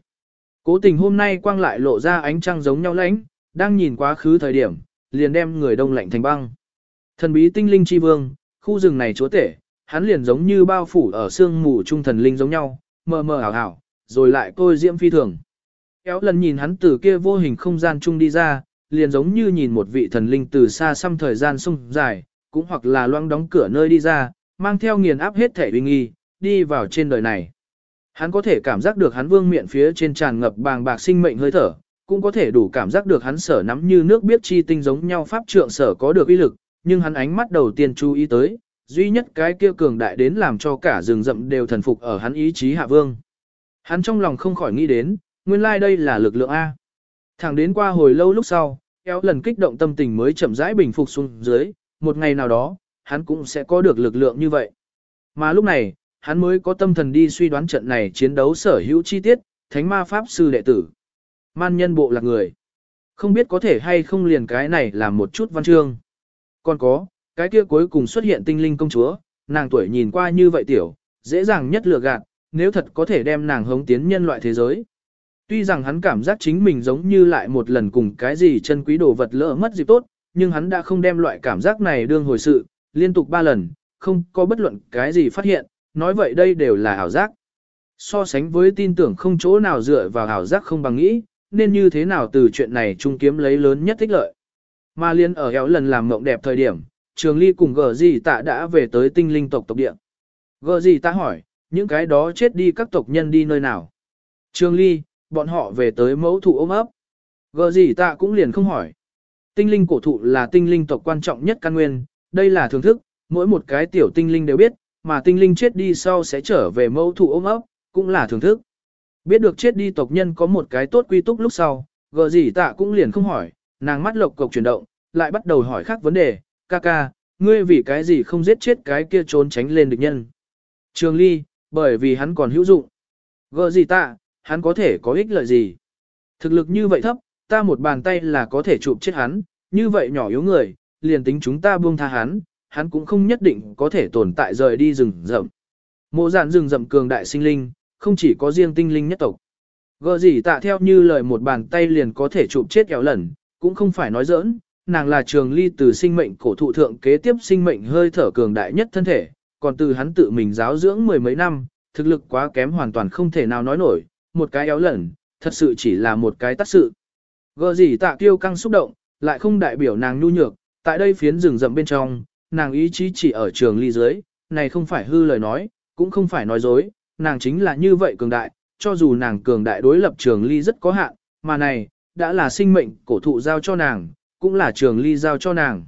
Cố tình hôm nay quang lại lộ ra ánh trăng giống nhau lãnh, đang nhìn quá khứ thời điểm, liền đem người đông lạnh thành băng. Thần bí tinh linh chi vương, khu rừng này chúa tể, hắn liền giống như bao phủ ở sương mù trung thần linh giống nhau, mờ mờ ảo ảo, rồi lại côi diễm phi thường. Kéo lần nhìn hắn từ kia vô hình không gian chung đi ra, liền giống như nhìn một vị thần linh từ xa xăm thời gian sung dài, cũng hoặc là loang đóng cửa nơi đi ra, mang theo nghiền áp hết thể uy nghi, đi vào trên đời này. Hắn có thể cảm giác được hắn vương miệng phía trên tràn ngập bàng bạc sinh mệnh hơi thở, cũng có thể đủ cảm giác được hắn sở nắm như nước biết chi tinh giống nhau pháp trượng sở có được uy lực, nhưng hắn ánh mắt đầu tiên chú ý tới, duy nhất cái kia cường đại đến làm cho cả rừng rậm đều thần phục ở hắn ý chí hạ vương. Hắn trong lòng không khỏi nghĩ đến, nguyên lai like đây là lực lượng A. Thẳng đến qua hồi lâu lúc sau, kéo lần kích động tâm tình mới chậm rãi bình phục xuống dưới, một ngày nào đó, hắn cũng sẽ có được lực lượng như vậy. Mà lúc này, hắn mới có tâm thần đi suy đoán trận này chiến đấu sở hữu chi tiết, thánh ma pháp sư đệ tử. Man nhân bộ là người. Không biết có thể hay không liền cái này làm một chút văn chương. Còn có, cái kia cuối cùng xuất hiện tinh linh công chúa, nàng tuổi nhìn qua như vậy tiểu, dễ dàng nhất lừa gạt, nếu thật có thể đem nàng hống tiến nhân loại thế giới. Tuy rằng hắn cảm giác chính mình giống như lại một lần cùng cái gì chân quý đồ vật lỡ mất dịp tốt, nhưng hắn đã không đem loại cảm giác này đương hồi sự, liên tục ba lần, không có bất luận cái gì phát hiện, nói vậy đây đều là ảo giác. So sánh với tin tưởng không chỗ nào dựa vào ảo giác không bằng nghĩ, nên như thế nào từ chuyện này trung kiếm lấy lớn nhất thích lợi. Mà liên ở héo lần làm mộng đẹp thời điểm, trường ly cùng gờ gì tạ đã về tới tinh linh tộc tộc địa. Gờ gì tạ hỏi, những cái đó chết đi các tộc nhân đi nơi nào? Trường ly, bọn họ về tới mẫu thụ ôm ấp. Gờ gì tạ cũng liền không hỏi. Tinh linh cổ thụ là tinh linh tộc quan trọng nhất căn nguyên, đây là thưởng thức, mỗi một cái tiểu tinh linh đều biết, mà tinh linh chết đi sau sẽ trở về mẫu thụ ôm ấp, cũng là thưởng thức. Biết được chết đi tộc nhân có một cái tốt quy túc lúc sau, gờ gì tạ cũng liền không hỏi, nàng mắt lộc cộc chuyển động, lại bắt đầu hỏi khác vấn đề, ca ca, ngươi vì cái gì không giết chết cái kia trốn tránh lên địch nhân. Trường ly, bởi vì hắn còn hữu dụng. Gờ gì tạ, hắn có thể có ích lợi gì. Thực lực như vậy thấp, ta một bàn tay là có thể chụp chết hắn, như vậy nhỏ yếu người, liền tính chúng ta buông tha hắn, hắn cũng không nhất định có thể tồn tại rời đi rừng rậm. Mộ dạn rừng rậm cường đại sinh linh, không chỉ có riêng tinh linh nhất tộc. Gờ gì tạ theo như lời một bàn tay liền có thể chụp chết kéo lẩn, cũng không phải nói giỡn, nàng là trường ly từ sinh mệnh cổ thụ thượng kế tiếp sinh mệnh hơi thở cường đại nhất thân thể, còn từ hắn tự mình giáo dưỡng mười mấy năm, thực lực quá kém hoàn toàn không thể nào nói nổi, một cái éo lẩn thật sự chỉ là một cái tác sự. Gờ gì tạ kiêu căng xúc động, lại không đại biểu nàng nhu nhược, tại đây phiến rừng rậm bên trong, nàng ý chí chỉ ở trường ly dưới, này không phải hư lời nói, cũng không phải nói dối, nàng chính là như vậy cường đại, cho dù nàng cường đại đối lập trường ly rất có hạn, mà này, đã là sinh mệnh cổ thụ giao cho nàng, cũng là trường ly giao cho nàng.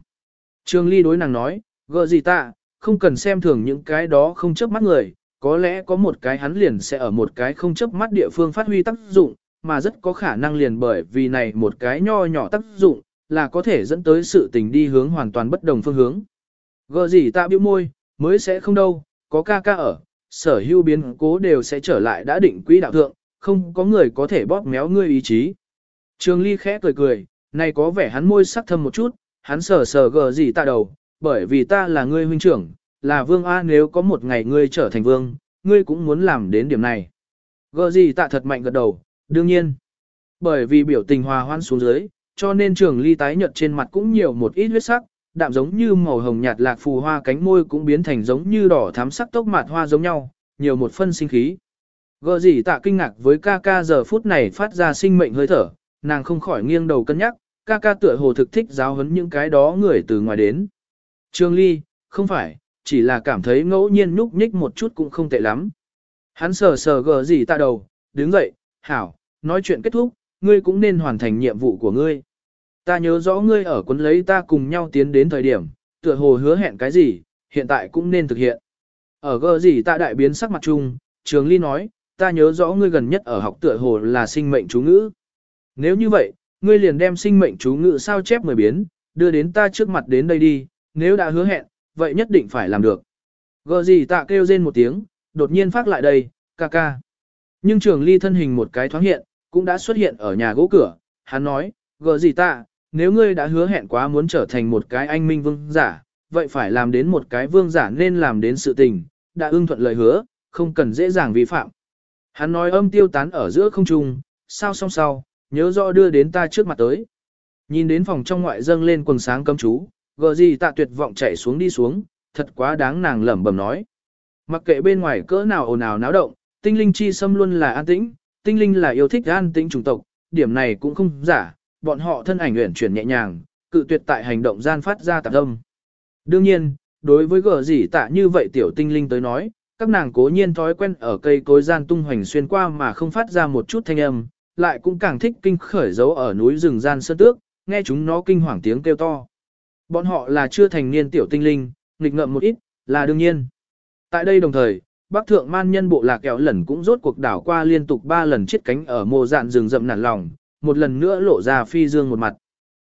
Trường ly đối nàng nói, gợ gì ta, không cần xem thường những cái đó không chớp mắt người, có lẽ có một cái hắn liền sẽ ở một cái không chấp mắt địa phương phát huy tác dụng, mà rất có khả năng liền bởi vì này một cái nho nhỏ tác dụng, là có thể dẫn tới sự tình đi hướng hoàn toàn bất đồng phương hướng. gờ gì ta biểu môi, mới sẽ không đâu, có ca ca ở, sở hữu biến cố đều sẽ trở lại đã định quỹ đạo thượng, không có người có thể bóp méo ngươi ý chí. Trường Ly khẽ cười cười, này có vẻ hắn môi sắc thâm một chút, hắn sờ sờ gờ gì ta đầu, bởi vì ta là ngươi huynh trưởng, là vương A nếu có một ngày ngươi trở thành vương, ngươi cũng muốn làm đến điểm này. Gờ gì tạ thật mạnh gật đầu, đương nhiên. Bởi vì biểu tình hòa hoan xuống dưới, cho nên trường ly tái nhợt trên mặt cũng nhiều một ít huyết sắc, đạm giống như màu hồng nhạt lạc phù hoa cánh môi cũng biến thành giống như đỏ thắm sắc tốc mạt hoa giống nhau, nhiều một phân sinh khí. Gờ gì tạ kinh ngạc với ca ca giờ phút này phát ra sinh mệnh hơi thở, nàng không khỏi nghiêng đầu cân nhắc, ca ca tựa hồ thực thích giáo huấn những cái đó người từ ngoài đến. Trương Ly, không phải, chỉ là cảm thấy ngẫu nhiên nhúc nhích một chút cũng không tệ lắm. Hắn sờ sờ gờ gì ta đầu, đứng dậy, hảo, nói chuyện kết thúc, ngươi cũng nên hoàn thành nhiệm vụ của ngươi. Ta nhớ rõ ngươi ở quấn lấy ta cùng nhau tiến đến thời điểm, tựa hồ hứa hẹn cái gì, hiện tại cũng nên thực hiện. Ở gờ gì ta đại biến sắc mặt chung, Trường Ly nói, ta nhớ rõ ngươi gần nhất ở học tựa hồ là sinh mệnh chú ngữ. Nếu như vậy, ngươi liền đem sinh mệnh chú ngữ sao chép mười biến, đưa đến ta trước mặt đến đây đi, nếu đã hứa hẹn, vậy nhất định phải làm được. Gờ gì tạ kêu rên một tiếng, đột nhiên phát lại đây, ca ca. Nhưng trường ly thân hình một cái thoáng hiện, cũng đã xuất hiện ở nhà gỗ cửa, hắn nói, gờ gì tạ, nếu ngươi đã hứa hẹn quá muốn trở thành một cái anh minh vương giả, vậy phải làm đến một cái vương giả nên làm đến sự tình, đã ưng thuận lời hứa, không cần dễ dàng vi phạm. Hắn nói âm tiêu tán ở giữa không trung, sao song sau, nhớ rõ đưa đến ta trước mặt tới. Nhìn đến phòng trong ngoại dâng lên quần sáng cấm chú, gờ gì tạ tuyệt vọng chạy xuống đi xuống, thật quá đáng nàng lẩm bẩm nói. Mặc kệ bên ngoài cỡ nào ồn ào náo động, tinh linh chi xâm luôn là an tĩnh, tinh linh là yêu thích an tĩnh chủng tộc, điểm này cũng không giả, bọn họ thân ảnh uyển chuyển nhẹ nhàng, cự tuyệt tại hành động gian phát ra tạp âm. Đương nhiên, đối với gờ gì tạ như vậy tiểu tinh linh tới nói, các nàng cố nhiên thói quen ở cây cối gian tung hoành xuyên qua mà không phát ra một chút thanh âm, lại cũng càng thích kinh khởi dấu ở núi rừng gian sơn tước, nghe chúng nó kinh hoàng tiếng kêu to. Bọn họ là chưa thành niên tiểu tinh linh, nghịch ngợm một ít, là đương nhiên. Tại đây đồng thời, Bắc thượng man nhân bộ lạc kẹo lần cũng rốt cuộc đảo qua liên tục 3 lần chiết cánh ở mồ dạn rừng rậm nản lòng, một lần nữa lộ ra phi dương một mặt.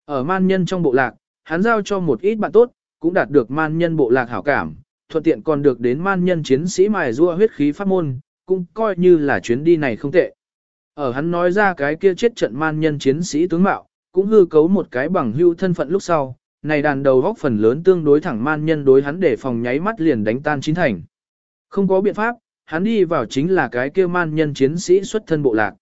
Ở man nhân trong bộ lạc, hắn giao cho một ít bạn tốt, cũng đạt được man nhân bộ lạc hảo cảm, thuận tiện còn được đến man nhân chiến sĩ mài rua huyết khí pháp môn, cũng coi như là chuyến đi này không tệ. Ở hắn nói ra cái kia chết trận man nhân chiến sĩ tướng mạo, cũng hư cấu một cái bằng hưu thân phận lúc sau, này đàn đầu góc phần lớn tương đối thẳng man nhân đối hắn để phòng nháy mắt liền đánh tan chín thành. Không có biện pháp, hắn đi vào chính là cái kia man nhân chiến sĩ xuất thân bộ lạc.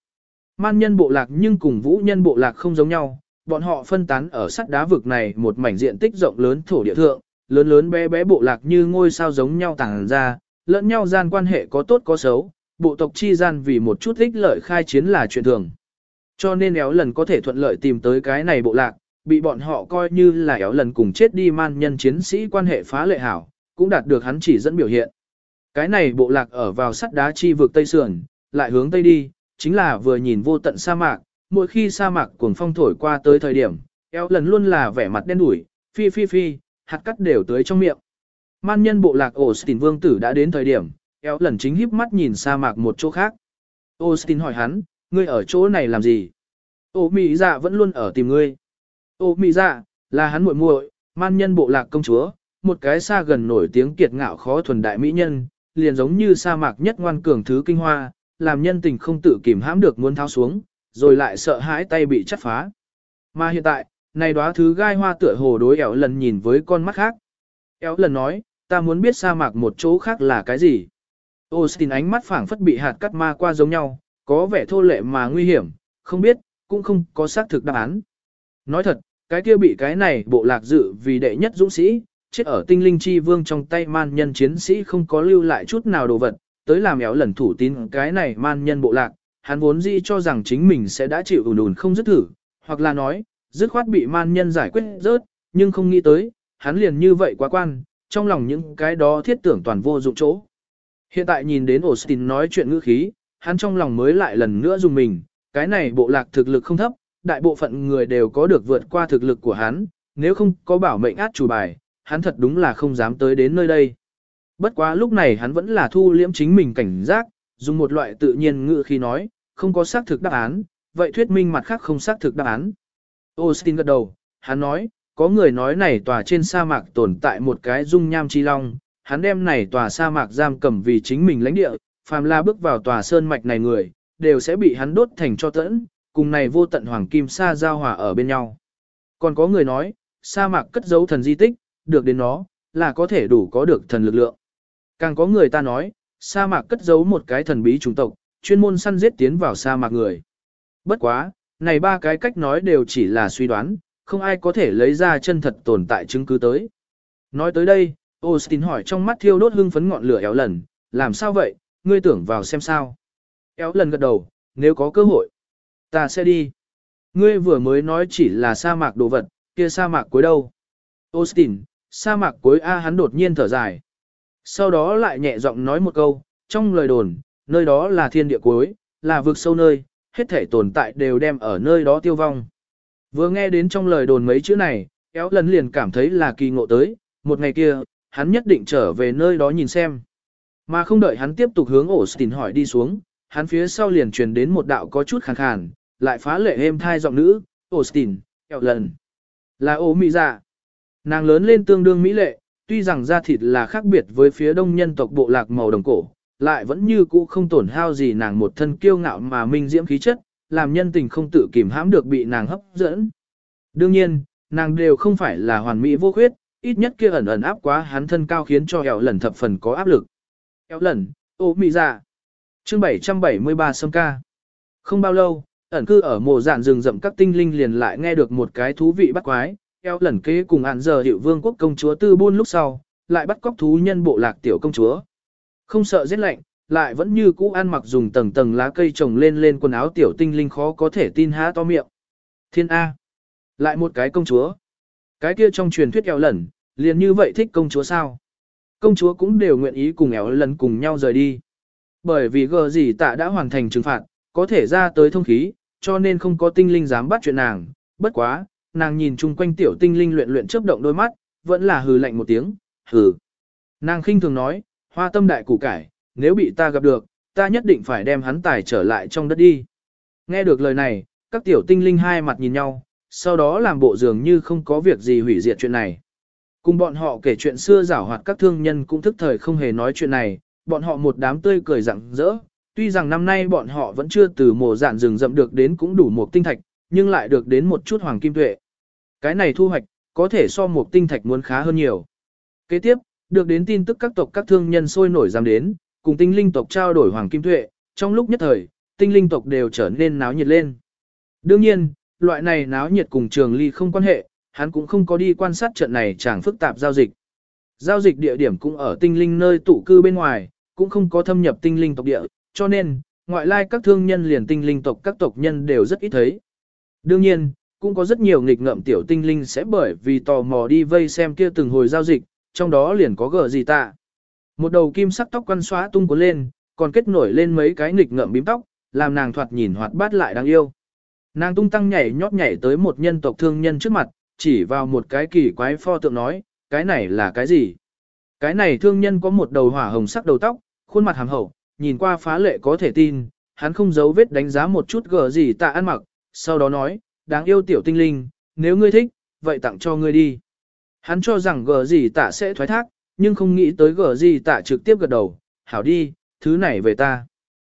Man nhân bộ lạc nhưng cùng vũ nhân bộ lạc không giống nhau, bọn họ phân tán ở sắt đá vực này một mảnh diện tích rộng lớn thổ địa thượng, lớn lớn bé bé bộ lạc như ngôi sao giống nhau tàng ra, lẫn nhau gian quan hệ có tốt có xấu, bộ tộc chi gian vì một chút ích lợi khai chiến là chuyện thường. Cho nên éo lần có thể thuận lợi tìm tới cái này bộ lạc, bị bọn họ coi như là éo lần cùng chết đi man nhân chiến sĩ quan hệ phá lệ hảo, cũng đạt được hắn chỉ dẫn biểu hiện. Cái này bộ lạc ở vào sắt đá chi vực Tây Sườn, lại hướng Tây đi, chính là vừa nhìn vô tận sa mạc, mỗi khi sa mạc cuồng phong thổi qua tới thời điểm, éo lần luôn là vẻ mặt đen đủi, phi phi phi, hạt cắt đều tới trong miệng. Man nhân bộ lạc Austin vương tử đã đến thời điểm, éo lần chính híp mắt nhìn sa mạc một chỗ khác. Austin hỏi hắn, ngươi ở chỗ này làm gì? Ô mỹ dạ vẫn luôn ở tìm ngươi. Ô mị dạ, là hắn muội muội, man nhân bộ lạc công chúa, một cái xa gần nổi tiếng kiệt ngạo khó thuần đại mỹ nhân, liền giống như sa mạc nhất ngoan cường thứ kinh hoa, làm nhân tình không tự kìm hãm được muốn tháo xuống, rồi lại sợ hãi tay bị chắt phá. Mà hiện tại, này đóa thứ gai hoa tựa hồ đối éo lần nhìn với con mắt khác. Éo lần nói, ta muốn biết sa mạc một chỗ khác là cái gì. Austin ánh mắt phảng phất bị hạt cắt ma qua giống nhau, có vẻ thô lệ mà nguy hiểm, không biết, cũng không có xác thực đáp án. Nói thật, cái kia bị cái này bộ lạc dự vì đệ nhất dũng sĩ, chết ở tinh linh chi vương trong tay man nhân chiến sĩ không có lưu lại chút nào đồ vật, tới làm éo lần thủ tín cái này man nhân bộ lạc, hắn vốn dĩ cho rằng chính mình sẽ đã chịu ủn ủn không dứt thử, hoặc là nói, dứt khoát bị man nhân giải quyết rớt, nhưng không nghĩ tới, hắn liền như vậy quá quan, trong lòng những cái đó thiết tưởng toàn vô dụng chỗ. Hiện tại nhìn đến Austin nói chuyện ngữ khí, hắn trong lòng mới lại lần nữa dùng mình, cái này bộ lạc thực lực không thấp, đại bộ phận người đều có được vượt qua thực lực của hắn, nếu không có bảo mệnh át chủ bài, hắn thật đúng là không dám tới đến nơi đây. Bất quá lúc này hắn vẫn là thu liễm chính mình cảnh giác, dùng một loại tự nhiên ngữ khi nói, không có xác thực đáp án, vậy thuyết minh mặt khác không xác thực đáp án. Austin gật đầu, hắn nói, có người nói này tòa trên sa mạc tồn tại một cái dung nham chi long, hắn đem này tòa sa mạc giam cầm vì chính mình lãnh địa, phàm la bước vào tòa sơn mạch này người, đều sẽ bị hắn đốt thành cho tẫn, cùng này vô tận hoàng kim sa giao hòa ở bên nhau. Còn có người nói, sa mạc cất giấu thần di tích, được đến nó, là có thể đủ có được thần lực lượng. Càng có người ta nói, sa mạc cất giấu một cái thần bí chủng tộc, chuyên môn săn giết tiến vào sa mạc người. Bất quá, này ba cái cách nói đều chỉ là suy đoán, không ai có thể lấy ra chân thật tồn tại chứng cứ tới. Nói tới đây, Austin hỏi trong mắt thiêu đốt hưng phấn ngọn lửa éo lần, làm sao vậy, ngươi tưởng vào xem sao. Éo lần gật đầu, nếu có cơ hội, ta sẽ đi. Ngươi vừa mới nói chỉ là sa mạc đồ vật, kia sa mạc cuối đâu. Austin, sa mạc cuối A hắn đột nhiên thở dài. Sau đó lại nhẹ giọng nói một câu, trong lời đồn, nơi đó là thiên địa cuối, là vực sâu nơi, hết thể tồn tại đều đem ở nơi đó tiêu vong. Vừa nghe đến trong lời đồn mấy chữ này, kéo lần liền cảm thấy là kỳ ngộ tới, một ngày kia, hắn nhất định trở về nơi đó nhìn xem. Mà không đợi hắn tiếp tục hướng Austin hỏi đi xuống, hắn phía sau liền truyền đến một đạo có chút khàn khàn, lại phá lệ êm thai giọng nữ, Austin, kẹo lần. Là ô mỹ dạ. Nàng lớn lên tương đương mỹ lệ, tuy rằng da thịt là khác biệt với phía đông nhân tộc bộ lạc màu đồng cổ, lại vẫn như cũ không tổn hao gì nàng một thân kiêu ngạo mà minh diễm khí chất, làm nhân tình không tự kìm hãm được bị nàng hấp dẫn. Đương nhiên, nàng đều không phải là hoàn mỹ vô khuyết, ít nhất kia ẩn ẩn áp quá hắn thân cao khiến cho eo lần thập phần có áp lực. Eo lần, ô mỹ dạ. Chương 773 sâm ca. Không bao lâu, ẩn cư ở mồ dạn rừng rậm các tinh linh liền lại nghe được một cái thú vị bắt quái, eo lần kế cùng ạn giờ hiệu vương quốc công chúa tư buôn lúc sau, lại bắt cóc thú nhân bộ lạc tiểu công chúa. Không sợ giết lạnh, lại vẫn như cũ ăn mặc dùng tầng tầng lá cây trồng lên lên quần áo tiểu tinh linh khó có thể tin há to miệng. Thiên A. Lại một cái công chúa. Cái kia trong truyền thuyết eo lần, liền như vậy thích công chúa sao? Công chúa cũng đều nguyện ý cùng eo lần cùng nhau rời đi. Bởi vì gờ gì tạ đã hoàn thành trừng phạt, có thể ra tới thông khí, cho nên không có tinh linh dám bắt chuyện nàng. Bất quá, nàng nhìn chung quanh tiểu tinh linh luyện luyện chớp động đôi mắt, vẫn là hừ lạnh một tiếng, hừ. Nàng khinh thường nói, hoa tâm đại củ cải, nếu bị ta gặp được, ta nhất định phải đem hắn tài trở lại trong đất đi. Nghe được lời này, các tiểu tinh linh hai mặt nhìn nhau, sau đó làm bộ dường như không có việc gì hủy diệt chuyện này. Cùng bọn họ kể chuyện xưa giảo hoạt các thương nhân cũng thức thời không hề nói chuyện này, bọn họ một đám tươi cười rạng rỡ. Tuy rằng năm nay bọn họ vẫn chưa từ mồ dạn rừng rậm được đến cũng đủ một tinh thạch, nhưng lại được đến một chút hoàng kim tuệ. Cái này thu hoạch, có thể so một tinh thạch muốn khá hơn nhiều. Kế tiếp, được đến tin tức các tộc các thương nhân sôi nổi dám đến, cùng tinh linh tộc trao đổi hoàng kim tuệ, trong lúc nhất thời, tinh linh tộc đều trở nên náo nhiệt lên. Đương nhiên, loại này náo nhiệt cùng trường ly không quan hệ, hắn cũng không có đi quan sát trận này chẳng phức tạp giao dịch. Giao dịch địa điểm cũng ở tinh linh nơi tụ cư bên ngoài, cũng không có thâm nhập tinh linh tộc địa, cho nên, ngoại lai các thương nhân liền tinh linh tộc các tộc nhân đều rất ít thấy. Đương nhiên, cũng có rất nhiều nghịch ngợm tiểu tinh linh sẽ bởi vì tò mò đi vây xem kia từng hồi giao dịch, trong đó liền có gở gì tạ. Một đầu kim sắc tóc quăn xóa tung cuốn lên, còn kết nổi lên mấy cái nghịch ngợm bím tóc, làm nàng thoạt nhìn hoạt bát lại đáng yêu. Nàng tung tăng nhảy nhót nhảy tới một nhân tộc thương nhân trước mặt, chỉ vào một cái kỳ quái pho tượng nói, cái này là cái gì? Cái này thương nhân có một đầu hỏa hồng sắc đầu tóc, khuôn mặt hàm hậu, nhìn qua phá lệ có thể tin, hắn không giấu vết đánh giá một chút gờ gì tạ ăn mặc, sau đó nói, đáng yêu tiểu tinh linh, nếu ngươi thích, vậy tặng cho ngươi đi. Hắn cho rằng gờ gì tạ sẽ thoái thác, nhưng không nghĩ tới gờ gì tạ trực tiếp gật đầu, hảo đi, thứ này về ta.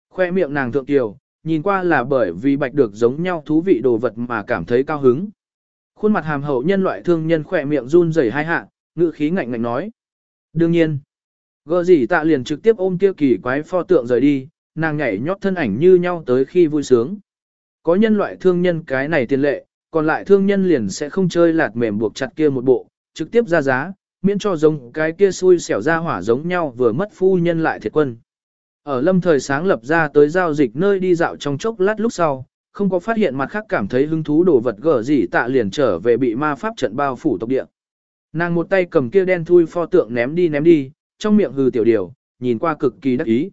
Khoe miệng nàng thượng tiểu, nhìn qua là bởi vì bạch được giống nhau thú vị đồ vật mà cảm thấy cao hứng. Khuôn mặt hàm hậu nhân loại thương nhân khỏe miệng run rẩy hai hạ, ngữ khí ngạnh ngạnh nói. Đương nhiên, gờ gì tạ liền trực tiếp ôm kia kỳ quái pho tượng rời đi, nàng nhảy nhót thân ảnh như nhau tới khi vui sướng. Có nhân loại thương nhân cái này tiền lệ, còn lại thương nhân liền sẽ không chơi lạt mềm buộc chặt kia một bộ, trực tiếp ra giá, miễn cho giống cái kia xui xẻo ra hỏa giống nhau vừa mất phu nhân lại thiệt quân. Ở lâm thời sáng lập ra tới giao dịch nơi đi dạo trong chốc lát lúc sau, không có phát hiện mặt khác cảm thấy hứng thú đồ vật gở gì tạ liền trở về bị ma pháp trận bao phủ tộc địa. Nàng một tay cầm kia đen thui pho tượng ném đi ném đi, trong miệng hừ tiểu điều, nhìn qua cực kỳ đắc ý.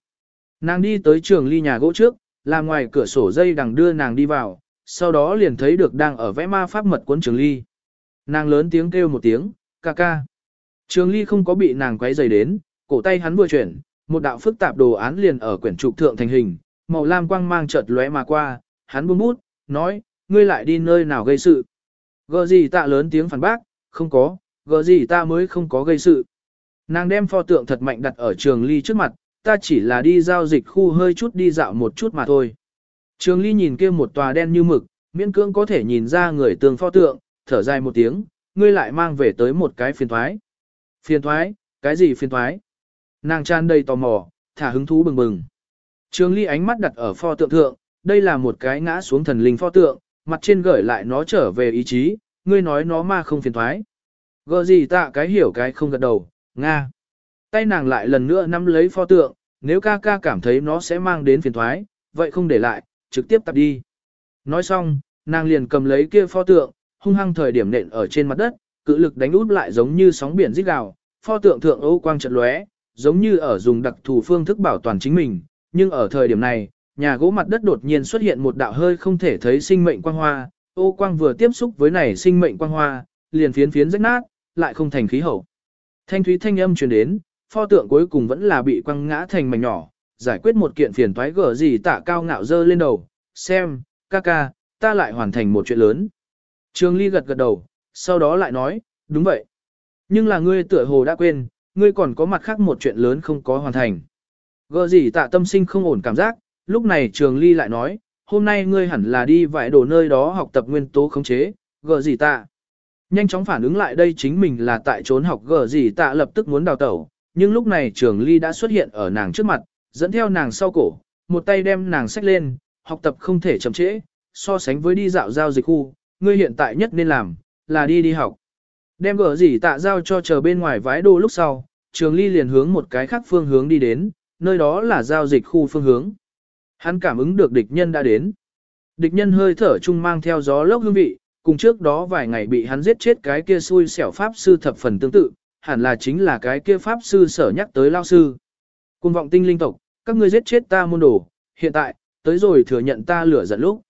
Nàng đi tới trường ly nhà gỗ trước, làm ngoài cửa sổ dây đằng đưa nàng đi vào, sau đó liền thấy được đang ở vẽ ma pháp mật cuốn trường ly. Nàng lớn tiếng kêu một tiếng, ca ca. Trường ly không có bị nàng quấy dày đến, cổ tay hắn vừa chuyển, một đạo phức tạp đồ án liền ở quyển trục thượng thành hình, màu lam quang mang chợt lóe mà qua, hắn buông bút, nói, ngươi lại đi nơi nào gây sự. Gờ gì tạ lớn tiếng phản bác, không có, gỡ gì ta mới không có gây sự. Nàng đem pho tượng thật mạnh đặt ở trường ly trước mặt, ta chỉ là đi giao dịch khu hơi chút đi dạo một chút mà thôi. Trường ly nhìn kia một tòa đen như mực, miễn cưỡng có thể nhìn ra người tường pho tượng, thở dài một tiếng, ngươi lại mang về tới một cái phiền thoái. Phiền thoái, cái gì phiền thoái? Nàng tràn đầy tò mò, thả hứng thú bừng bừng. Trường ly ánh mắt đặt ở pho tượng thượng, đây là một cái ngã xuống thần linh pho tượng, mặt trên gửi lại nó trở về ý chí, ngươi nói nó ma không phiền thoái. Gờ gì tạ cái hiểu cái không gật đầu, Nga. Tay nàng lại lần nữa nắm lấy pho tượng, nếu ca ca cảm thấy nó sẽ mang đến phiền thoái, vậy không để lại, trực tiếp tập đi. Nói xong, nàng liền cầm lấy kia pho tượng, hung hăng thời điểm nện ở trên mặt đất, cự lực đánh út lại giống như sóng biển rít gào, pho tượng thượng ô quang trận lóe, giống như ở dùng đặc thù phương thức bảo toàn chính mình, nhưng ở thời điểm này, nhà gỗ mặt đất đột nhiên xuất hiện một đạo hơi không thể thấy sinh mệnh quang hoa, ô quang vừa tiếp xúc với này sinh mệnh quang hoa, liền phiến phiến rách nát, lại không thành khí hậu. Thanh thúy thanh âm truyền đến, pho tượng cuối cùng vẫn là bị quăng ngã thành mảnh nhỏ, giải quyết một kiện phiền toái gở gì tạ cao ngạo dơ lên đầu, xem, ca ca, ta lại hoàn thành một chuyện lớn. Trường Ly gật gật đầu, sau đó lại nói, đúng vậy. Nhưng là ngươi tựa hồ đã quên, ngươi còn có mặt khác một chuyện lớn không có hoàn thành. Gở gì tạ tâm sinh không ổn cảm giác, lúc này Trường Ly lại nói, hôm nay ngươi hẳn là đi vài đồ nơi đó học tập nguyên tố khống chế, gở gì tạ. Nhanh chóng phản ứng lại đây chính mình là tại trốn học gở gì tạ lập tức muốn đào tẩu, nhưng lúc này trường ly đã xuất hiện ở nàng trước mặt, dẫn theo nàng sau cổ, một tay đem nàng xách lên, học tập không thể chậm trễ, so sánh với đi dạo giao dịch khu, ngươi hiện tại nhất nên làm, là đi đi học. Đem gở gì tạ giao cho chờ bên ngoài vái đô lúc sau, trường ly liền hướng một cái khác phương hướng đi đến, nơi đó là giao dịch khu phương hướng. Hắn cảm ứng được địch nhân đã đến. Địch nhân hơi thở chung mang theo gió lốc hương vị, cùng trước đó vài ngày bị hắn giết chết cái kia xui xẻo pháp sư thập phần tương tự, hẳn là chính là cái kia pháp sư sở nhắc tới lao sư. Cùng vọng tinh linh tộc, các ngươi giết chết ta môn đồ, hiện tại, tới rồi thừa nhận ta lửa giận lúc.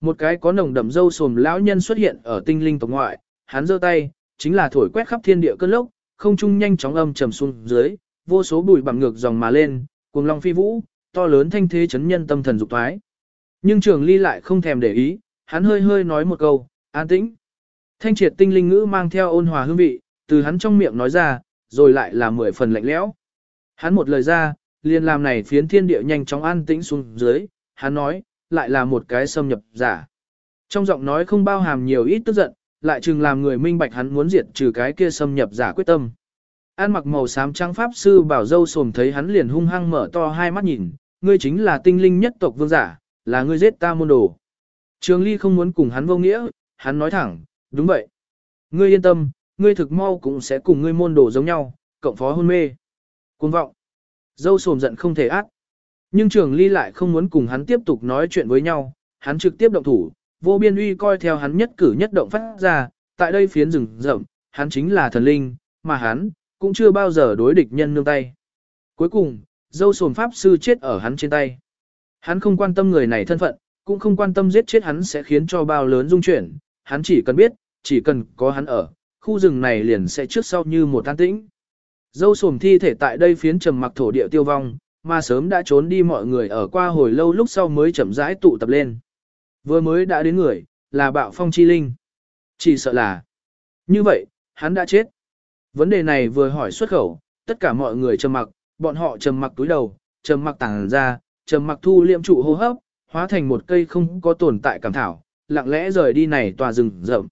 Một cái có nồng đậm dâu sồm lão nhân xuất hiện ở tinh linh tộc ngoại, hắn giơ tay, chính là thổi quét khắp thiên địa cơn lốc, không trung nhanh chóng âm trầm xuống dưới, vô số bụi bằng ngược dòng mà lên, cuồng long phi vũ, to lớn thanh thế chấn nhân tâm thần dục thoái. Nhưng trường ly lại không thèm để ý, hắn hơi hơi nói một câu, an tĩnh. Thanh triệt tinh linh ngữ mang theo ôn hòa hương vị, từ hắn trong miệng nói ra, rồi lại là mười phần lạnh lẽo. Hắn một lời ra, liền làm này phiến thiên địa nhanh chóng an tĩnh xuống dưới, hắn nói, lại là một cái xâm nhập giả. Trong giọng nói không bao hàm nhiều ít tức giận, lại chừng làm người minh bạch hắn muốn diệt trừ cái kia xâm nhập giả quyết tâm. An mặc màu xám trắng pháp sư bảo dâu sồm thấy hắn liền hung hăng mở to hai mắt nhìn, ngươi chính là tinh linh nhất tộc vương giả, là ngươi giết ta môn đồ. Trường Ly không muốn cùng hắn vô nghĩa, hắn nói thẳng, đúng vậy. Ngươi yên tâm, ngươi thực mau cũng sẽ cùng ngươi môn đồ giống nhau, cộng phó hôn mê. Cuồng vọng. Dâu sồm giận không thể ác. Nhưng trường ly lại không muốn cùng hắn tiếp tục nói chuyện với nhau, hắn trực tiếp động thủ, vô biên uy coi theo hắn nhất cử nhất động phát ra, tại đây phiến rừng rậm, hắn chính là thần linh, mà hắn, cũng chưa bao giờ đối địch nhân nương tay. Cuối cùng, dâu sồm pháp sư chết ở hắn trên tay. Hắn không quan tâm người này thân phận, cũng không quan tâm giết chết hắn sẽ khiến cho bao lớn dung chuyển, hắn chỉ cần biết, chỉ cần có hắn ở, khu rừng này liền sẽ trước sau như một tan tĩnh. Dâu sồm thi thể tại đây phiến trầm mặc thổ địa tiêu vong, mà sớm đã trốn đi mọi người ở qua hồi lâu lúc sau mới chậm rãi tụ tập lên. Vừa mới đã đến người, là bạo phong chi linh. Chỉ sợ là. Như vậy, hắn đã chết. Vấn đề này vừa hỏi xuất khẩu, tất cả mọi người trầm mặc, bọn họ trầm mặc túi đầu, trầm mặc tàng ra, trầm mặc thu liệm trụ hô hấp, hóa thành một cây không có tồn tại cảm thảo, lặng lẽ rời đi này tòa rừng rậm.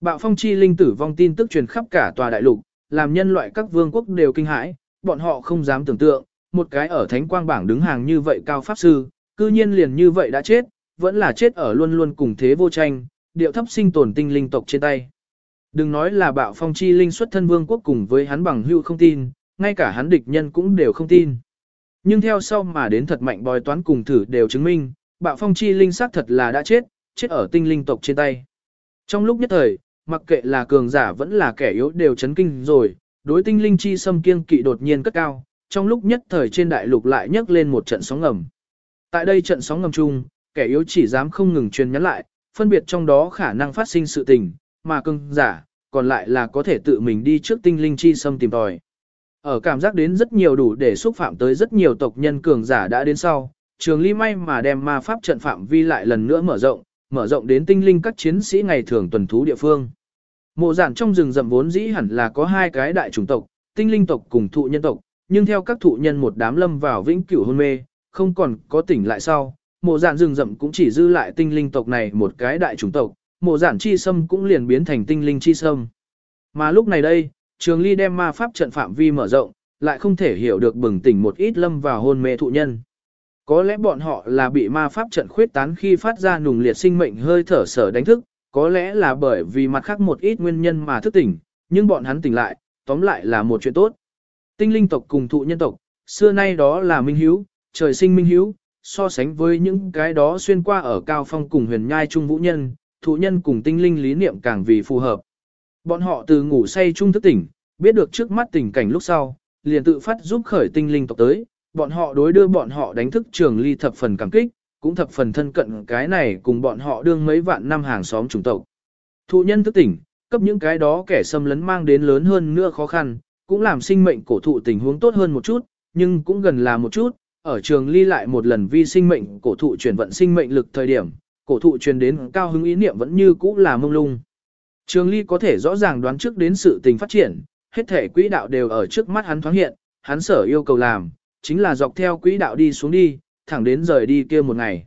Bạo phong chi linh tử vong tin tức truyền khắp cả tòa đại lục, làm nhân loại các vương quốc đều kinh hãi, bọn họ không dám tưởng tượng, một cái ở thánh quang bảng đứng hàng như vậy cao pháp sư, cư nhiên liền như vậy đã chết, vẫn là chết ở luôn luôn cùng thế vô tranh, điệu thấp sinh tồn tinh linh tộc trên tay. Đừng nói là bạo phong chi linh xuất thân vương quốc cùng với hắn bằng hữu không tin, ngay cả hắn địch nhân cũng đều không tin. Nhưng theo sau mà đến thật mạnh bòi toán cùng thử đều chứng minh, bạo phong chi linh xác thật là đã chết, chết ở tinh linh tộc trên tay. Trong lúc nhất thời, mặc kệ là cường giả vẫn là kẻ yếu đều chấn kinh rồi, đối tinh linh chi xâm kiêng kỵ đột nhiên cất cao, trong lúc nhất thời trên đại lục lại nhấc lên một trận sóng ngầm. Tại đây trận sóng ngầm chung, kẻ yếu chỉ dám không ngừng truyền nhắn lại, phân biệt trong đó khả năng phát sinh sự tình, mà cường giả, còn lại là có thể tự mình đi trước tinh linh chi xâm tìm tòi. Ở cảm giác đến rất nhiều đủ để xúc phạm tới rất nhiều tộc nhân cường giả đã đến sau, trường ly may mà đem ma pháp trận phạm vi lại lần nữa mở rộng, mở rộng đến tinh linh các chiến sĩ ngày thường tuần thú địa phương. Mộ giản trong rừng rậm vốn dĩ hẳn là có hai cái đại chủng tộc, tinh linh tộc cùng thụ nhân tộc, nhưng theo các thụ nhân một đám lâm vào vĩnh cửu hôn mê, không còn có tỉnh lại sau, mộ giản rừng rậm cũng chỉ dư lại tinh linh tộc này một cái đại chủng tộc, mộ giản chi sâm cũng liền biến thành tinh linh chi sâm. Mà lúc này đây, trường ly đem ma pháp trận phạm vi mở rộng, lại không thể hiểu được bừng tỉnh một ít lâm vào hôn mê thụ nhân. Có lẽ bọn họ là bị ma pháp trận khuyết tán khi phát ra nùng liệt sinh mệnh hơi thở sở đánh thức, có lẽ là bởi vì mặt khác một ít nguyên nhân mà thức tỉnh, nhưng bọn hắn tỉnh lại, tóm lại là một chuyện tốt. Tinh linh tộc cùng thụ nhân tộc, xưa nay đó là minh hiếu, trời sinh minh hiếu, so sánh với những cái đó xuyên qua ở cao phong cùng huyền nhai trung vũ nhân, thụ nhân cùng tinh linh lý niệm càng vì phù hợp. Bọn họ từ ngủ say chung thức tỉnh, biết được trước mắt tình cảnh lúc sau, liền tự phát giúp khởi tinh linh tộc tới, bọn họ đối đưa bọn họ đánh thức trường ly thập phần cảm kích, cũng thập phần thân cận cái này cùng bọn họ đương mấy vạn năm hàng xóm chủng tộc. Thụ nhân thức tỉnh, cấp những cái đó kẻ xâm lấn mang đến lớn hơn nữa khó khăn, cũng làm sinh mệnh cổ thụ tình huống tốt hơn một chút, nhưng cũng gần là một chút, ở trường ly lại một lần vi sinh mệnh cổ thụ chuyển vận sinh mệnh lực thời điểm, cổ thụ truyền đến cao hứng ý niệm vẫn như cũ là mông lung. Trường ly có thể rõ ràng đoán trước đến sự tình phát triển, hết thể quỹ đạo đều ở trước mắt hắn thoáng hiện, hắn sở yêu cầu làm, chính là dọc theo quỹ đạo đi xuống đi, thẳng đến rời đi kia một ngày.